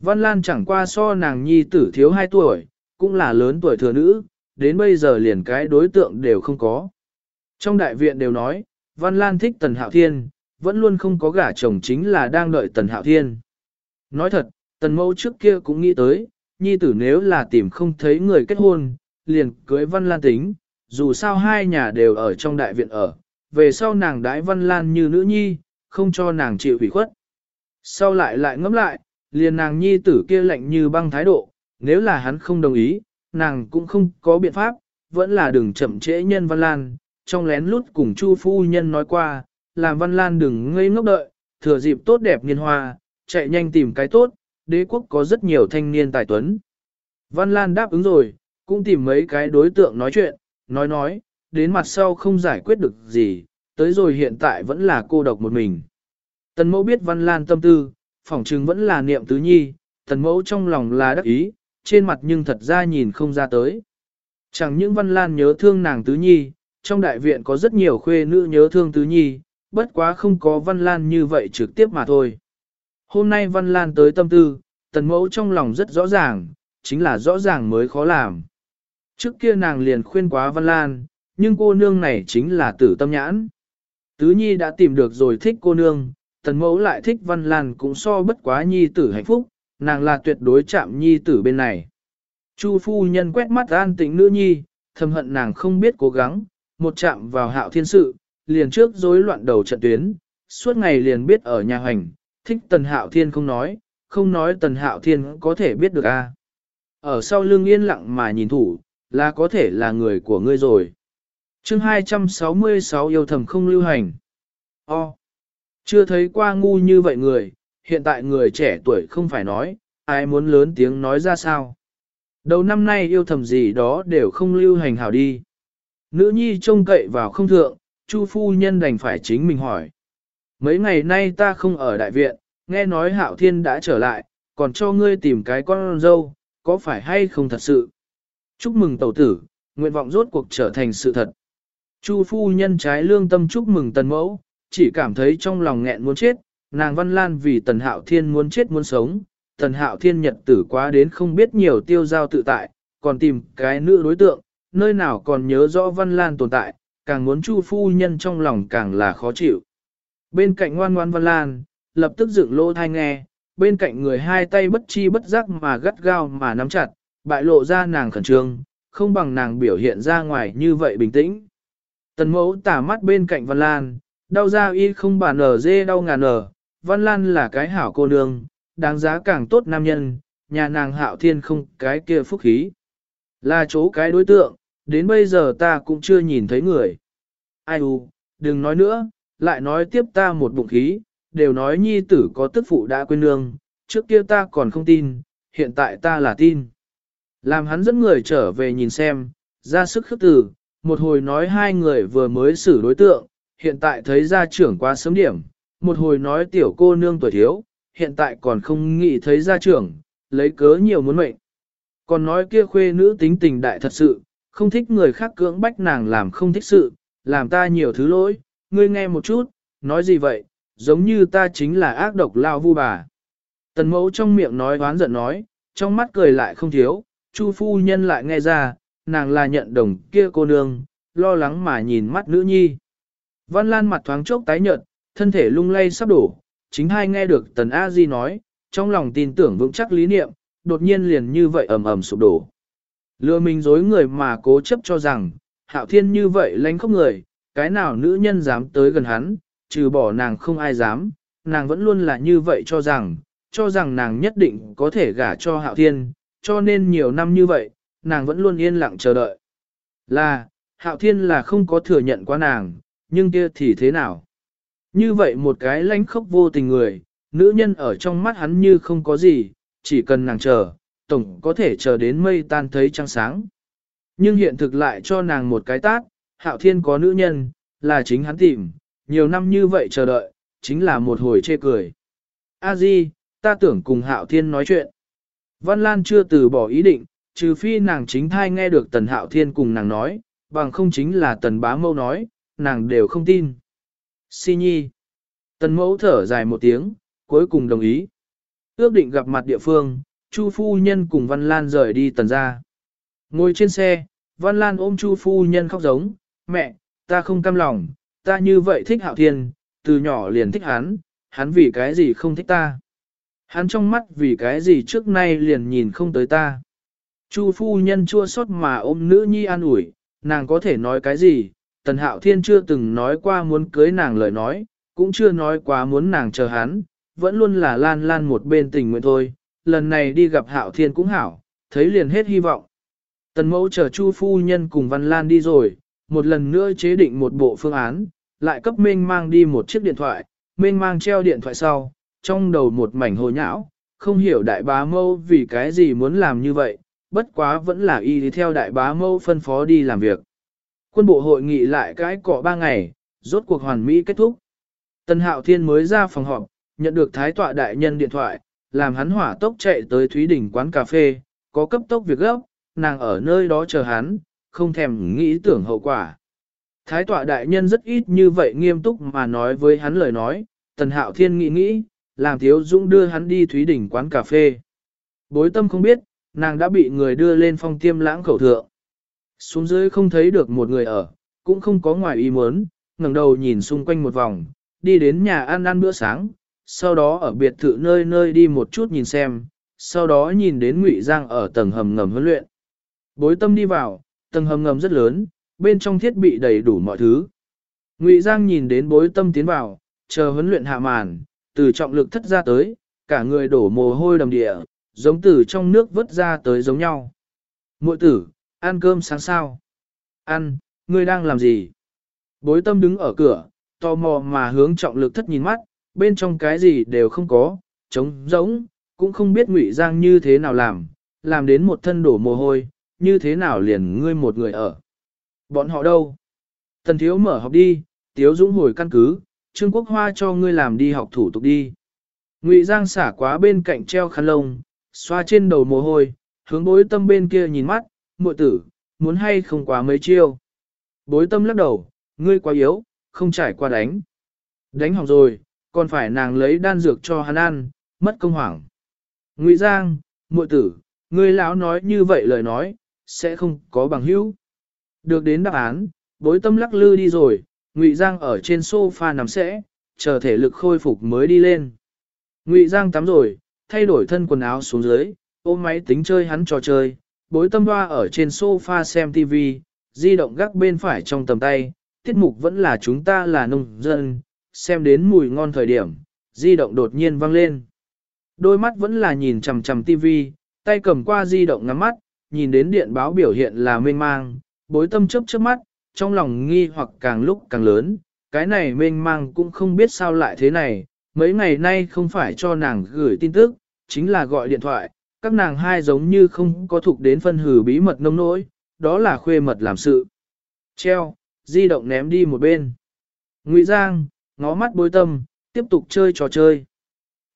Văn Lan chẳng qua so nàng nhi tử thiếu 2 tuổi, cũng là lớn tuổi thừa nữ, đến bây giờ liền cái đối tượng đều không có. Trong đại viện đều nói, Văn Lan thích Tần Hạo Thiên, vẫn luôn không có gả chồng chính là đang đợi Tần Hạo Thiên. Nói thật, Tần Mẫu trước kia cũng nghĩ tới, nhi tử nếu là tìm không thấy người kết hôn, liền cưới Văn Lan tính, dù sao hai nhà đều ở trong đại viện ở, về sau nàng đãi Văn Lan như nữ nhi, không cho nàng chịu ủy khuất. Sau lại lại ngẫm lại, liền nàng nhi tử kia lạnh như băng thái độ, nếu là hắn không đồng ý, nàng cũng không có biện pháp, vẫn là đừng chậm trễ nhân Văn Lan, trong lén lút cùng Chu phu nhân nói qua, làm Văn Lan đừng ngây ngốc đợi, thừa dịp tốt đẹp niên hoa, chạy nhanh tìm cái tốt, đế quốc có rất nhiều thanh niên tài tuấn. Văn Lan đáp ứng rồi, cũng tìm mấy cái đối tượng nói chuyện, nói nói, đến mặt sau không giải quyết được gì, tới rồi hiện tại vẫn là cô độc một mình. Tần mẫu biết Văn Lan tâm tư, phỏng chừng vẫn là niệm tứ nhi, tần mẫu trong lòng là đắc ý, trên mặt nhưng thật ra nhìn không ra tới. Chẳng những Văn Lan nhớ thương nàng tứ nhi, trong đại viện có rất nhiều khuê nữ nhớ thương tứ nhi, bất quá không có Văn Lan như vậy trực tiếp mà thôi. Hôm nay Văn Lan tới tâm tư, tần mẫu trong lòng rất rõ ràng, chính là rõ ràng mới khó làm. Trước kia nàng liền khuyên quá Văn Lan, nhưng cô nương này chính là tử tâm nhãn. Tứ Nhi đã tìm được rồi thích cô nương, tần mẫu lại thích Văn Lan cũng so bất quá Nhi tử hạnh phúc, nàng là tuyệt đối chạm Nhi tử bên này. Chu phu nhân quét mắt an tĩnh nữ Nhi, thầm hận nàng không biết cố gắng, một chạm vào hạo thiên sự, liền trước rối loạn đầu trận tuyến, suốt ngày liền biết ở nhà hành, thích tần hạo thiên không nói, không nói tần hạo thiên có thể biết được a. Ở sau lưng yên lặng mà nhìn thủ, là có thể là người của ngươi rồi. chương 266 yêu thầm không lưu hành. O. Chưa thấy qua ngu như vậy người, hiện tại người trẻ tuổi không phải nói, ai muốn lớn tiếng nói ra sao. Đầu năm nay yêu thầm gì đó đều không lưu hành hảo đi. Nữ nhi trông cậy vào không thượng, Chu phu nhân đành phải chính mình hỏi. Mấy ngày nay ta không ở đại viện, nghe nói hạo thiên đã trở lại, còn cho ngươi tìm cái con dâu, có phải hay không thật sự? Chúc mừng tẩu tử, nguyện vọng rốt cuộc trở thành sự thật. Chu phu nhân trái lương tâm chúc mừng tần mẫu, chỉ cảm thấy trong lòng nghẹn muốn chết, nàng văn lan vì tần hạo thiên muốn chết muốn sống, tần hạo thiên nhật tử quá đến không biết nhiều tiêu giao tự tại, còn tìm cái nữ đối tượng, nơi nào còn nhớ rõ văn lan tồn tại, càng muốn chu phu nhân trong lòng càng là khó chịu. Bên cạnh ngoan ngoan văn lan, lập tức dựng lô thai nghe, bên cạnh người hai tay bất chi bất giác mà gắt gao mà nắm chặt, bại lộ ra nàng khẩn trương, không bằng nàng biểu hiện ra ngoài như vậy bình tĩnh. Tần mẫu tả mắt bên cạnh Văn Lan, đau ra y không bàn ở dê đau ngàn ở, Văn Lan là cái hảo cô nương, đáng giá càng tốt nam nhân, nhà nàng hạo thiên không cái kia phúc khí. Là chỗ cái đối tượng, đến bây giờ ta cũng chưa nhìn thấy người. Ai u, đừng nói nữa, lại nói tiếp ta một bụng khí, đều nói nhi tử có tức phụ đã quên nương, trước kia ta còn không tin, hiện tại ta là tin. Làm hắn dẫn người trở về nhìn xem, ra sức khước từ, một hồi nói hai người vừa mới xử đối tượng, hiện tại thấy gia trưởng quá sớm điểm, một hồi nói tiểu cô nương tuổi thiếu, hiện tại còn không nghĩ thấy gia trưởng, lấy cớ nhiều muốn mệnh. Còn nói kia khuê nữ tính tình đại thật sự, không thích người khác cưỡng bách nàng làm không thích sự, làm ta nhiều thứ lỗi, ngươi nghe một chút, nói gì vậy, giống như ta chính là ác độc lao vu bà. Tần mẫu trong miệng nói oán giận nói, trong mắt cười lại không thiếu, Chu phu nhân lại nghe ra, nàng là nhận đồng kia cô nương, lo lắng mà nhìn mắt nữ nhi. Văn Lan mặt thoáng chốc tái nhợt, thân thể lung lay sắp đổ, chính hai nghe được Tần A Di nói, trong lòng tin tưởng vững chắc lý niệm, đột nhiên liền như vậy ầm ầm sụp đổ. Lừa mình dối người mà cố chấp cho rằng, hạo thiên như vậy lánh không người, cái nào nữ nhân dám tới gần hắn, trừ bỏ nàng không ai dám, nàng vẫn luôn là như vậy cho rằng, cho rằng nàng nhất định có thể gả cho hạo thiên, cho nên nhiều năm như vậy, nàng vẫn luôn yên lặng chờ đợi. Là, hạo thiên là không có thừa nhận qua nàng, nhưng kia thì thế nào? Như vậy một cái lãnh khốc vô tình người, nữ nhân ở trong mắt hắn như không có gì, chỉ cần nàng chờ, tổng có thể chờ đến mây tan thấy trăng sáng. Nhưng hiện thực lại cho nàng một cái tát, hạo thiên có nữ nhân, là chính hắn tìm, nhiều năm như vậy chờ đợi, chính là một hồi chê cười. A Di, ta tưởng cùng hạo thiên nói chuyện. Văn Lan chưa từ bỏ ý định, trừ phi nàng chính thai nghe được tần hạo thiên cùng nàng nói, bằng không chính là tần bá mâu nói, nàng đều không tin. Si nhi. Tần mẫu thở dài một tiếng, cuối cùng đồng ý. Ước định gặp mặt địa phương, Chu phu nhân cùng Văn Lan rời đi tần ra. Ngồi trên xe, Văn Lan ôm Chu phu nhân khóc giống, mẹ, ta không cam lòng, ta như vậy thích hạo thiên, từ nhỏ liền thích hắn, hắn vì cái gì không thích ta. Hắn trong mắt vì cái gì trước nay liền nhìn không tới ta. Chu phu nhân chua xót mà ôm nữ nhi an ủi, nàng có thể nói cái gì, tần hạo thiên chưa từng nói qua muốn cưới nàng lời nói, cũng chưa nói quá muốn nàng chờ hắn, vẫn luôn là lan lan một bên tình nguyện thôi, lần này đi gặp hạo thiên cũng hảo, thấy liền hết hy vọng. Tần mẫu chờ chu phu nhân cùng văn lan đi rồi, một lần nữa chế định một bộ phương án, lại cấp mênh mang đi một chiếc điện thoại, mênh mang treo điện thoại sau, trong đầu một mảnh hồ nhão, không hiểu đại bá mâu vì cái gì muốn làm như vậy, bất quá vẫn là y theo đại bá mâu phân phó đi làm việc. Quân bộ hội nghị lại cái cọ ba ngày, rốt cuộc hoàn mỹ kết thúc. Tân Hạo Thiên mới ra phòng họp, nhận được thái tọa đại nhân điện thoại, làm hắn hỏa tốc chạy tới Thúy Đỉnh quán cà phê, có cấp tốc việc gấp, nàng ở nơi đó chờ hắn, không thèm nghĩ tưởng hậu quả. Thái tọa đại nhân rất ít như vậy nghiêm túc mà nói với hắn lời nói, Tần Hạo Thiên nghĩ nghĩ, làm Thiếu Dũng đưa hắn đi Thúy Đỉnh quán cà phê. Bối tâm không biết, nàng đã bị người đưa lên phong tiêm lãng khẩu thượng. Xuống dưới không thấy được một người ở, cũng không có ngoài ý muốn, ngẩng đầu nhìn xung quanh một vòng, đi đến nhà ăn ăn bữa sáng, sau đó ở biệt thự nơi nơi đi một chút nhìn xem, sau đó nhìn đến Ngụy Giang ở tầng hầm ngầm huấn luyện. Bối tâm đi vào, tầng hầm ngầm rất lớn, bên trong thiết bị đầy đủ mọi thứ. Ngụy Giang nhìn đến bối tâm tiến vào, chờ huấn luyện hạ màn, từ trọng lực thất ra tới, cả người đổ mồ hôi đầm địa, giống từ trong nước vớt ra tới giống nhau. Muội tử, ăn cơm sáng sao? Ăn, ngươi đang làm gì? Bối tâm đứng ở cửa, tò mò mà hướng trọng lực thất nhìn mắt, bên trong cái gì đều không có, trống rỗng, cũng không biết ngụy giang như thế nào làm, làm đến một thân đổ mồ hôi, như thế nào liền ngươi một người ở. Bọn họ đâu? Tần thiếu mở học đi, tiếu dũng hồi căn cứ, Trương Quốc Hoa cho ngươi làm đi học thủ tục đi. Ngụy Giang xả quá bên cạnh treo khăn lông, xoa trên đầu mồ hôi, hướng bối tâm bên kia nhìn mắt, muội tử, muốn hay không quá mấy chiêu. Bối tâm lắc đầu, ngươi quá yếu, không trải qua đánh. Đánh hỏng rồi, còn phải nàng lấy đan dược cho hắn ăn, mất công hoảng. Ngụy Giang, muội tử, ngươi lão nói như vậy lời nói, sẽ không có bằng hữu. Được đến đáp án, bối tâm lắc lư đi rồi, Ngụy Giang ở trên sofa nằm sẽ, chờ thể lực khôi phục mới đi lên. Ngụy Giang tắm rồi, thay đổi thân quần áo xuống dưới, ôm máy tính chơi hắn trò chơi, bối tâm hoa ở trên sofa xem TV, di động gác bên phải trong tầm tay, tiết mục vẫn là chúng ta là nông dân, xem đến mùi ngon thời điểm, di động đột nhiên vang lên. Đôi mắt vẫn là nhìn chằm chằm TV, tay cầm qua di động ngắm mắt, nhìn đến điện báo biểu hiện là mênh mang, bối tâm chớp chớp mắt, trong lòng nghi hoặc càng lúc càng lớn, cái này mênh mang cũng không biết sao lại thế này, mấy ngày nay không phải cho nàng gửi tin tức, chính là gọi điện thoại, các nàng hai giống như không có thuộc đến phân hử bí mật nông nỗi, đó là khuê mật làm sự. Treo, di động ném đi một bên. Ngụy Giang, ngó mắt bối tâm, tiếp tục chơi trò chơi.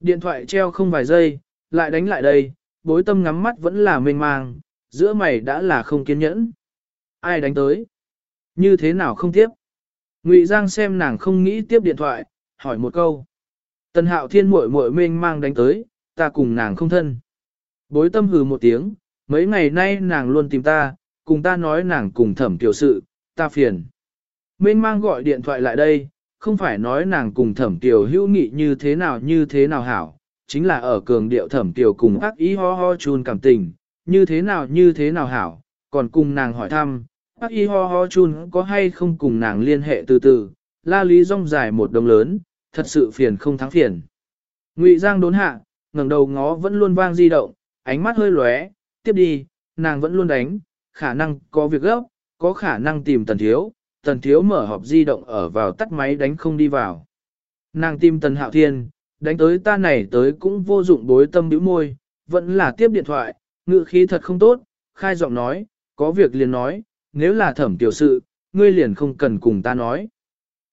Điện thoại treo không vài giây, lại đánh lại đây, bối tâm ngắm mắt vẫn là mênh mang, giữa mày đã là không kiên nhẫn. Ai đánh tới? Như thế nào không tiếp? Ngụy Giang xem nàng không nghĩ tiếp điện thoại, hỏi một câu. Tần hạo thiên muội muội mênh mang đánh tới, ta cùng nàng không thân. Bối tâm hừ một tiếng, mấy ngày nay nàng luôn tìm ta, cùng ta nói nàng cùng thẩm tiểu sự, ta phiền. Mênh mang gọi điện thoại lại đây, không phải nói nàng cùng thẩm tiểu hữu nghị như thế nào như thế nào hảo, chính là ở cường điệu thẩm tiểu cùng ác ý ho ho chun cảm tình, như thế nào như thế nào hảo, còn cùng nàng hỏi thăm, Bác y ho ho chun có hay không cùng nàng liên hệ từ từ, la lý rong dài một đồng lớn, thật sự phiền không thắng phiền. Ngụy Giang đốn hạ, ngẩng đầu ngó vẫn luôn vang di động, ánh mắt hơi lóe, tiếp đi, nàng vẫn luôn đánh, khả năng có việc gấp, có khả năng tìm tần thiếu, tần thiếu mở họp di động ở vào tắt máy đánh không đi vào. Nàng tìm tần hạo thiên, đánh tới ta này tới cũng vô dụng bối tâm bĩu môi, vẫn là tiếp điện thoại, ngự khí thật không tốt, khai giọng nói, có việc liền nói, nếu là thẩm tiểu sự, ngươi liền không cần cùng ta nói.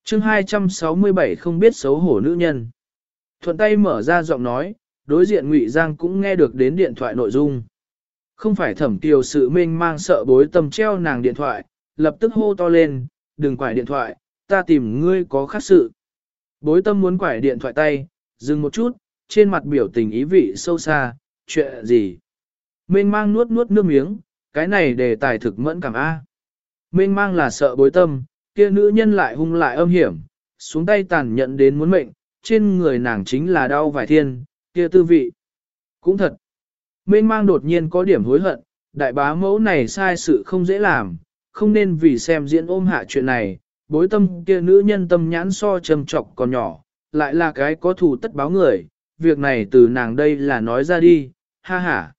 chương 267 không biết xấu hổ nữ nhân. Thuận tay mở ra giọng nói, đối diện Ngụy Giang cũng nghe được đến điện thoại nội dung. Không phải thẩm tiểu sự mênh mang sợ bối tâm treo nàng điện thoại, lập tức hô to lên, đừng quải điện thoại, ta tìm ngươi có khác sự. Bối tâm muốn quải điện thoại tay, dừng một chút, trên mặt biểu tình ý vị sâu xa, chuyện gì? Mênh mang nuốt nuốt nước miếng, cái này đề tài thực mẫn cảm A. Mênh mang là sợ bối tâm, kia nữ nhân lại hung lại âm hiểm, xuống tay tàn nhận đến muốn mệnh, trên người nàng chính là đau vài thiên, kia tư vị. Cũng thật, mênh mang đột nhiên có điểm hối hận, đại bá mẫu này sai sự không dễ làm, không nên vì xem diễn ôm hạ chuyện này, bối tâm kia nữ nhân tâm nhãn so trầm trọc còn nhỏ, lại là cái có thù tất báo người, việc này từ nàng đây là nói ra đi, ha ha.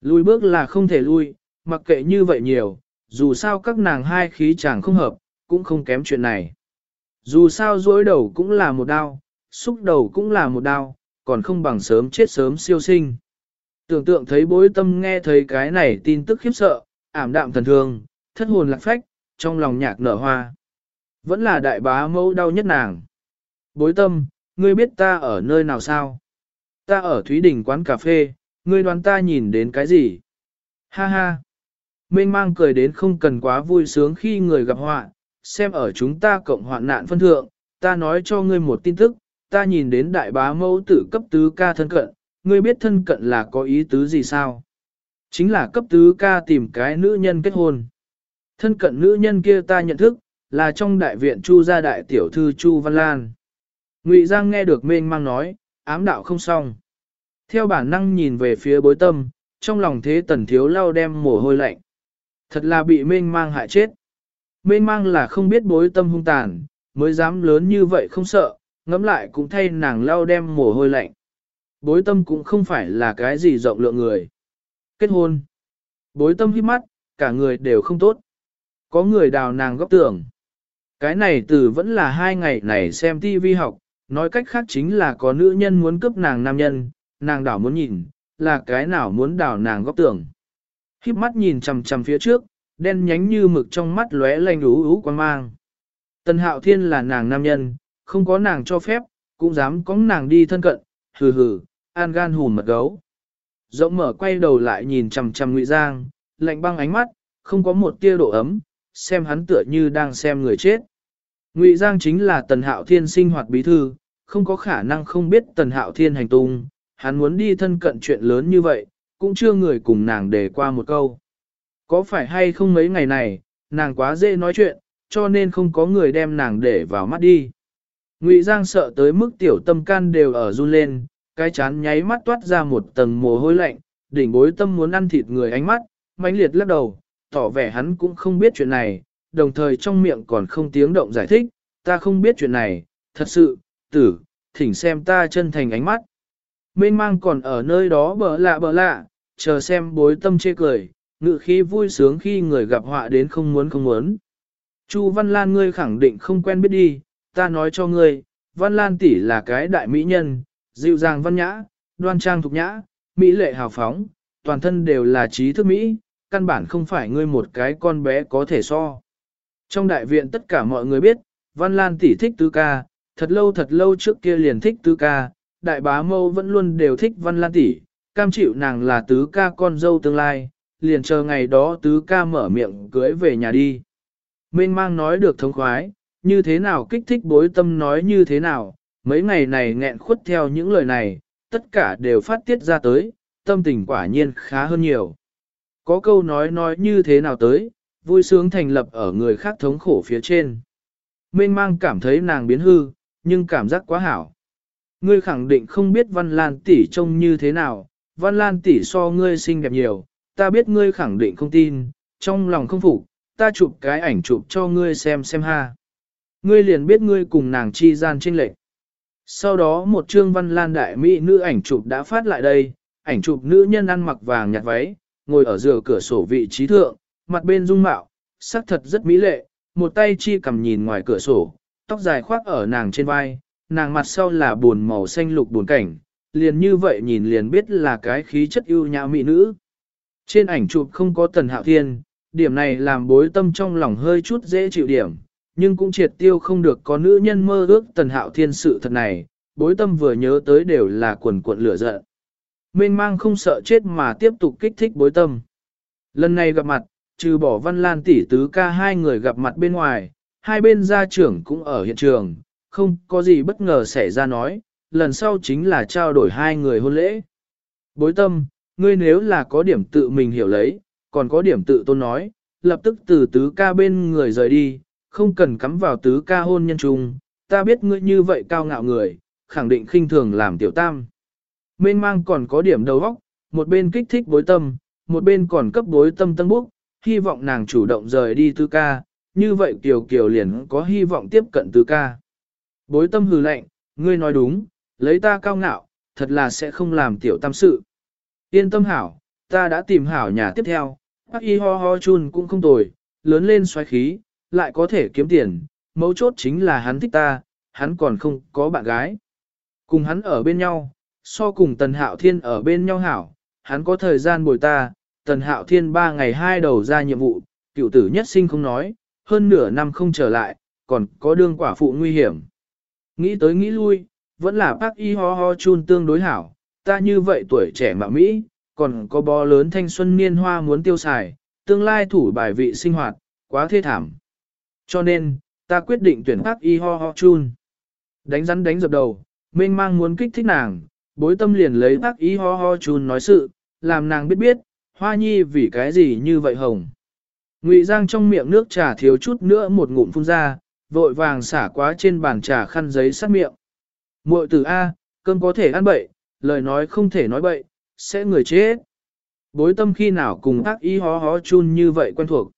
Lùi bước là không thể lui, mặc kệ như vậy nhiều, dù sao các nàng hai khí chàng không hợp, cũng không kém chuyện này. Dù sao dối đầu cũng là một đau, xúc đầu cũng là một đau, còn không bằng sớm chết sớm siêu sinh. Tưởng tượng thấy bối tâm nghe thấy cái này tin tức khiếp sợ, ảm đạm thần thương, thất hồn lạc phách, trong lòng nhạc nở hoa. Vẫn là đại bá mẫu đau nhất nàng. Bối tâm, ngươi biết ta ở nơi nào sao? Ta ở Thúy Đình quán cà phê, ngươi đoán ta nhìn đến cái gì? Ha ha! Mênh mang cười đến không cần quá vui sướng khi người gặp họa, xem ở chúng ta cộng hoạn nạn phân thượng, ta nói cho ngươi một tin tức, ta nhìn đến đại bá mẫu tử cấp tứ ca thân cận, ngươi biết thân cận là có ý tứ gì sao? Chính là cấp tứ ca tìm cái nữ nhân kết hôn. Thân cận nữ nhân kia ta nhận thức, là trong đại viện Chu gia đại tiểu thư Chu Văn Lan. Ngụy Giang nghe được mênh mang nói, ám đạo không xong. Theo bản năng nhìn về phía bối tâm, trong lòng thế tần thiếu lau đem mồ hôi lạnh. Thật là bị mênh mang hại chết. Mênh mang là không biết bối tâm hung tàn, mới dám lớn như vậy không sợ, ngẫm lại cũng thay nàng lau đem mồ hôi lạnh. Bối tâm cũng không phải là cái gì rộng lượng người. Kết hôn. Bối tâm hít mắt, cả người đều không tốt. Có người đào nàng góc tưởng. Cái này từ vẫn là hai ngày này xem TV học, nói cách khác chính là có nữ nhân muốn cướp nàng nam nhân, nàng đảo muốn nhìn, là cái nào muốn đào nàng góc tưởng. Híp mắt nhìn chằm chằm phía trước, đen nhánh như mực trong mắt lóe lanh ú ú quan mang. Tần hạo thiên là nàng nam nhân, không có nàng cho phép, cũng dám có nàng đi thân cận, hừ hừ, an gan hùn mật gấu. Rộng mở quay đầu lại nhìn chằm chằm ngụy giang, lạnh băng ánh mắt, không có một tia độ ấm, xem hắn tựa như đang xem người chết. Ngụy Giang chính là Tần Hạo Thiên sinh hoạt bí thư, không có khả năng không biết Tần Hạo Thiên hành tung, hắn muốn đi thân cận chuyện lớn như vậy, cũng chưa người cùng nàng để qua một câu. Có phải hay không mấy ngày này, nàng quá dễ nói chuyện, cho nên không có người đem nàng để vào mắt đi. Ngụy Giang sợ tới mức tiểu tâm can đều ở run lên, cái chán nháy mắt toát ra một tầng mồ hôi lạnh, đỉnh bối tâm muốn ăn thịt người ánh mắt, mãnh liệt lắc đầu, tỏ vẻ hắn cũng không biết chuyện này, đồng thời trong miệng còn không tiếng động giải thích, ta không biết chuyện này, thật sự, tử, thỉnh xem ta chân thành ánh mắt. Mênh mang còn ở nơi đó bờ lạ bờ lạ, chờ xem bối tâm chê cười, ngự khí vui sướng khi người gặp họa đến không muốn không muốn. Chu Văn Lan ngươi khẳng định không quen biết đi, ta nói cho ngươi, Văn Lan tỷ là cái đại mỹ nhân, dịu dàng văn nhã, đoan trang thục nhã, mỹ lệ hào phóng, toàn thân đều là trí thức mỹ, căn bản không phải ngươi một cái con bé có thể so. Trong đại viện tất cả mọi người biết, Văn Lan tỷ thích tứ ca, thật lâu thật lâu trước kia liền thích tứ ca, đại bá mâu vẫn luôn đều thích Văn Lan tỷ, cam chịu nàng là tứ ca con dâu tương lai, liền chờ ngày đó tứ ca mở miệng cưới về nhà đi. Mênh mang nói được thống khoái, như thế nào kích thích bối tâm nói như thế nào, mấy ngày này nghẹn khuất theo những lời này, tất cả đều phát tiết ra tới, tâm tình quả nhiên khá hơn nhiều. Có câu nói nói như thế nào tới, vui sướng thành lập ở người khác thống khổ phía trên. Mênh mang cảm thấy nàng biến hư, nhưng cảm giác quá hảo. Ngươi khẳng định không biết Văn Lan tỷ trông như thế nào, Văn Lan tỷ so ngươi xinh đẹp nhiều, ta biết ngươi khẳng định không tin, trong lòng không phục, ta chụp cái ảnh chụp cho ngươi xem xem ha. Ngươi liền biết ngươi cùng nàng chi gian chênh lệch. Sau đó một trương văn lan đại mỹ nữ ảnh chụp đã phát lại đây, ảnh chụp nữ nhân ăn mặc vàng nhạt váy, ngồi ở giữa cửa sổ vị trí thượng, mặt bên dung mạo, sắc thật rất mỹ lệ, một tay chi cầm nhìn ngoài cửa sổ, tóc dài khoác ở nàng trên vai, nàng mặt sau là buồn màu xanh lục buồn cảnh, liền như vậy nhìn liền biết là cái khí chất ưu nhã mỹ nữ. Trên ảnh chụp không có tần hạo thiên, điểm này làm bối tâm trong lòng hơi chút dễ chịu điểm, nhưng cũng triệt tiêu không được có nữ nhân mơ ước tần hạo thiên sự thật này, bối tâm vừa nhớ tới đều là quần cuộn lửa giận. Mênh mang không sợ chết mà tiếp tục kích thích bối tâm. Lần này gặp mặt, trừ bỏ văn lan tỷ tứ ca hai người gặp mặt bên ngoài, hai bên gia trưởng cũng ở hiện trường, không có gì bất ngờ xảy ra nói, lần sau chính là trao đổi hai người hôn lễ. Bối tâm, ngươi nếu là có điểm tự mình hiểu lấy, còn có điểm tự tôn nói, lập tức từ tứ ca bên người rời đi, không cần cắm vào tứ ca hôn nhân chung. ta biết ngươi như vậy cao ngạo người, khẳng định khinh thường làm tiểu tam. Mênh mang còn có điểm đầu óc, một bên kích thích bối tâm, một bên còn cấp bối tâm tân bốc, hy vọng nàng chủ động rời đi tứ ca, như vậy Kiều Kiều liền có hy vọng tiếp cận tứ ca. Bối tâm hừ lạnh, ngươi nói đúng, lấy ta cao ngạo, thật là sẽ không làm tiểu tam sự. Yên tâm hảo, ta đã tìm hảo nhà tiếp theo, bác y ho ho chun cũng không tồi, lớn lên xoáy khí, lại có thể kiếm tiền, mấu chốt chính là hắn thích ta, hắn còn không có bạn gái. Cùng hắn ở bên nhau, so cùng Tần Hạo Thiên ở bên nhau hảo, hắn có thời gian bồi ta, Tần Hạo Thiên ba ngày hai đầu ra nhiệm vụ, cựu tử nhất sinh không nói, hơn nửa năm không trở lại, còn có đương quả phụ nguy hiểm. Nghĩ tới nghĩ lui, vẫn là bác y ho ho chun tương đối hảo, ta như vậy tuổi trẻ mà Mỹ, còn có bó lớn thanh xuân niên hoa muốn tiêu xài, tương lai thủ bài vị sinh hoạt, quá thê thảm. Cho nên, ta quyết định tuyển bác y ho ho chun. Đánh rắn đánh dập đầu, mênh mang muốn kích thích nàng, bối tâm liền lấy bác y ho ho chun nói sự, làm nàng biết biết, hoa nhi vì cái gì như vậy hồng. Ngụy Giang trong miệng nước trà thiếu chút nữa một ngụm phun ra, vội vàng xả quá trên bàn trà khăn giấy sát miệng. Muội tử A, cơm có thể ăn bậy, lời nói không thể nói bậy, sẽ người chết. Bối tâm khi nào cùng ác ý hó hó chun như vậy quen thuộc.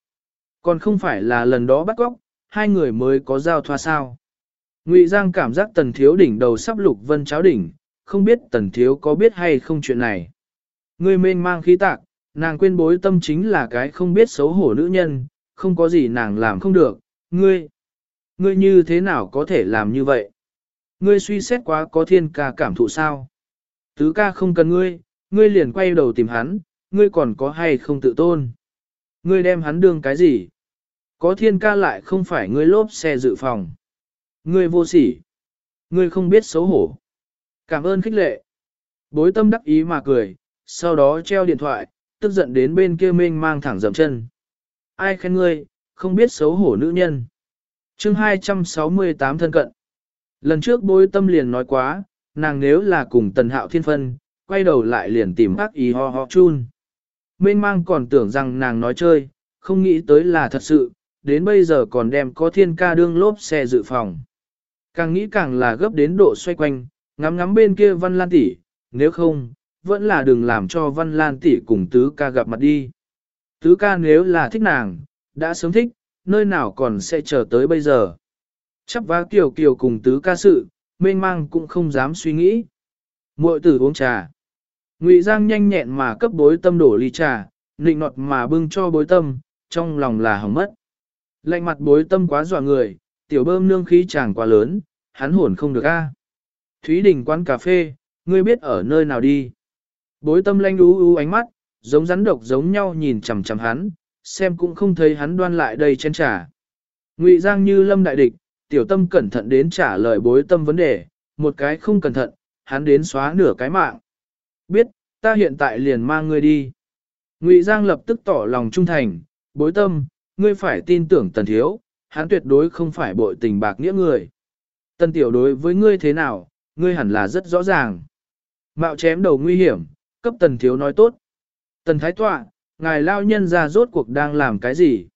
Còn không phải là lần đó bắt góc, hai người mới có giao thoa sao. Ngụy Giang cảm giác tần thiếu đỉnh đầu sắp lục vân cháo đỉnh, không biết tần thiếu có biết hay không chuyện này. Người mênh mang khí tạc, nàng quên bối tâm chính là cái không biết xấu hổ nữ nhân, không có gì nàng làm không được, ngươi. Ngươi như thế nào có thể làm như vậy? Ngươi suy xét quá có thiên ca cảm thụ sao? Tứ ca không cần ngươi, ngươi liền quay đầu tìm hắn, ngươi còn có hay không tự tôn? Ngươi đem hắn đương cái gì? Có thiên ca lại không phải ngươi lốp xe dự phòng. Ngươi vô sỉ. Ngươi không biết xấu hổ. Cảm ơn khích lệ. Bối tâm đắc ý mà cười, sau đó treo điện thoại, tức giận đến bên kia mênh mang thẳng dầm chân. Ai khen ngươi, không biết xấu hổ nữ nhân. chương 268 thân cận. Lần trước bối tâm liền nói quá, nàng nếu là cùng tần hạo thiên phân, quay đầu lại liền tìm bác ý ho ho chun. Mênh mang còn tưởng rằng nàng nói chơi, không nghĩ tới là thật sự, đến bây giờ còn đem có thiên ca đương lốp xe dự phòng. Càng nghĩ càng là gấp đến độ xoay quanh, ngắm ngắm bên kia văn lan tỷ, nếu không, vẫn là đừng làm cho văn lan tỷ cùng tứ ca gặp mặt đi. Tứ ca nếu là thích nàng, đã sớm thích, nơi nào còn sẽ chờ tới bây giờ. Chắp vá kiều kiều cùng tứ ca sự, mênh mang cũng không dám suy nghĩ. Muội tử uống trà. Ngụy Giang nhanh nhẹn mà cấp bối tâm đổ ly trà, nịnh nọt mà bưng cho bối tâm, trong lòng là hỏng mất. Lạnh mặt bối tâm quá dọa người, tiểu bơm nương khí chàng quá lớn, hắn hồn không được a. Thúy Đình quán cà phê, ngươi biết ở nơi nào đi. Bối tâm lanh ú ú ánh mắt, giống rắn độc giống nhau nhìn chằm chằm hắn, xem cũng không thấy hắn đoan lại đây chén trà. Ngụy Giang như lâm đại địch, tiểu tâm cẩn thận đến trả lời bối tâm vấn đề, một cái không cẩn thận, hắn đến xóa nửa cái mạng. Biết, ta hiện tại liền mang ngươi đi. Ngụy Giang lập tức tỏ lòng trung thành, bối tâm, ngươi phải tin tưởng tần thiếu, hắn tuyệt đối không phải bội tình bạc nghĩa người. Tần tiểu đối với ngươi thế nào, ngươi hẳn là rất rõ ràng. Mạo chém đầu nguy hiểm, cấp tần thiếu nói tốt. Tần thái tọa, ngài lao nhân ra rốt cuộc đang làm cái gì?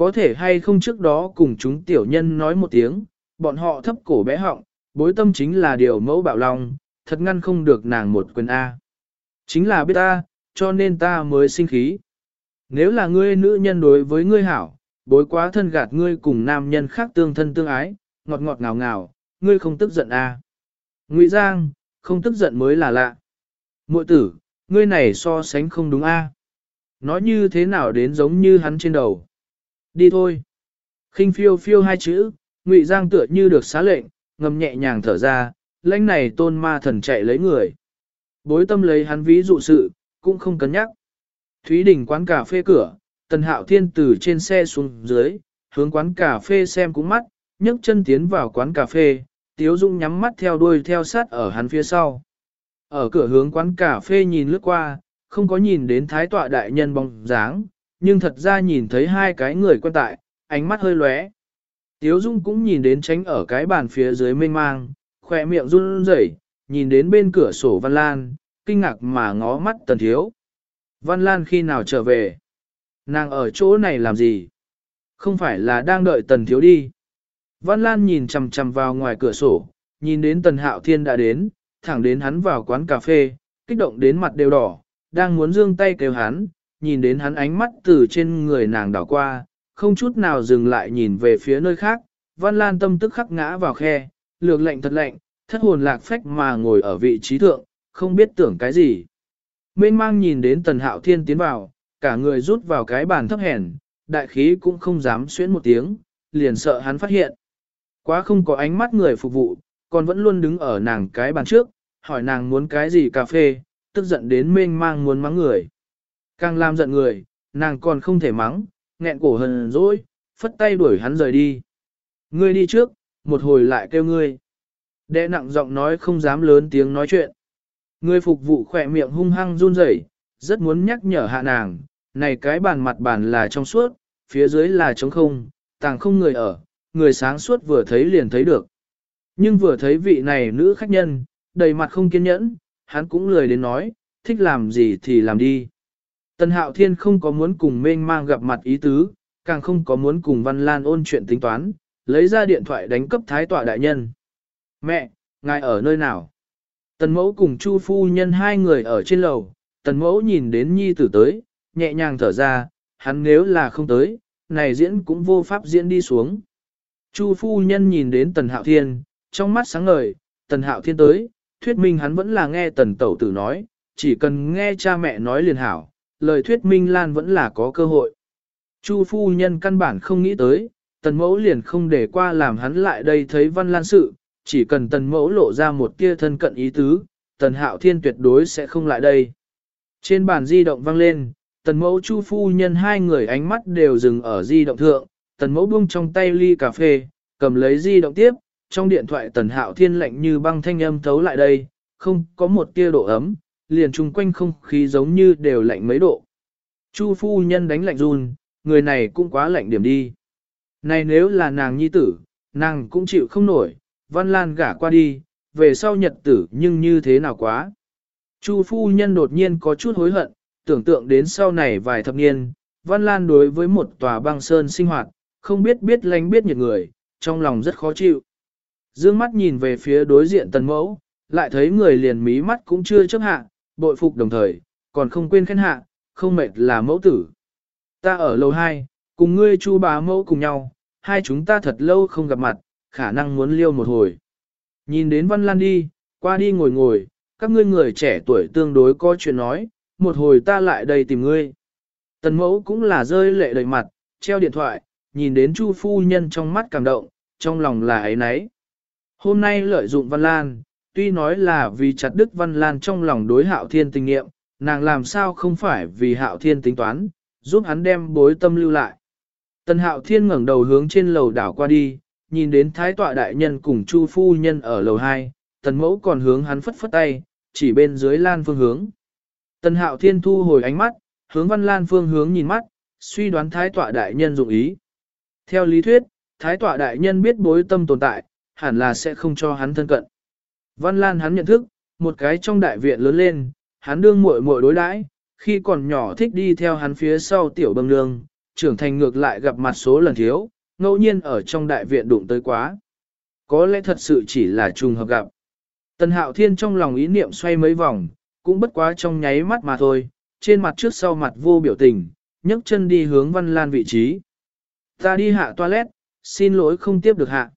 Có thể hay không trước đó cùng chúng tiểu nhân nói một tiếng, bọn họ thấp cổ bé họng, bối tâm chính là điều mẫu bạo lòng, thật ngăn không được nàng một quyền A. Chính là biết ta, cho nên ta mới sinh khí. Nếu là ngươi nữ nhân đối với ngươi hảo, bối quá thân gạt ngươi cùng nam nhân khác tương thân tương ái, ngọt ngọt ngào ngào, ngươi không tức giận à. Ngụy Giang, không tức giận mới là lạ. Muội tử, ngươi này so sánh không đúng a. Nói như thế nào đến giống như hắn trên đầu. Đi thôi. khinh phiêu phiêu hai chữ, Ngụy Giang tựa như được xá lệnh, ngầm nhẹ nhàng thở ra, lãnh này tôn ma thần chạy lấy người. Bối tâm lấy hắn ví dụ sự, cũng không cân nhắc. Thúy Đình quán cà phê cửa, Tần Hạo Thiên từ trên xe xuống dưới, hướng quán cà phê xem cũng mắt, nhấc chân tiến vào quán cà phê, Tiếu Dung nhắm mắt theo đuôi theo sát ở hắn phía sau. Ở cửa hướng quán cà phê nhìn lướt qua, không có nhìn đến thái tọa đại nhân bóng dáng, nhưng thật ra nhìn thấy hai cái người quen tại, ánh mắt hơi lóe. Tiếu Dung cũng nhìn đến tránh ở cái bàn phía dưới mênh mang, khỏe miệng run rẩy, nhìn đến bên cửa sổ Văn Lan, kinh ngạc mà ngó mắt Tần Thiếu. Văn Lan khi nào trở về? Nàng ở chỗ này làm gì? Không phải là đang đợi Tần Thiếu đi. Văn Lan nhìn chằm chằm vào ngoài cửa sổ, nhìn đến Tần Hạo Thiên đã đến, thẳng đến hắn vào quán cà phê, kích động đến mặt đều đỏ, đang muốn dương tay kêu hắn, nhìn đến hắn ánh mắt từ trên người nàng đảo qua, không chút nào dừng lại nhìn về phía nơi khác, Văn Lan tâm tức khắc ngã vào khe, lược lạnh thật lạnh, thất hồn lạc phách mà ngồi ở vị trí thượng, không biết tưởng cái gì. Mênh mang nhìn đến Tần Hạo Thiên tiến vào, cả người rút vào cái bàn thấp hèn, đại khí cũng không dám xuyến một tiếng, liền sợ hắn phát hiện. Quá không có ánh mắt người phục vụ, còn vẫn luôn đứng ở nàng cái bàn trước, hỏi nàng muốn cái gì cà phê, tức giận đến mênh mang muốn mắng người. Càng làm giận người, nàng còn không thể mắng, nghẹn cổ hờn dỗi, phất tay đuổi hắn rời đi. Ngươi đi trước, một hồi lại kêu ngươi. Đệ nặng giọng nói không dám lớn tiếng nói chuyện. Người phục vụ khỏe miệng hung hăng run rẩy, rất muốn nhắc nhở hạ nàng, này cái bàn mặt bàn là trong suốt, phía dưới là trống không, tàng không người ở, người sáng suốt vừa thấy liền thấy được. Nhưng vừa thấy vị này nữ khách nhân, đầy mặt không kiên nhẫn, hắn cũng lười đến nói, thích làm gì thì làm đi. Tần Hạo Thiên không có muốn cùng mênh mang gặp mặt ý tứ, càng không có muốn cùng Văn Lan ôn chuyện tính toán, lấy ra điện thoại đánh cấp thái tọa đại nhân. Mẹ, ngài ở nơi nào? Tần mẫu cùng Chu phu nhân hai người ở trên lầu, tần mẫu nhìn đến nhi tử tới, nhẹ nhàng thở ra, hắn nếu là không tới, này diễn cũng vô pháp diễn đi xuống. Chu phu nhân nhìn đến tần hạo thiên, trong mắt sáng ngời, tần hạo thiên tới, thuyết minh hắn vẫn là nghe tần tẩu tử nói, chỉ cần nghe cha mẹ nói liền hảo, lời thuyết minh lan vẫn là có cơ hội. Chu phu nhân căn bản không nghĩ tới, tần mẫu liền không để qua làm hắn lại đây thấy văn lan sự, chỉ cần tần mẫu lộ ra một tia thân cận ý tứ, tần hạo thiên tuyệt đối sẽ không lại đây. Trên bàn di động vang lên, tần mẫu chu phu nhân hai người ánh mắt đều dừng ở di động thượng, tần mẫu buông trong tay ly cà phê, cầm lấy di động tiếp, trong điện thoại tần hạo thiên lạnh như băng thanh âm thấu lại đây, không có một tia độ ấm, liền chung quanh không khí giống như đều lạnh mấy độ. Chu phu nhân đánh lạnh run, người này cũng quá lạnh điểm đi. Này nếu là nàng nhi tử, nàng cũng chịu không nổi, văn lan gả qua đi, về sau nhật tử nhưng như thế nào quá. Chu phu nhân đột nhiên có chút hối hận, tưởng tượng đến sau này vài thập niên, văn lan đối với một tòa băng sơn sinh hoạt, không biết biết lánh biết nhiệt người, trong lòng rất khó chịu. Dương mắt nhìn về phía đối diện tần mẫu, lại thấy người liền mí mắt cũng chưa chấp hạ, bội phục đồng thời, còn không quên khen hạ, không mệt là mẫu tử. Ta ở lầu 2, cùng ngươi chu bá mẫu cùng nhau, hai chúng ta thật lâu không gặp mặt, khả năng muốn liêu một hồi. Nhìn đến Văn Lan đi, qua đi ngồi ngồi, các ngươi người trẻ tuổi tương đối có chuyện nói, một hồi ta lại đây tìm ngươi. Tần mẫu cũng là rơi lệ đầy mặt, treo điện thoại, nhìn đến Chu phu nhân trong mắt cảm động, trong lòng là ấy nấy. Hôm nay lợi dụng Văn Lan, tuy nói là vì chặt đức Văn Lan trong lòng đối hạo thiên tình nghiệm, nàng làm sao không phải vì hạo thiên tính toán, giúp hắn đem bối tâm lưu lại. Tần hạo thiên ngẩng đầu hướng trên lầu đảo qua đi, nhìn đến thái tọa đại nhân cùng chu phu nhân ở lầu 2, tần mẫu còn hướng hắn phất phất tay, chỉ bên dưới lan phương hướng. Tần hạo thiên thu hồi ánh mắt, hướng văn lan phương hướng nhìn mắt, suy đoán thái tọa đại nhân dụng ý. Theo lý thuyết, thái tọa đại nhân biết bối tâm tồn tại, hẳn là sẽ không cho hắn thân cận. Văn Lan hắn nhận thức, một cái trong đại viện lớn lên, hắn đương muội muội đối đãi, khi còn nhỏ thích đi theo hắn phía sau tiểu bâm nương, trưởng thành ngược lại gặp mặt số lần thiếu, ngẫu nhiên ở trong đại viện đụng tới quá. Có lẽ thật sự chỉ là trùng hợp gặp. Tần Hạo Thiên trong lòng ý niệm xoay mấy vòng, cũng bất quá trong nháy mắt mà thôi, trên mặt trước sau mặt vô biểu tình, nhấc chân đi hướng Văn Lan vị trí. Ta đi hạ toilet, xin lỗi không tiếp được hạ.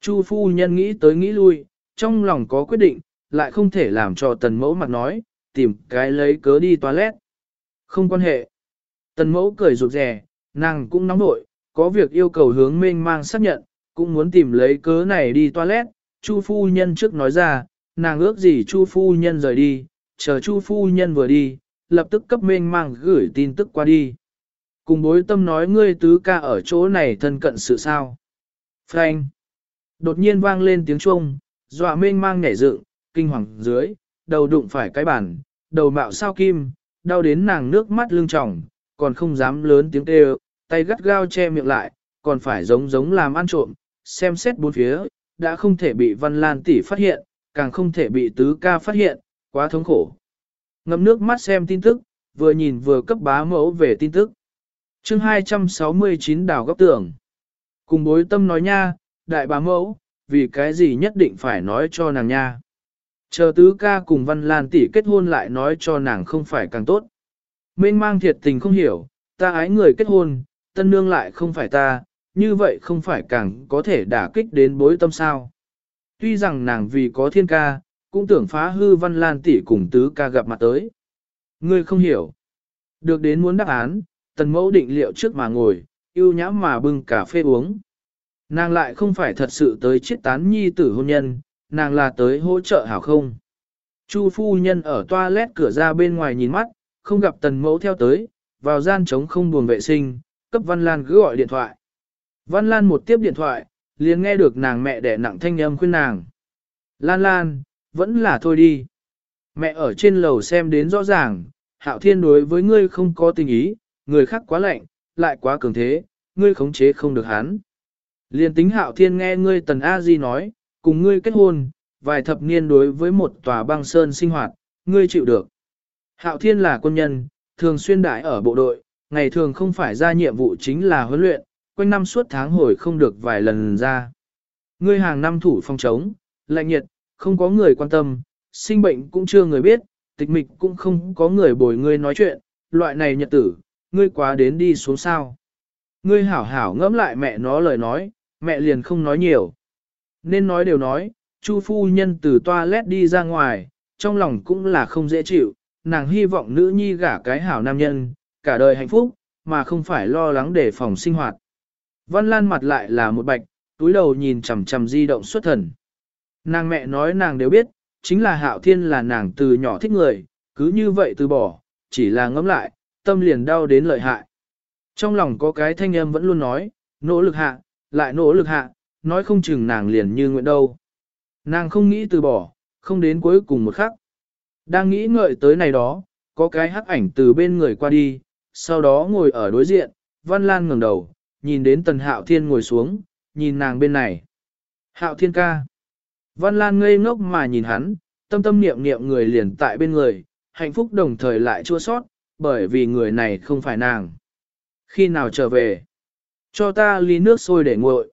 Chu phu nhân nghĩ tới nghĩ lui, trong lòng có quyết định, lại không thể làm cho tần mẫu mặt nói, tìm cái lấy cớ đi toilet. Không quan hệ. Tần mẫu cười rụt rè, nàng cũng nóng nội, có việc yêu cầu hướng mênh mang xác nhận, cũng muốn tìm lấy cớ này đi toilet. Chu phu nhân trước nói ra, nàng ước gì chu phu nhân rời đi, chờ chu phu nhân vừa đi, lập tức cấp mênh mang gửi tin tức qua đi. Cùng bối tâm nói ngươi tứ ca ở chỗ này thân cận sự sao. Frank. Đột nhiên vang lên tiếng chuông, dọa mênh mang nhảy dựng, kinh hoàng dưới, đầu đụng phải cái bàn, đầu mạo sao kim, đau đến nàng nước mắt lưng tròng, còn không dám lớn tiếng kêu, tay gắt gao che miệng lại, còn phải giống giống làm ăn trộm, xem xét bốn phía, đã không thể bị Văn Lan tỷ phát hiện, càng không thể bị tứ ca phát hiện, quá thống khổ. Ngậm nước mắt xem tin tức, vừa nhìn vừa cấp bá mẫu về tin tức. chương 269 đảo góc tưởng. Cùng bối tâm nói nha, đại bá mẫu, vì cái gì nhất định phải nói cho nàng nha. Chờ tứ ca cùng Văn Lan tỷ kết hôn lại nói cho nàng không phải càng tốt. Mênh mang thiệt tình không hiểu, ta ái người kết hôn, tân nương lại không phải ta, như vậy không phải càng có thể đả kích đến bối tâm sao. Tuy rằng nàng vì có thiên ca, cũng tưởng phá hư Văn Lan tỷ cùng tứ ca gặp mặt tới. Ngươi không hiểu. Được đến muốn đáp án, tần mẫu định liệu trước mà ngồi, yêu nhãm mà bưng cà phê uống. Nàng lại không phải thật sự tới chiết tán nhi tử hôn nhân, nàng là tới hỗ trợ hảo không. Chu phu nhân ở toilet cửa ra bên ngoài nhìn mắt, không gặp tần mẫu theo tới, vào gian trống không buồn vệ sinh, cấp Văn Lan cứ gọi điện thoại. Văn Lan một tiếp điện thoại, liền nghe được nàng mẹ đẻ nặng thanh âm khuyên nàng. Lan Lan, vẫn là thôi đi. Mẹ ở trên lầu xem đến rõ ràng, hạo thiên đối với ngươi không có tình ý, người khác quá lạnh, lại quá cường thế, ngươi khống chế không được hắn. Liên tính hạo thiên nghe ngươi tần A-di nói, cùng ngươi kết hôn, vài thập niên đối với một tòa băng sơn sinh hoạt, ngươi chịu được. Hạo thiên là quân nhân, thường xuyên đại ở bộ đội, ngày thường không phải ra nhiệm vụ chính là huấn luyện, quanh năm suốt tháng hồi không được vài lần ra. Ngươi hàng năm thủ phong chống, lạnh nhiệt, không có người quan tâm, sinh bệnh cũng chưa người biết, tịch mịch cũng không có người bồi ngươi nói chuyện, loại này nhật tử, ngươi quá đến đi xuống sao. Ngươi hảo hảo ngẫm lại mẹ nó lời nói, mẹ liền không nói nhiều. Nên nói đều nói, Chu phu nhân từ toilet đi ra ngoài, trong lòng cũng là không dễ chịu, nàng hy vọng nữ nhi gả cái hảo nam nhân, cả đời hạnh phúc, mà không phải lo lắng để phòng sinh hoạt. Văn Lan mặt lại là một bạch, túi đầu nhìn chằm chằm di động xuất thần. Nàng mẹ nói nàng đều biết, chính là hạo thiên là nàng từ nhỏ thích người, cứ như vậy từ bỏ, chỉ là ngẫm lại, tâm liền đau đến lợi hại. Trong lòng có cái thanh âm vẫn luôn nói, nỗ lực hạ, lại nỗ lực hạ, nói không chừng nàng liền như nguyện đâu. Nàng không nghĩ từ bỏ, không đến cuối cùng một khắc. Đang nghĩ ngợi tới này đó, có cái hắc ảnh từ bên người qua đi, sau đó ngồi ở đối diện, Văn Lan ngẩng đầu, nhìn đến Tần Hạo Thiên ngồi xuống, nhìn nàng bên này. Hạo Thiên ca. Văn Lan ngây ngốc mà nhìn hắn, tâm tâm niệm niệm người liền tại bên người, hạnh phúc đồng thời lại chua sót, bởi vì người này không phải nàng. Khi nào trở về? Cho ta ly nước sôi để nguội.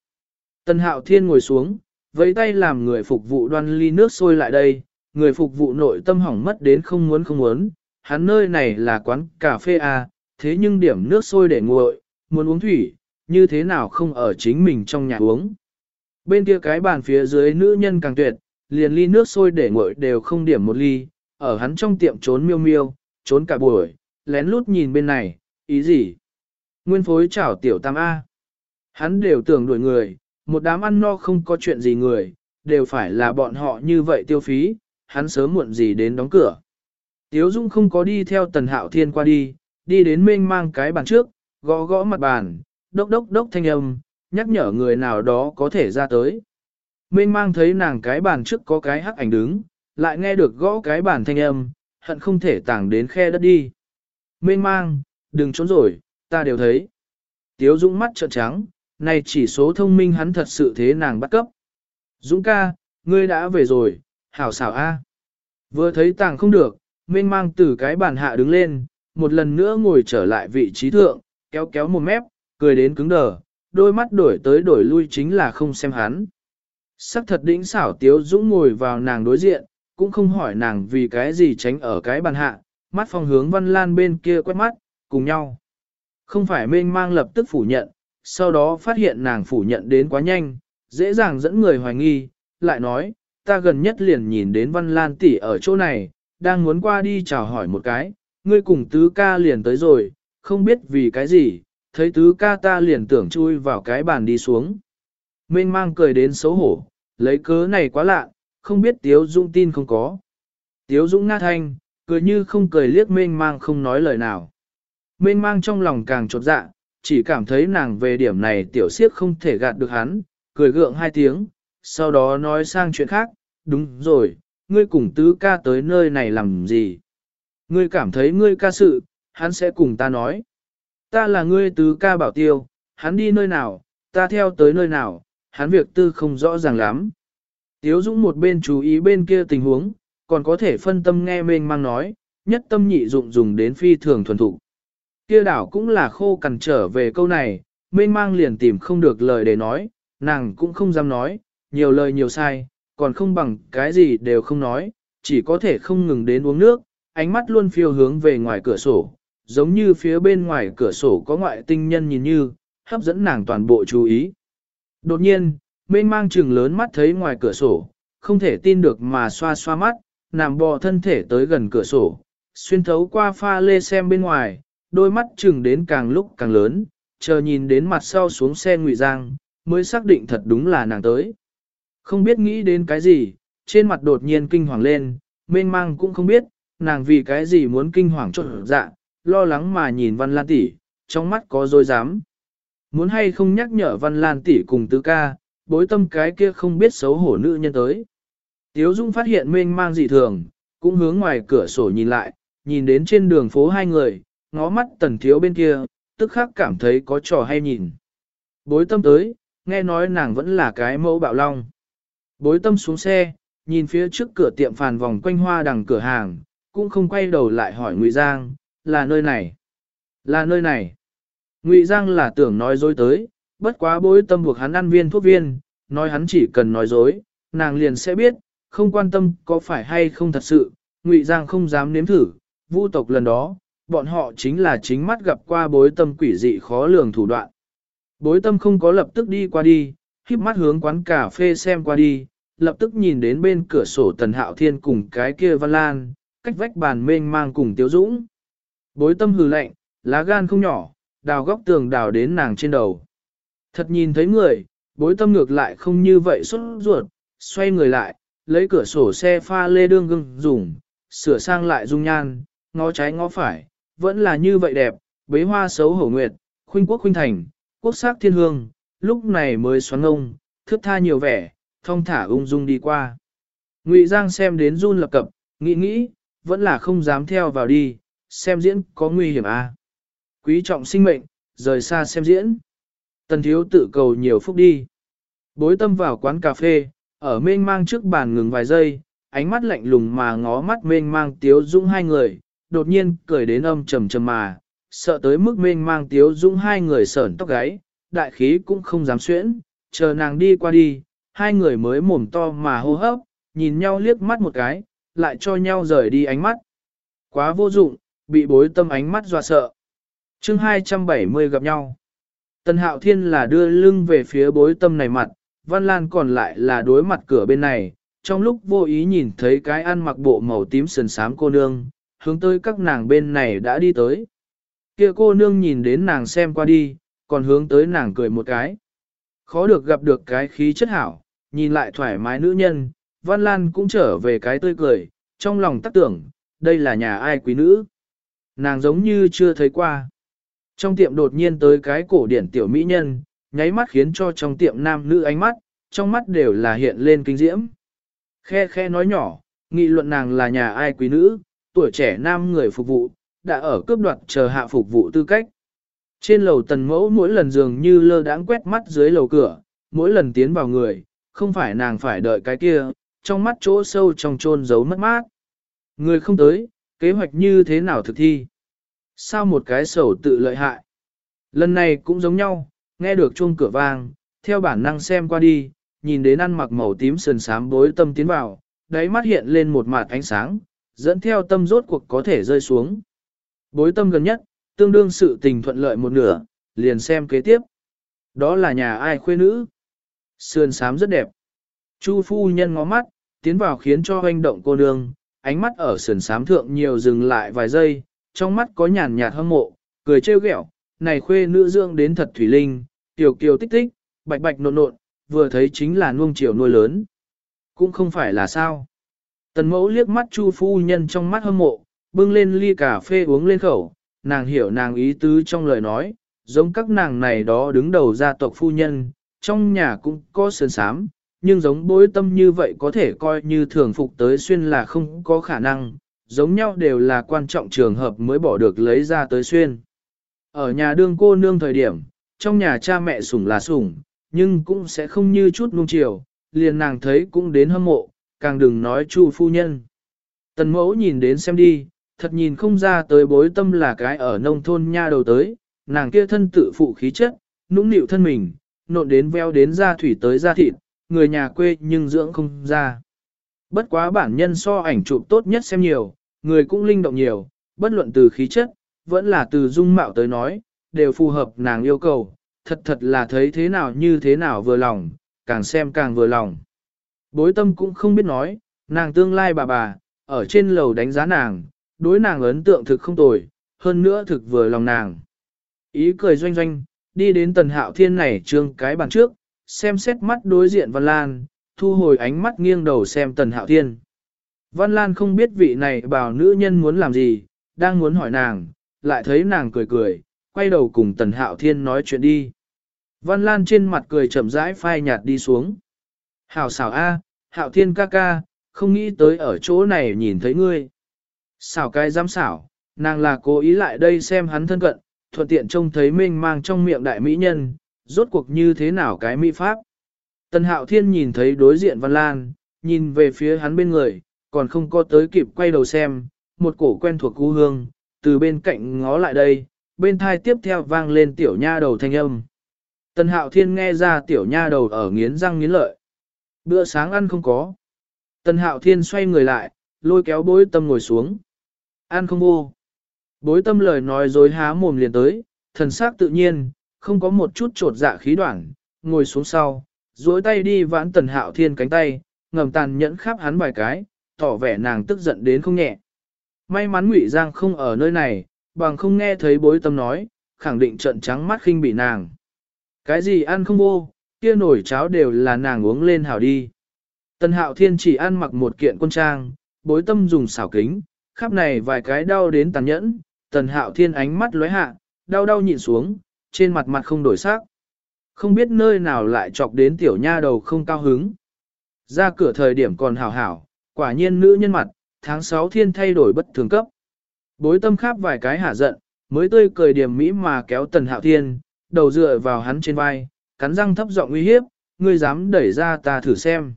Tần Hạo Thiên ngồi xuống, với tay làm người phục vụ đoan ly nước sôi lại đây, người phục vụ nội tâm hỏng mất đến không muốn không muốn, hắn nơi này là quán cà phê à, thế nhưng điểm nước sôi để nguội, muốn uống thủy, như thế nào không ở chính mình trong nhà uống. Bên kia cái bàn phía dưới nữ nhân càng tuyệt, liền ly nước sôi để nguội đều không điểm một ly, ở hắn trong tiệm trốn miêu miêu, trốn cả buổi, lén lút nhìn bên này, ý gì? Nguyên phối chảo tiểu tam A. Hắn đều tưởng đuổi người, một đám ăn no không có chuyện gì người, đều phải là bọn họ như vậy tiêu phí, hắn sớm muộn gì đến đóng cửa. Tiếu Dung không có đi theo Tần Hạo Thiên qua đi, đi đến mênh mang cái bàn trước, gõ gõ mặt bàn, đốc đốc đốc thanh âm, nhắc nhở người nào đó có thể ra tới. Mênh mang thấy nàng cái bàn trước có cái hắc ảnh đứng, lại nghe được gõ cái bàn thanh âm, hận không thể tảng đến khe đất đi. Mênh mang, đừng trốn rồi, ta đều thấy. Tiếu Dũng mắt trợn trắng, này chỉ số thông minh hắn thật sự thế nàng bắt cấp. Dũng ca, ngươi đã về rồi, hảo xảo a. Vừa thấy tàng không được, mênh mang từ cái bàn hạ đứng lên, một lần nữa ngồi trở lại vị trí thượng, kéo kéo một mép, cười đến cứng đờ, đôi mắt đổi tới đổi lui chính là không xem hắn. Sắc thật đỉnh xảo tiếu dũng ngồi vào nàng đối diện, cũng không hỏi nàng vì cái gì tránh ở cái bàn hạ, mắt phong hướng văn lan bên kia quét mắt, cùng nhau. Không phải mênh mang lập tức phủ nhận, sau đó phát hiện nàng phủ nhận đến quá nhanh, dễ dàng dẫn người hoài nghi, lại nói, ta gần nhất liền nhìn đến Văn Lan tỷ ở chỗ này, đang muốn qua đi chào hỏi một cái, ngươi cùng tứ ca liền tới rồi, không biết vì cái gì, thấy tứ ca ta liền tưởng chui vào cái bàn đi xuống. Mênh mang cười đến xấu hổ, lấy cớ này quá lạ, không biết Tiếu Dũng tin không có. Tiếu Dũng ngát thanh, cười như không cười liếc mênh mang không nói lời nào. Mênh mang trong lòng càng trột dạ, chỉ cảm thấy nàng về điểm này tiểu siếc không thể gạt được hắn, cười gượng hai tiếng, sau đó nói sang chuyện khác, đúng rồi, ngươi cùng tứ ca tới nơi này làm gì? Ngươi cảm thấy ngươi ca sự, hắn sẽ cùng ta nói. Ta là ngươi tứ ca bảo tiêu, hắn đi nơi nào, ta theo tới nơi nào, hắn việc tư không rõ ràng lắm. Tiếu Dũng một bên chú ý bên kia tình huống, còn có thể phân tâm nghe mênh mang nói, nhất tâm nhị dụng dùng đến phi thường thuần thủ. Kia đảo cũng là khô cằn trở về câu này, mênh mang liền tìm không được lời để nói, nàng cũng không dám nói, nhiều lời nhiều sai, còn không bằng cái gì đều không nói, chỉ có thể không ngừng đến uống nước, ánh mắt luôn phiêu hướng về ngoài cửa sổ, giống như phía bên ngoài cửa sổ có ngoại tinh nhân nhìn như, hấp dẫn nàng toàn bộ chú ý. Đột nhiên, mênh mang trừng lớn mắt thấy ngoài cửa sổ, không thể tin được mà xoa xoa mắt, nằm bò thân thể tới gần cửa sổ, xuyên thấu qua pha lê xem bên ngoài, đôi mắt chừng đến càng lúc càng lớn, chờ nhìn đến mặt sau xuống xe ngụy giang, mới xác định thật đúng là nàng tới. Không biết nghĩ đến cái gì, trên mặt đột nhiên kinh hoàng lên, mênh mang cũng không biết, nàng vì cái gì muốn kinh hoàng trộn dạ, lo lắng mà nhìn Văn Lan tỷ, trong mắt có dối dám. Muốn hay không nhắc nhở Văn Lan tỷ cùng tứ ca, bối tâm cái kia không biết xấu hổ nữ nhân tới. Tiếu Dung phát hiện mênh mang dị thường, cũng hướng ngoài cửa sổ nhìn lại, nhìn đến trên đường phố hai người, ngó mắt tần thiếu bên kia, tức khắc cảm thấy có trò hay nhìn. Bối tâm tới, nghe nói nàng vẫn là cái mẫu bạo long. Bối tâm xuống xe, nhìn phía trước cửa tiệm phàn vòng quanh hoa đằng cửa hàng, cũng không quay đầu lại hỏi Ngụy Giang, là nơi này, là nơi này. Ngụy Giang là tưởng nói dối tới, bất quá bối tâm buộc hắn ăn viên thuốc viên, nói hắn chỉ cần nói dối, nàng liền sẽ biết, không quan tâm có phải hay không thật sự, Ngụy Giang không dám nếm thử, vu tộc lần đó, bọn họ chính là chính mắt gặp qua bối tâm quỷ dị khó lường thủ đoạn. Bối tâm không có lập tức đi qua đi, khiếp mắt hướng quán cà phê xem qua đi, lập tức nhìn đến bên cửa sổ Tần Hạo Thiên cùng cái kia Văn Lan, cách vách bàn mênh mang cùng Tiếu Dũng. Bối tâm hừ lạnh, lá gan không nhỏ, đào góc tường đào đến nàng trên đầu. Thật nhìn thấy người, bối tâm ngược lại không như vậy xuất ruột, xoay người lại, lấy cửa sổ xe pha lê đương gưng dùng, sửa sang lại dung nhan, ngó trái ngó phải, vẫn là như vậy đẹp, bế hoa xấu hổ nguyệt, khuynh quốc khuynh thành, quốc sắc thiên hương, lúc này mới xoắn ngông, thước tha nhiều vẻ, thong thả ung dung đi qua. Ngụy Giang xem đến run lập cập, nghĩ nghĩ, vẫn là không dám theo vào đi, xem diễn có nguy hiểm à. Quý trọng sinh mệnh, rời xa xem diễn. Tần thiếu tự cầu nhiều phúc đi. Bối tâm vào quán cà phê, ở mênh mang trước bàn ngừng vài giây, ánh mắt lạnh lùng mà ngó mắt mênh mang tiếu dũng hai người, đột nhiên cười đến âm trầm trầm mà, sợ tới mức mênh mang tiếu dũng hai người sởn tóc gáy, đại khí cũng không dám xuyễn, chờ nàng đi qua đi, hai người mới mồm to mà hô hấp, nhìn nhau liếc mắt một cái, lại cho nhau rời đi ánh mắt. Quá vô dụng, bị bối tâm ánh mắt dọa sợ. chương 270 gặp nhau. Tần Hạo Thiên là đưa lưng về phía bối tâm này mặt, Văn Lan còn lại là đối mặt cửa bên này, trong lúc vô ý nhìn thấy cái ăn mặc bộ màu tím sần sám cô nương, hướng tới các nàng bên này đã đi tới. Kia cô nương nhìn đến nàng xem qua đi, còn hướng tới nàng cười một cái. Khó được gặp được cái khí chất hảo, nhìn lại thoải mái nữ nhân, Văn Lan cũng trở về cái tươi cười, trong lòng tác tưởng, đây là nhà ai quý nữ. Nàng giống như chưa thấy qua. Trong tiệm đột nhiên tới cái cổ điển tiểu mỹ nhân, nháy mắt khiến cho trong tiệm nam nữ ánh mắt, trong mắt đều là hiện lên kinh diễm. Khe khe nói nhỏ, nghị luận nàng là nhà ai quý nữ, tuổi trẻ nam người phục vụ, đã ở cướp đoạt chờ hạ phục vụ tư cách. Trên lầu tần mẫu mỗi lần dường như lơ đãng quét mắt dưới lầu cửa, mỗi lần tiến vào người, không phải nàng phải đợi cái kia, trong mắt chỗ sâu trong chôn giấu mất mát. Người không tới, kế hoạch như thế nào thực thi? Sao một cái sầu tự lợi hại? Lần này cũng giống nhau, nghe được chuông cửa vang, theo bản năng xem qua đi, nhìn đến ăn mặc màu tím sườn sám bối tâm tiến vào, đáy mắt hiện lên một mặt ánh sáng, dẫn theo tâm rốt cuộc có thể rơi xuống. Bối tâm gần nhất, tương đương sự tình thuận lợi một nửa, liền xem kế tiếp. Đó là nhà ai khuê nữ? Sườn sám rất đẹp. Chu phu nhân ngó mắt, tiến vào khiến cho hoành động cô nương, ánh mắt ở sườn sám thượng nhiều dừng lại vài giây, trong mắt có nhàn nhạt hâm mộ, cười trêu ghẹo, này khuê nữ dưỡng đến thật thủy linh, tiểu kiều tích tích, bạch bạch nộn nộn, vừa thấy chính là nuông chiều nuôi lớn. Cũng không phải là sao. Tần mẫu liếc mắt chu phu nhân trong mắt hâm mộ, bưng lên ly cà phê uống lên khẩu, nàng hiểu nàng ý tứ trong lời nói, giống các nàng này đó đứng đầu gia tộc phu nhân, trong nhà cũng có sườn sám, nhưng giống bối tâm như vậy có thể coi như thường phục tới xuyên là không có khả năng, giống nhau đều là quan trọng trường hợp mới bỏ được lấy ra tới xuyên. Ở nhà đương cô nương thời điểm, trong nhà cha mẹ sủng là sủng, nhưng cũng sẽ không như chút nung chiều, liền nàng thấy cũng đến hâm mộ, càng đừng nói chu phu nhân. Tần mẫu nhìn đến xem đi, thật nhìn không ra tới bối tâm là cái ở nông thôn nha đầu tới, nàng kia thân tự phụ khí chất, nũng nịu thân mình, nộn đến veo đến da thủy tới da thịt, người nhà quê nhưng dưỡng không ra. Bất quá bản nhân so ảnh chụp tốt nhất xem nhiều, người cũng linh động nhiều, bất luận từ khí chất, vẫn là từ dung mạo tới nói, đều phù hợp nàng yêu cầu, thật thật là thấy thế nào như thế nào vừa lòng, càng xem càng vừa lòng. Bối tâm cũng không biết nói, nàng tương lai bà bà, ở trên lầu đánh giá nàng, đối nàng ấn tượng thực không tồi, hơn nữa thực vừa lòng nàng. Ý cười doanh doanh, đi đến tần hạo thiên này trương cái bàn trước, xem xét mắt đối diện Văn Lan, thu hồi ánh mắt nghiêng đầu xem tần hạo thiên. Văn Lan không biết vị này bảo nữ nhân muốn làm gì, đang muốn hỏi nàng, lại thấy nàng cười cười, quay đầu cùng tần hạo thiên nói chuyện đi. Văn Lan trên mặt cười chậm rãi phai nhạt đi xuống. Hảo xảo A, hạo thiên ca ca, không nghĩ tới ở chỗ này nhìn thấy ngươi. Xảo cái dám xảo, nàng là cố ý lại đây xem hắn thân cận, thuận tiện trông thấy mình mang trong miệng đại mỹ nhân, rốt cuộc như thế nào cái mỹ pháp. Tần hạo thiên nhìn thấy đối diện Văn Lan, nhìn về phía hắn bên người, còn không có tới kịp quay đầu xem, một cổ quen thuộc cú hương, từ bên cạnh ngó lại đây, bên thai tiếp theo vang lên tiểu nha đầu thanh âm. Tần hạo thiên nghe ra tiểu nha đầu ở nghiến răng nghiến lợi. Bữa sáng ăn không có. Tần hạo thiên xoay người lại, lôi kéo bối tâm ngồi xuống. Ăn không vô. Bối tâm lời nói dối há mồm liền tới, thần sắc tự nhiên, không có một chút trột dạ khí đoạn, ngồi xuống sau, duỗi tay đi vãn tần hạo thiên cánh tay, ngầm tàn nhẫn khắp hắn vài cái, tỏ vẻ nàng tức giận đến không nhẹ. May mắn ngụy Giang không ở nơi này, bằng không nghe thấy bối tâm nói, khẳng định trận trắng mắt khinh bị nàng. Cái gì ăn không vô, kia nổi cháo đều là nàng uống lên hảo đi. Tần hạo thiên chỉ ăn mặc một kiện quân trang, bối tâm dùng xảo kính, khắp này vài cái đau đến tàn nhẫn, tần hạo thiên ánh mắt lóe hạ, đau đau nhịn xuống, trên mặt mặt không đổi sắc. Không biết nơi nào lại chọc đến tiểu nha đầu không cao hứng. Ra cửa thời điểm còn hảo hảo, quả nhiên nữ nhân mặt, tháng 6 thiên thay đổi bất thường cấp. Bối tâm khắp vài cái hả giận, mới tươi cười điểm mỹ mà kéo tần hạo thiên, đầu dựa vào hắn trên vai, cắn răng thấp giọng uy hiếp, ngươi dám đẩy ra ta thử xem.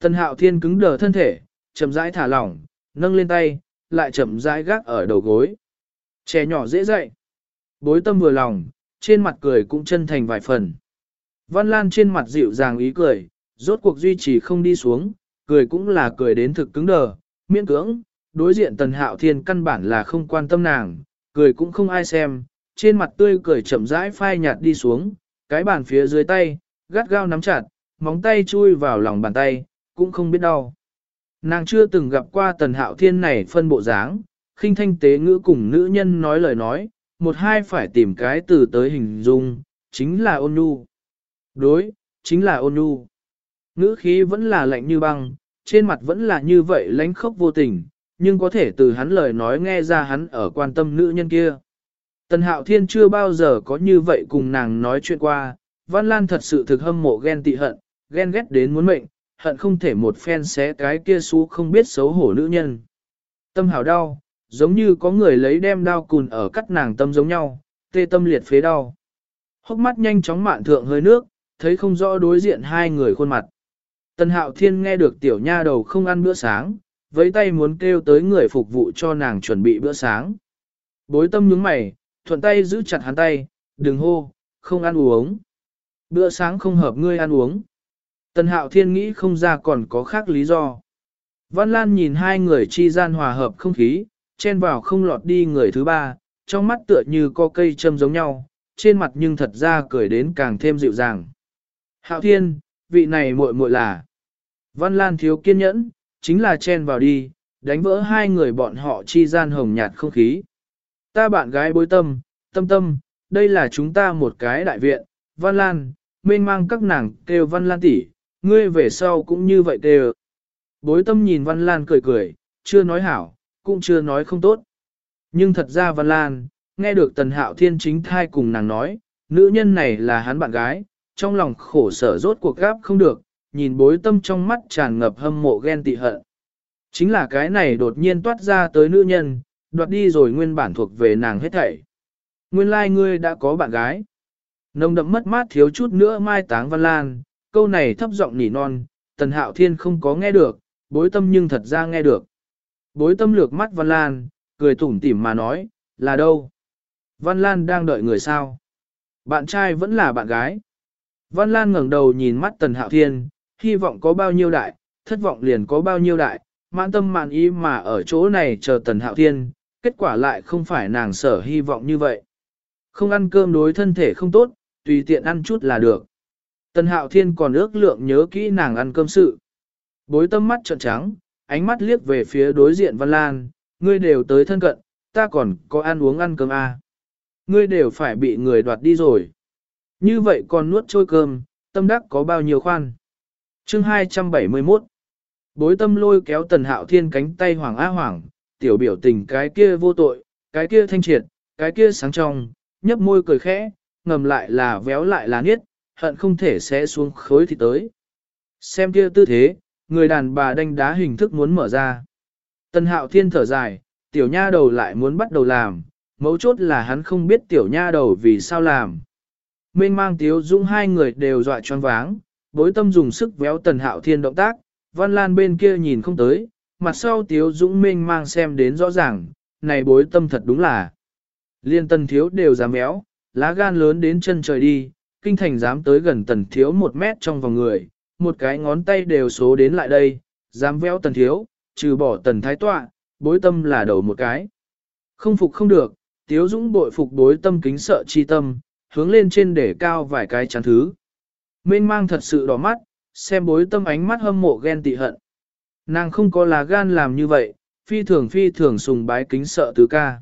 Tần hạo thiên cứng đờ thân thể, chậm rãi thả lỏng, nâng lên tay, lại chậm rãi gác ở đầu gối. Trẻ nhỏ dễ dậy. Bối tâm vừa lòng, trên mặt cười cũng chân thành vài phần. Văn Lan trên mặt dịu dàng ý cười, rốt cuộc duy trì không đi xuống, cười cũng là cười đến thực cứng đờ, miễn cưỡng, đối diện tần hạo thiên căn bản là không quan tâm nàng, cười cũng không ai xem, trên mặt tươi cười chậm rãi phai nhạt đi xuống, cái bàn phía dưới tay, gắt gao nắm chặt, móng tay chui vào lòng bàn tay, cũng không biết đau. Nàng chưa từng gặp qua tần hạo thiên này phân bộ dáng, khinh thanh tế ngữ cùng nữ nhân nói lời nói, một hai phải tìm cái từ tới hình dung, chính là ôn nhu. Đối, chính là ôn nhu. Ngữ khí vẫn là lạnh như băng, trên mặt vẫn là như vậy lánh khốc vô tình, nhưng có thể từ hắn lời nói nghe ra hắn ở quan tâm nữ nhân kia. Tần Hạo Thiên chưa bao giờ có như vậy cùng nàng nói chuyện qua, Văn Lan thật sự thực hâm mộ ghen tị hận, ghen ghét đến muốn mệnh, hận không thể một phen xé cái kia xú không biết xấu hổ nữ nhân. Tâm hảo đau, giống như có người lấy đem đao cùn ở cắt nàng tâm giống nhau, tê tâm liệt phế đau. Hốc mắt nhanh chóng mạn thượng hơi nước, thấy không rõ đối diện hai người khuôn mặt. Tần hạo thiên nghe được tiểu nha đầu không ăn bữa sáng, với tay muốn kêu tới người phục vụ cho nàng chuẩn bị bữa sáng. Bối tâm nhướng mày, thuận tay giữ chặt hắn tay, đừng hô, không ăn uống. Bữa sáng không hợp ngươi ăn uống. Tần hạo thiên nghĩ không ra còn có khác lý do. Văn Lan nhìn hai người chi gian hòa hợp không khí, chen vào không lọt đi người thứ ba, trong mắt tựa như co cây châm giống nhau, trên mặt nhưng thật ra cười đến càng thêm dịu dàng. Hạo thiên, vị này muội muội là. Văn Lan thiếu kiên nhẫn, chính là chen vào đi, đánh vỡ hai người bọn họ chi gian hồng nhạt không khí. Ta bạn gái bối tâm, tâm tâm, đây là chúng ta một cái đại viện, Văn Lan, mênh mang các nàng kêu Văn Lan tỷ, ngươi về sau cũng như vậy kêu. Bối tâm nhìn Văn Lan cười cười, chưa nói hảo, cũng chưa nói không tốt. Nhưng thật ra Văn Lan, nghe được Tần Hạo Thiên chính thai cùng nàng nói, nữ nhân này là hắn bạn gái, trong lòng khổ sở rốt cuộc gáp không được, nhìn bối tâm trong mắt tràn ngập hâm mộ ghen tị hận. Chính là cái này đột nhiên toát ra tới nữ nhân, đoạt đi rồi nguyên bản thuộc về nàng hết thảy. Nguyên lai like ngươi đã có bạn gái. Nông đậm mất mát thiếu chút nữa mai táng văn lan, câu này thấp giọng nỉ non, tần hạo thiên không có nghe được, bối tâm nhưng thật ra nghe được. Bối tâm lược mắt văn lan, cười tủm tỉm mà nói, là đâu? Văn lan đang đợi người sao? Bạn trai vẫn là bạn gái. Văn lan ngẩng đầu nhìn mắt tần hạo thiên, hy vọng có bao nhiêu đại, thất vọng liền có bao nhiêu đại, mãn tâm mạn ý mà ở chỗ này chờ tần hạo thiên, kết quả lại không phải nàng sở hy vọng như vậy. Không ăn cơm đối thân thể không tốt, tùy tiện ăn chút là được. Tần hạo thiên còn ước lượng nhớ kỹ nàng ăn cơm sự. Bối tâm mắt trợn trắng, ánh mắt liếc về phía đối diện Văn Lan, ngươi đều tới thân cận, ta còn có ăn uống ăn cơm à. Ngươi đều phải bị người đoạt đi rồi. Như vậy còn nuốt trôi cơm, tâm đắc có bao nhiêu khoan. Chương 271 Bối tâm lôi kéo tần hạo thiên cánh tay hoàng á hoàng, tiểu biểu tình cái kia vô tội, cái kia thanh triệt, cái kia sáng trong, nhấp môi cười khẽ, ngầm lại là véo lại là nghiết, hận không thể sẽ xuống khối thì tới. Xem kia tư thế, người đàn bà đánh đá hình thức muốn mở ra. Tần hạo thiên thở dài, tiểu nha đầu lại muốn bắt đầu làm, mấu chốt là hắn không biết tiểu nha đầu vì sao làm. Mênh mang tiếu Dung hai người đều dọa choáng váng, bối tâm dùng sức véo tần hạo thiên động tác, văn lan bên kia nhìn không tới, mặt sau tiếu dũng minh mang xem đến rõ ràng, này bối tâm thật đúng là. Liên tần thiếu đều dám méo, lá gan lớn đến chân trời đi, kinh thành dám tới gần tần thiếu một mét trong vòng người, một cái ngón tay đều số đến lại đây, dám véo tần thiếu, trừ bỏ tần thái tọa, bối tâm là đầu một cái. Không phục không được, tiếu dũng bội phục bối tâm kính sợ chi tâm, hướng lên trên để cao vài cái chán thứ. Mênh mang thật sự đỏ mắt, xem bối tâm ánh mắt hâm mộ ghen tị hận. Nàng không có là gan làm như vậy, phi thường phi thường sùng bái kính sợ tứ ca.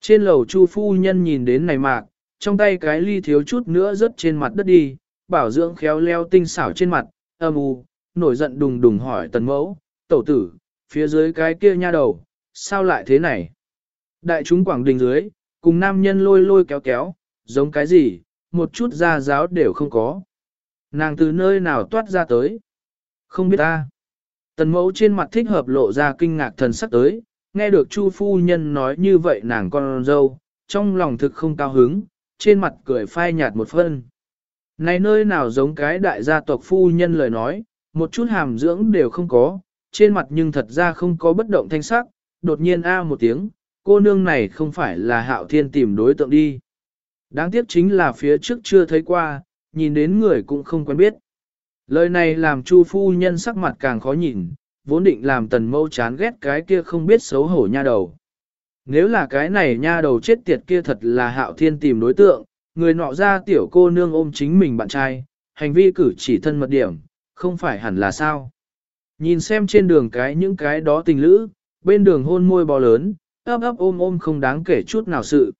Trên lầu chu phu nhân nhìn đến này mạc, trong tay cái ly thiếu chút nữa rớt trên mặt đất đi, bảo dưỡng khéo leo tinh xảo trên mặt, âm u, nổi giận đùng đùng hỏi tần mẫu, tẩu tử, phía dưới cái kia nha đầu, sao lại thế này? Đại chúng quảng đình dưới, cùng nam nhân lôi lôi kéo kéo, giống cái gì, một chút ra giáo đều không có. Nàng từ nơi nào toát ra tới? Không biết ta. Tần mẫu trên mặt thích hợp lộ ra kinh ngạc thần sắc tới, nghe được Chu phu nhân nói như vậy nàng con dâu, trong lòng thực không cao hứng, trên mặt cười phai nhạt một phân. Này nơi nào giống cái đại gia tộc phu nhân lời nói, một chút hàm dưỡng đều không có, trên mặt nhưng thật ra không có bất động thanh sắc, đột nhiên a một tiếng, cô nương này không phải là hạo thiên tìm đối tượng đi. Đáng tiếc chính là phía trước chưa thấy qua, nhìn đến người cũng không quen biết. Lời này làm Chu phu nhân sắc mặt càng khó nhìn, vốn định làm tần mâu chán ghét cái kia không biết xấu hổ nha đầu. Nếu là cái này nha đầu chết tiệt kia thật là hạo thiên tìm đối tượng, người nọ ra tiểu cô nương ôm chính mình bạn trai, hành vi cử chỉ thân mật điểm, không phải hẳn là sao. Nhìn xem trên đường cái những cái đó tình lữ, bên đường hôn môi bò lớn, ấp ấp ôm ôm không đáng kể chút nào sự.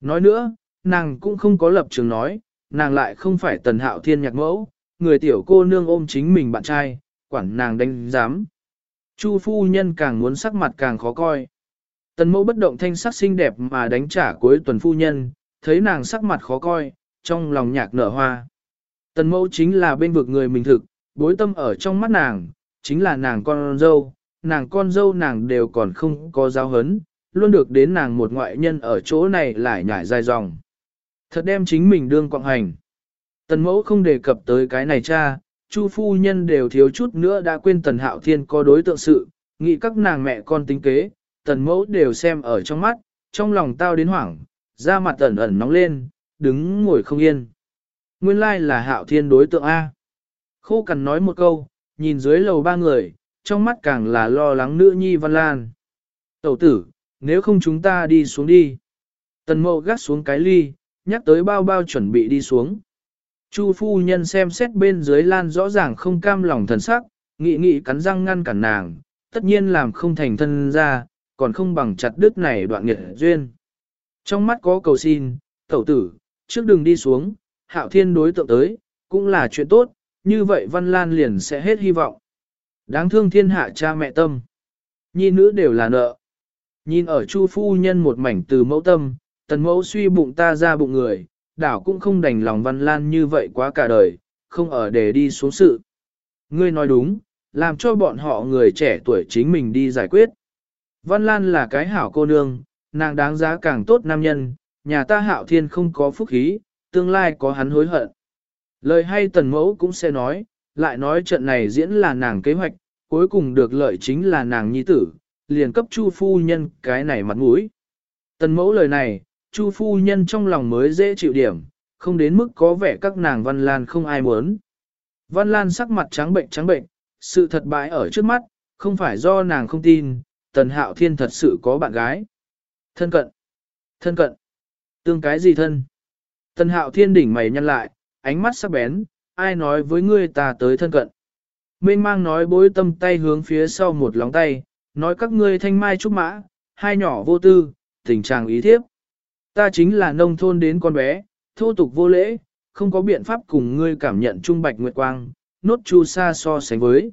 Nói nữa, nàng cũng không có lập trường nói, nàng lại không phải tần hạo thiên nhạc mẫu, người tiểu cô nương ôm chính mình bạn trai, quản nàng đánh giám. Chu phu nhân càng muốn sắc mặt càng khó coi. Tần mẫu bất động thanh sắc xinh đẹp mà đánh trả cuối tuần phu nhân, thấy nàng sắc mặt khó coi, trong lòng nhạc nở hoa. Tần mẫu chính là bên vực người mình thực, bối tâm ở trong mắt nàng, chính là nàng con dâu, nàng con dâu nàng đều còn không có giáo hấn, luôn được đến nàng một ngoại nhân ở chỗ này lại nhảy dài dòng. Thật đem chính mình đương quạng hành. Tần mẫu không đề cập tới cái này cha, chu phu nhân đều thiếu chút nữa đã quên tần hạo thiên có đối tượng sự, nghĩ các nàng mẹ con tính kế, tần mẫu đều xem ở trong mắt, trong lòng tao đến hoảng, da mặt ẩn ẩn nóng lên, đứng ngồi không yên. Nguyên lai là hạo thiên đối tượng A. Khô cằn nói một câu, nhìn dưới lầu ba người, trong mắt càng là lo lắng nữ nhi văn lan. Tẩu tử, nếu không chúng ta đi xuống đi. Tần mẫu gắt xuống cái ly, nhắc tới bao bao chuẩn bị đi xuống. Chu phu nhân xem xét bên dưới lan rõ ràng không cam lòng thần sắc, nghị nghị cắn răng ngăn cản nàng, tất nhiên làm không thành thân ra, còn không bằng chặt đứt này đoạn nghiệt duyên. Trong mắt có cầu xin, tẩu tử, trước đừng đi xuống, hạo thiên đối tượng tới, cũng là chuyện tốt, như vậy Văn Lan liền sẽ hết hy vọng. Đáng thương thiên hạ cha mẹ tâm. Nhi nữ đều là nợ. Nhìn ở Chu phu nhân một mảnh từ mẫu tâm, tần mẫu suy bụng ta ra bụng người, đảo cũng không đành lòng Văn Lan như vậy quá cả đời, không ở để đi xuống sự. Ngươi nói đúng, làm cho bọn họ người trẻ tuổi chính mình đi giải quyết. Văn Lan là cái hảo cô nương, nàng đáng giá càng tốt nam nhân, nhà ta hạo thiên không có phúc khí, tương lai có hắn hối hận. Lời hay tần mẫu cũng sẽ nói, lại nói trận này diễn là nàng kế hoạch, cuối cùng được lợi chính là nàng nhi tử, liền cấp chu phu nhân cái này mặt mũi. Tần mẫu lời này, chu phu nhân trong lòng mới dễ chịu điểm, không đến mức có vẻ các nàng Văn Lan không ai muốn. Văn Lan sắc mặt trắng bệnh trắng bệnh, sự thật bại ở trước mắt, không phải do nàng không tin, tần hạo thiên thật sự có bạn gái. Thân cận. Thân cận. Tương cái gì thân? Tần hạo thiên đỉnh mày nhăn lại, ánh mắt sắc bén, ai nói với ngươi ta tới thân cận. Mênh mang nói bối tâm tay hướng phía sau một lóng tay, nói các ngươi thanh mai trúc mã, hai nhỏ vô tư, tình trạng ý thiếp. Ta chính là nông thôn đến con bé, thô tục vô lễ, không có biện pháp cùng ngươi cảm nhận trung bạch nguyệt quang, nốt chu sa so sánh với.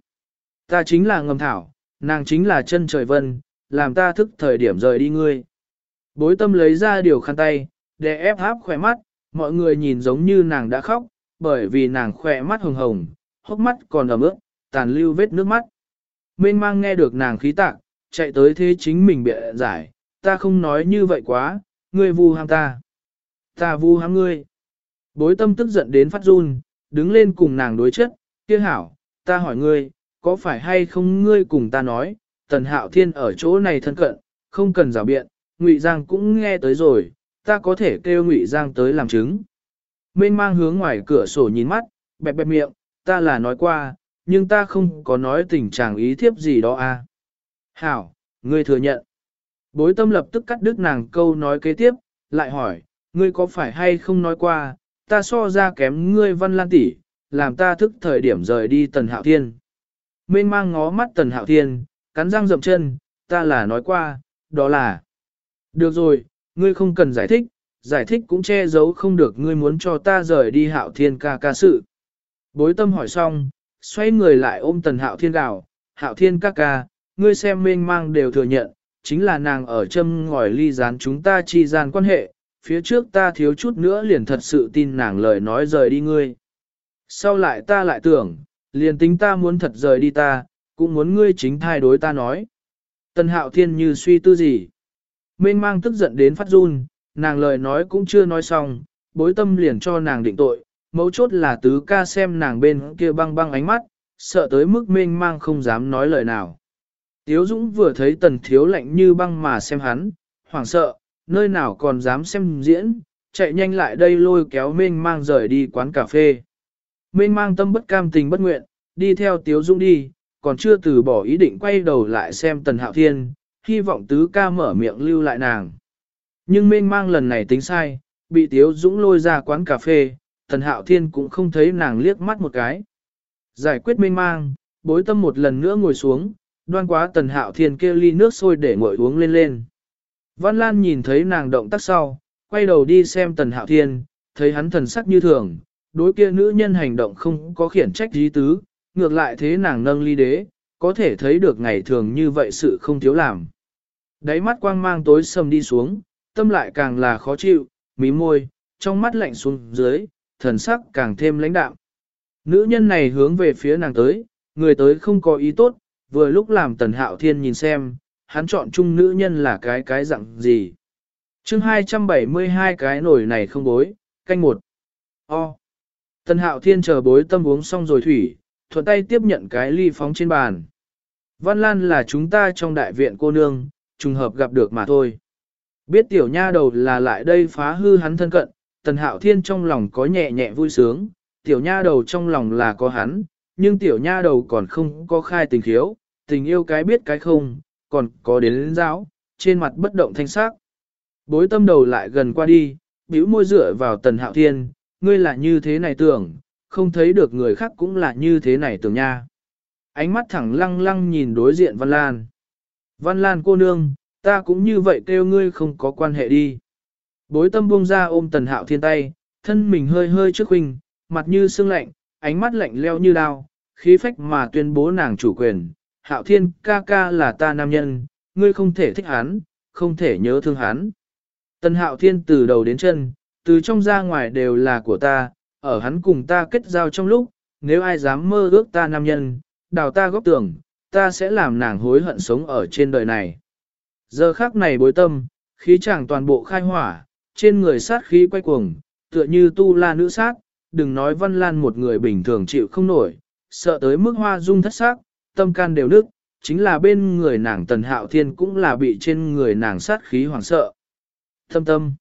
Ta chính là ngầm thảo, nàng chính là chân trời vân, làm ta thức thời điểm rời đi ngươi. Bối tâm lấy ra điều khăn tay, để ép háp khỏe mắt, mọi người nhìn giống như nàng đã khóc, bởi vì nàng khỏe mắt hồng hồng, hốc mắt còn ẩm ướt, tàn lưu vết nước mắt. Mênh mang nghe được nàng khí tạc, chạy tới thế chính mình bịa giải, ta không nói như vậy quá, ngươi vu ham ta. Ta vu ham ngươi. Bối tâm tức giận đến phát run, đứng lên cùng nàng đối chất, kia hảo, ta hỏi ngươi, có phải hay không ngươi cùng ta nói, tần hạo thiên ở chỗ này thân cận, không cần rào biện, ngụy Giang cũng nghe tới rồi, ta có thể kêu ngụy Giang tới làm chứng. Mênh mang hướng ngoài cửa sổ nhìn mắt, bẹp bẹp miệng, ta là nói qua, nhưng ta không có nói tình trạng ý thiếp gì đó à. Hảo, ngươi thừa nhận. Bối tâm lập tức cắt đứt nàng câu nói kế tiếp, lại hỏi, ngươi có phải hay không nói qua, ta so ra kém ngươi văn lan tỷ, làm ta thức thời điểm rời đi tần hạo thiên. Mênh mang ngó mắt tần hạo thiên, cắn răng dậm chân, ta là nói qua, đó là. Được rồi, ngươi không cần giải thích, giải thích cũng che giấu không được ngươi muốn cho ta rời đi hạo thiên ca ca sự. Bối tâm hỏi xong, xoay người lại ôm tần hạo thiên gào, hạo thiên ca ca, ngươi xem mênh mang đều thừa nhận, chính là nàng ở châm ngòi ly gián chúng ta chi gian quan hệ, phía trước ta thiếu chút nữa liền thật sự tin nàng lời nói rời đi ngươi. Sau lại ta lại tưởng, liền tính ta muốn thật rời đi ta, cũng muốn ngươi chính thay đối ta nói. Tần hạo thiên như suy tư gì. Mênh mang tức giận đến phát run, nàng lời nói cũng chưa nói xong, bối tâm liền cho nàng định tội, mấu chốt là tứ ca xem nàng bên kia băng băng ánh mắt, sợ tới mức mênh mang không dám nói lời nào. Tiếu Dũng vừa thấy tần thiếu lạnh như băng mà xem hắn, hoảng sợ, nơi nào còn dám xem diễn, chạy nhanh lại đây lôi kéo mênh mang rời đi quán cà phê. Mênh mang tâm bất cam tình bất nguyện, đi theo Tiếu Dũng đi, còn chưa từ bỏ ý định quay đầu lại xem tần hạo thiên, hy vọng tứ ca mở miệng lưu lại nàng. Nhưng mênh mang lần này tính sai, bị Tiếu Dũng lôi ra quán cà phê, tần hạo thiên cũng không thấy nàng liếc mắt một cái. Giải quyết mênh mang, bối tâm một lần nữa ngồi xuống, đoan quá tần hạo thiên kia ly nước sôi để ngồi uống lên lên. Văn Lan nhìn thấy nàng động tác sau, quay đầu đi xem tần hạo thiên, thấy hắn thần sắc như thường, đối kia nữ nhân hành động không có khiển trách gì tứ, ngược lại thế nàng nâng ly đế, có thể thấy được ngày thường như vậy sự không thiếu làm. Đáy mắt quang mang tối sầm đi xuống, tâm lại càng là khó chịu, mí môi, trong mắt lạnh xuống dưới, thần sắc càng thêm lãnh đạm. Nữ nhân này hướng về phía nàng tới, người tới không có ý tốt, vừa lúc làm tần hạo thiên nhìn xem, hắn chọn chung nữ nhân là cái cái dạng gì. chương 272 cái nổi này không bối, canh một. O. Tần hạo thiên chờ bối tâm uống xong rồi thủy, thuận tay tiếp nhận cái ly phóng trên bàn. Văn Lan là chúng ta trong đại viện cô nương, trùng hợp gặp được mà thôi. Biết tiểu nha đầu là lại đây phá hư hắn thân cận, tần hạo thiên trong lòng có nhẹ nhẹ vui sướng, tiểu nha đầu trong lòng là có hắn, nhưng tiểu nha đầu còn không có khai tình khiếu, tình yêu cái biết cái không, còn có đến giáo, trên mặt bất động thanh sắc. Bối tâm đầu lại gần qua đi, bĩu môi dựa vào tần hạo thiên, ngươi là như thế này tưởng, không thấy được người khác cũng là như thế này tưởng nha. Ánh mắt thẳng lăng lăng nhìn đối diện Văn Lan. Văn Lan cô nương, ta cũng như vậy kêu ngươi không có quan hệ đi. Bối tâm buông ra ôm tần hạo thiên tay, thân mình hơi hơi trước huynh, mặt như sương lạnh, ánh mắt lạnh leo như đao, khí phách mà tuyên bố nàng chủ quyền. Hạo thiên ca ca là ta nam nhân, ngươi không thể thích hắn, không thể nhớ thương hắn. Tần hạo thiên từ đầu đến chân, từ trong ra ngoài đều là của ta, ở hắn cùng ta kết giao trong lúc, nếu ai dám mơ ước ta nam nhân, đào ta góp tưởng, ta sẽ làm nàng hối hận sống ở trên đời này. Giờ khác này bối tâm, khí chàng toàn bộ khai hỏa, trên người sát khí quay cuồng, tựa như tu la nữ sát, đừng nói văn lan một người bình thường chịu không nổi, sợ tới mức hoa dung thất xác, tâm can đều nức, chính là bên người nàng tần hạo thiên cũng là bị trên người nàng sát khí hoảng sợ. Thâm tâm.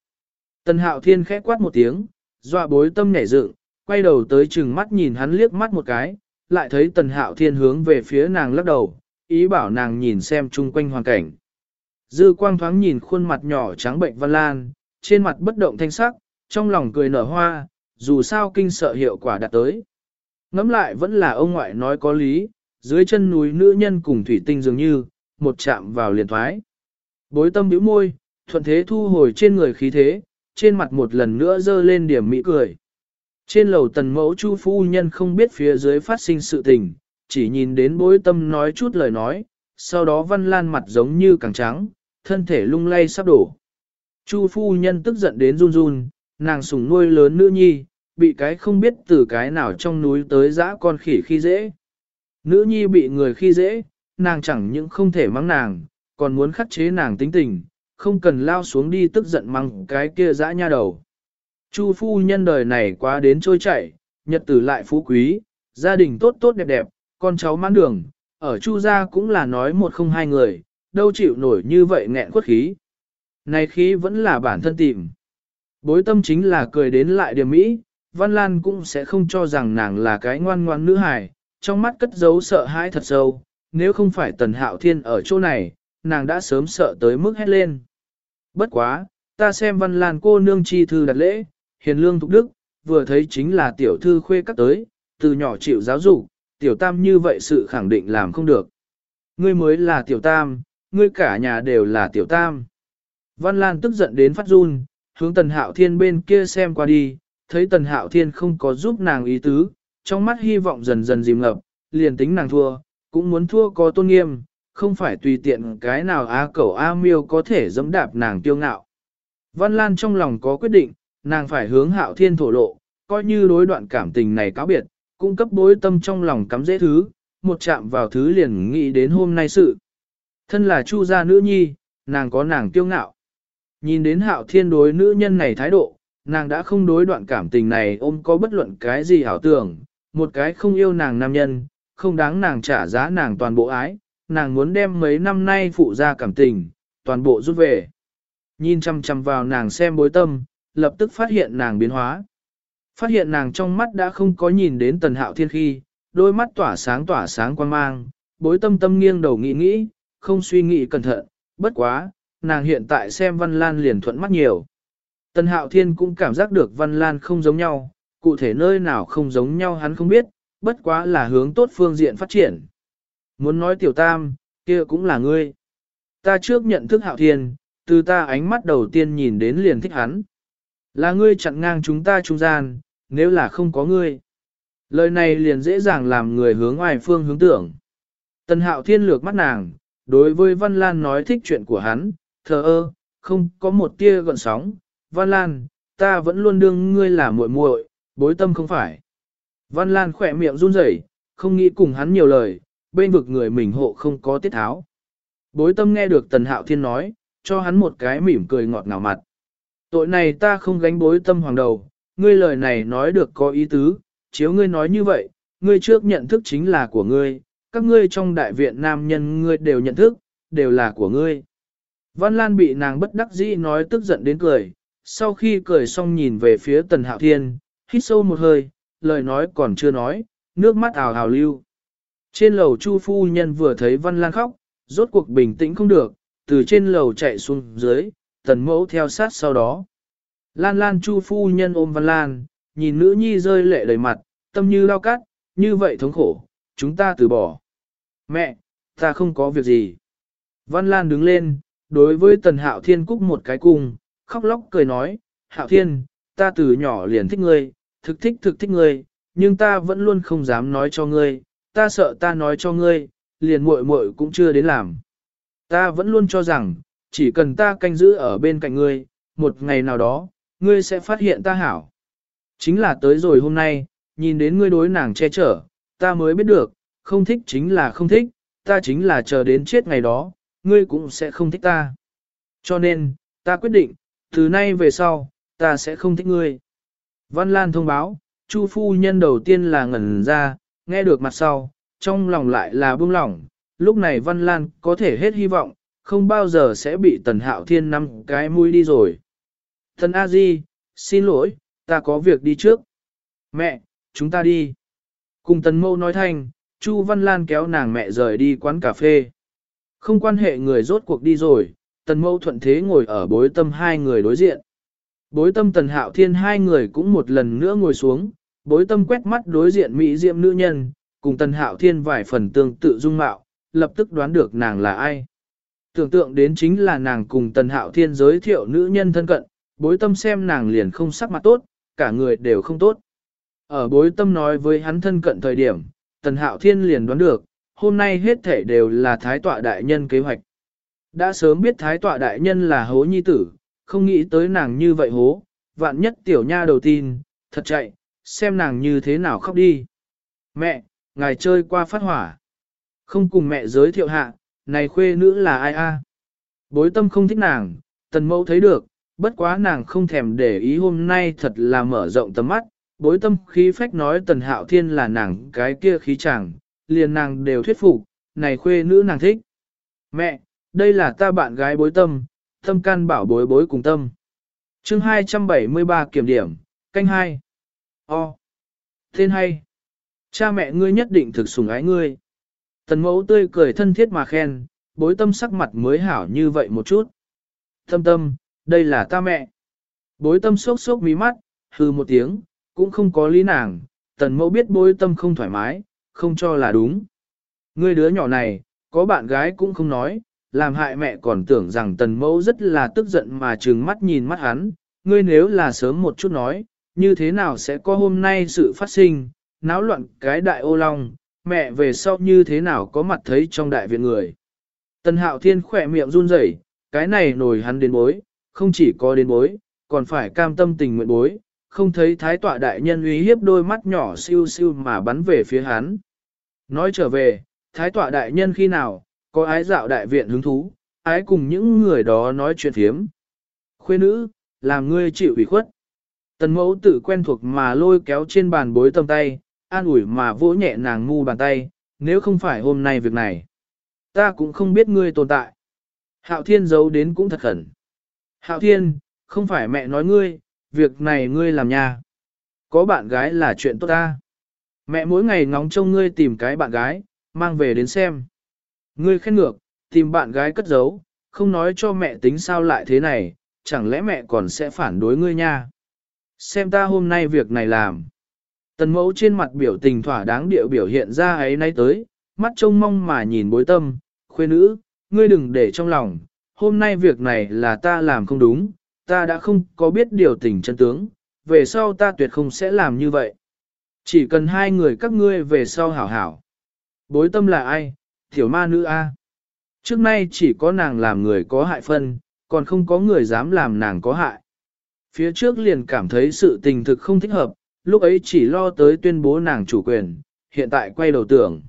Tần hạo thiên khẽ quát một tiếng, dọa bối tâm nhảy dựng, quay đầu tới chừng mắt nhìn hắn liếc mắt một cái, lại thấy tần hạo thiên hướng về phía nàng lắc đầu, ý bảo nàng nhìn xem chung quanh hoàn cảnh. Dư quang thoáng nhìn khuôn mặt nhỏ trắng bệnh văn lan, trên mặt bất động thanh sắc, trong lòng cười nở hoa, dù sao kinh sợ hiệu quả đạt tới. Ngắm lại vẫn là ông ngoại nói có lý, dưới chân núi nữ nhân cùng thủy tinh dường như, một chạm vào liền thoái. Bối tâm bĩu môi, thuận thế thu hồi trên người khí thế, trên mặt một lần nữa dơ lên điểm mỹ cười. Trên lầu tần mẫu chu phu nhân không biết phía dưới phát sinh sự tình, chỉ nhìn đến bối tâm nói chút lời nói, sau đó văn lan mặt giống như càng trắng, thân thể lung lay sắp đổ. Chu phu nhân tức giận đến run run, nàng sủng nuôi lớn nữ nhi, bị cái không biết từ cái nào trong núi tới dã con khỉ khi dễ. Nữ nhi bị người khi dễ, nàng chẳng những không thể mắng nàng, còn muốn khắc chế nàng tính tình, không cần lao xuống đi tức giận mắng cái kia dã nha đầu. Chu phu nhân đời này quá đến trôi chảy, nhật tử lại phú quý, gia đình tốt tốt đẹp đẹp, con cháu mãn đường, ở chu gia cũng là nói một không hai người, đâu chịu nổi như vậy nghẹn khuất khí. Này khí vẫn là bản thân tìm. Bối tâm chính là cười đến lại điểm mỹ, Văn Lan cũng sẽ không cho rằng nàng là cái ngoan ngoan nữ hài, trong mắt cất giấu sợ hãi thật sâu, nếu không phải tần hạo thiên ở chỗ này, nàng đã sớm sợ tới mức hét lên. Bất quá, ta xem Văn Lan cô nương chi thư đặt lễ, hiền lương thục đức, vừa thấy chính là tiểu thư khuê các tới, từ nhỏ chịu giáo dục, tiểu tam như vậy sự khẳng định làm không được. Ngươi mới là tiểu tam, ngươi cả nhà đều là tiểu tam. Văn Lan tức giận đến phát run, hướng tần hạo thiên bên kia xem qua đi, thấy tần hạo thiên không có giúp nàng ý tứ, trong mắt hy vọng dần dần dìm ngập, liền tính nàng thua, cũng muốn thua có tôn nghiêm, không phải tùy tiện cái nào A cẩu A miêu có thể dẫm đạp nàng tiêu ngạo. Văn Lan trong lòng có quyết định, nàng phải hướng hạo thiên thổ lộ, coi như đối đoạn cảm tình này cáo biệt, cung cấp bối tâm trong lòng cắm dễ thứ, một chạm vào thứ liền nghĩ đến hôm nay sự. Thân là chu gia nữ nhi, nàng có nàng tiêu ngạo. Nhìn đến hạo thiên đối nữ nhân này thái độ, nàng đã không đối đoạn cảm tình này ôm có bất luận cái gì hảo tưởng, một cái không yêu nàng nam nhân, không đáng nàng trả giá nàng toàn bộ ái, nàng muốn đem mấy năm nay phụ ra cảm tình, toàn bộ rút về. Nhìn chăm chăm vào nàng xem bối tâm, lập tức phát hiện nàng biến hóa. Phát hiện nàng trong mắt đã không có nhìn đến tần hạo thiên khi, đôi mắt tỏa sáng tỏa sáng quan mang, bối tâm tâm nghiêng đầu nghĩ nghĩ, không suy nghĩ cẩn thận, bất quá, nàng hiện tại xem Văn Lan liền thuận mắt nhiều. Tần Hạo Thiên cũng cảm giác được Văn Lan không giống nhau, cụ thể nơi nào không giống nhau hắn không biết, bất quá là hướng tốt phương diện phát triển. Muốn nói tiểu tam, kia cũng là ngươi. Ta trước nhận thức Hạo Thiên, từ ta ánh mắt đầu tiên nhìn đến liền thích hắn. Là ngươi chặn ngang chúng ta trung gian, nếu là không có ngươi. Lời này liền dễ dàng làm người hướng ngoài phương hướng tưởng. Tần Hạo Thiên lược mắt nàng, đối với Văn Lan nói thích chuyện của hắn, thờ ơ, không có một tia gọn sóng. Văn Lan, ta vẫn luôn đương ngươi là muội muội, bối tâm không phải. Văn Lan khỏe miệng run rẩy, không nghĩ cùng hắn nhiều lời, bên vực người mình hộ không có tiết tháo. Bối tâm nghe được Tần Hạo Thiên nói, cho hắn một cái mỉm cười ngọt ngào mặt. Tội này ta không gánh bối tâm hoàng đầu, ngươi lời này nói được có ý tứ, chiếu ngươi nói như vậy, ngươi trước nhận thức chính là của ngươi, các ngươi trong đại viện nam nhân ngươi đều nhận thức, đều là của ngươi. Văn Lan bị nàng bất đắc dĩ nói tức giận đến cười, sau khi cười xong nhìn về phía Tần Hạo Thiên, hít sâu một hơi, lời nói còn chưa nói, nước mắt ào ào lưu. Trên lầu Chu phu nhân vừa thấy Văn Lan khóc, rốt cuộc bình tĩnh không được, từ trên lầu chạy xuống dưới, tần mẫu theo sát sau đó. Lan Lan Chu phu nhân ôm Văn Lan, nhìn nữ nhi rơi lệ đầy mặt, tâm như lao cắt, như vậy thống khổ, chúng ta từ bỏ. Mẹ, ta không có việc gì. Văn Lan đứng lên, đối với Tần Hạo Thiên cúc một cái cung, khóc lóc cười nói, Hạo Thiên, ta từ nhỏ liền thích ngươi, thực thích thực thích ngươi, nhưng ta vẫn luôn không dám nói cho ngươi, ta sợ ta nói cho ngươi, liền muội muội cũng chưa đến làm. Ta vẫn luôn cho rằng, chỉ cần ta canh giữ ở bên cạnh ngươi, một ngày nào đó, ngươi sẽ phát hiện ta hảo. Chính là tới rồi hôm nay, nhìn đến ngươi đối nàng che chở, ta mới biết được, không thích chính là không thích, ta chính là chờ đến chết ngày đó, ngươi cũng sẽ không thích ta. Cho nên, ta quyết định, từ nay về sau, ta sẽ không thích ngươi. Văn Lan thông báo, Chu phu nhân đầu tiên là ngẩn ra, nghe được mặt sau, trong lòng lại là buông lỏng, lúc này Văn Lan có thể hết hy vọng, không bao giờ sẽ bị Tần Hạo Thiên nắm cái mũi đi rồi. Tần A Di, xin lỗi, ta có việc đi trước. Mẹ, chúng ta đi. Cùng Tần Mâu nói thanh, Chu Văn Lan kéo nàng mẹ rời đi quán cà phê. Không quan hệ người rốt cuộc đi rồi, Tần Mâu thuận thế ngồi ở bối tâm hai người đối diện. Bối tâm Tần Hạo Thiên hai người cũng một lần nữa ngồi xuống, bối tâm quét mắt đối diện Mỹ Diệm nữ nhân, cùng Tần Hạo Thiên vài phần tương tự dung mạo, lập tức đoán được nàng là ai. Tưởng tượng đến chính là nàng cùng Tần Hạo Thiên giới thiệu nữ nhân thân cận, bối tâm xem nàng liền không sắc mặt tốt, cả người đều không tốt. Ở bối tâm nói với hắn thân cận thời điểm, Tần Hạo Thiên liền đoán được, hôm nay hết thể đều là Thái Tọa Đại Nhân kế hoạch. Đã sớm biết Thái Tọa Đại Nhân là hố nhi tử, không nghĩ tới nàng như vậy hố, vạn nhất tiểu nha đầu tin, thật chạy, xem nàng như thế nào khóc đi. Mẹ, ngài chơi qua phát hỏa. Không cùng mẹ giới thiệu hạ, này khuê nữ là ai a? Bối tâm không thích nàng, tần mẫu thấy được, bất quá nàng không thèm để ý hôm nay thật là mở rộng tầm mắt, bối tâm khí phách nói tần hạo thiên là nàng cái kia khí chẳng liền nàng đều thuyết phục, này khuê nữ nàng thích. Mẹ, đây là ta bạn gái bối tâm, tâm can bảo bối bối cùng tâm. chương 273 kiểm điểm, canh 2. O. Tên hay. Cha mẹ ngươi nhất định thực sủng ái ngươi. Tần mẫu tươi cười thân thiết mà khen, bối tâm sắc mặt mới hảo như vậy một chút. Tâm tâm, đây là ta mẹ. Bối tâm sốc sốc mí mắt, hư một tiếng, cũng không có lý nàng, tần mẫu biết bối tâm không thoải mái, không cho là đúng. Ngươi đứa nhỏ này, có bạn gái cũng không nói, làm hại mẹ còn tưởng rằng tần mẫu rất là tức giận mà trừng mắt nhìn mắt hắn, ngươi nếu là sớm một chút nói, như thế nào sẽ có hôm nay sự phát sinh, náo loạn cái đại ô long, mẹ về sau như thế nào có mặt thấy trong đại viện người. Tần hạo thiên khỏe miệng run rẩy, cái này nổi hắn đến bối, không chỉ có đến bối, còn phải cam tâm tình nguyện bối, không thấy thái tọa đại nhân uy hiếp đôi mắt nhỏ siêu siêu mà bắn về phía hắn. Nói trở về, thái tọa đại nhân khi nào, có ái dạo đại viện hứng thú, ái cùng những người đó nói chuyện thiếm. Khuê nữ, làm ngươi chịu ủy khuất. Tần mẫu tự quen thuộc mà lôi kéo trên bàn bối tầm tay, an ủi mà vỗ nhẹ nàng ngu bàn tay, nếu không phải hôm nay việc này. Ta cũng không biết ngươi tồn tại. Hạo thiên giấu đến cũng thật khẩn. Hạo thiên, không phải mẹ nói ngươi, việc này ngươi làm nha. Có bạn gái là chuyện tốt ta. Mẹ mỗi ngày ngóng trông ngươi tìm cái bạn gái, mang về đến xem. Ngươi khen ngược, tìm bạn gái cất giấu, không nói cho mẹ tính sao lại thế này, chẳng lẽ mẹ còn sẽ phản đối ngươi nha. Xem ta hôm nay việc này làm. Tần mẫu trên mặt biểu tình thỏa đáng điệu biểu hiện ra ấy nay tới, mắt trông mong mà nhìn bối tâm, khuê nữ, ngươi đừng để trong lòng, hôm nay việc này là ta làm không đúng, ta đã không có biết điều tình chân tướng, về sau ta tuyệt không sẽ làm như vậy. Chỉ cần hai người các ngươi về sau hảo hảo. Bối tâm là ai? Tiểu ma nữ A. Trước nay chỉ có nàng làm người có hại phân, còn không có người dám làm nàng có hại. Phía trước liền cảm thấy sự tình thực không thích hợp, lúc ấy chỉ lo tới tuyên bố nàng chủ quyền, hiện tại quay đầu tưởng.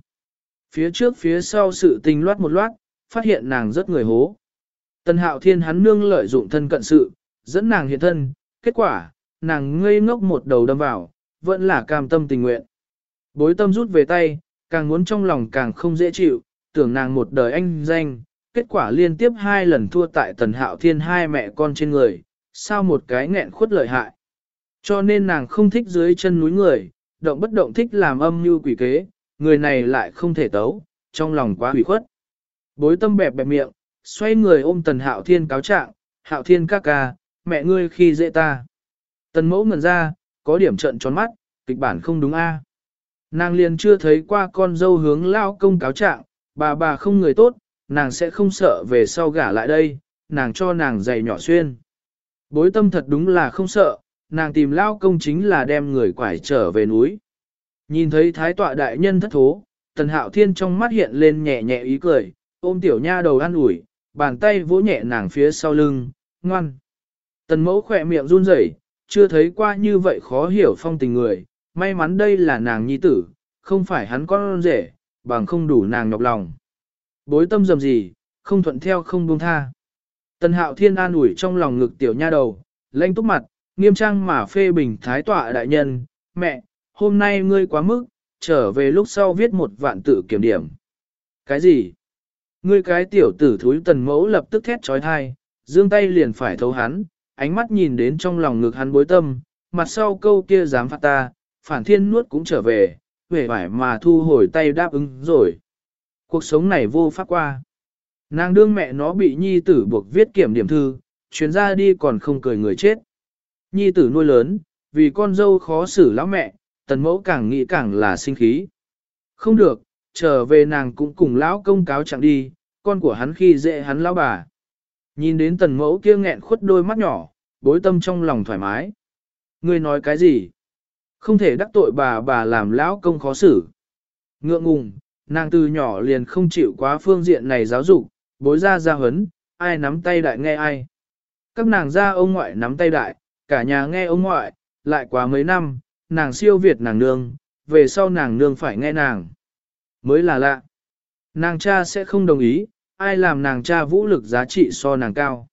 Phía trước phía sau sự tình loát một loát, phát hiện nàng rất người hố. tân hạo thiên hắn nương lợi dụng thân cận sự, dẫn nàng hiện thân, kết quả, nàng ngây ngốc một đầu đâm vào, vẫn là cam tâm tình nguyện. Bối tâm rút về tay, càng muốn trong lòng càng không dễ chịu, tưởng nàng một đời anh danh, kết quả liên tiếp hai lần thua tại tần hạo thiên hai mẹ con trên người, sao một cái nghẹn khuất lợi hại. Cho nên nàng không thích dưới chân núi người, động bất động thích làm âm như quỷ kế, người này lại không thể tấu, trong lòng quá hủy khuất. Bối tâm bẹp bẹp miệng, xoay người ôm tần hạo thiên cáo trạng, hạo thiên ca ca, mẹ ngươi khi dễ ta. Tần mẫu ngần ra, có điểm trận tròn mắt, kịch bản không đúng a. Nàng liền chưa thấy qua con dâu hướng lao công cáo trạng, bà bà không người tốt, nàng sẽ không sợ về sau gả lại đây, nàng cho nàng giày nhỏ xuyên. Bối tâm thật đúng là không sợ, nàng tìm lao công chính là đem người quải trở về núi. Nhìn thấy thái tọa đại nhân thất thố, tần hạo thiên trong mắt hiện lên nhẹ nhẹ ý cười, ôm tiểu nha đầu ăn ủi, bàn tay vỗ nhẹ nàng phía sau lưng, ngoan. Tần mẫu khỏe miệng run rẩy, chưa thấy qua như vậy khó hiểu phong tình người, may mắn đây là nàng nhi tử, không phải hắn con rể, bằng không đủ nàng nhọc lòng. Bối tâm dầm gì, không thuận theo không buông tha. Tần hạo thiên an ủi trong lòng ngực tiểu nha đầu, lanh túc mặt, nghiêm trang mà phê bình thái tọa đại nhân, mẹ, hôm nay ngươi quá mức, trở về lúc sau viết một vạn tự kiểm điểm. Cái gì? Ngươi cái tiểu tử thúi tần mẫu lập tức thét trói thai, dương tay liền phải thấu hắn, ánh mắt nhìn đến trong lòng ngực hắn bối tâm, mặt sau câu kia dám phạt ta, phản thiên nuốt cũng trở về, về vải mà thu hồi tay đáp ứng rồi. Cuộc sống này vô pháp qua. Nàng đương mẹ nó bị nhi tử buộc viết kiểm điểm thư, chuyến ra đi còn không cười người chết. Nhi tử nuôi lớn, vì con dâu khó xử lão mẹ, tần mẫu càng nghĩ càng là sinh khí. Không được, trở về nàng cũng cùng lão công cáo chẳng đi, con của hắn khi dễ hắn lão bà. Nhìn đến tần mẫu kia nghẹn khuất đôi mắt nhỏ, bối tâm trong lòng thoải mái. Ngươi nói cái gì? Không thể đắc tội bà bà làm lão công khó xử. Ngượng ngùng, nàng từ nhỏ liền không chịu quá phương diện này giáo dục, bối ra ra hấn, ai nắm tay đại nghe ai. Các nàng ra ông ngoại nắm tay đại, cả nhà nghe ông ngoại, lại quá mấy năm, nàng siêu việt nàng nương, về sau nàng nương phải nghe nàng. Mới là lạ. Nàng cha sẽ không đồng ý, ai làm nàng cha vũ lực giá trị so nàng cao.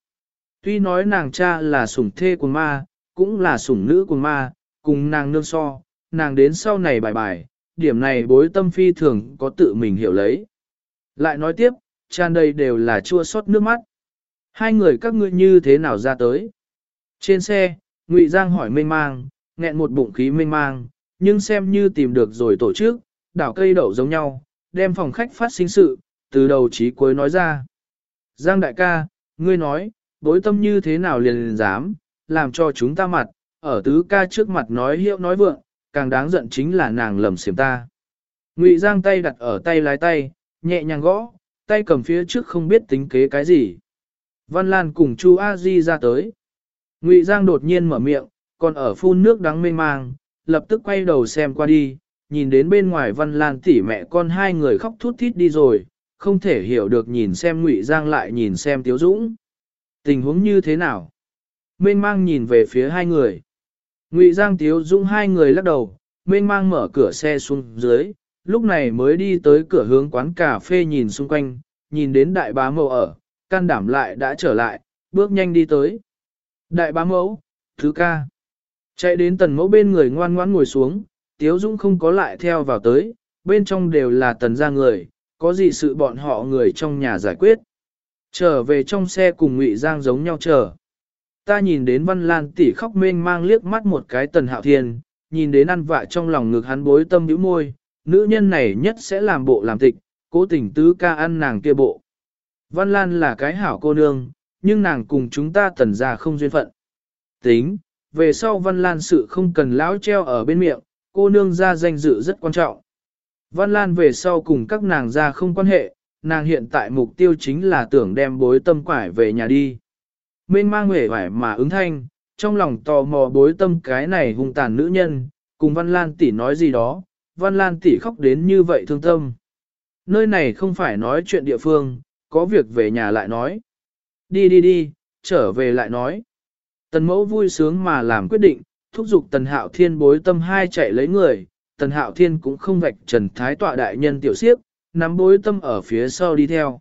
Tuy nói nàng cha là sủng thê của ma, cũng là sủng nữ của ma, cùng nàng nương so, nàng đến sau này bài bài, điểm này bối tâm phi thường có tự mình hiểu lấy. Lại nói tiếp, tràn đầy đều là chua xót nước mắt. Hai người các ngươi như thế nào ra tới? Trên xe, Ngụy Giang hỏi mênh mang, nghẹn một bụng khí mênh mang, nhưng xem như tìm được rồi tổ chức, đảo cây đậu giống nhau, đem phòng khách phát sinh sự, từ đầu chí cuối nói ra. Giang đại ca, ngươi nói, bối tâm như thế nào liền liền dám, làm cho chúng ta mặt, ở tứ ca trước mặt nói hiệu nói vượng, càng đáng giận chính là nàng lầm xiểm ta. Ngụy Giang tay đặt ở tay lái tay, nhẹ nhàng gõ, tay cầm phía trước không biết tính kế cái gì. Văn Lan cùng Chu A Di ra tới. Ngụy Giang đột nhiên mở miệng, còn ở phun nước đắng mê mang, lập tức quay đầu xem qua đi, nhìn đến bên ngoài Văn Lan tỉ mẹ con hai người khóc thút thít đi rồi, không thể hiểu được nhìn xem Ngụy Giang lại nhìn xem Tiếu Dũng. Tình huống như thế nào? mê mang nhìn về phía hai người. Ngụy Giang Tiếu Dung hai người lắc đầu, mênh mang mở cửa xe xuống dưới, lúc này mới đi tới cửa hướng quán cà phê nhìn xung quanh, nhìn đến đại bá mẫu ở, can đảm lại đã trở lại, bước nhanh đi tới. Đại bá mẫu, thứ ca. Chạy đến tần mẫu bên người ngoan ngoãn ngồi xuống, Tiếu Dung không có lại theo vào tới, bên trong đều là tần gia người, có gì sự bọn họ người trong nhà giải quyết. Trở về trong xe cùng Ngụy Giang giống nhau chờ. Ta nhìn đến Văn Lan tỷ khóc mênh mang liếc mắt một cái tần hạo thiên, nhìn đến ăn vạ trong lòng ngực hắn bối tâm nhíu môi, nữ nhân này nhất sẽ làm bộ làm tịch, cố tình tứ ca ăn nàng kia bộ. Văn Lan là cái hảo cô nương, nhưng nàng cùng chúng ta tần ra không duyên phận. Tính, về sau Văn Lan sự không cần lão treo ở bên miệng, cô nương ra danh dự rất quan trọng. Văn Lan về sau cùng các nàng ra không quan hệ, nàng hiện tại mục tiêu chính là tưởng đem bối tâm quải về nhà đi. Mênh mang huệ vải mà ứng thanh, trong lòng tò mò bối tâm cái này hung tàn nữ nhân, cùng Văn Lan tỷ nói gì đó, Văn Lan tỷ khóc đến như vậy thương tâm. Nơi này không phải nói chuyện địa phương, có việc về nhà lại nói. Đi đi đi, trở về lại nói. Tần mẫu vui sướng mà làm quyết định, thúc giục tần hạo thiên bối tâm hai chạy lấy người, tần hạo thiên cũng không vạch trần thái tọa đại nhân tiểu siếp, nắm bối tâm ở phía sau đi theo.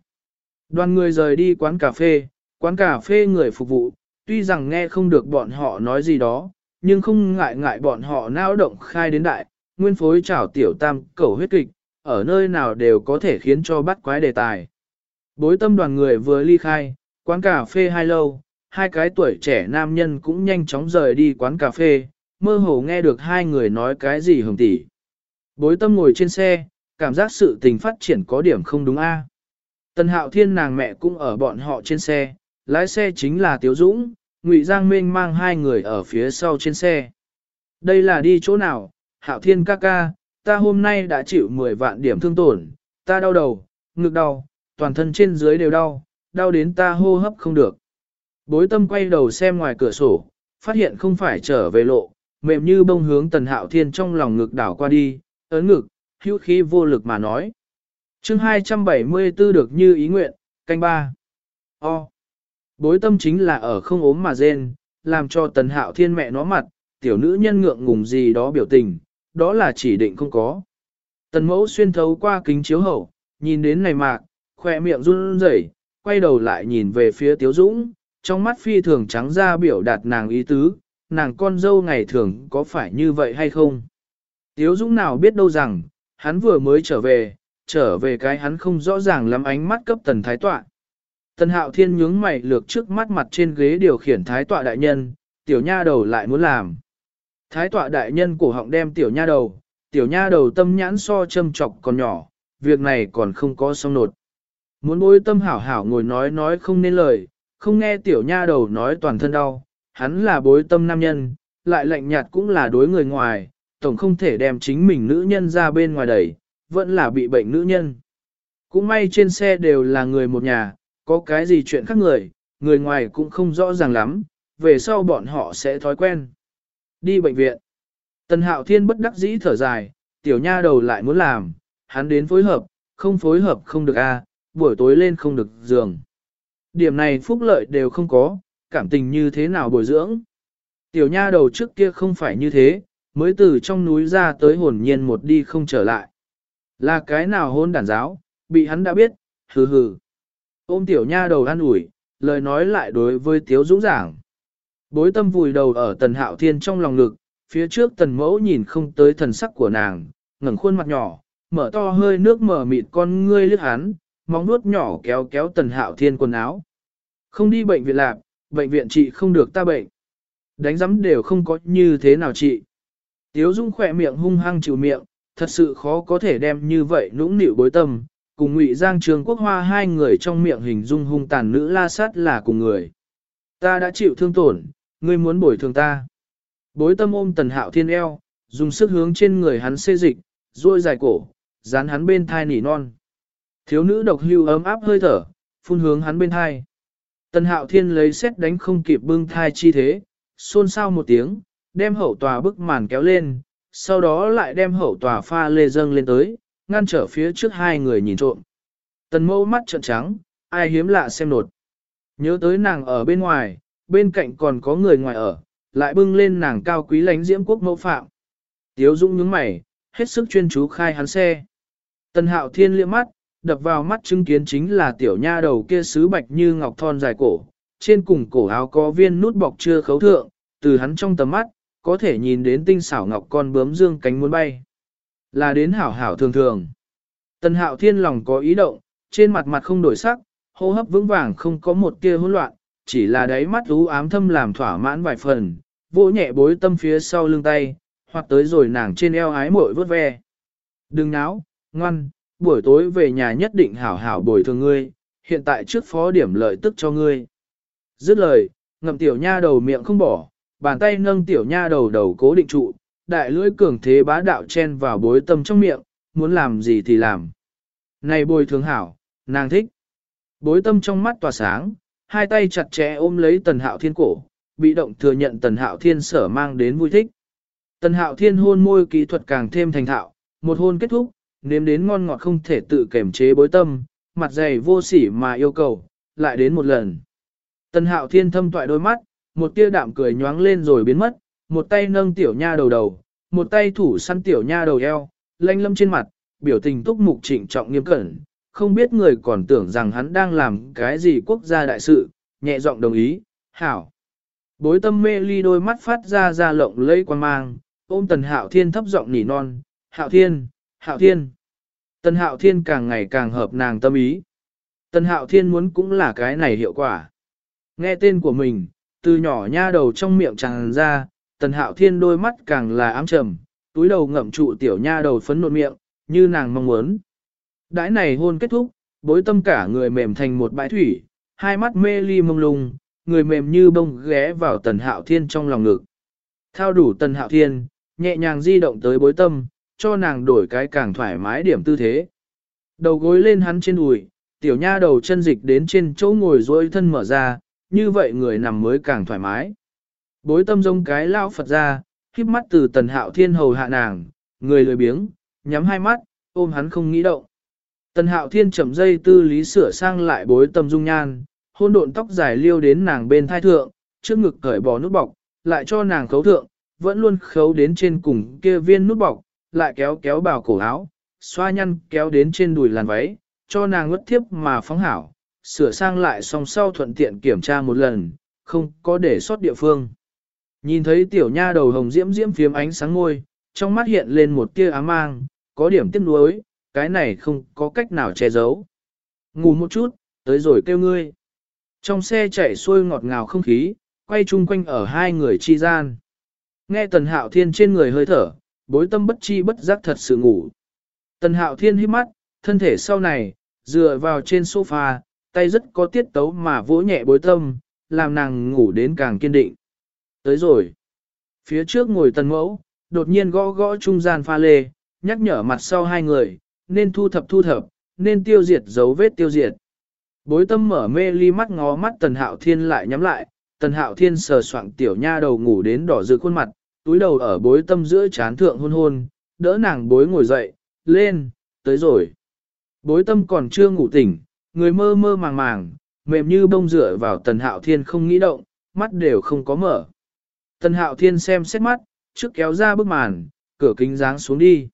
Đoàn người rời đi quán cà phê, quán cà phê người phục vụ, tuy rằng nghe không được bọn họ nói gì đó, nhưng không ngại ngại bọn họ nao động khai đến đại, nguyên phối trảo tiểu tam cầu huyết kịch, ở nơi nào đều có thể khiến cho bắt quái đề tài. Bối tâm đoàn người vừa ly khai, quán cà phê hai lâu, hai cái tuổi trẻ nam nhân cũng nhanh chóng rời đi quán cà phê, mơ hồ nghe được hai người nói cái gì hồng tỉ. Bối tâm ngồi trên xe, cảm giác sự tình phát triển có điểm không đúng a. Tần hạo thiên nàng mẹ cũng ở bọn họ trên xe, lái xe chính là Tiếu Dũng, Ngụy Giang Minh mang hai người ở phía sau trên xe. Đây là đi chỗ nào, Hạo Thiên ca ca, ta hôm nay đã chịu 10 vạn điểm thương tổn, ta đau đầu, ngực đau, toàn thân trên dưới đều đau, đau đến ta hô hấp không được. Bối tâm quay đầu xem ngoài cửa sổ, phát hiện không phải trở về lộ, mềm như bông hướng tần hạo thiên trong lòng ngực đảo qua đi, ấn ngực, hữu khí vô lực mà nói. chương 274 được như ý nguyện, canh ba. O. Bối tâm chính là ở không ốm mà rên, làm cho tần hạo thiên mẹ nó mặt, tiểu nữ nhân ngượng ngùng gì đó biểu tình, đó là chỉ định không có. Tần mẫu xuyên thấu qua kính chiếu hậu, nhìn đến này mạc, khoe miệng run rẩy, quay đầu lại nhìn về phía Tiếu Dũng, trong mắt phi thường trắng ra biểu đạt nàng ý tứ, nàng con dâu ngày thường có phải như vậy hay không. Tiếu Dũng nào biết đâu rằng, hắn vừa mới trở về, trở về cái hắn không rõ ràng lắm ánh mắt cấp tần thái tọa. Tần hạo thiên nhướng mày lược trước mắt mặt trên ghế điều khiển thái tọa đại nhân, tiểu nha đầu lại muốn làm. Thái tọa đại nhân cổ họng đem tiểu nha đầu, tiểu nha đầu tâm nhãn so châm chọc còn nhỏ, việc này còn không có xong nột. Muốn bối tâm hảo hảo ngồi nói nói không nên lời, không nghe tiểu nha đầu nói toàn thân đau, hắn là bối tâm nam nhân, lại lạnh nhạt cũng là đối người ngoài, tổng không thể đem chính mình nữ nhân ra bên ngoài đẩy, vẫn là bị bệnh nữ nhân. Cũng may trên xe đều là người một nhà, có cái gì chuyện khác người, người ngoài cũng không rõ ràng lắm, về sau bọn họ sẽ thói quen. Đi bệnh viện. Tần hạo thiên bất đắc dĩ thở dài, tiểu nha đầu lại muốn làm, hắn đến phối hợp, không phối hợp không được a, buổi tối lên không được giường. Điểm này phúc lợi đều không có, cảm tình như thế nào bồi dưỡng. Tiểu nha đầu trước kia không phải như thế, mới từ trong núi ra tới hồn nhiên một đi không trở lại. Là cái nào hôn đản giáo, bị hắn đã biết, hừ hừ. Ôm tiểu nha đầu an ủi, lời nói lại đối với tiếu dũng giảng. Bối tâm vùi đầu ở tần hạo thiên trong lòng ngực, phía trước tần mẫu nhìn không tới thần sắc của nàng, ngẩng khuôn mặt nhỏ, mở to hơi nước mở mịt con ngươi lướt hắn, móng nuốt nhỏ kéo kéo tần hạo thiên quần áo. Không đi bệnh viện lạc, bệnh viện trị không được ta bệnh. Đánh giấm đều không có như thế nào trị. Tiếu Dung khỏe miệng hung hăng chịu miệng, thật sự khó có thể đem như vậy nũng nịu bối tâm, cùng Ngụy Giang Trường Quốc Hoa hai người trong miệng hình dung hung tàn nữ la sát là cùng người. Ta đã chịu thương tổn, ngươi muốn bồi thường ta. Bối tâm ôm tần hạo thiên eo, dùng sức hướng trên người hắn xê dịch, ruôi dài cổ, dán hắn bên thai nỉ non. Thiếu nữ độc hưu ấm áp hơi thở, phun hướng hắn bên thai. Tần hạo thiên lấy xét đánh không kịp bưng thai chi thế, xôn xao một tiếng, đem hậu tòa bức màn kéo lên, sau đó lại đem hậu tòa pha lê dâng lên tới, ngăn trở phía trước hai người nhìn trộm. Tần mâu mắt trợn trắng, ai hiếm lạ xem nột. Nhớ tới nàng ở bên ngoài, bên cạnh còn có người ngoài ở, lại bưng lên nàng cao quý lánh diễm quốc mẫu phạm. Tiếu Dũng nhướng mày, hết sức chuyên chú khai hắn xe. Tần hạo thiên liếc mắt, đập vào mắt chứng kiến chính là tiểu nha đầu kia sứ bạch như ngọc thon dài cổ, trên cùng cổ áo có viên nút bọc chưa khấu thượng, từ hắn trong tầm mắt, có thể nhìn đến tinh xảo ngọc con bướm dương cánh muốn bay. Là đến hảo hảo thường thường. Tần hạo thiên lòng có ý động, trên mặt mặt không đổi sắc, hô hấp vững vàng không có một tia hỗn loạn, chỉ là đáy mắt ú ám thâm làm thỏa mãn vài phần, vỗ nhẹ bối tâm phía sau lưng tay, hoặc tới rồi nàng trên eo ái mội vớt ve. Đừng náo, ngoan, buổi tối về nhà nhất định hảo hảo bồi thường ngươi, hiện tại trước phó điểm lợi tức cho ngươi. Dứt lời, ngậm tiểu nha đầu miệng không bỏ, bàn tay nâng tiểu nha đầu đầu cố định trụ, đại lưỡi cường thế bá đạo chen vào bối tâm trong miệng, muốn làm gì thì làm. Này bồi thường hảo, nàng thích. Bối tâm trong mắt tỏa sáng, hai tay chặt chẽ ôm lấy tần hạo thiên cổ, bị động thừa nhận tần hạo thiên sở mang đến vui thích. Tần hạo thiên hôn môi kỹ thuật càng thêm thành thạo, một hôn kết thúc, nếm đến ngon ngọt không thể tự kềm chế bối tâm, mặt dày vô sỉ mà yêu cầu, lại đến một lần. Tần hạo thiên thâm toại đôi mắt, một tia đạm cười nhoáng lên rồi biến mất, một tay nâng tiểu nha đầu đầu, một tay thủ săn tiểu nha đầu eo, lanh lâm trên mặt, biểu tình túc mục trịnh trọng nghiêm cẩn, không biết người còn tưởng rằng hắn đang làm cái gì quốc gia đại sự, nhẹ giọng đồng ý, hảo. Bối tâm mê ly đôi mắt phát ra ra lộng lẫy quan mang, ôm tần hạo thiên thấp giọng nỉ non, hạo thiên, hạo thiên. Tần hạo thiên càng ngày càng hợp nàng tâm ý. Tần hạo thiên muốn cũng là cái này hiệu quả. Nghe tên của mình, từ nhỏ nha đầu trong miệng tràn ra, tần hạo thiên đôi mắt càng là ám trầm, túi đầu ngậm trụ tiểu nha đầu phấn nộn miệng, như nàng mong muốn. Đãi này hôn kết thúc, bối tâm cả người mềm thành một bãi thủy, hai mắt mê ly mông lung, người mềm như bông ghé vào tần hạo thiên trong lòng ngực. Thao đủ tần hạo thiên, nhẹ nhàng di động tới bối tâm, cho nàng đổi cái càng thoải mái điểm tư thế. Đầu gối lên hắn trên đùi, tiểu nha đầu chân dịch đến trên chỗ ngồi dối thân mở ra, như vậy người nằm mới càng thoải mái. Bối tâm giống cái lao Phật ra, khiếp mắt từ tần hạo thiên hầu hạ nàng, người lười biếng, nhắm hai mắt, ôm hắn không nghĩ động. Tần hạo thiên chậm dây tư lý sửa sang lại bối tâm dung nhan, hôn độn tóc dài liêu đến nàng bên thai thượng, trước ngực cởi bỏ nút bọc, lại cho nàng khấu thượng, vẫn luôn khấu đến trên cùng kia viên nút bọc, lại kéo kéo bào cổ áo, xoa nhăn kéo đến trên đùi làn váy, cho nàng ngất thiếp mà phóng hảo, sửa sang lại song sau thuận tiện kiểm tra một lần, không có để sót địa phương. Nhìn thấy tiểu nha đầu hồng diễm diễm phiếm ánh sáng ngôi, trong mắt hiện lên một tia ám mang, có điểm tiếc nuối, cái này không có cách nào che giấu. Ngủ một chút, tới rồi kêu ngươi. Trong xe chạy xuôi ngọt ngào không khí, quay chung quanh ở hai người chi gian. Nghe tần hạo thiên trên người hơi thở, bối tâm bất chi bất giác thật sự ngủ. Tần hạo thiên hít mắt, thân thể sau này, dựa vào trên sofa, tay rất có tiết tấu mà vỗ nhẹ bối tâm, làm nàng ngủ đến càng kiên định. Tới rồi. Phía trước ngồi tần mẫu, đột nhiên gõ gõ trung gian pha lê, nhắc nhở mặt sau hai người, nên thu thập thu thập, nên tiêu diệt dấu vết tiêu diệt. Bối tâm mở mê ly mắt ngó mắt tần hạo thiên lại nhắm lại, tần hạo thiên sờ soạng tiểu nha đầu ngủ đến đỏ rực khuôn mặt, túi đầu ở bối tâm giữa chán thượng hôn hôn, đỡ nàng bối ngồi dậy, lên, tới rồi. Bối tâm còn chưa ngủ tỉnh, người mơ mơ màng màng, mềm như bông rửa vào tần hạo thiên không nghĩ động, mắt đều không có mở. Tần hạo thiên xem xét mắt, trước kéo ra bức màn, cửa kính dáng xuống đi.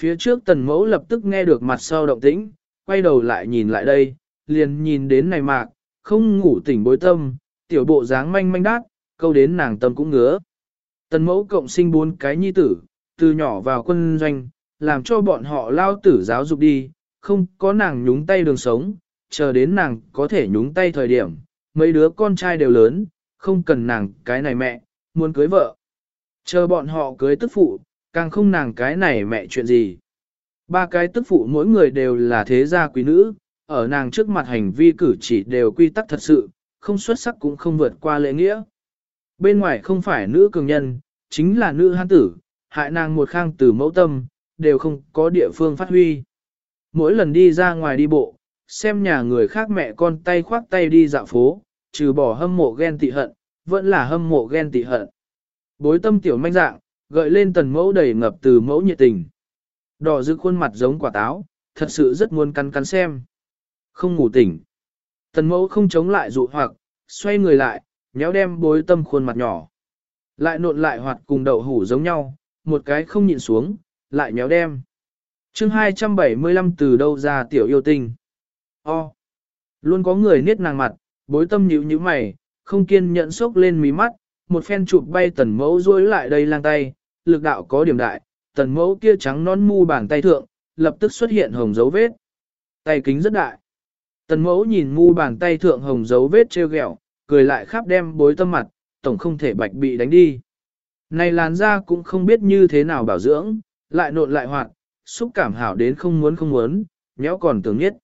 Phía trước tần mẫu lập tức nghe được mặt sau động tĩnh, quay đầu lại nhìn lại đây, liền nhìn đến này mạc, không ngủ tỉnh bối tâm, tiểu bộ dáng manh manh đát, câu đến nàng tâm cũng ngứa. Tần mẫu cộng sinh bốn cái nhi tử, từ nhỏ vào quân doanh, làm cho bọn họ lao tử giáo dục đi, không có nàng nhúng tay đường sống, chờ đến nàng có thể nhúng tay thời điểm, mấy đứa con trai đều lớn, không cần nàng cái này mẹ, muốn cưới vợ. Chờ bọn họ cưới tức phụ, càng không nàng cái này mẹ chuyện gì. Ba cái tức phụ mỗi người đều là thế gia quý nữ, ở nàng trước mặt hành vi cử chỉ đều quy tắc thật sự, không xuất sắc cũng không vượt qua lễ nghĩa. Bên ngoài không phải nữ cường nhân, chính là nữ hán tử, hại nàng một khang từ mẫu tâm, đều không có địa phương phát huy. Mỗi lần đi ra ngoài đi bộ, xem nhà người khác mẹ con tay khoác tay đi dạo phố, trừ bỏ hâm mộ ghen tị hận, vẫn là hâm mộ ghen tị hận. Bối tâm tiểu manh dạng, gợi lên tần mẫu đầy ngập từ mẫu nhiệt tình. Đỏ giữ khuôn mặt giống quả táo, thật sự rất muốn cắn cắn xem. Không ngủ tỉnh. Tần mẫu không chống lại dụ hoặc, xoay người lại, nhéo đem bối tâm khuôn mặt nhỏ. Lại nộn lại hoạt cùng đậu hủ giống nhau, một cái không nhịn xuống, lại nhéo đem. chương 275 từ đâu ra tiểu yêu tinh. O. Luôn có người niết nàng mặt, bối tâm nhíu như mày, không kiên nhẫn sốc lên mí mắt, một phen chụp bay tần mẫu duỗi lại đây lang tay, lực đạo có điểm đại, tần mẫu kia trắng non mu bàn tay thượng, lập tức xuất hiện hồng dấu vết. Tay kính rất đại. Tần mẫu nhìn mu bàn tay thượng hồng dấu vết treo gẹo, cười lại khắp đem bối tâm mặt, tổng không thể bạch bị đánh đi. Này làn da cũng không biết như thế nào bảo dưỡng, lại nộn lại hoạt, xúc cảm hảo đến không muốn không muốn, nhéo còn tưởng nhất.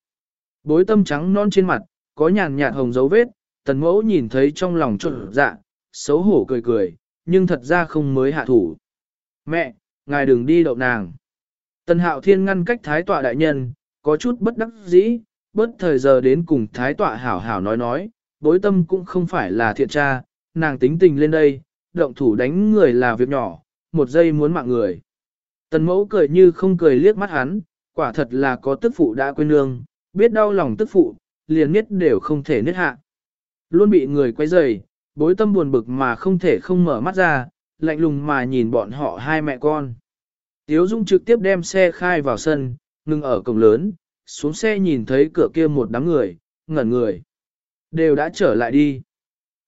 Bối tâm trắng non trên mặt, có nhàn nhạt hồng dấu vết, tần mẫu nhìn thấy trong lòng trộn dạ, xấu hổ cười cười, nhưng thật ra không mới hạ thủ. Mẹ, ngài đừng đi đậu nàng. Tần hạo thiên ngăn cách thái tọa đại nhân, có chút bất đắc dĩ, bất thời giờ đến cùng thái tọa hảo hảo nói nói, bối tâm cũng không phải là thiện tra, nàng tính tình lên đây, động thủ đánh người là việc nhỏ, một giây muốn mạng người. Tần mẫu cười như không cười liếc mắt hắn, quả thật là có tức phụ đã quên nương, biết đau lòng tức phụ, liền nhất đều không thể niết hạ. Luôn bị người quấy rầy, bối tâm buồn bực mà không thể không mở mắt ra, lạnh lùng mà nhìn bọn họ hai mẹ con. Tiếu Dung trực tiếp đem xe khai vào sân, ngừng ở cổng lớn, xuống xe nhìn thấy cửa kia một đám người, ngẩn người. Đều đã trở lại đi.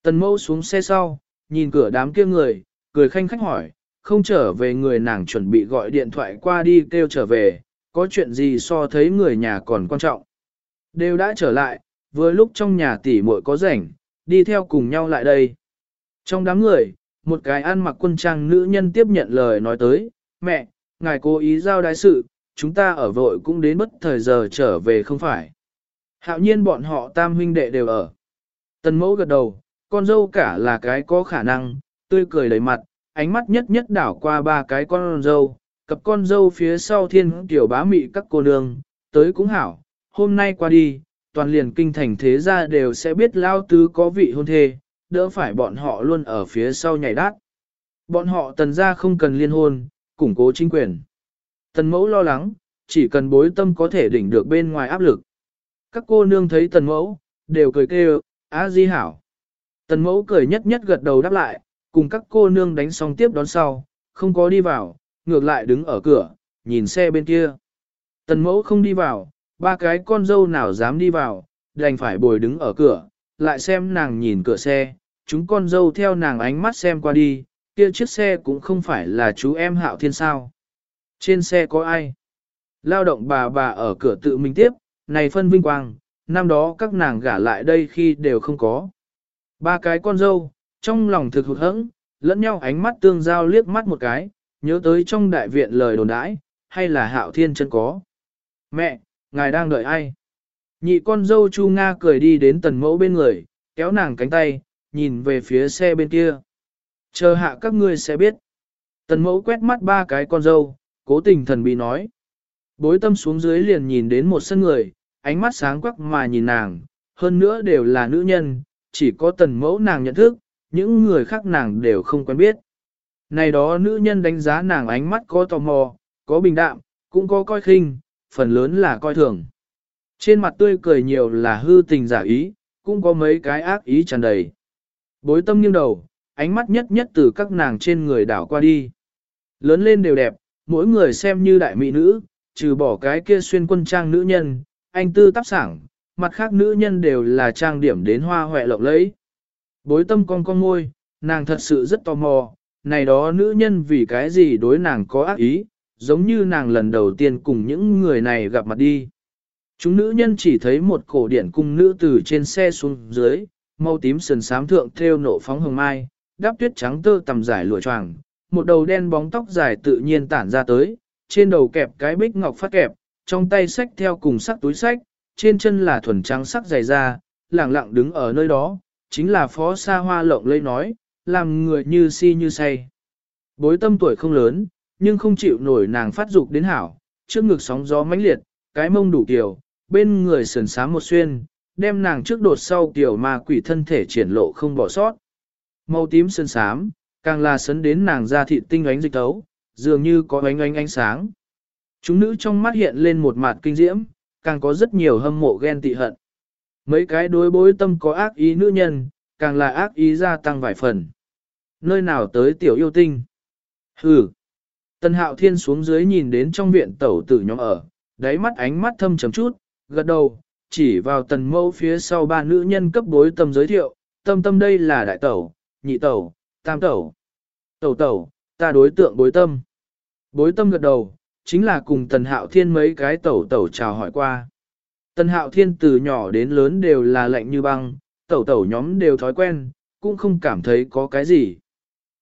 Tần mẫu xuống xe sau, nhìn cửa đám kia người, cười khanh khách hỏi, không trở về người nàng chuẩn bị gọi điện thoại qua đi kêu trở về, có chuyện gì so thấy người nhà còn quan trọng. Đều đã trở lại, vừa lúc trong nhà tỷ muội có rảnh, đi theo cùng nhau lại đây. Trong đám người, một cái ăn mặc quân trang nữ nhân tiếp nhận lời nói tới, mẹ, ngài cố ý giao đại sự, chúng ta ở vội cũng đến bất thời giờ trở về không phải. Hạo nhiên bọn họ tam huynh đệ đều ở. Tần mẫu gật đầu, con dâu cả là cái có khả năng, tươi cười đầy mặt, ánh mắt nhất nhất đảo qua ba cái con dâu, cặp con dâu phía sau thiên tiểu bá mị các cô nương, tới cũng hảo, hôm nay qua đi, toàn liền kinh thành thế gia đều sẽ biết lao tứ có vị hôn thê, đỡ phải bọn họ luôn ở phía sau nhảy đát. Bọn họ tần gia không cần liên hôn, củng cố chính quyền. Tần mẫu lo lắng, chỉ cần bối tâm có thể đỉnh được bên ngoài áp lực. Các cô nương thấy tần mẫu, đều cười kêu, á di hảo. Tần mẫu cười nhất nhất gật đầu đáp lại, cùng các cô nương đánh xong tiếp đón sau, không có đi vào, ngược lại đứng ở cửa, nhìn xe bên kia. Tần mẫu không đi vào, ba cái con dâu nào dám đi vào, đành phải bồi đứng ở cửa, lại xem nàng nhìn cửa xe, chúng con dâu theo nàng ánh mắt xem qua đi, kia chiếc xe cũng không phải là chú em hạo thiên sao. Trên xe có ai? Lao động bà bà ở cửa tự mình tiếp, này phân vinh quang, năm đó các nàng gả lại đây khi đều không có. Ba cái con dâu, trong lòng thực hụt hẫng, lẫn nhau ánh mắt tương giao liếc mắt một cái, nhớ tới trong đại viện lời đồn đãi, hay là hạo thiên chân có. Mẹ, ngài đang đợi ai? Nhị con dâu Chu Nga cười đi đến tần mẫu bên người, kéo nàng cánh tay, nhìn về phía xe bên kia. Chờ hạ các ngươi sẽ biết. Tần mẫu quét mắt ba cái con dâu, cố tình thần bí nói. Bối tâm xuống dưới liền nhìn đến một sân người, ánh mắt sáng quắc mà nhìn nàng, hơn nữa đều là nữ nhân, chỉ có tần mẫu nàng nhận thức, những người khác nàng đều không quen biết. Này đó nữ nhân đánh giá nàng ánh mắt có tò mò, có bình đạm, cũng có coi khinh, phần lớn là coi thường. Trên mặt tươi cười nhiều là hư tình giả ý, cũng có mấy cái ác ý tràn đầy. Bối tâm nghiêng đầu, ánh mắt nhất nhất từ các nàng trên người đảo qua đi. Lớn lên đều đẹp, mỗi người xem như đại mỹ nữ, trừ bỏ cái kia xuyên quân trang nữ nhân, anh tư tắp sảng, mặt khác nữ nhân đều là trang điểm đến hoa hoẹ lộng lẫy. Bối tâm con con môi, nàng thật sự rất tò mò, này đó nữ nhân vì cái gì đối nàng có ác ý, giống như nàng lần đầu tiên cùng những người này gặp mặt đi. Chúng nữ nhân chỉ thấy một cổ điển cung nữ từ trên xe xuống dưới, màu tím sườn sám thượng theo nộ phóng hồng mai, đắp tuyết trắng tơ tầm dài lụa choàng, một đầu đen bóng tóc dài tự nhiên tản ra tới, trên đầu kẹp cái bích ngọc phát kẹp, trong tay sách theo cùng sắc túi sách, trên chân là thuần trắng sắc dày da, lẳng lặng đứng ở nơi đó, chính là phó sa hoa lộng lây nói, làm người như si như say. Bối tâm tuổi không lớn, nhưng không chịu nổi nàng phát dục đến hảo, trước ngực sóng gió mãnh liệt, cái mông đủ kiểu, bên người sườn sám một xuyên, đem nàng trước đột sau kiểu mà quỷ thân thể triển lộ không bỏ sót. Màu tím sơn sám, càng là sấn đến nàng da thịt tinh ánh dịch tấu, dường như có ánh ánh ánh sáng. Chúng nữ trong mắt hiện lên một mặt kinh diễm, càng có rất nhiều hâm mộ ghen tị hận. Mấy cái đối bối tâm có ác ý nữ nhân, càng là ác ý gia tăng vài phần. Nơi nào tới tiểu yêu tinh? Hừ! Tân hạo thiên xuống dưới nhìn đến trong viện tẩu tử nhóm ở, đáy mắt ánh mắt thâm chấm chút, gật đầu, chỉ vào tần mẫu phía sau ba nữ nhân cấp bối tâm giới thiệu, tâm tâm đây là đại tẩu, nhị tẩu, tam tẩu. Tẩu tẩu, ta đối tượng bối tâm. Bối tâm gật đầu, chính là cùng tần hạo thiên mấy cái tẩu tẩu chào hỏi qua. Tần hạo thiên từ nhỏ đến lớn đều là lạnh như băng, tẩu tẩu nhóm đều thói quen, cũng không cảm thấy có cái gì.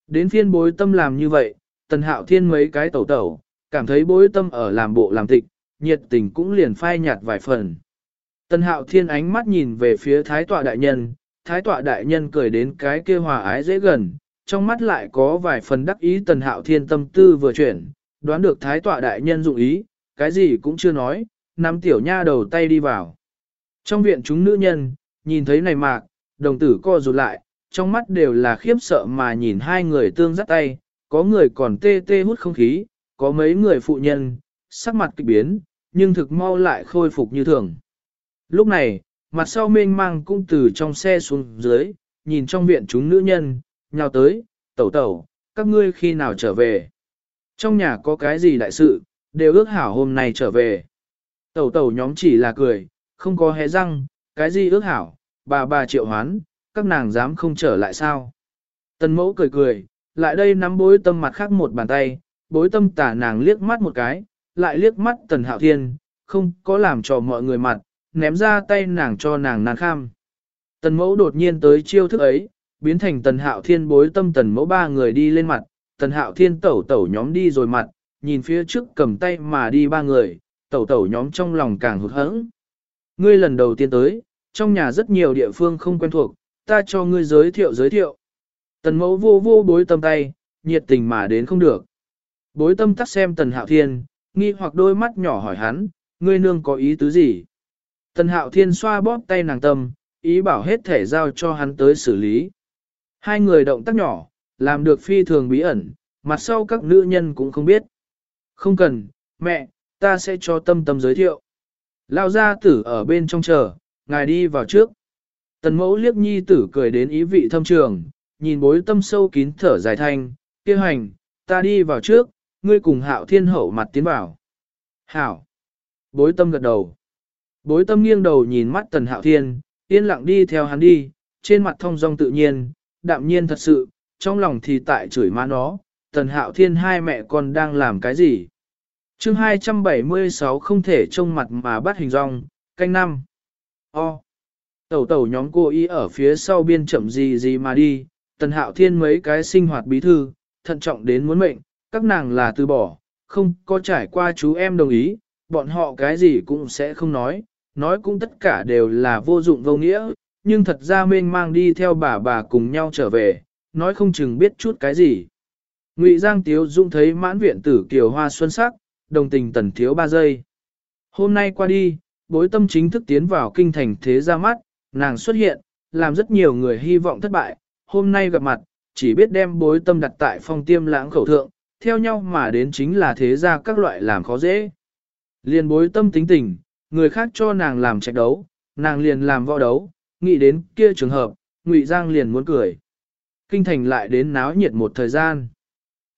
Đến phiên bối tâm làm như vậy, tần hạo thiên mấy cái tẩu tẩu, cảm thấy bối tâm ở làm bộ làm tịch, nhiệt tình cũng liền phai nhạt vài phần. Tần hạo thiên ánh mắt nhìn về phía thái tọa đại nhân, thái tọa đại nhân cười đến cái kia hòa ái dễ gần, trong mắt lại có vài phần đắc ý tần hạo thiên tâm tư vừa chuyển, đoán được thái tọa đại nhân dụng ý, cái gì cũng chưa nói, nắm tiểu nha đầu tay đi vào. Trong viện chúng nữ nhân, nhìn thấy này mạc, đồng tử co rụt lại, trong mắt đều là khiếp sợ mà nhìn hai người tương dắt tay, có người còn tê tê hút không khí, có mấy người phụ nhân, sắc mặt kịch biến, nhưng thực mau lại khôi phục như thường. Lúc này, mặt sau mênh mang cũng từ trong xe xuống dưới, nhìn trong viện chúng nữ nhân, nhào tới, tẩu tẩu, các ngươi khi nào trở về. Trong nhà có cái gì đại sự, đều ước hảo hôm nay trở về. Tẩu tẩu nhóm chỉ là cười, không có hé răng, cái gì ước hảo, bà bà triệu hoán, các nàng dám không trở lại sao. Tần mẫu cười cười, lại đây nắm bối tâm mặt khác một bàn tay, bối tâm tả nàng liếc mắt một cái, lại liếc mắt tần hạo thiên, không có làm cho mọi người mặt, ném ra tay nàng cho nàng nàng kham. Tần mẫu đột nhiên tới chiêu thức ấy, biến thành tần hạo thiên bối tâm tần mẫu ba người đi lên mặt, tần hạo thiên tẩu tẩu nhóm đi rồi mặt, nhìn phía trước cầm tay mà đi ba người, tẩu tẩu nhóm trong lòng càng hụt hẫng. Ngươi lần đầu tiên tới, trong nhà rất nhiều địa phương không quen thuộc, ta cho ngươi giới thiệu giới thiệu. Tần mẫu vô vô bối tâm tay, nhiệt tình mà đến không được. Bối tâm tắt xem tần hạo thiên, nghi hoặc đôi mắt nhỏ hỏi hắn, ngươi nương có ý tứ gì? Tần hạo thiên xoa bóp tay nàng tâm, ý bảo hết thể giao cho hắn tới xử lý. Hai người động tác nhỏ, làm được phi thường bí ẩn, mặt sau các nữ nhân cũng không biết. Không cần, mẹ, ta sẽ cho tâm tâm giới thiệu. Lao gia tử ở bên trong chờ, ngài đi vào trước. Tần mẫu liếc nhi tử cười đến ý vị thâm trường, nhìn bối tâm sâu kín thở dài thanh, kia hành, ta đi vào trước, ngươi cùng hạo thiên hậu mặt tiến vào. Hảo. Bối tâm gật đầu. Bối tâm nghiêng đầu nhìn mắt tần hạo thiên, yên lặng đi theo hắn đi, trên mặt thông dong tự nhiên, đạm nhiên thật sự, trong lòng thì tại chửi má nó, tần hạo thiên hai mẹ con đang làm cái gì. chương 276 không thể trông mặt mà bắt hình rong, canh năm. O. Tẩu tẩu nhóm cô y ở phía sau biên chậm gì gì mà đi, tần hạo thiên mấy cái sinh hoạt bí thư, thận trọng đến muốn mệnh, các nàng là từ bỏ, không có trải qua chú em đồng ý, bọn họ cái gì cũng sẽ không nói, nói cũng tất cả đều là vô dụng vô nghĩa, nhưng thật ra mênh mang đi theo bà bà cùng nhau trở về, nói không chừng biết chút cái gì. Ngụy Giang Tiếu Dung thấy mãn viện tử kiều hoa xuân sắc, đồng tình tần thiếu ba giây. Hôm nay qua đi, bối tâm chính thức tiến vào kinh thành thế ra mắt, nàng xuất hiện, làm rất nhiều người hy vọng thất bại, hôm nay gặp mặt, chỉ biết đem bối tâm đặt tại phong tiêm lãng khẩu thượng, theo nhau mà đến chính là thế ra các loại làm khó dễ. Liền bối tâm tính tình, người khác cho nàng làm trạch đấu, nàng liền làm võ đấu, nghĩ đến kia trường hợp, Ngụy Giang liền muốn cười. Kinh thành lại đến náo nhiệt một thời gian.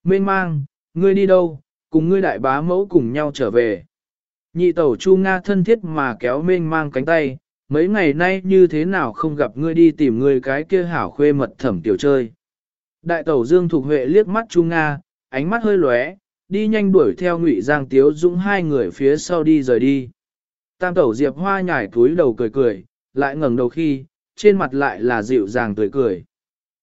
Mênh mang, ngươi đi đâu, cùng ngươi đại bá mẫu cùng nhau trở về. Nhị tẩu Chu Nga thân thiết mà kéo mênh mang cánh tay, mấy ngày nay như thế nào không gặp ngươi đi tìm ngươi cái kia hảo khuê mật thẩm tiểu chơi. Đại tẩu Dương Thục Huệ liếc mắt Chu Nga, ánh mắt hơi lóe, đi nhanh đuổi theo Ngụy Giang Tiếu Dũng hai người phía sau đi rời đi. Tam tẩu Diệp Hoa nhảy túi đầu cười cười, lại ngẩng đầu khi, trên mặt lại là dịu dàng tươi cười.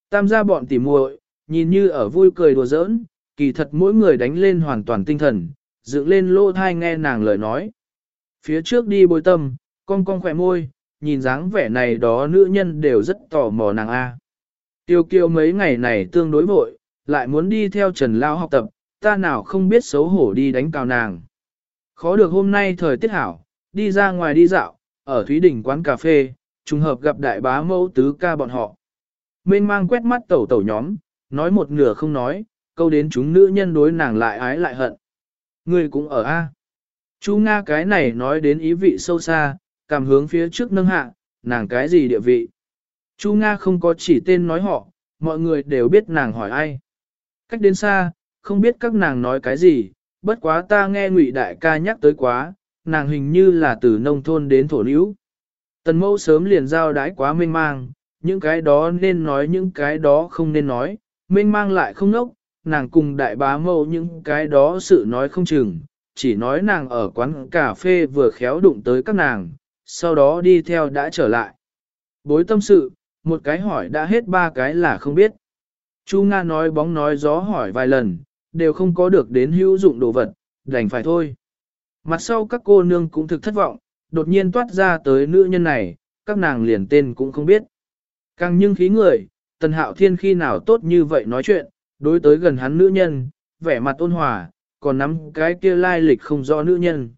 Tam gia bọn tỉ muội, nhìn như ở vui cười đùa giỡn, kỳ thật mỗi người đánh lên hoàn toàn tinh thần, dựng lên lô thai nghe nàng lời nói. Phía trước đi bồi tâm, cong cong khỏe môi, nhìn dáng vẻ này đó nữ nhân đều rất tò mò nàng A. Tiêu kiều mấy ngày này tương đối vội, lại muốn đi theo Trần Lao học tập, ta nào không biết xấu hổ đi đánh cào nàng. Khó được hôm nay thời tiết hảo, đi ra ngoài đi dạo, ở Thúy Đỉnh quán cà phê, trùng hợp gặp đại bá mẫu tứ ca bọn họ. Mênh mang quét mắt tẩu tẩu nhóm, nói một nửa không nói, câu đến chúng nữ nhân đối nàng lại ái lại hận. Người cũng ở A. Chú Nga cái này nói đến ý vị sâu xa, cảm hướng phía trước nâng hạ, nàng cái gì địa vị. Chu Nga không có chỉ tên nói họ, mọi người đều biết nàng hỏi ai. Cách đến xa, không biết các nàng nói cái gì, bất quá ta nghe ngụy đại ca nhắc tới quá, nàng hình như là từ nông thôn đến thổ nữ. Tần mẫu sớm liền giao đái quá mênh mang, những cái đó nên nói những cái đó không nên nói, mênh mang lại không nốc, nàng cùng đại bá mẫu những cái đó sự nói không chừng, chỉ nói nàng ở quán cà phê vừa khéo đụng tới các nàng, sau đó đi theo đã trở lại. Bối tâm sự, một cái hỏi đã hết ba cái là không biết. Chu Nga nói bóng nói gió hỏi vài lần, đều không có được đến hữu dụng đồ vật, đành phải thôi. Mặt sau các cô nương cũng thực thất vọng, đột nhiên toát ra tới nữ nhân này, các nàng liền tên cũng không biết. Càng nhưng khí người, tần hạo thiên khi nào tốt như vậy nói chuyện, đối tới gần hắn nữ nhân, vẻ mặt ôn hòa, còn nắm cái kia lai lịch không rõ nữ nhân.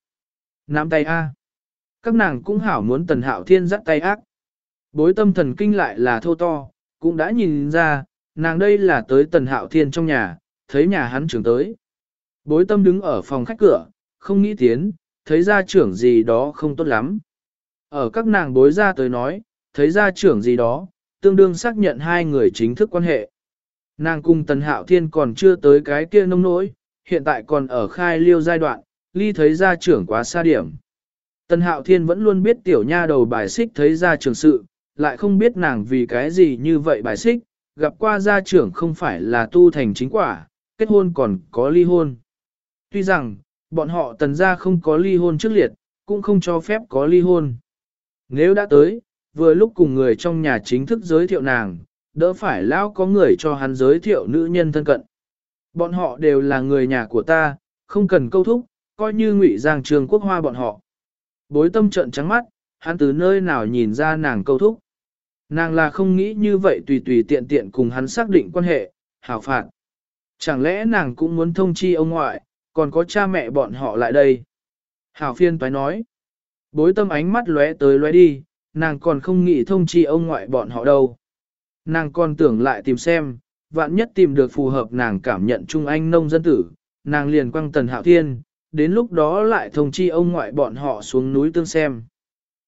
Nắm tay A. Các nàng cũng hảo muốn tần hạo thiên dắt tay ác. Bối tâm thần kinh lại là thô to, cũng đã nhìn ra, nàng đây là tới tần hạo thiên trong nhà, thấy nhà hắn trưởng tới. Bối tâm đứng ở phòng khách cửa, không nghĩ tiến, thấy ra trưởng gì đó không tốt lắm. Ở các nàng bối ra tới nói, thấy ra trưởng gì đó, tương đương xác nhận hai người chính thức quan hệ. Nàng cùng tần hạo thiên còn chưa tới cái kia nông nỗi, hiện tại còn ở khai liêu giai đoạn, ly thấy ra trưởng quá xa điểm. Tần hạo thiên vẫn luôn biết tiểu nha đầu bài xích thấy ra trường sự, lại không biết nàng vì cái gì như vậy bài xích, gặp qua gia trưởng không phải là tu thành chính quả, kết hôn còn có ly hôn. Tuy rằng, bọn họ tần gia không có ly hôn trước liệt, cũng không cho phép có ly hôn. Nếu đã tới, vừa lúc cùng người trong nhà chính thức giới thiệu nàng, đỡ phải lão có người cho hắn giới thiệu nữ nhân thân cận. Bọn họ đều là người nhà của ta, không cần câu thúc, coi như ngụy giang trường quốc hoa bọn họ. Bối tâm trận trắng mắt, hắn từ nơi nào nhìn ra nàng câu thúc. Nàng là không nghĩ như vậy tùy tùy tiện tiện cùng hắn xác định quan hệ, hảo phạt. Chẳng lẽ nàng cũng muốn thông chi ông ngoại, còn có cha mẹ bọn họ lại đây? Hảo phiên toái nói. Bối tâm ánh mắt lóe tới lóe đi, nàng còn không nghĩ thông chi ông ngoại bọn họ đâu. Nàng còn tưởng lại tìm xem, vạn nhất tìm được phù hợp nàng cảm nhận Trung Anh nông dân tử, nàng liền quăng tần hạo thiên, đến lúc đó lại thông chi ông ngoại bọn họ xuống núi tương xem.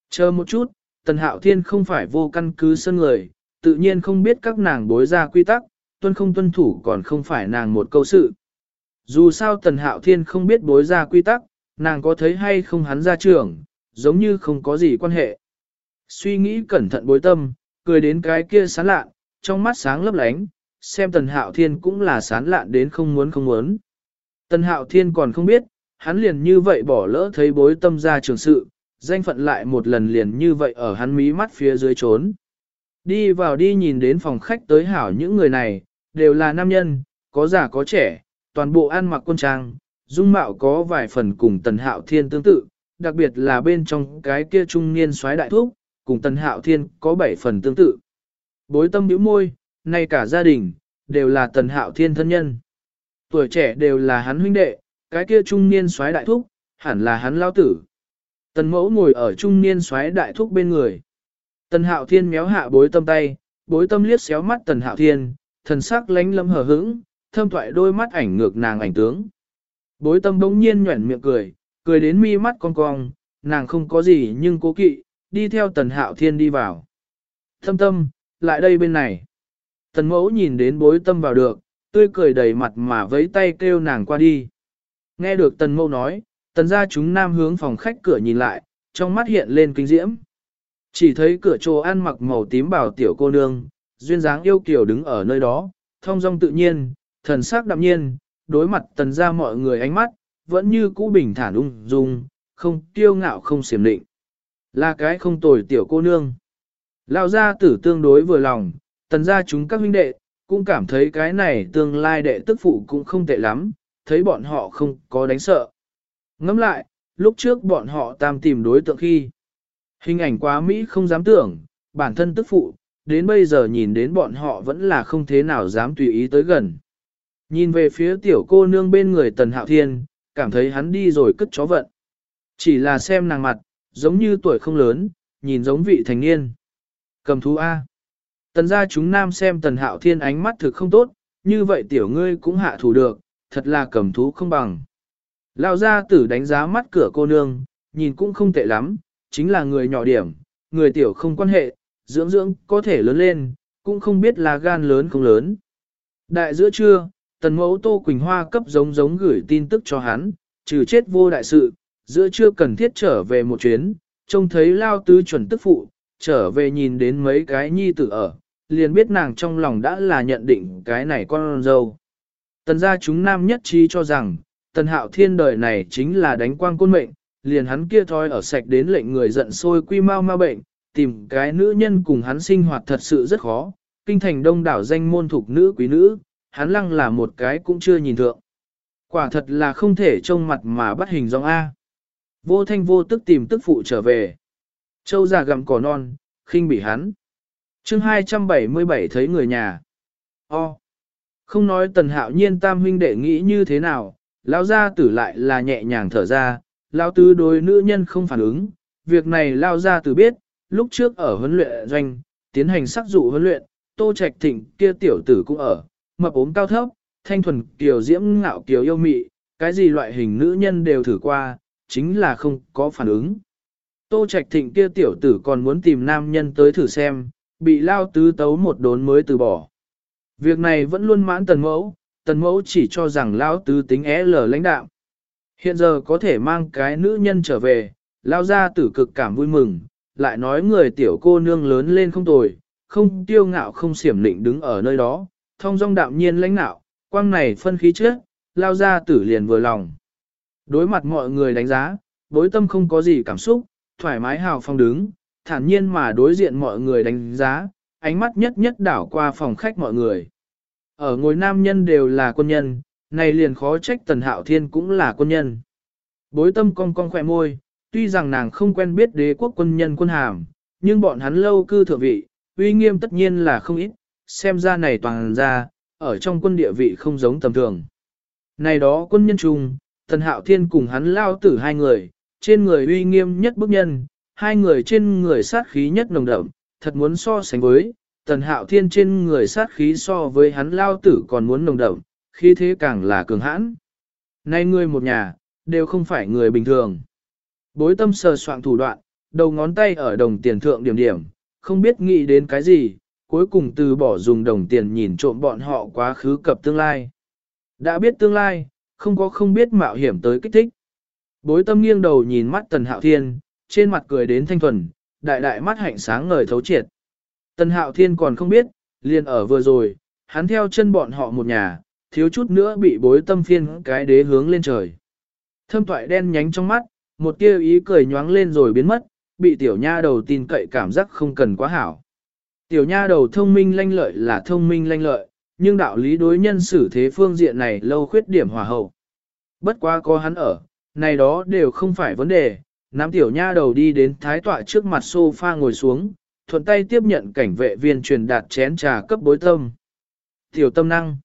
Chờ một chút, tần hạo thiên không phải vô căn cứ sân người, tự nhiên không biết các nàng bối ra quy tắc, tuân không tuân thủ còn không phải nàng một câu sự. Dù sao tần hạo thiên không biết bối ra quy tắc, nàng có thấy hay không hắn ra trường, giống như không có gì quan hệ. Suy nghĩ cẩn thận bối tâm, cười đến cái kia sán lạ, trong mắt sáng lấp lánh, xem tần hạo thiên cũng là sán lạ đến không muốn không muốn. Tần hạo thiên còn không biết, hắn liền như vậy bỏ lỡ thấy bối tâm ra trường sự, danh phận lại một lần liền như vậy ở hắn mí mắt phía dưới trốn. Đi vào đi nhìn đến phòng khách tới hảo những người này, đều là nam nhân, có già có trẻ, toàn bộ ăn mặc quân trang, dung mạo có vài phần cùng tần hạo thiên tương tự, đặc biệt là bên trong cái kia trung niên soái đại thúc, cùng tần hạo thiên có bảy phần tương tự. Bối tâm biểu môi, nay cả gia đình, đều là tần hạo thiên thân nhân. Tuổi trẻ đều là hắn huynh đệ, cái kia trung niên xoáy đại thúc, hẳn là hắn lao tử. Tần mẫu ngồi ở trung niên xoáy đại thúc bên người. Tần hạo thiên méo hạ bối tâm tay, bối tâm liếc xéo mắt tần hạo thiên, thần sắc lánh lâm hờ hững, thâm thoại đôi mắt ảnh ngược nàng ảnh tướng. Bối tâm bỗng nhiên nhuẩn miệng cười, cười đến mi mắt cong cong, nàng không có gì nhưng cố kỵ, đi theo tần hạo thiên đi vào. Thâm tâm, lại đây bên này. Tần mẫu nhìn đến bối tâm vào được, tươi cười đầy mặt mà vẫy tay kêu nàng qua đi. Nghe được tần mâu nói, tần ra chúng nam hướng phòng khách cửa nhìn lại, trong mắt hiện lên kinh diễm. Chỉ thấy cửa trồ ăn mặc màu tím bảo tiểu cô nương, duyên dáng yêu kiều đứng ở nơi đó, thông dong tự nhiên, thần sắc đạm nhiên, đối mặt tần ra mọi người ánh mắt, vẫn như cũ bình thản ung dung, không tiêu ngạo không xiểm định. Là cái không tồi tiểu cô nương. Lao gia tử tương đối vừa lòng, tần ra chúng các huynh đệ, cũng cảm thấy cái này tương lai đệ tức phụ cũng không tệ lắm, thấy bọn họ không có đánh sợ. Ngẫm lại, lúc trước bọn họ tam tìm đối tượng khi. Hình ảnh quá Mỹ không dám tưởng, bản thân tức phụ, đến bây giờ nhìn đến bọn họ vẫn là không thế nào dám tùy ý tới gần. Nhìn về phía tiểu cô nương bên người Tần Hạo Thiên, cảm thấy hắn đi rồi cất chó vận. Chỉ là xem nàng mặt, giống như tuổi không lớn, nhìn giống vị thành niên. Cầm thú A. Tần gia chúng nam xem Tần Hạo Thiên ánh mắt thực không tốt, như vậy tiểu ngươi cũng hạ thủ được, thật là cầm thú không bằng. Lao gia tử đánh giá mắt cửa cô nương, nhìn cũng không tệ lắm, chính là người nhỏ điểm, người tiểu không quan hệ, dưỡng dưỡng có thể lớn lên, cũng không biết là gan lớn không lớn. Đại giữa trưa, tần mẫu Tô Quỳnh Hoa cấp giống giống gửi tin tức cho hắn, trừ chết vô đại sự, giữa trưa cần thiết trở về một chuyến, trông thấy lao tứ chuẩn tức phụ, trở về nhìn đến mấy cái nhi tử ở, liền biết nàng trong lòng đã là nhận định cái này con dâu. Tần gia chúng nam nhất trí cho rằng, tần hạo thiên đời này chính là đánh quang côn mệnh, liền hắn kia thói ở sạch đến lệnh người giận sôi quy mau ma bệnh, tìm cái nữ nhân cùng hắn sinh hoạt thật sự rất khó, kinh thành đông đảo danh môn thuộc nữ quý nữ, hắn lăng là một cái cũng chưa nhìn thượng. Quả thật là không thể trông mặt mà bắt hình dòng A. Vô thanh vô tức tìm tức phụ trở về. Châu già gặm cỏ non, khinh bị hắn. chương 277 thấy người nhà. O. Không nói tần hạo nhiên tam huynh đệ nghĩ như thế nào, lão gia tử lại là nhẹ nhàng thở ra, lão tứ đối nữ nhân không phản ứng. Việc này lao gia tử biết, lúc trước ở huấn luyện doanh, tiến hành sắc dụ huấn luyện, tô trạch thịnh kia tiểu tử cũng ở, mập ốm cao thấp, thanh thuần kiều diễm ngạo kiều yêu mị, cái gì loại hình nữ nhân đều thử qua, chính là không có phản ứng. Tô Trạch Thịnh kia tiểu tử còn muốn tìm nam nhân tới thử xem, bị lao tứ tấu một đốn mới từ bỏ. Việc này vẫn luôn mãn tần mẫu, tần mẫu chỉ cho rằng Lão tứ tính é lờ lãnh đạo. Hiện giờ có thể mang cái nữ nhân trở về, lao ra tử cực cảm vui mừng, lại nói người tiểu cô nương lớn lên không tồi, không tiêu ngạo không xiểm lịnh đứng ở nơi đó, thông dong đạm nhiên lãnh nạo, quang này phân khí trước, lao ra tử liền vừa lòng. Đối mặt mọi người đánh giá, đối tâm không có gì cảm xúc, thoải mái hào phong đứng, thản nhiên mà đối diện mọi người đánh giá, ánh mắt nhất nhất đảo qua phòng khách mọi người. Ở ngồi nam nhân đều là quân nhân, này liền khó trách tần hạo thiên cũng là quân nhân. Bối tâm cong cong khỏe môi, tuy rằng nàng không quen biết đế quốc quân nhân quân hàm, nhưng bọn hắn lâu cư thượng vị, uy nghiêm tất nhiên là không ít, xem ra này toàn ra, ở trong quân địa vị không giống tầm thường. Này đó quân nhân trung, Tần Hạo Thiên cùng hắn lao tử hai người, trên người uy nghiêm nhất bức nhân, hai người trên người sát khí nhất nồng đậm, thật muốn so sánh với, Tần Hạo Thiên trên người sát khí so với hắn lao tử còn muốn nồng đậm, khí thế càng là cường hãn. Nay người một nhà, đều không phải người bình thường. Bối tâm sờ soạn thủ đoạn, đầu ngón tay ở đồng tiền thượng điểm điểm, không biết nghĩ đến cái gì, cuối cùng từ bỏ dùng đồng tiền nhìn trộm bọn họ quá khứ cập tương lai. Đã biết tương lai, không có không biết mạo hiểm tới kích thích. Bối tâm nghiêng đầu nhìn mắt Tần Hạo Thiên, trên mặt cười đến thanh thuần, đại đại mắt hạnh sáng ngời thấu triệt. Tần Hạo Thiên còn không biết, liền ở vừa rồi, hắn theo chân bọn họ một nhà, thiếu chút nữa bị bối tâm phiên cái đế hướng lên trời. Thâm toại đen nhánh trong mắt, một tia ý cười nhoáng lên rồi biến mất, bị tiểu nha đầu tin cậy cảm giác không cần quá hảo. Tiểu nha đầu thông minh lanh lợi là thông minh lanh lợi, nhưng đạo lý đối nhân xử thế phương diện này lâu khuyết điểm hòa hậu. Bất quá có hắn ở, này đó đều không phải vấn đề, nắm tiểu nha đầu đi đến thái tọa trước mặt sofa ngồi xuống, thuận tay tiếp nhận cảnh vệ viên truyền đạt chén trà cấp bối tâm. Tiểu tâm năng.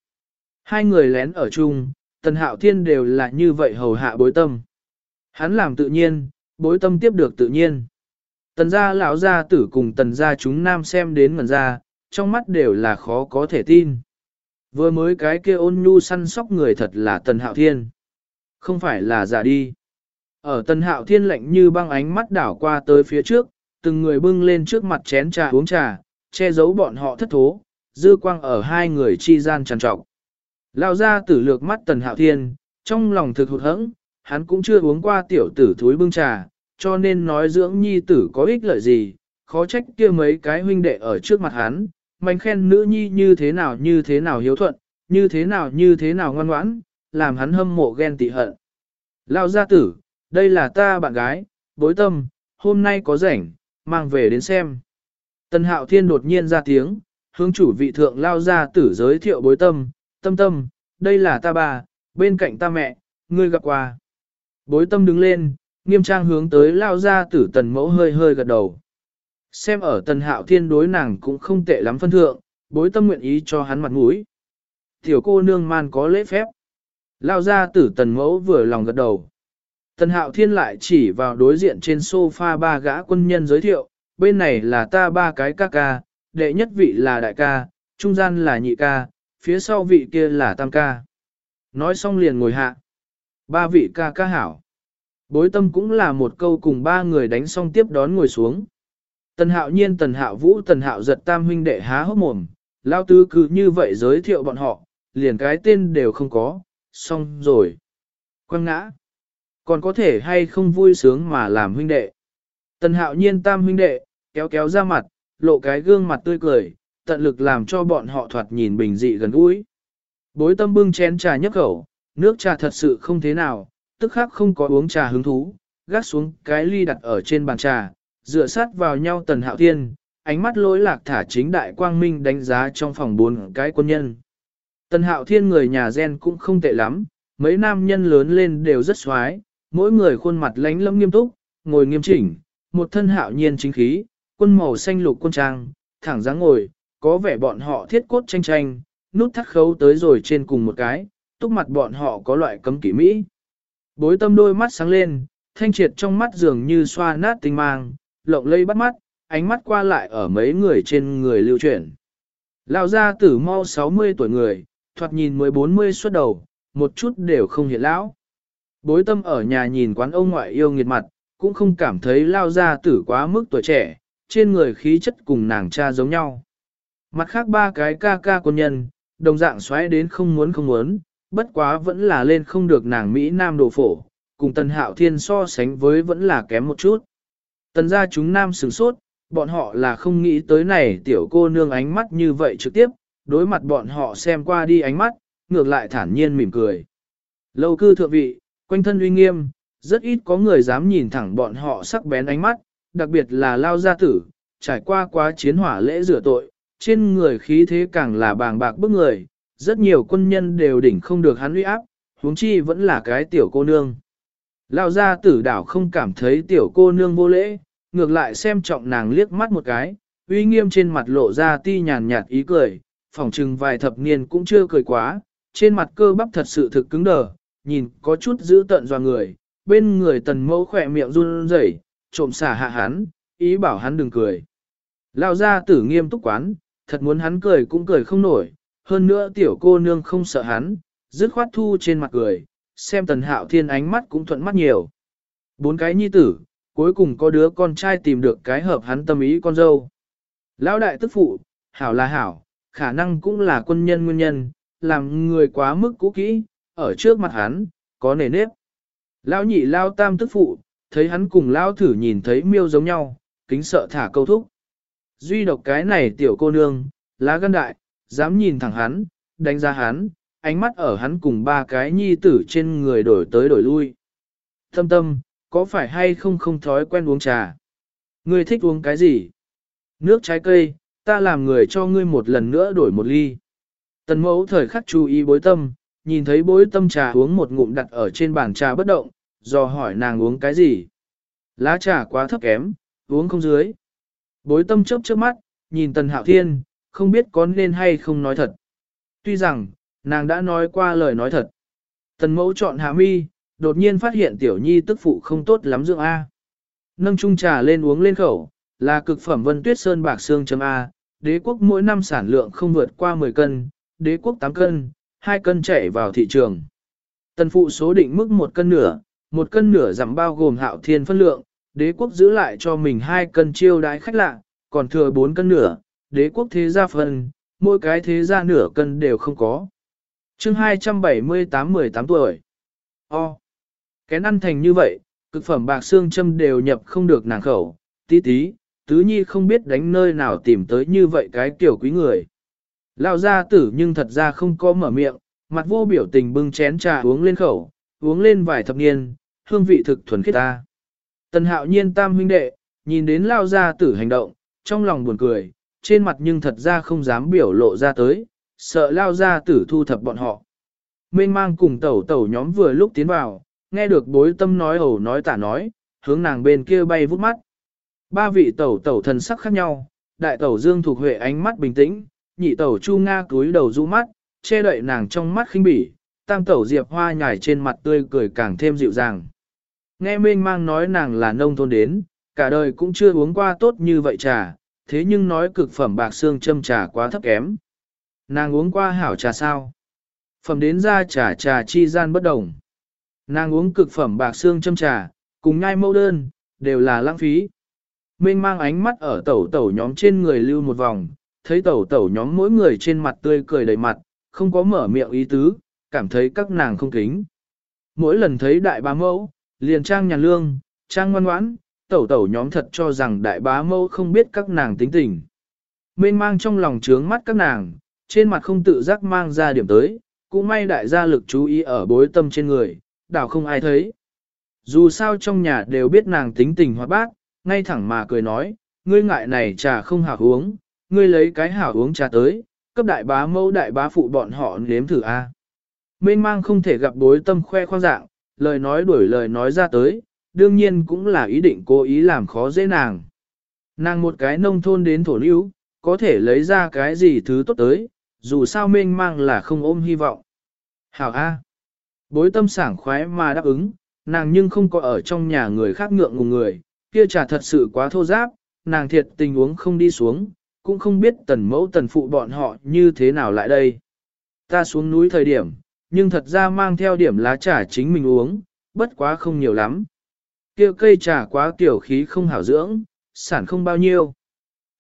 Hai người lén ở chung, tần hạo thiên đều là như vậy hầu hạ bối tâm. Hắn làm tự nhiên, bối tâm tiếp được tự nhiên. Tần gia lão gia tử cùng tần gia chúng nam xem đến ngần ra, trong mắt đều là khó có thể tin. Vừa mới cái kia ôn nhu săn sóc người thật là tần hạo thiên. Không phải là giả đi. Ở tần hạo thiên lạnh như băng ánh mắt đảo qua tới phía trước, từng người bưng lên trước mặt chén trà uống trà, che giấu bọn họ thất thố, dư quang ở hai người chi gian tràn trọc. Lao ra tử lược mắt tần hạo thiên, trong lòng thực hụt hẫng, hắn cũng chưa uống qua tiểu tử thúi bưng trà, cho nên nói dưỡng nhi tử có ích lợi gì, khó trách kia mấy cái huynh đệ ở trước mặt hắn, mạnh khen nữ nhi như thế nào như thế nào hiếu thuận, như thế nào như thế nào ngoan ngoãn, làm hắn hâm mộ ghen tị hận. Lao gia tử, đây là ta bạn gái, bối tâm, hôm nay có rảnh, mang về đến xem. Tần hạo thiên đột nhiên ra tiếng, hướng chủ vị thượng lao gia tử giới thiệu bối tâm, tâm tâm, đây là ta bà, bên cạnh ta mẹ, ngươi gặp quà Bối tâm đứng lên, nghiêm trang hướng tới lao gia tử tần mẫu hơi hơi gật đầu. Xem ở tần hạo thiên đối nàng cũng không tệ lắm phân thượng, bối tâm nguyện ý cho hắn mặt mũi. Tiểu cô nương man có lễ phép. Lao gia tử tần mẫu vừa lòng gật đầu. Tần hạo thiên lại chỉ vào đối diện trên sofa ba gã quân nhân giới thiệu, bên này là ta ba cái ca ca, đệ nhất vị là đại ca, trung gian là nhị ca, phía sau vị kia là tam ca. Nói xong liền ngồi hạ. Ba vị ca ca hảo. Bối tâm cũng là một câu cùng ba người đánh xong tiếp đón ngồi xuống. Tần hạo nhiên tần hạo vũ tần hạo giật tam huynh đệ há hốc mồm, lao tứ cứ như vậy giới thiệu bọn họ, liền cái tên đều không có, xong rồi. Quang ngã. Còn có thể hay không vui sướng mà làm huynh đệ. Tần hạo nhiên tam huynh đệ, kéo kéo ra mặt, lộ cái gương mặt tươi cười, tận lực làm cho bọn họ thoạt nhìn bình dị gần gũi. Bối tâm bưng chén trà nhấp khẩu, nước trà thật sự không thế nào, tức khắc không có uống trà hứng thú, gác xuống cái ly đặt ở trên bàn trà, dựa sát vào nhau tần hạo thiên, ánh mắt lỗi lạc thả chính đại quang minh đánh giá trong phòng bốn cái quân nhân. Tần hạo thiên người nhà gen cũng không tệ lắm, mấy nam nhân lớn lên đều rất xoái, mỗi người khuôn mặt lánh lâm nghiêm túc, ngồi nghiêm chỉnh, một thân hạo nhiên chính khí, quân màu xanh lục quân trang, thẳng dáng ngồi, có vẻ bọn họ thiết cốt tranh tranh, nút thắt khấu tới rồi trên cùng một cái, túc mặt bọn họ có loại cấm kỷ mỹ. Bối tâm đôi mắt sáng lên, thanh triệt trong mắt dường như xoa nát tinh mang, lộng lây bắt mắt, ánh mắt qua lại ở mấy người trên người lưu chuyển. Lão gia tử mau 60 tuổi người, thoạt nhìn mới 40 xuất đầu, một chút đều không hiện lão. Bối tâm ở nhà nhìn quán ông ngoại yêu nghiệt mặt, cũng không cảm thấy lao ra tử quá mức tuổi trẻ, trên người khí chất cùng nàng cha giống nhau. Mặt khác ba cái ca ca quân nhân, đồng dạng xoáy đến không muốn không muốn, bất quá vẫn là lên không được nàng Mỹ Nam đồ phổ, cùng tần hạo thiên so sánh với vẫn là kém một chút. Tần ra chúng nam sửng sốt, bọn họ là không nghĩ tới này tiểu cô nương ánh mắt như vậy trực tiếp, đối mặt bọn họ xem qua đi ánh mắt, ngược lại thản nhiên mỉm cười. Lâu cư thượng vị, quanh thân uy nghiêm, rất ít có người dám nhìn thẳng bọn họ sắc bén ánh mắt, đặc biệt là lao gia tử, trải qua quá chiến hỏa lễ rửa tội, trên người khí thế càng là bàng bạc bức người, rất nhiều quân nhân đều đỉnh không được hắn uy áp, huống chi vẫn là cái tiểu cô nương. Lao gia tử đảo không cảm thấy tiểu cô nương vô lễ, ngược lại xem trọng nàng liếc mắt một cái, uy nghiêm trên mặt lộ ra ti nhàn nhạt ý cười, phỏng chừng vài thập niên cũng chưa cười quá, trên mặt cơ bắp thật sự thực cứng đờ, nhìn có chút giữ tận doa người, bên người tần mẫu khỏe miệng run rẩy, trộm xả hạ hắn, ý bảo hắn đừng cười. Lao ra tử nghiêm túc quán, thật muốn hắn cười cũng cười không nổi, hơn nữa tiểu cô nương không sợ hắn, dứt khoát thu trên mặt cười, xem tần hạo thiên ánh mắt cũng thuận mắt nhiều. Bốn cái nhi tử, cuối cùng có đứa con trai tìm được cái hợp hắn tâm ý con dâu. Lão đại tức phụ, hảo là hảo, khả năng cũng là quân nhân nguyên nhân, làm người quá mức cũ kỹ, ở trước mặt hắn, có nề nếp. Lão nhị lao tam tức phụ, thấy hắn cùng lao thử nhìn thấy miêu giống nhau, kính sợ thả câu thúc. Duy độc cái này tiểu cô nương, lá gan đại, dám nhìn thẳng hắn, đánh giá hắn, ánh mắt ở hắn cùng ba cái nhi tử trên người đổi tới đổi lui. Thâm tâm, có phải hay không không thói quen uống trà? Ngươi thích uống cái gì? Nước trái cây, ta làm người cho ngươi một lần nữa đổi một ly. Tần mẫu thời khắc chú ý bối tâm, nhìn thấy bối tâm trà uống một ngụm đặt ở trên bàn trà bất động, do hỏi nàng uống cái gì. Lá trà quá thấp kém, uống không dưới. Bối tâm chớp trước mắt, nhìn tần hạo thiên, không biết có nên hay không nói thật. Tuy rằng, nàng đã nói qua lời nói thật. Tần mẫu chọn hạ mi, đột nhiên phát hiện tiểu nhi tức phụ không tốt lắm dưỡng A. Nâng chung trà lên uống lên khẩu, là cực phẩm vân tuyết sơn bạc xương chấm A, đế quốc mỗi năm sản lượng không vượt qua 10 cân, đế quốc 8 cân, 2 cân chảy vào thị trường. Tần phụ số định mức 1 cân nửa, 1 cân nửa giảm bao gồm hạo thiên phân lượng, đế quốc giữ lại cho mình 2 cân chiêu đái khách lạ, còn thừa 4 cân nửa, đế quốc thế gia phân, mỗi cái thế gia nửa cân đều không có. chương 278-18 tuổi. O. Kén ăn thành như vậy, cực phẩm bạc xương châm đều nhập không được nàng khẩu, tí tí, tứ nhi không biết đánh nơi nào tìm tới như vậy cái kiểu quý người. Lao gia tử nhưng thật ra không có mở miệng, mặt vô biểu tình bưng chén trà uống lên khẩu, uống lên vài thập niên, hương vị thực thuần khiết ta. Tần hạo nhiên tam huynh đệ, nhìn đến lao gia tử hành động, trong lòng buồn cười, trên mặt nhưng thật ra không dám biểu lộ ra tới, sợ lao gia tử thu thập bọn họ. Mênh mang cùng tẩu tẩu nhóm vừa lúc tiến vào, nghe được bối tâm nói ẩu nói tả nói, hướng nàng bên kia bay vút mắt. Ba vị tẩu tẩu thần sắc khác nhau, đại tẩu dương thuộc huệ ánh mắt bình tĩnh, nhị tẩu chu nga cúi đầu rũ mắt, che đậy nàng trong mắt khinh bỉ, tam tẩu diệp hoa nhảy trên mặt tươi cười càng thêm dịu dàng. Nghe mênh mang nói nàng là nông thôn đến, cả đời cũng chưa uống qua tốt như vậy trà, thế nhưng nói cực phẩm bạc xương châm trà quá thấp kém. Nàng uống qua hảo trà sao? Phẩm đến ra trà trà chi gian bất đồng. Nàng uống cực phẩm bạc xương châm trà, cùng nhai mẫu đơn, đều là lãng phí. Mênh mang ánh mắt ở tẩu tẩu nhóm trên người lưu một vòng, thấy tẩu tẩu nhóm mỗi người trên mặt tươi cười đầy mặt, không có mở miệng ý tứ, cảm thấy các nàng không kính. Mỗi lần thấy đại bá mẫu, liền trang nhàn lương, trang ngoan ngoãn, tẩu tẩu nhóm thật cho rằng đại bá mẫu không biết các nàng tính tình. Mênh mang trong lòng trướng mắt các nàng, trên mặt không tự giác mang ra điểm tới, cũng may đại gia lực chú ý ở bối tâm trên người, đảo không ai thấy. Dù sao trong nhà đều biết nàng tính tình hoạt bác, ngay thẳng mà cười nói, ngươi ngại này trà không hạ uống, ngươi lấy cái hảo uống trà tới, cấp đại bá mẫu đại bá phụ bọn họ nếm thử a. Mênh mang không thể gặp bối tâm khoe khoang dạng, lời nói đuổi lời nói ra tới, đương nhiên cũng là ý định cố ý làm khó dễ nàng. Nàng một cái nông thôn đến thổ lưu, có thể lấy ra cái gì thứ tốt tới, dù sao mênh mang là không ôm hy vọng. Hảo A. Bối tâm sảng khoái mà đáp ứng, nàng nhưng không có ở trong nhà người khác ngượng ngùng người, kia trà thật sự quá thô giáp, nàng thiệt tình uống không đi xuống, cũng không biết tần mẫu tần phụ bọn họ như thế nào lại đây. Ta xuống núi thời điểm, nhưng thật ra mang theo điểm lá trà chính mình uống, bất quá không nhiều lắm. Kia cây trà quá tiểu khí không hảo dưỡng, sản không bao nhiêu.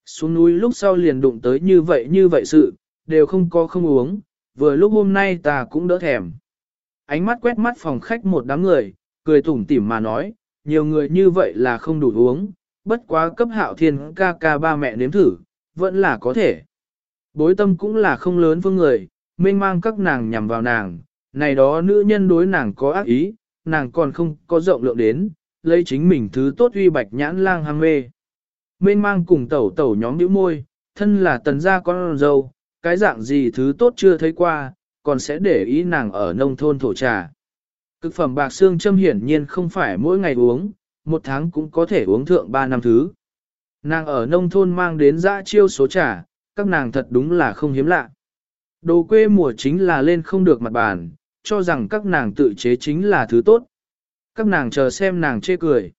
Xuống núi lúc sau liền đụng tới như vậy như vậy sự, đều không có không uống, vừa lúc hôm nay ta cũng đỡ thèm. Ánh mắt quét mắt phòng khách một đám người, cười tủm tỉm mà nói, nhiều người như vậy là không đủ uống, bất quá cấp hạo thiên ca ca ba mẹ nếm thử, vẫn là có thể. Bối tâm cũng là không lớn phương người, mênh mang các nàng nhằm vào nàng, này đó nữ nhân đối nàng có ác ý, nàng còn không có rộng lượng đến, lấy chính mình thứ tốt uy bạch nhãn lang ham mê. Mênh mang cùng tẩu tẩu nhóm nữ môi, thân là tần gia con dâu, cái dạng gì thứ tốt chưa thấy qua, còn sẽ để ý nàng ở nông thôn thổ trà. Cực phẩm bạc xương châm hiển nhiên không phải mỗi ngày uống, một tháng cũng có thể uống thượng ba năm thứ. Nàng ở nông thôn mang đến dã chiêu số trả, các nàng thật đúng là không hiếm lạ. Đồ quê mùa chính là lên không được mặt bàn, cho rằng các nàng tự chế chính là thứ tốt. Các nàng chờ xem nàng chê cười.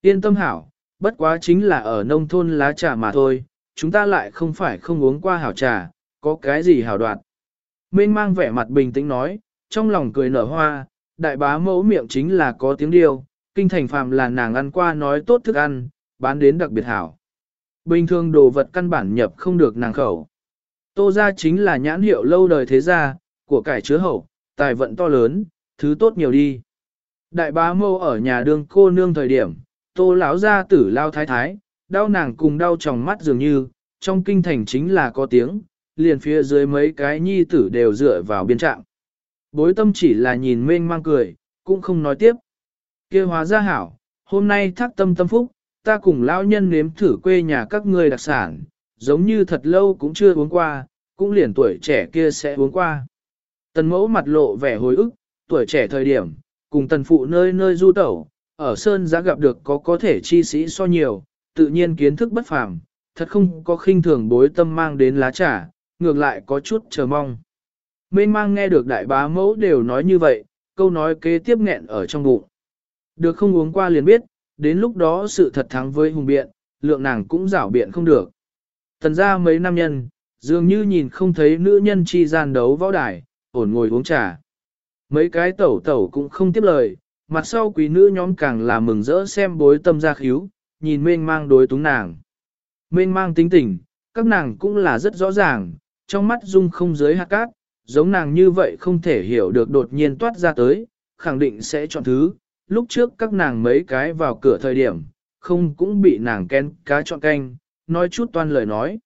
Yên tâm hảo, bất quá chính là ở nông thôn lá trà mà thôi, chúng ta lại không phải không uống qua hảo trà, có cái gì hảo đoạn. Mênh mang vẻ mặt bình tĩnh nói, trong lòng cười nở hoa, đại bá mẫu miệng chính là có tiếng điêu, kinh thành phàm là nàng ăn qua nói tốt thức ăn, bán đến đặc biệt hảo. Bình thường đồ vật căn bản nhập không được nàng khẩu. Tô ra chính là nhãn hiệu lâu đời thế gia, của cải chứa hậu, tài vận to lớn, thứ tốt nhiều đi. Đại bá mâu ở nhà đương cô nương thời điểm, tô lão gia tử lao thái thái, đau nàng cùng đau tròng mắt dường như, trong kinh thành chính là có tiếng, liền phía dưới mấy cái nhi tử đều dựa vào biên trạng. Bối tâm chỉ là nhìn mênh mang cười, cũng không nói tiếp. kia hóa ra hảo, hôm nay thác tâm tâm phúc, ta cùng lão nhân nếm thử quê nhà các ngươi đặc sản, giống như thật lâu cũng chưa uống qua, cũng liền tuổi trẻ kia sẽ uống qua. Tần mẫu mặt lộ vẻ hồi ức, tuổi trẻ thời điểm, cùng tần phụ nơi nơi du tẩu, ở Sơn giá gặp được có có thể chi sĩ so nhiều, tự nhiên kiến thức bất phàm, thật không có khinh thường bối tâm mang đến lá trà, ngược lại có chút chờ mong. Mên mang nghe được đại bá mẫu đều nói như vậy, câu nói kế tiếp nghẹn ở trong bụng. Được không uống qua liền biết, đến lúc đó sự thật thắng với hùng biện, lượng nàng cũng rảo biện không được. Tần ra mấy nam nhân, dường như nhìn không thấy nữ nhân chi gian đấu võ đài, ổn ngồi uống trà. Mấy cái tẩu tẩu cũng không tiếp lời, mặt sau quý nữ nhóm càng là mừng rỡ xem bối tâm ra khíu, nhìn mênh mang đối túng nàng. Mênh mang tính tình, các nàng cũng là rất rõ ràng, trong mắt dung không giới hạt cát, giống nàng như vậy không thể hiểu được đột nhiên toát ra tới, khẳng định sẽ chọn thứ. Lúc trước các nàng mấy cái vào cửa thời điểm, không cũng bị nàng ken cá chọn canh, nói chút toan lời nói.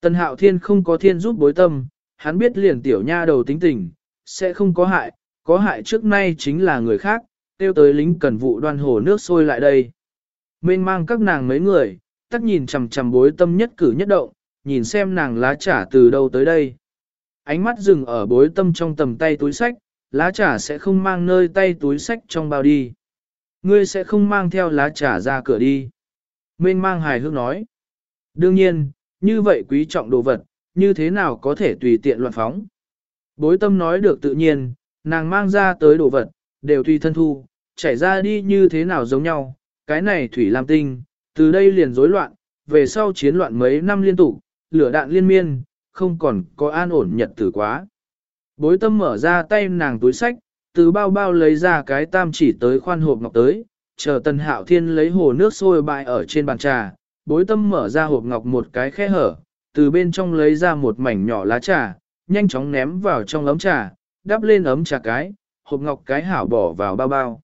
Tần hạo thiên không có thiên giúp bối tâm, hắn biết liền tiểu nha đầu tính tình, sẽ không có hại, có hại trước nay chính là người khác, tiêu tới lính cần vụ đoan hồ nước sôi lại đây. Mênh mang các nàng mấy người, tắt nhìn chằm chằm bối tâm nhất cử nhất động, nhìn xem nàng lá trả từ đâu tới đây. Ánh mắt dừng ở bối tâm trong tầm tay túi sách, lá trả sẽ không mang nơi tay túi sách trong bao đi. Ngươi sẽ không mang theo lá trà ra cửa đi. Mênh mang hài hước nói. Đương nhiên, như vậy quý trọng đồ vật, như thế nào có thể tùy tiện loạn phóng. Bối tâm nói được tự nhiên, nàng mang ra tới đồ vật, đều tùy thân thu, chảy ra đi như thế nào giống nhau, cái này thủy lam tinh, từ đây liền rối loạn, về sau chiến loạn mấy năm liên tục, lửa đạn liên miên, không còn có an ổn nhật tử quá. Bối tâm mở ra tay nàng túi sách, từ bao bao lấy ra cái tam chỉ tới khoan hộp ngọc tới, chờ tần hạo thiên lấy hồ nước sôi bại ở trên bàn trà, bối tâm mở ra hộp ngọc một cái khe hở, từ bên trong lấy ra một mảnh nhỏ lá trà, nhanh chóng ném vào trong ấm trà, đắp lên ấm trà cái, hộp ngọc cái hảo bỏ vào bao bao.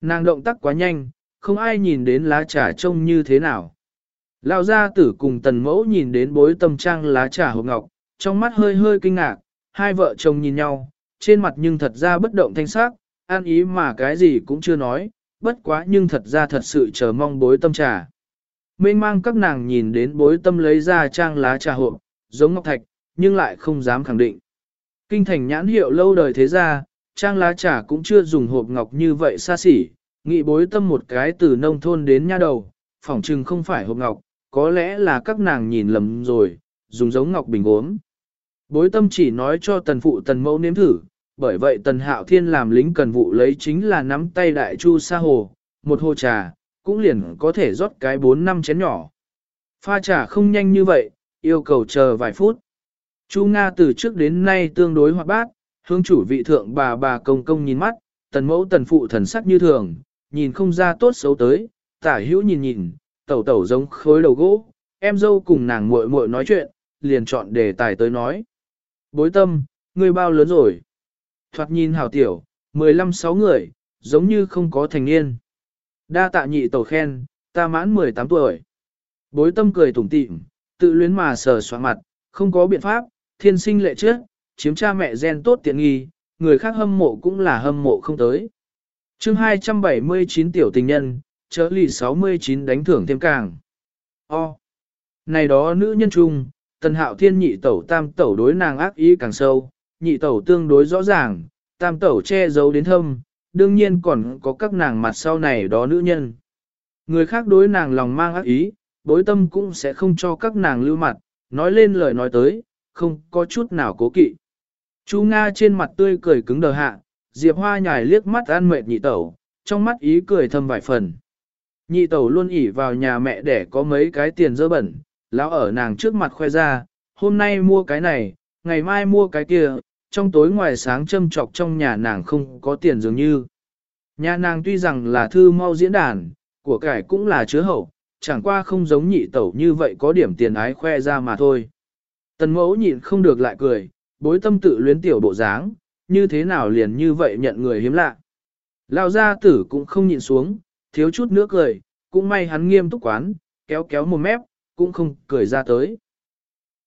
Nàng động tác quá nhanh, không ai nhìn đến lá trà trông như thế nào. Lão gia tử cùng tần mẫu nhìn đến bối tâm trang lá trà hộp ngọc, trong mắt hơi hơi kinh ngạc, hai vợ chồng nhìn nhau, trên mặt nhưng thật ra bất động thanh sắc, an ý mà cái gì cũng chưa nói, bất quá nhưng thật ra thật sự chờ mong bối tâm trà. Mênh mang các nàng nhìn đến bối tâm lấy ra trang lá trà hộp, giống ngọc thạch, nhưng lại không dám khẳng định. Kinh thành nhãn hiệu lâu đời thế ra, trang lá trà cũng chưa dùng hộp ngọc như vậy xa xỉ, nghị bối tâm một cái từ nông thôn đến nha đầu, phỏng chừng không phải hộp ngọc, có lẽ là các nàng nhìn lầm rồi, dùng giống ngọc bình uống. Bối tâm chỉ nói cho tần phụ tần mẫu nếm thử, bởi vậy tần hạo thiên làm lính cần vụ lấy chính là nắm tay đại chu sa hồ, một hồ trà, cũng liền có thể rót cái 4 năm chén nhỏ. Pha trà không nhanh như vậy, yêu cầu chờ vài phút. Chu Nga từ trước đến nay tương đối hoạt bát, hướng chủ vị thượng bà bà công công nhìn mắt, tần mẫu tần phụ thần sắc như thường, nhìn không ra tốt xấu tới, tả hữu nhìn nhìn, tẩu tẩu giống khối đầu gỗ, em dâu cùng nàng muội muội nói chuyện, liền chọn đề tài tới nói. Bối tâm, ngươi bao lớn rồi? Thoạt nhìn hảo tiểu, 15-6 người, giống như không có thành niên. Đa tạ nhị tẩu khen, ta mãn 18 tuổi. Bối tâm cười tủm tỉm, tự luyến mà sờ soạn mặt, không có biện pháp, thiên sinh lệ trước, chiếm cha mẹ gen tốt tiện nghi, người khác hâm mộ cũng là hâm mộ không tới. chương 279 tiểu tình nhân, chớ lì 69 đánh thưởng thêm càng. O. Này đó nữ nhân chung, tần hạo thiên nhị tẩu tam tẩu đối nàng ác ý càng sâu, nhị tẩu tương đối rõ ràng, tam tẩu che giấu đến thâm, đương nhiên còn có các nàng mặt sau này đó nữ nhân. Người khác đối nàng lòng mang ác ý, bối tâm cũng sẽ không cho các nàng lưu mặt, nói lên lời nói tới, không có chút nào cố kỵ. Chú Nga trên mặt tươi cười cứng đờ hạ, Diệp Hoa nhài liếc mắt an mệt nhị tẩu, trong mắt ý cười thâm vài phần. Nhị tẩu luôn ỉ vào nhà mẹ để có mấy cái tiền dơ bẩn, lão ở nàng trước mặt khoe ra, hôm nay mua cái này, ngày mai mua cái kia, trong tối ngoài sáng châm trọc trong nhà nàng không có tiền dường như. Nhà nàng tuy rằng là thư mau diễn đàn, của cải cũng là chứa hậu, chẳng qua không giống nhị tẩu như vậy có điểm tiền ái khoe ra mà thôi. Tần mẫu nhịn không được lại cười, bối tâm tự luyến tiểu bộ dáng, như thế nào liền như vậy nhận người hiếm lạ. Lao gia tử cũng không nhịn xuống, thiếu chút nữa cười, cũng may hắn nghiêm túc quán, kéo kéo một mép, cũng không cười ra tới.